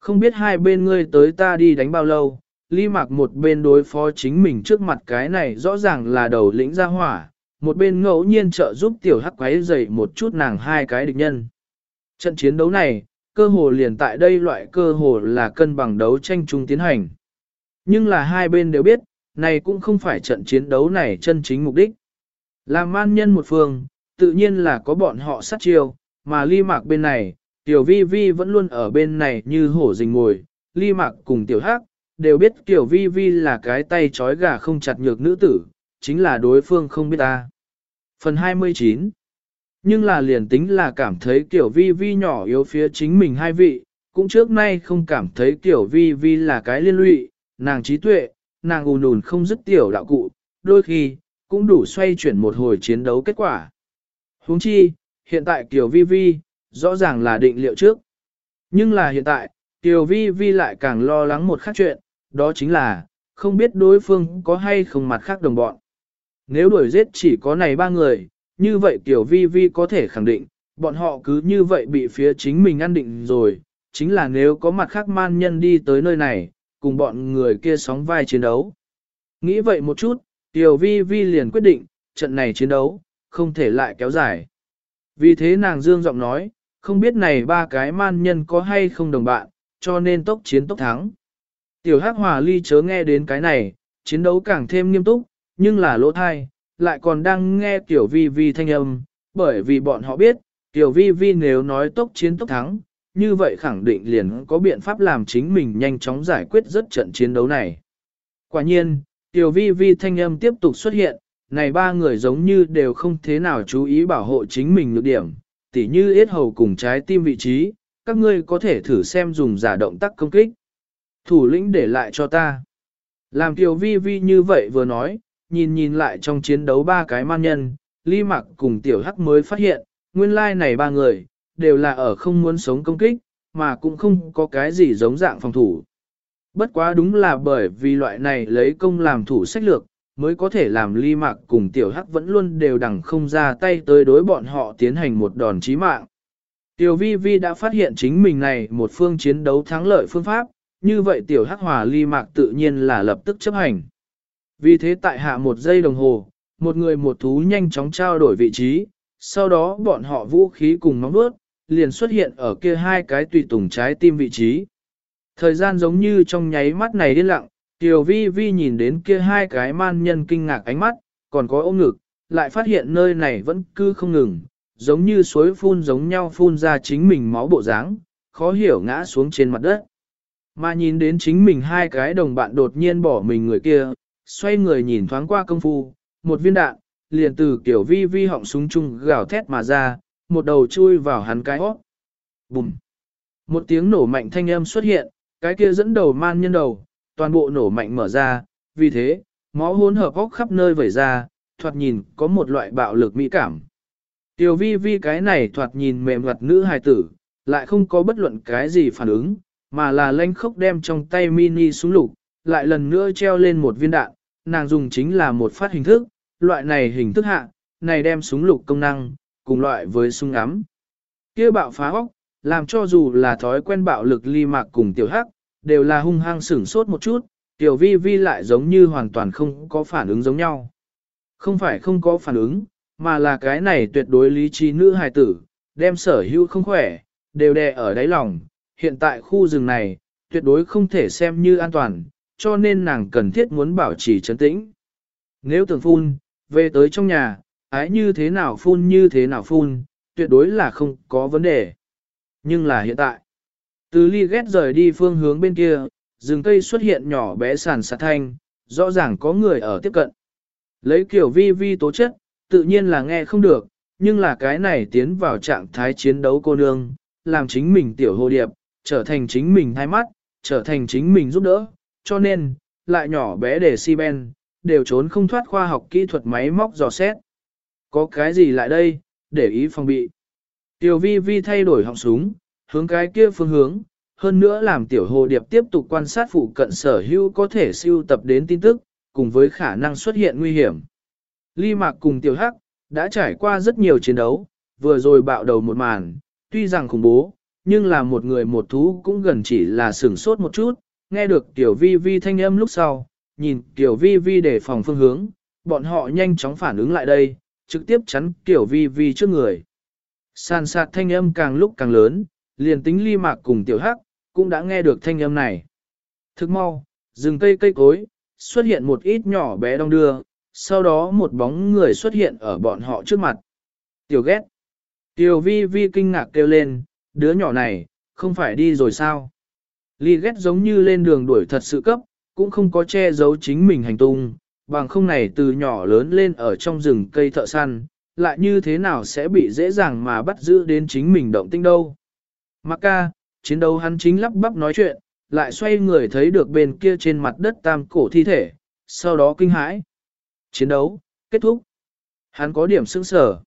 Không biết hai bên ngươi tới ta đi đánh bao lâu, ly mạc một bên đối phó chính mình trước mặt cái này rõ ràng là đầu lĩnh gia hỏa, một bên ngẫu nhiên trợ giúp tiểu hắc quái dậy một chút nàng hai cái địch nhân. Trận chiến đấu này, cơ hồ liền tại đây loại cơ hồ là cân bằng đấu tranh chung tiến hành. Nhưng là hai bên đều biết, này cũng không phải trận chiến đấu này chân chính mục đích. Làm man nhân một phương, tự nhiên là có bọn họ sát chiêu, mà ly mạc bên này, tiểu vi vi vẫn luôn ở bên này như hổ rình ngồi, ly mạc cùng tiểu hắc, đều biết tiểu vi vi là cái tay trói gà không chặt nhược nữ tử, chính là đối phương không biết ta. Phần 29 Nhưng là liền tính là cảm thấy tiểu vi vi nhỏ yếu phía chính mình hai vị, cũng trước nay không cảm thấy tiểu vi vi là cái liên lụy, nàng trí tuệ, nàng ùn ùn không dứt tiểu đạo cụ, đôi khi, cũng đủ xoay chuyển một hồi chiến đấu kết quả. huống chi, hiện tại Kiều Vi Vi, rõ ràng là định liệu trước. Nhưng là hiện tại, Kiều Vi Vi lại càng lo lắng một khác chuyện, đó chính là, không biết đối phương có hay không mặt khác đồng bọn. Nếu đuổi giết chỉ có này ba người, như vậy Kiều Vi Vi có thể khẳng định, bọn họ cứ như vậy bị phía chính mình ăn định rồi, chính là nếu có mặt khác man nhân đi tới nơi này, cùng bọn người kia sóng vai chiến đấu. Nghĩ vậy một chút, Tiểu Vi Vi liền quyết định, trận này chiến đấu, không thể lại kéo dài. Vì thế nàng dương giọng nói, không biết này ba cái man nhân có hay không đồng bạn, cho nên tốc chiến tốc thắng. Tiểu Hắc Hòa Ly chớ nghe đến cái này, chiến đấu càng thêm nghiêm túc, nhưng là lỗ thai, lại còn đang nghe Tiểu Vi Vi thanh âm, bởi vì bọn họ biết, Tiểu Vi Vi nếu nói tốc chiến tốc thắng, như vậy khẳng định liền có biện pháp làm chính mình nhanh chóng giải quyết rất trận chiến đấu này. Quả nhiên, Tiểu Vi Vi thanh âm tiếp tục xuất hiện, này ba người giống như đều không thế nào chú ý bảo hộ chính mình nhược điểm, tỉ như yết hầu cùng trái tim vị trí, các ngươi có thể thử xem dùng giả động tác công kích. Thủ lĩnh để lại cho ta. Làm Tiểu Vi Vi như vậy vừa nói, nhìn nhìn lại trong chiến đấu ba cái man nhân, Ly Mặc cùng Tiểu Hắc mới phát hiện, nguyên lai like này ba người, đều là ở không muốn sống công kích, mà cũng không có cái gì giống dạng phòng thủ. Bất quá đúng là bởi vì loại này lấy công làm thủ sách lược, mới có thể làm ly mạc cùng tiểu hắc vẫn luôn đều đằng không ra tay tới đối bọn họ tiến hành một đòn chí mạng. Tiểu vi vi đã phát hiện chính mình này một phương chiến đấu thắng lợi phương pháp, như vậy tiểu hắc hòa ly mạc tự nhiên là lập tức chấp hành. Vì thế tại hạ một giây đồng hồ, một người một thú nhanh chóng trao đổi vị trí, sau đó bọn họ vũ khí cùng móng vuốt liền xuất hiện ở kia hai cái tùy tùng trái tim vị trí. Thời gian giống như trong nháy mắt này điên lặng, Tiểu vi vi nhìn đến kia hai cái man nhân kinh ngạc ánh mắt, còn có ôm ngực, lại phát hiện nơi này vẫn cứ không ngừng, giống như suối phun giống nhau phun ra chính mình máu bộ dáng, khó hiểu ngã xuống trên mặt đất. Mà nhìn đến chính mình hai cái đồng bạn đột nhiên bỏ mình người kia, xoay người nhìn thoáng qua công phu, một viên đạn, liền từ kiểu vi vi họng súng chung gào thét mà ra, một đầu chui vào hắn cái hót. Bùm! Một tiếng nổ mạnh thanh âm xuất hiện, cái kia dẫn đầu man nhân đầu, toàn bộ nổ mạnh mở ra, vì thế, máu hỗn hợp góc khắp nơi vẩy ra, thoạt nhìn có một loại bạo lực mỹ cảm. Tiểu vi vi cái này thoạt nhìn mềm mặt nữ hài tử, lại không có bất luận cái gì phản ứng, mà là lanh khốc đem trong tay mini súng lục, lại lần nữa treo lên một viên đạn, nàng dùng chính là một phát hình thức, loại này hình thức hạ, này đem súng lục công năng, cùng loại với súng ngắm. kia bạo phá hóc, làm cho dù là thói quen bạo lực ly mạc cùng tiểu hắc, đều là hung hăng sửng sốt một chút, tiểu vi vi lại giống như hoàn toàn không có phản ứng giống nhau. Không phải không có phản ứng, mà là cái này tuyệt đối lý trí nữ hài tử, đem sở hữu không khỏe, đều đè ở đáy lòng, hiện tại khu rừng này, tuyệt đối không thể xem như an toàn, cho nên nàng cần thiết muốn bảo trì trấn tĩnh. Nếu tưởng phun, về tới trong nhà, ái như thế nào phun như thế nào phun, tuyệt đối là không có vấn đề. Nhưng là hiện tại, từ ly ghét rời đi phương hướng bên kia, rừng cây xuất hiện nhỏ bé sàn sạt thanh, rõ ràng có người ở tiếp cận. Lấy kiểu vi vi tố chất, tự nhiên là nghe không được, nhưng là cái này tiến vào trạng thái chiến đấu cô nương, làm chính mình tiểu hồ điệp, trở thành chính mình hai mắt, trở thành chính mình giúp đỡ, cho nên, lại nhỏ bé để si ben, đều trốn không thoát khoa học kỹ thuật máy móc dò xét. Có cái gì lại đây, để ý phòng bị. Tiểu vi vi thay đổi họng súng, hướng cái kia phương hướng, hơn nữa làm tiểu hồ điệp tiếp tục quan sát phụ cận sở hữu có thể siêu tập đến tin tức, cùng với khả năng xuất hiện nguy hiểm. Ly Mạc cùng tiểu hắc, đã trải qua rất nhiều chiến đấu, vừa rồi bạo đầu một màn, tuy rằng khủng bố, nhưng là một người một thú cũng gần chỉ là sửng sốt một chút, nghe được tiểu vi vi thanh âm lúc sau, nhìn tiểu vi vi để phòng phương hướng, bọn họ nhanh chóng phản ứng lại đây, trực tiếp chắn tiểu vi vi trước người. Sàn sạt thanh âm càng lúc càng lớn, liền tính ly mạc cùng tiểu hắc, cũng đã nghe được thanh âm này. Thức mau, rừng cây cây cối, xuất hiện một ít nhỏ bé đông đưa, sau đó một bóng người xuất hiện ở bọn họ trước mặt. Tiểu ghét. Tiểu vi vi kinh ngạc kêu lên, đứa nhỏ này, không phải đi rồi sao? Ly ghét giống như lên đường đuổi thật sự cấp, cũng không có che giấu chính mình hành tung, bằng không này từ nhỏ lớn lên ở trong rừng cây thợ săn, lại như thế nào sẽ bị dễ dàng mà bắt giữ đến chính mình động tinh đâu. Mạc ca, chiến đấu hắn chính lắp bắp nói chuyện, lại xoay người thấy được bên kia trên mặt đất tam cổ thi thể, sau đó kinh hãi. Chiến đấu, kết thúc. Hắn có điểm sững sở.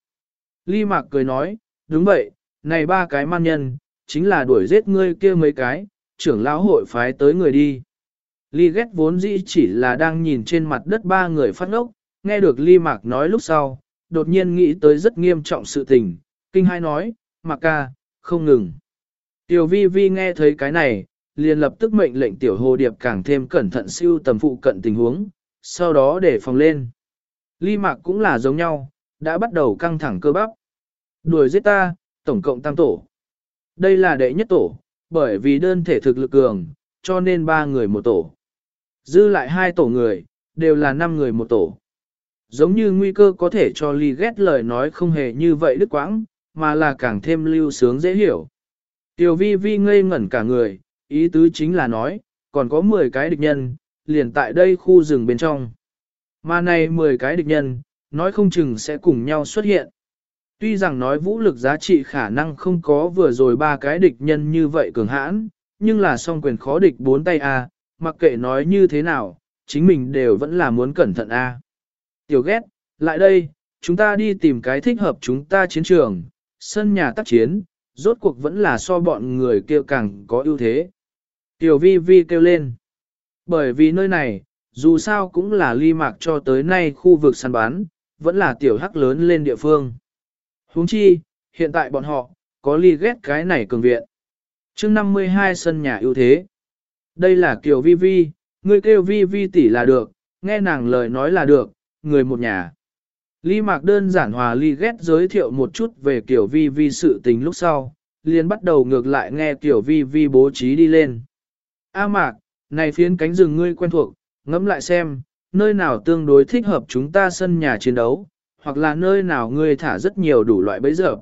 Ly Mạc cười nói, đúng vậy, này ba cái man nhân, chính là đuổi giết ngươi kia mấy cái, trưởng lão hội phái tới người đi. Ly ghét vốn dĩ chỉ là đang nhìn trên mặt đất ba người phát ngốc, nghe được Ly Mạc nói lúc sau, đột nhiên nghĩ tới rất nghiêm trọng sự tình, kinh hai nói, Mạc ca, không ngừng. Tiểu vi vi nghe thấy cái này, liền lập tức mệnh lệnh tiểu hồ điệp càng thêm cẩn thận siêu tầm phụ cận tình huống, sau đó để phòng lên. Ly mạc cũng là giống nhau, đã bắt đầu căng thẳng cơ bắp. Đuổi giết ta, tổng cộng tam tổ. Đây là đệ nhất tổ, bởi vì đơn thể thực lực cường, cho nên ba người một tổ. Dư lại hai tổ người, đều là năm người một tổ. Giống như nguy cơ có thể cho ly ghét lời nói không hề như vậy đứt quãng, mà là càng thêm lưu sướng dễ hiểu. Tiểu vi vi ngây ngẩn cả người, ý tứ chính là nói, còn có 10 cái địch nhân, liền tại đây khu rừng bên trong. Mà này 10 cái địch nhân, nói không chừng sẽ cùng nhau xuất hiện. Tuy rằng nói vũ lực giá trị khả năng không có vừa rồi ba cái địch nhân như vậy cường hãn, nhưng là song quyền khó địch bốn tay A, mặc kệ nói như thế nào, chính mình đều vẫn là muốn cẩn thận A. Tiểu ghét, lại đây, chúng ta đi tìm cái thích hợp chúng ta chiến trường, sân nhà tác chiến, rốt cuộc vẫn là so bọn người kêu càng có ưu thế. Tiểu vi vi kêu lên. Bởi vì nơi này, dù sao cũng là ly mạc cho tới nay khu vực săn bán, vẫn là tiểu hắc lớn lên địa phương. huống chi, hiện tại bọn họ, có ly ghét cái này cường viện. chương 52 sân nhà ưu thế. Đây là kiểu vi vi, người kêu vi vi tỷ là được, nghe nàng lời nói là được, người một nhà. Lý Mạc đơn giản hòa Ly ghét giới thiệu một chút về tiểu vi vi sự tình lúc sau, liền bắt đầu ngược lại nghe tiểu vi vi bố trí đi lên. A Mạc, này phiến cánh rừng ngươi quen thuộc, ngẫm lại xem, nơi nào tương đối thích hợp chúng ta sân nhà chiến đấu, hoặc là nơi nào ngươi thả rất nhiều đủ loại bẫy dập.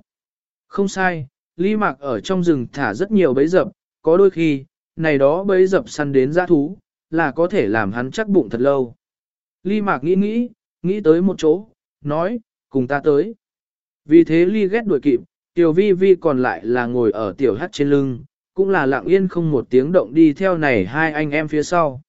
Không sai, Lý Mạc ở trong rừng thả rất nhiều bẫy dập, có đôi khi, này đó bẫy dập săn đến giã thú, là có thể làm hắn chắc bụng thật lâu. Lý Mạc nghĩ nghĩ, nghĩ tới một chỗ, nói, cùng ta tới. Vì thế Ly ghét đuổi kịp, Tiểu Vi Vi còn lại là ngồi ở tiểu hát trên lưng, cũng là lặng yên không một tiếng động đi theo này hai anh em phía sau.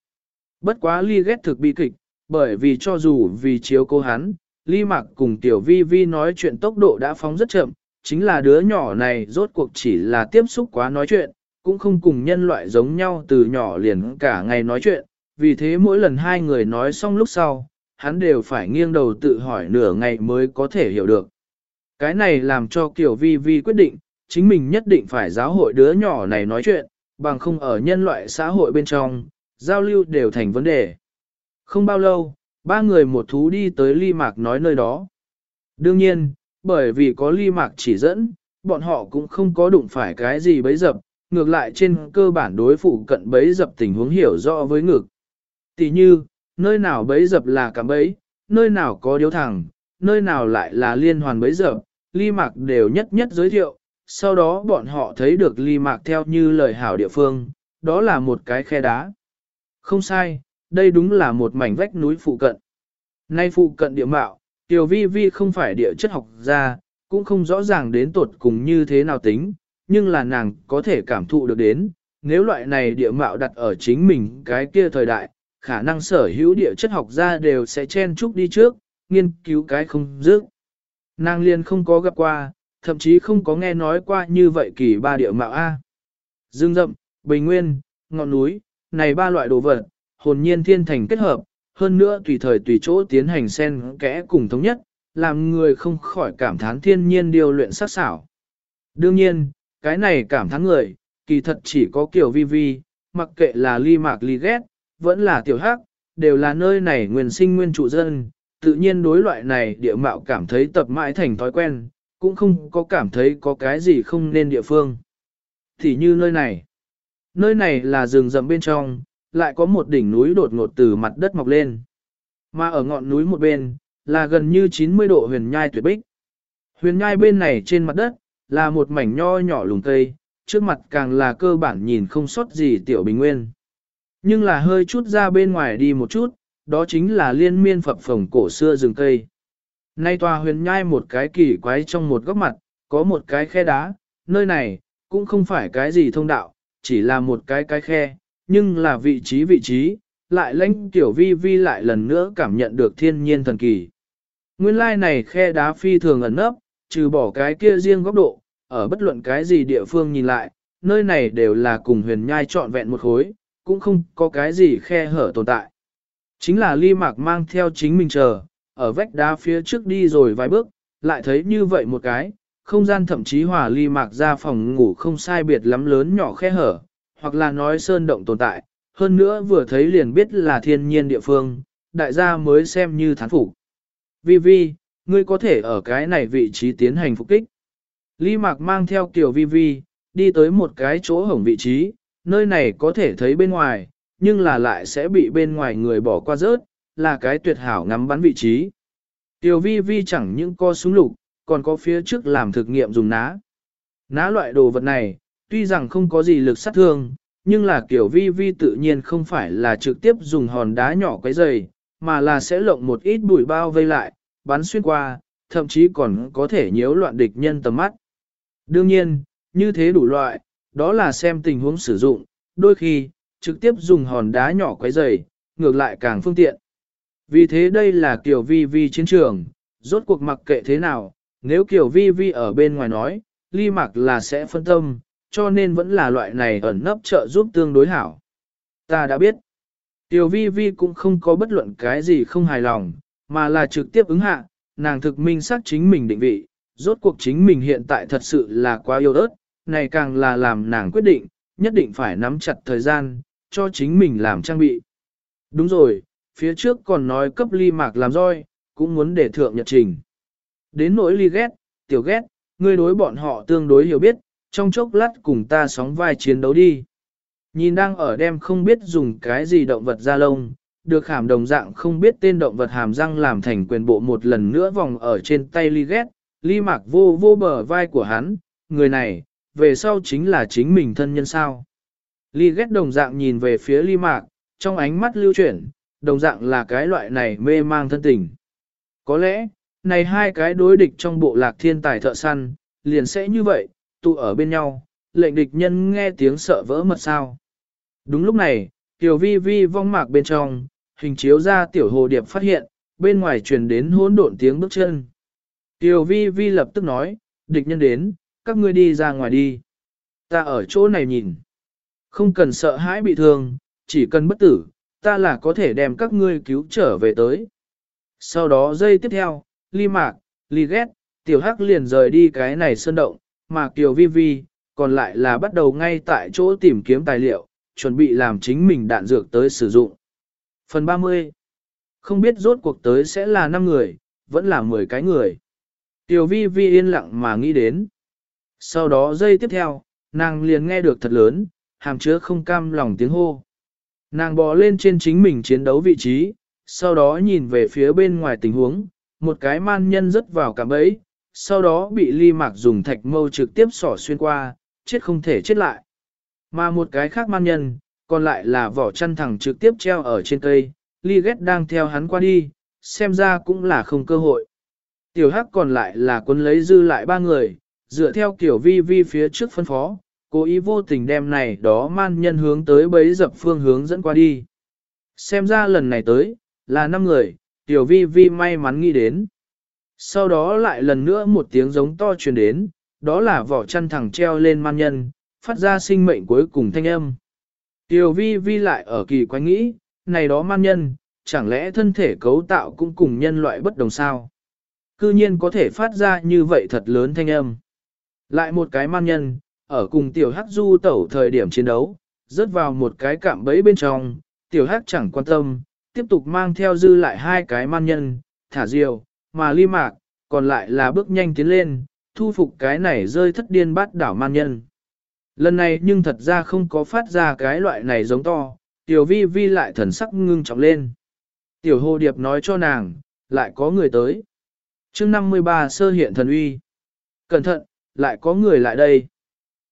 Bất quá Ly ghét thực bi kịch, bởi vì cho dù vì chiếu cô hắn, Ly mặc cùng Tiểu Vi Vi nói chuyện tốc độ đã phóng rất chậm, chính là đứa nhỏ này rốt cuộc chỉ là tiếp xúc quá nói chuyện, cũng không cùng nhân loại giống nhau từ nhỏ liền cả ngày nói chuyện, vì thế mỗi lần hai người nói xong lúc sau, hắn đều phải nghiêng đầu tự hỏi nửa ngày mới có thể hiểu được. Cái này làm cho Kiều Vi Vi quyết định, chính mình nhất định phải giáo hội đứa nhỏ này nói chuyện, bằng không ở nhân loại xã hội bên trong, giao lưu đều thành vấn đề. Không bao lâu, ba người một thú đi tới ly mạc nói nơi đó. Đương nhiên, bởi vì có ly mạc chỉ dẫn, bọn họ cũng không có đụng phải cái gì bấy dập, ngược lại trên cơ bản đối phụ cận bấy dập tình huống hiểu rõ với ngực. Tỷ như, nơi nào bấy dập là cả bấy, nơi nào có điếu thẳng, nơi nào lại là liên hoàn bấy dập, ly mạc đều nhất nhất giới thiệu, sau đó bọn họ thấy được ly mạc theo như lời hảo địa phương, đó là một cái khe đá. Không sai, đây đúng là một mảnh vách núi phụ cận. Nay phụ cận địa mạo, tiểu vi vi không phải địa chất học gia, cũng không rõ ràng đến tột cùng như thế nào tính, nhưng là nàng có thể cảm thụ được đến, nếu loại này địa mạo đặt ở chính mình cái kia thời đại, khả năng sở hữu địa chất học gia đều sẽ chen chúc đi trước, nghiên cứu cái không dứt. Nàng liền không có gặp qua, thậm chí không có nghe nói qua như vậy kỳ ba địa mạo A. Dương rậm, bình nguyên, ngọn núi, này ba loại đồ vật, hồn nhiên thiên thành kết hợp, hơn nữa tùy thời tùy chỗ tiến hành xen kẽ cùng thống nhất, làm người không khỏi cảm thán thiên nhiên điều luyện sắc xảo. Đương nhiên, cái này cảm thán người, kỳ thật chỉ có kiểu vi vi, mặc kệ là ly mạc ly ghét, vẫn là tiểu hắc, đều là nơi này nguyên sinh nguyên trụ dân, tự nhiên đối loại này địa mạo cảm thấy tập mãi thành thói quen, cũng không có cảm thấy có cái gì không nên địa phương. Thì như nơi này, nơi này là rừng rậm bên trong, lại có một đỉnh núi đột ngột từ mặt đất mọc lên. Mà ở ngọn núi một bên, là gần như 90 độ huyền nhai tuyệt bích. Huyền nhai bên này trên mặt đất, là một mảnh nho nhỏ lùng cây, trước mặt càng là cơ bản nhìn không sót gì tiểu bình nguyên. Nhưng là hơi chút ra bên ngoài đi một chút, đó chính là liên miên phập phồng cổ xưa rừng cây. Nay tòa huyền nhai một cái kỳ quái trong một góc mặt, có một cái khe đá, nơi này, cũng không phải cái gì thông đạo, chỉ là một cái cái khe, nhưng là vị trí vị trí, lại lãnh tiểu vi vi lại lần nữa cảm nhận được thiên nhiên thần kỳ. Nguyên lai này khe đá phi thường ẩn nấp, trừ bỏ cái kia riêng góc độ, ở bất luận cái gì địa phương nhìn lại, nơi này đều là cùng huyền nhai trọn vẹn một khối, cũng không có cái gì khe hở tồn tại. Chính là ly mạc mang theo chính mình chờ, ở vách đá phía trước đi rồi vài bước, lại thấy như vậy một cái, không gian thậm chí hòa ly mạc ra phòng ngủ không sai biệt lắm lớn nhỏ khe hở, hoặc là nói sơn động tồn tại, hơn nữa vừa thấy liền biết là thiên nhiên địa phương, đại gia mới xem như thán phục. Vi Vi, ngươi có thể ở cái này vị trí tiến hành phục kích. Ly Mạc mang theo kiểu Vi Vi, đi tới một cái chỗ hổng vị trí, nơi này có thể thấy bên ngoài, nhưng là lại sẽ bị bên ngoài người bỏ qua rớt, là cái tuyệt hảo ngắm bắn vị trí. Tiểu vi vi chẳng những co súng lục, còn có phía trước làm thực nghiệm dùng ná. Ná loại đồ vật này, Tuy rằng không có gì lực sát thương, nhưng là kiểu vi vi tự nhiên không phải là trực tiếp dùng hòn đá nhỏ quấy dày, mà là sẽ lộng một ít bụi bao vây lại, bắn xuyên qua, thậm chí còn có thể nhiễu loạn địch nhân tầm mắt. Đương nhiên, như thế đủ loại, đó là xem tình huống sử dụng, đôi khi, trực tiếp dùng hòn đá nhỏ quấy dày, ngược lại càng phương tiện. Vì thế đây là kiểu vi vi chiến trường, rốt cuộc mặc kệ thế nào, nếu kiểu vi vi ở bên ngoài nói, ly mặc là sẽ phân tâm, cho nên vẫn là loại này ẩn nấp trợ giúp tương đối hảo. Ta đã biết, tiểu vi vi cũng không có bất luận cái gì không hài lòng, mà là trực tiếp ứng hạ, nàng thực minh xác chính mình định vị, rốt cuộc chính mình hiện tại thật sự là quá yêu ớt, này càng là làm nàng quyết định, nhất định phải nắm chặt thời gian, cho chính mình làm trang bị. Đúng rồi, phía trước còn nói cấp ly mạc làm roi, cũng muốn để thượng nhật trình. Đến nỗi ly ghét, tiểu ghét, ngươi đối bọn họ tương đối hiểu biết, trong chốc lát cùng ta sóng vai chiến đấu đi. Nhìn đang ở đem không biết dùng cái gì động vật ra lông, được hàm đồng dạng không biết tên động vật hàm răng làm thành quyền bộ một lần nữa vòng ở trên tay ly ghét, ly mạc vô vô bờ vai của hắn, người này, về sau chính là chính mình thân nhân sao. Ly ghét đồng dạng nhìn về phía ly mạc, trong ánh mắt lưu chuyển, đồng dạng là cái loại này mê mang thân tình. Có lẽ, này hai cái đối địch trong bộ lạc thiên tài thợ săn, liền sẽ như vậy, tụ ở bên nhau, lệnh địch nhân nghe tiếng sợ vỡ mật sao. Đúng lúc này, tiểu vi vi vong mạc bên trong, hình chiếu ra tiểu hồ điệp phát hiện, bên ngoài truyền đến hỗn độn tiếng bước chân. Tiểu vi vi lập tức nói, địch nhân đến, các ngươi đi ra ngoài đi. Ta ở chỗ này nhìn. Không cần sợ hãi bị thương, chỉ cần bất tử, ta là có thể đem các ngươi cứu trở về tới. Sau đó giây tiếp theo, ly mạc, ly ghét, tiểu hắc liền rời đi cái này sơn động, mà kiều vi vi, còn lại là bắt đầu ngay tại chỗ tìm kiếm tài liệu, chuẩn bị làm chính mình đạn dược tới sử dụng. Phần 30 Không biết rốt cuộc tới sẽ là 5 người, vẫn là 10 cái người. Tiểu vi vi yên lặng mà nghĩ đến. Sau đó giây tiếp theo, nàng liền nghe được thật lớn, hàm chứa không cam lòng tiếng hô. Nàng bò lên trên chính mình chiến đấu vị trí, sau đó nhìn về phía bên ngoài tình huống, một cái man nhân rớt vào cả bẫy, sau đó bị ly mạc dùng thạch mâu trực tiếp sỏ xuyên qua, chết không thể chết lại. Mà một cái khác man nhân, còn lại là vỏ chăn thẳng trực tiếp treo ở trên cây, ly ghét đang theo hắn qua đi, xem ra cũng là không cơ hội. Tiểu hắc còn lại là quân lấy dư lại ba người, dựa theo kiểu vi vi phía trước phân phó, cố ý vô tình đem này đó man nhân hướng tới bấy dập phương hướng dẫn qua đi. Xem ra lần này tới, là năm người, tiểu vi vi may mắn nghĩ đến. Sau đó lại lần nữa một tiếng giống to truyền đến, đó là vỏ chăn thẳng treo lên man nhân, phát ra sinh mệnh cuối cùng thanh âm. Tiểu vi vi lại ở kỳ quái nghĩ, này đó man nhân, chẳng lẽ thân thể cấu tạo cũng cùng nhân loại bất đồng sao? Cư nhiên có thể phát ra như vậy thật lớn thanh âm. Lại một cái man nhân, ở cùng tiểu hắc du tẩu thời điểm chiến đấu, rớt vào một cái cạm bẫy bên trong, tiểu hắc chẳng quan tâm, tiếp tục mang theo dư lại hai cái man nhân, thả diều, mà ly mạc, còn lại là bước nhanh tiến lên, thu phục cái này rơi thất điên bát đảo man nhân. Lần này nhưng thật ra không có phát ra cái loại này giống to, tiểu vi vi lại thần sắc ngưng trọng lên. Tiểu hồ điệp nói cho nàng, lại có người tới. chương 53 sơ hiện thần uy. Cẩn thận, lại có người lại đây.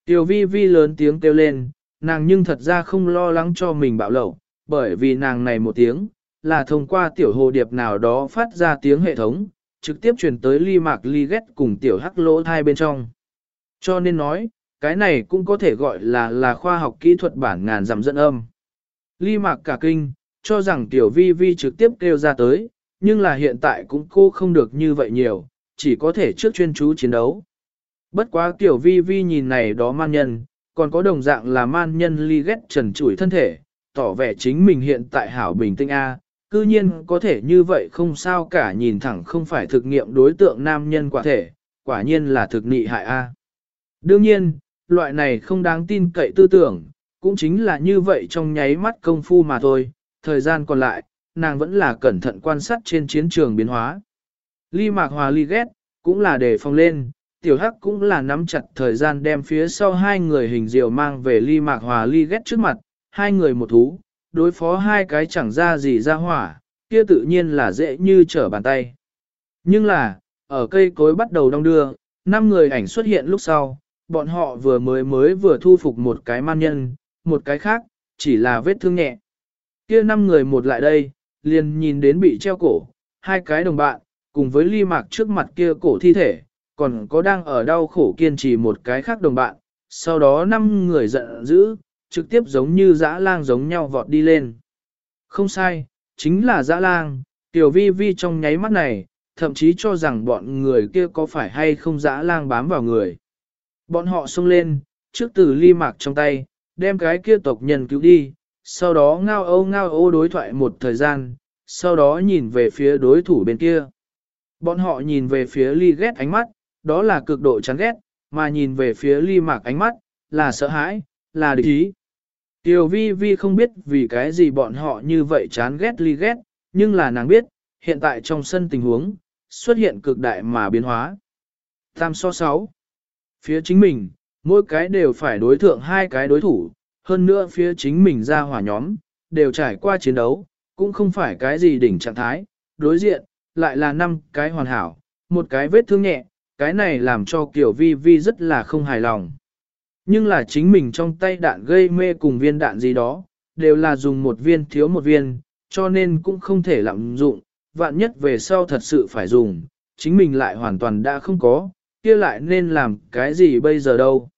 Tiểu vi vi lớn tiếng kêu lên, nàng nhưng thật ra không lo lắng cho mình bạo lẩu, bởi vì nàng này một tiếng, là thông qua tiểu hồ điệp nào đó phát ra tiếng hệ thống, trực tiếp truyền tới ly mạc ly ghét cùng tiểu hắc lỗ thai bên trong. Cho nên nói, cái này cũng có thể gọi là là khoa học kỹ thuật bản ngàn giảm dẫn âm. Ly mạc cả kinh, cho rằng tiểu vi vi trực tiếp kêu ra tới, nhưng là hiện tại cũng cô không được như vậy nhiều, chỉ có thể trước chuyên chú chiến đấu. Bất quá tiểu vi vi nhìn này đó man nhân, còn có đồng dạng là man nhân ly ghét trần trụi thân thể, tỏ vẻ chính mình hiện tại hảo bình tĩnh A, cư nhiên có thể như vậy không sao cả nhìn thẳng không phải thực nghiệm đối tượng nam nhân quả thể, quả nhiên là thực nị hại A. Đương nhiên, loại này không đáng tin cậy tư tưởng, cũng chính là như vậy trong nháy mắt công phu mà thôi, thời gian còn lại, nàng vẫn là cẩn thận quan sát trên chiến trường biến hóa. Ly mạc hòa ly ghét, cũng là để phòng lên, tiểu hắc cũng là nắm chặt thời gian đem phía sau hai người hình diều mang về ly mạc hòa ly ghét trước mặt, hai người một thú, đối phó hai cái chẳng ra gì ra hỏa, kia tự nhiên là dễ như trở bàn tay. Nhưng là, ở cây cối bắt đầu đong đưa, năm người ảnh xuất hiện lúc sau, bọn họ vừa mới mới vừa thu phục một cái man nhân, một cái khác, chỉ là vết thương nhẹ. Kia năm người một lại đây, liền nhìn đến bị treo cổ, hai cái đồng bạn, cùng với ly mạc trước mặt kia cổ thi thể, còn có đang ở đau khổ kiên trì một cái khác đồng bạn, sau đó năm người giận dữ, trực tiếp giống như dã lang giống nhau vọt đi lên. Không sai, chính là dã lang, tiểu vi vi trong nháy mắt này, thậm chí cho rằng bọn người kia có phải hay không dã lang bám vào người. Bọn họ xông lên, trước từ ly mạc trong tay, đem cái kia tộc nhân cứu đi, sau đó ngao ô ngao ô đối thoại một thời gian, sau đó nhìn về phía đối thủ bên kia. Bọn họ nhìn về phía ly ghét ánh mắt, đó là cực độ chán ghét, mà nhìn về phía ly mạc ánh mắt, là sợ hãi, là địch ý. Tiểu vi vi không biết vì cái gì bọn họ như vậy chán ghét ly ghét, nhưng là nàng biết, hiện tại trong sân tình huống, xuất hiện cực đại mà biến hóa. Tam so 6. Phía chính mình, mỗi cái đều phải đối thượng hai cái đối thủ, hơn nữa phía chính mình ra hỏa nhóm, đều trải qua chiến đấu, cũng không phải cái gì đỉnh trạng thái, đối diện, lại là năm cái hoàn hảo, một cái vết thương nhẹ, cái này làm cho Kiều Vi Vi rất là không hài lòng. Nhưng là chính mình trong tay đạn gây mê cùng viên đạn gì đó, đều là dùng một viên thiếu một viên, cho nên cũng không thể lạm dụng, vạn nhất về sau thật sự phải dùng, chính mình lại hoàn toàn đã không có, kia lại nên làm cái gì bây giờ đâu.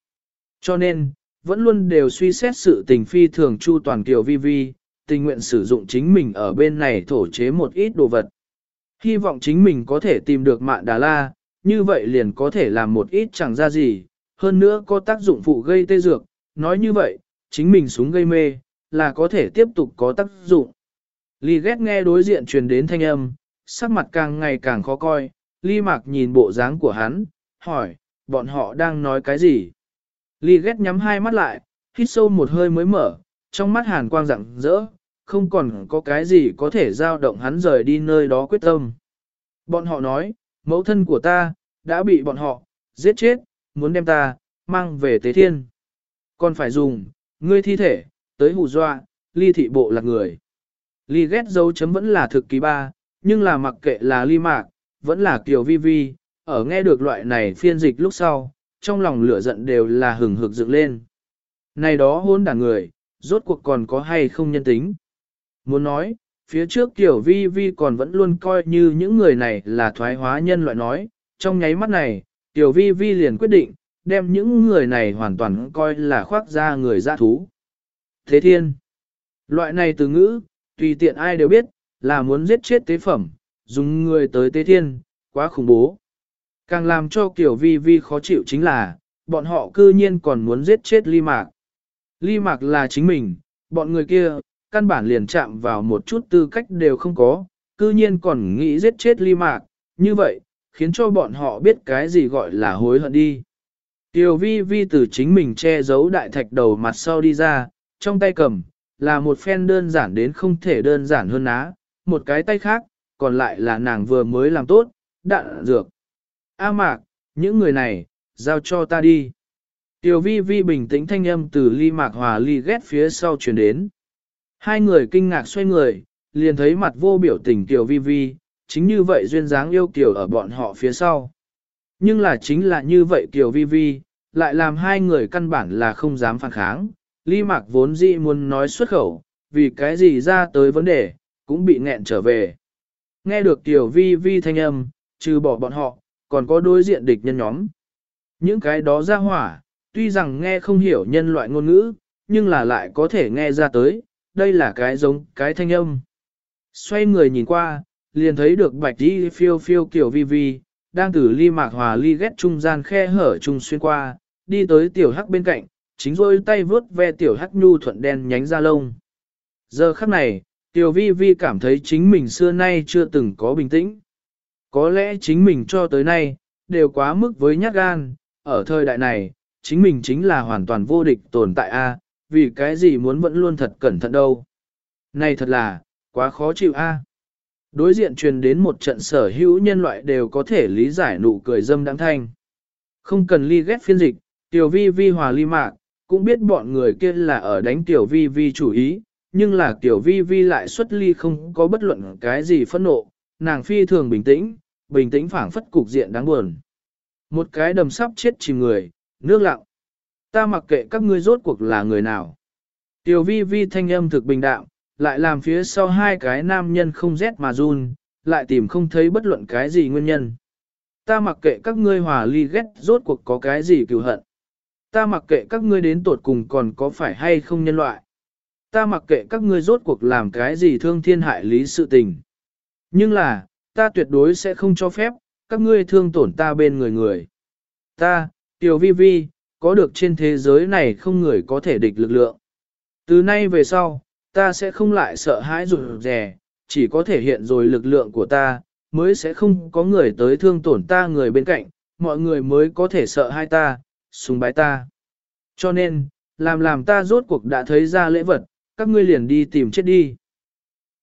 Cho nên, vẫn luôn đều suy xét sự tình phi thường chu toàn Kiều Vi Vi, tình nguyện sử dụng chính mình ở bên này thổ chế một ít đồ vật. Hy vọng chính mình có thể tìm được mạng Đà La, như vậy liền có thể làm một ít chẳng ra gì, hơn nữa có tác dụng phụ gây tê dược, nói như vậy, chính mình súng gây mê, là có thể tiếp tục có tác dụng. Ly ghét nghe đối diện truyền đến thanh âm, sắc mặt càng ngày càng khó coi, Ly Mạc nhìn bộ dáng của hắn, hỏi, bọn họ đang nói cái gì? Ly ghét nhắm hai mắt lại, hít sâu một hơi mới mở, trong mắt hàn quang rạng rỡ, không còn có cái gì có thể giao động hắn rời đi nơi đó quyết tâm. Bọn họ nói, mẫu thân của ta, đã bị bọn họ, giết chết, muốn đem ta, mang về tế thiên. Còn phải dùng, ngươi thi thể, tới hù dọa, ly thị bộ là người. Ly ghét dấu chấm vẫn là thực kỳ ba, nhưng là mặc kệ là ly mạc, vẫn là kiều vi vi, ở nghe được loại này phiên dịch lúc sau, trong lòng lửa giận đều là hừng hực dựng lên. Này đó hôn đảng người, rốt cuộc còn có hay không nhân tính. Muốn nói, phía trước Tiểu Vi Vi còn vẫn luôn coi như những người này là thoái hóa nhân loại nói, trong nháy mắt này, Tiểu Vi Vi liền quyết định, đem những người này hoàn toàn coi là khoác ra người dã thú. Thế thiên, loại này từ ngữ, tùy tiện ai đều biết, là muốn giết chết tế phẩm, dùng người tới tế thiên, quá khủng bố. Càng làm cho Tiểu Vi Vi khó chịu chính là, bọn họ cư nhiên còn muốn giết chết Ly Mạc. Ly Mạc là chính mình, bọn người kia, căn bản liền chạm vào một chút tư cách đều không có, cư nhiên còn nghĩ giết chết ly mạc, như vậy, khiến cho bọn họ biết cái gì gọi là hối hận đi. Tiểu vi vi từ chính mình che giấu đại thạch đầu mặt sau đi ra, trong tay cầm, là một phen đơn giản đến không thể đơn giản hơn á, một cái tay khác, còn lại là nàng vừa mới làm tốt, đạn dược. A mạc, những người này, giao cho ta đi. Tiểu vi vi bình tĩnh thanh âm từ ly mạc hòa ly ghét phía sau truyền đến. Hai người kinh ngạc xoay người, liền thấy mặt vô biểu tình Tiểu Vi Vi, chính như vậy duyên dáng yêu Kiều ở bọn họ phía sau. Nhưng là chính là như vậy Kiều Vi Vi, lại làm hai người căn bản là không dám phản kháng. Ly Mạc vốn dĩ muốn nói xuất khẩu, vì cái gì ra tới vấn đề, cũng bị nghẹn trở về. Nghe được Tiểu Vi Vi thanh âm, trừ bỏ bọn họ, còn có đối diện địch nhân nhóm. Những cái đó ra hỏa, tuy rằng nghe không hiểu nhân loại ngôn ngữ, nhưng là lại có thể nghe ra tới, đây là cái giống cái thanh âm. Xoay người nhìn qua, liền thấy được bạch đi phiêu phiêu kiểu vi vi, đang từ ly mạc hòa ly ghét trung gian khe hở trung xuyên qua, đi tới tiểu hắc bên cạnh, chính rôi tay vướt ve tiểu hắc nhu thuận đen nhánh ra lông. Giờ khắc này, tiểu vi vi cảm thấy chính mình xưa nay chưa từng có bình tĩnh. Có lẽ chính mình cho tới nay, đều quá mức với nhát gan, ở thời đại này, chính mình chính là hoàn toàn vô địch tồn tại a vì cái gì muốn vẫn luôn thật cẩn thận đâu. Này thật là, quá khó chịu a. Đối diện truyền đến một trận sở hữu nhân loại đều có thể lý giải nụ cười dâm đáng thanh. Không cần ly ghét phiên dịch, tiểu vi vi hòa ly mạc, cũng biết bọn người kia là ở đánh tiểu vi vi chủ ý, nhưng là tiểu vi vi lại xuất ly không có bất luận cái gì phẫn nộ, nàng phi thường bình tĩnh, bình tĩnh phảng phất cục diện đáng buồn. Một cái đầm sắp chết chìm người, nước lặng. Ta mặc kệ các ngươi rốt cuộc là người nào. Tiểu vi vi thanh âm thực bình đạm, lại làm phía sau hai cái nam nhân không rét mà run, lại tìm không thấy bất luận cái gì nguyên nhân. Ta mặc kệ các ngươi hòa ly ghét rốt cuộc có cái gì cựu hận. Ta mặc kệ các ngươi đến tột cùng còn có phải hay không nhân loại. Ta mặc kệ các ngươi rốt cuộc làm cái gì thương thiên hại lý sự tình. Nhưng là, ta tuyệt đối sẽ không cho phép, các ngươi thương tổn ta bên người người. Ta, Tiểu Vi Vi, có được trên thế giới này không người có thể địch lực lượng. Từ nay về sau, ta sẽ không lại sợ hãi rụt rè, chỉ có thể hiện rồi lực lượng của ta, mới sẽ không có người tới thương tổn ta người bên cạnh, mọi người mới có thể sợ hai ta, sùng bái ta. Cho nên, làm làm ta rốt cuộc đã thấy ra lễ vật, các ngươi liền đi tìm chết đi.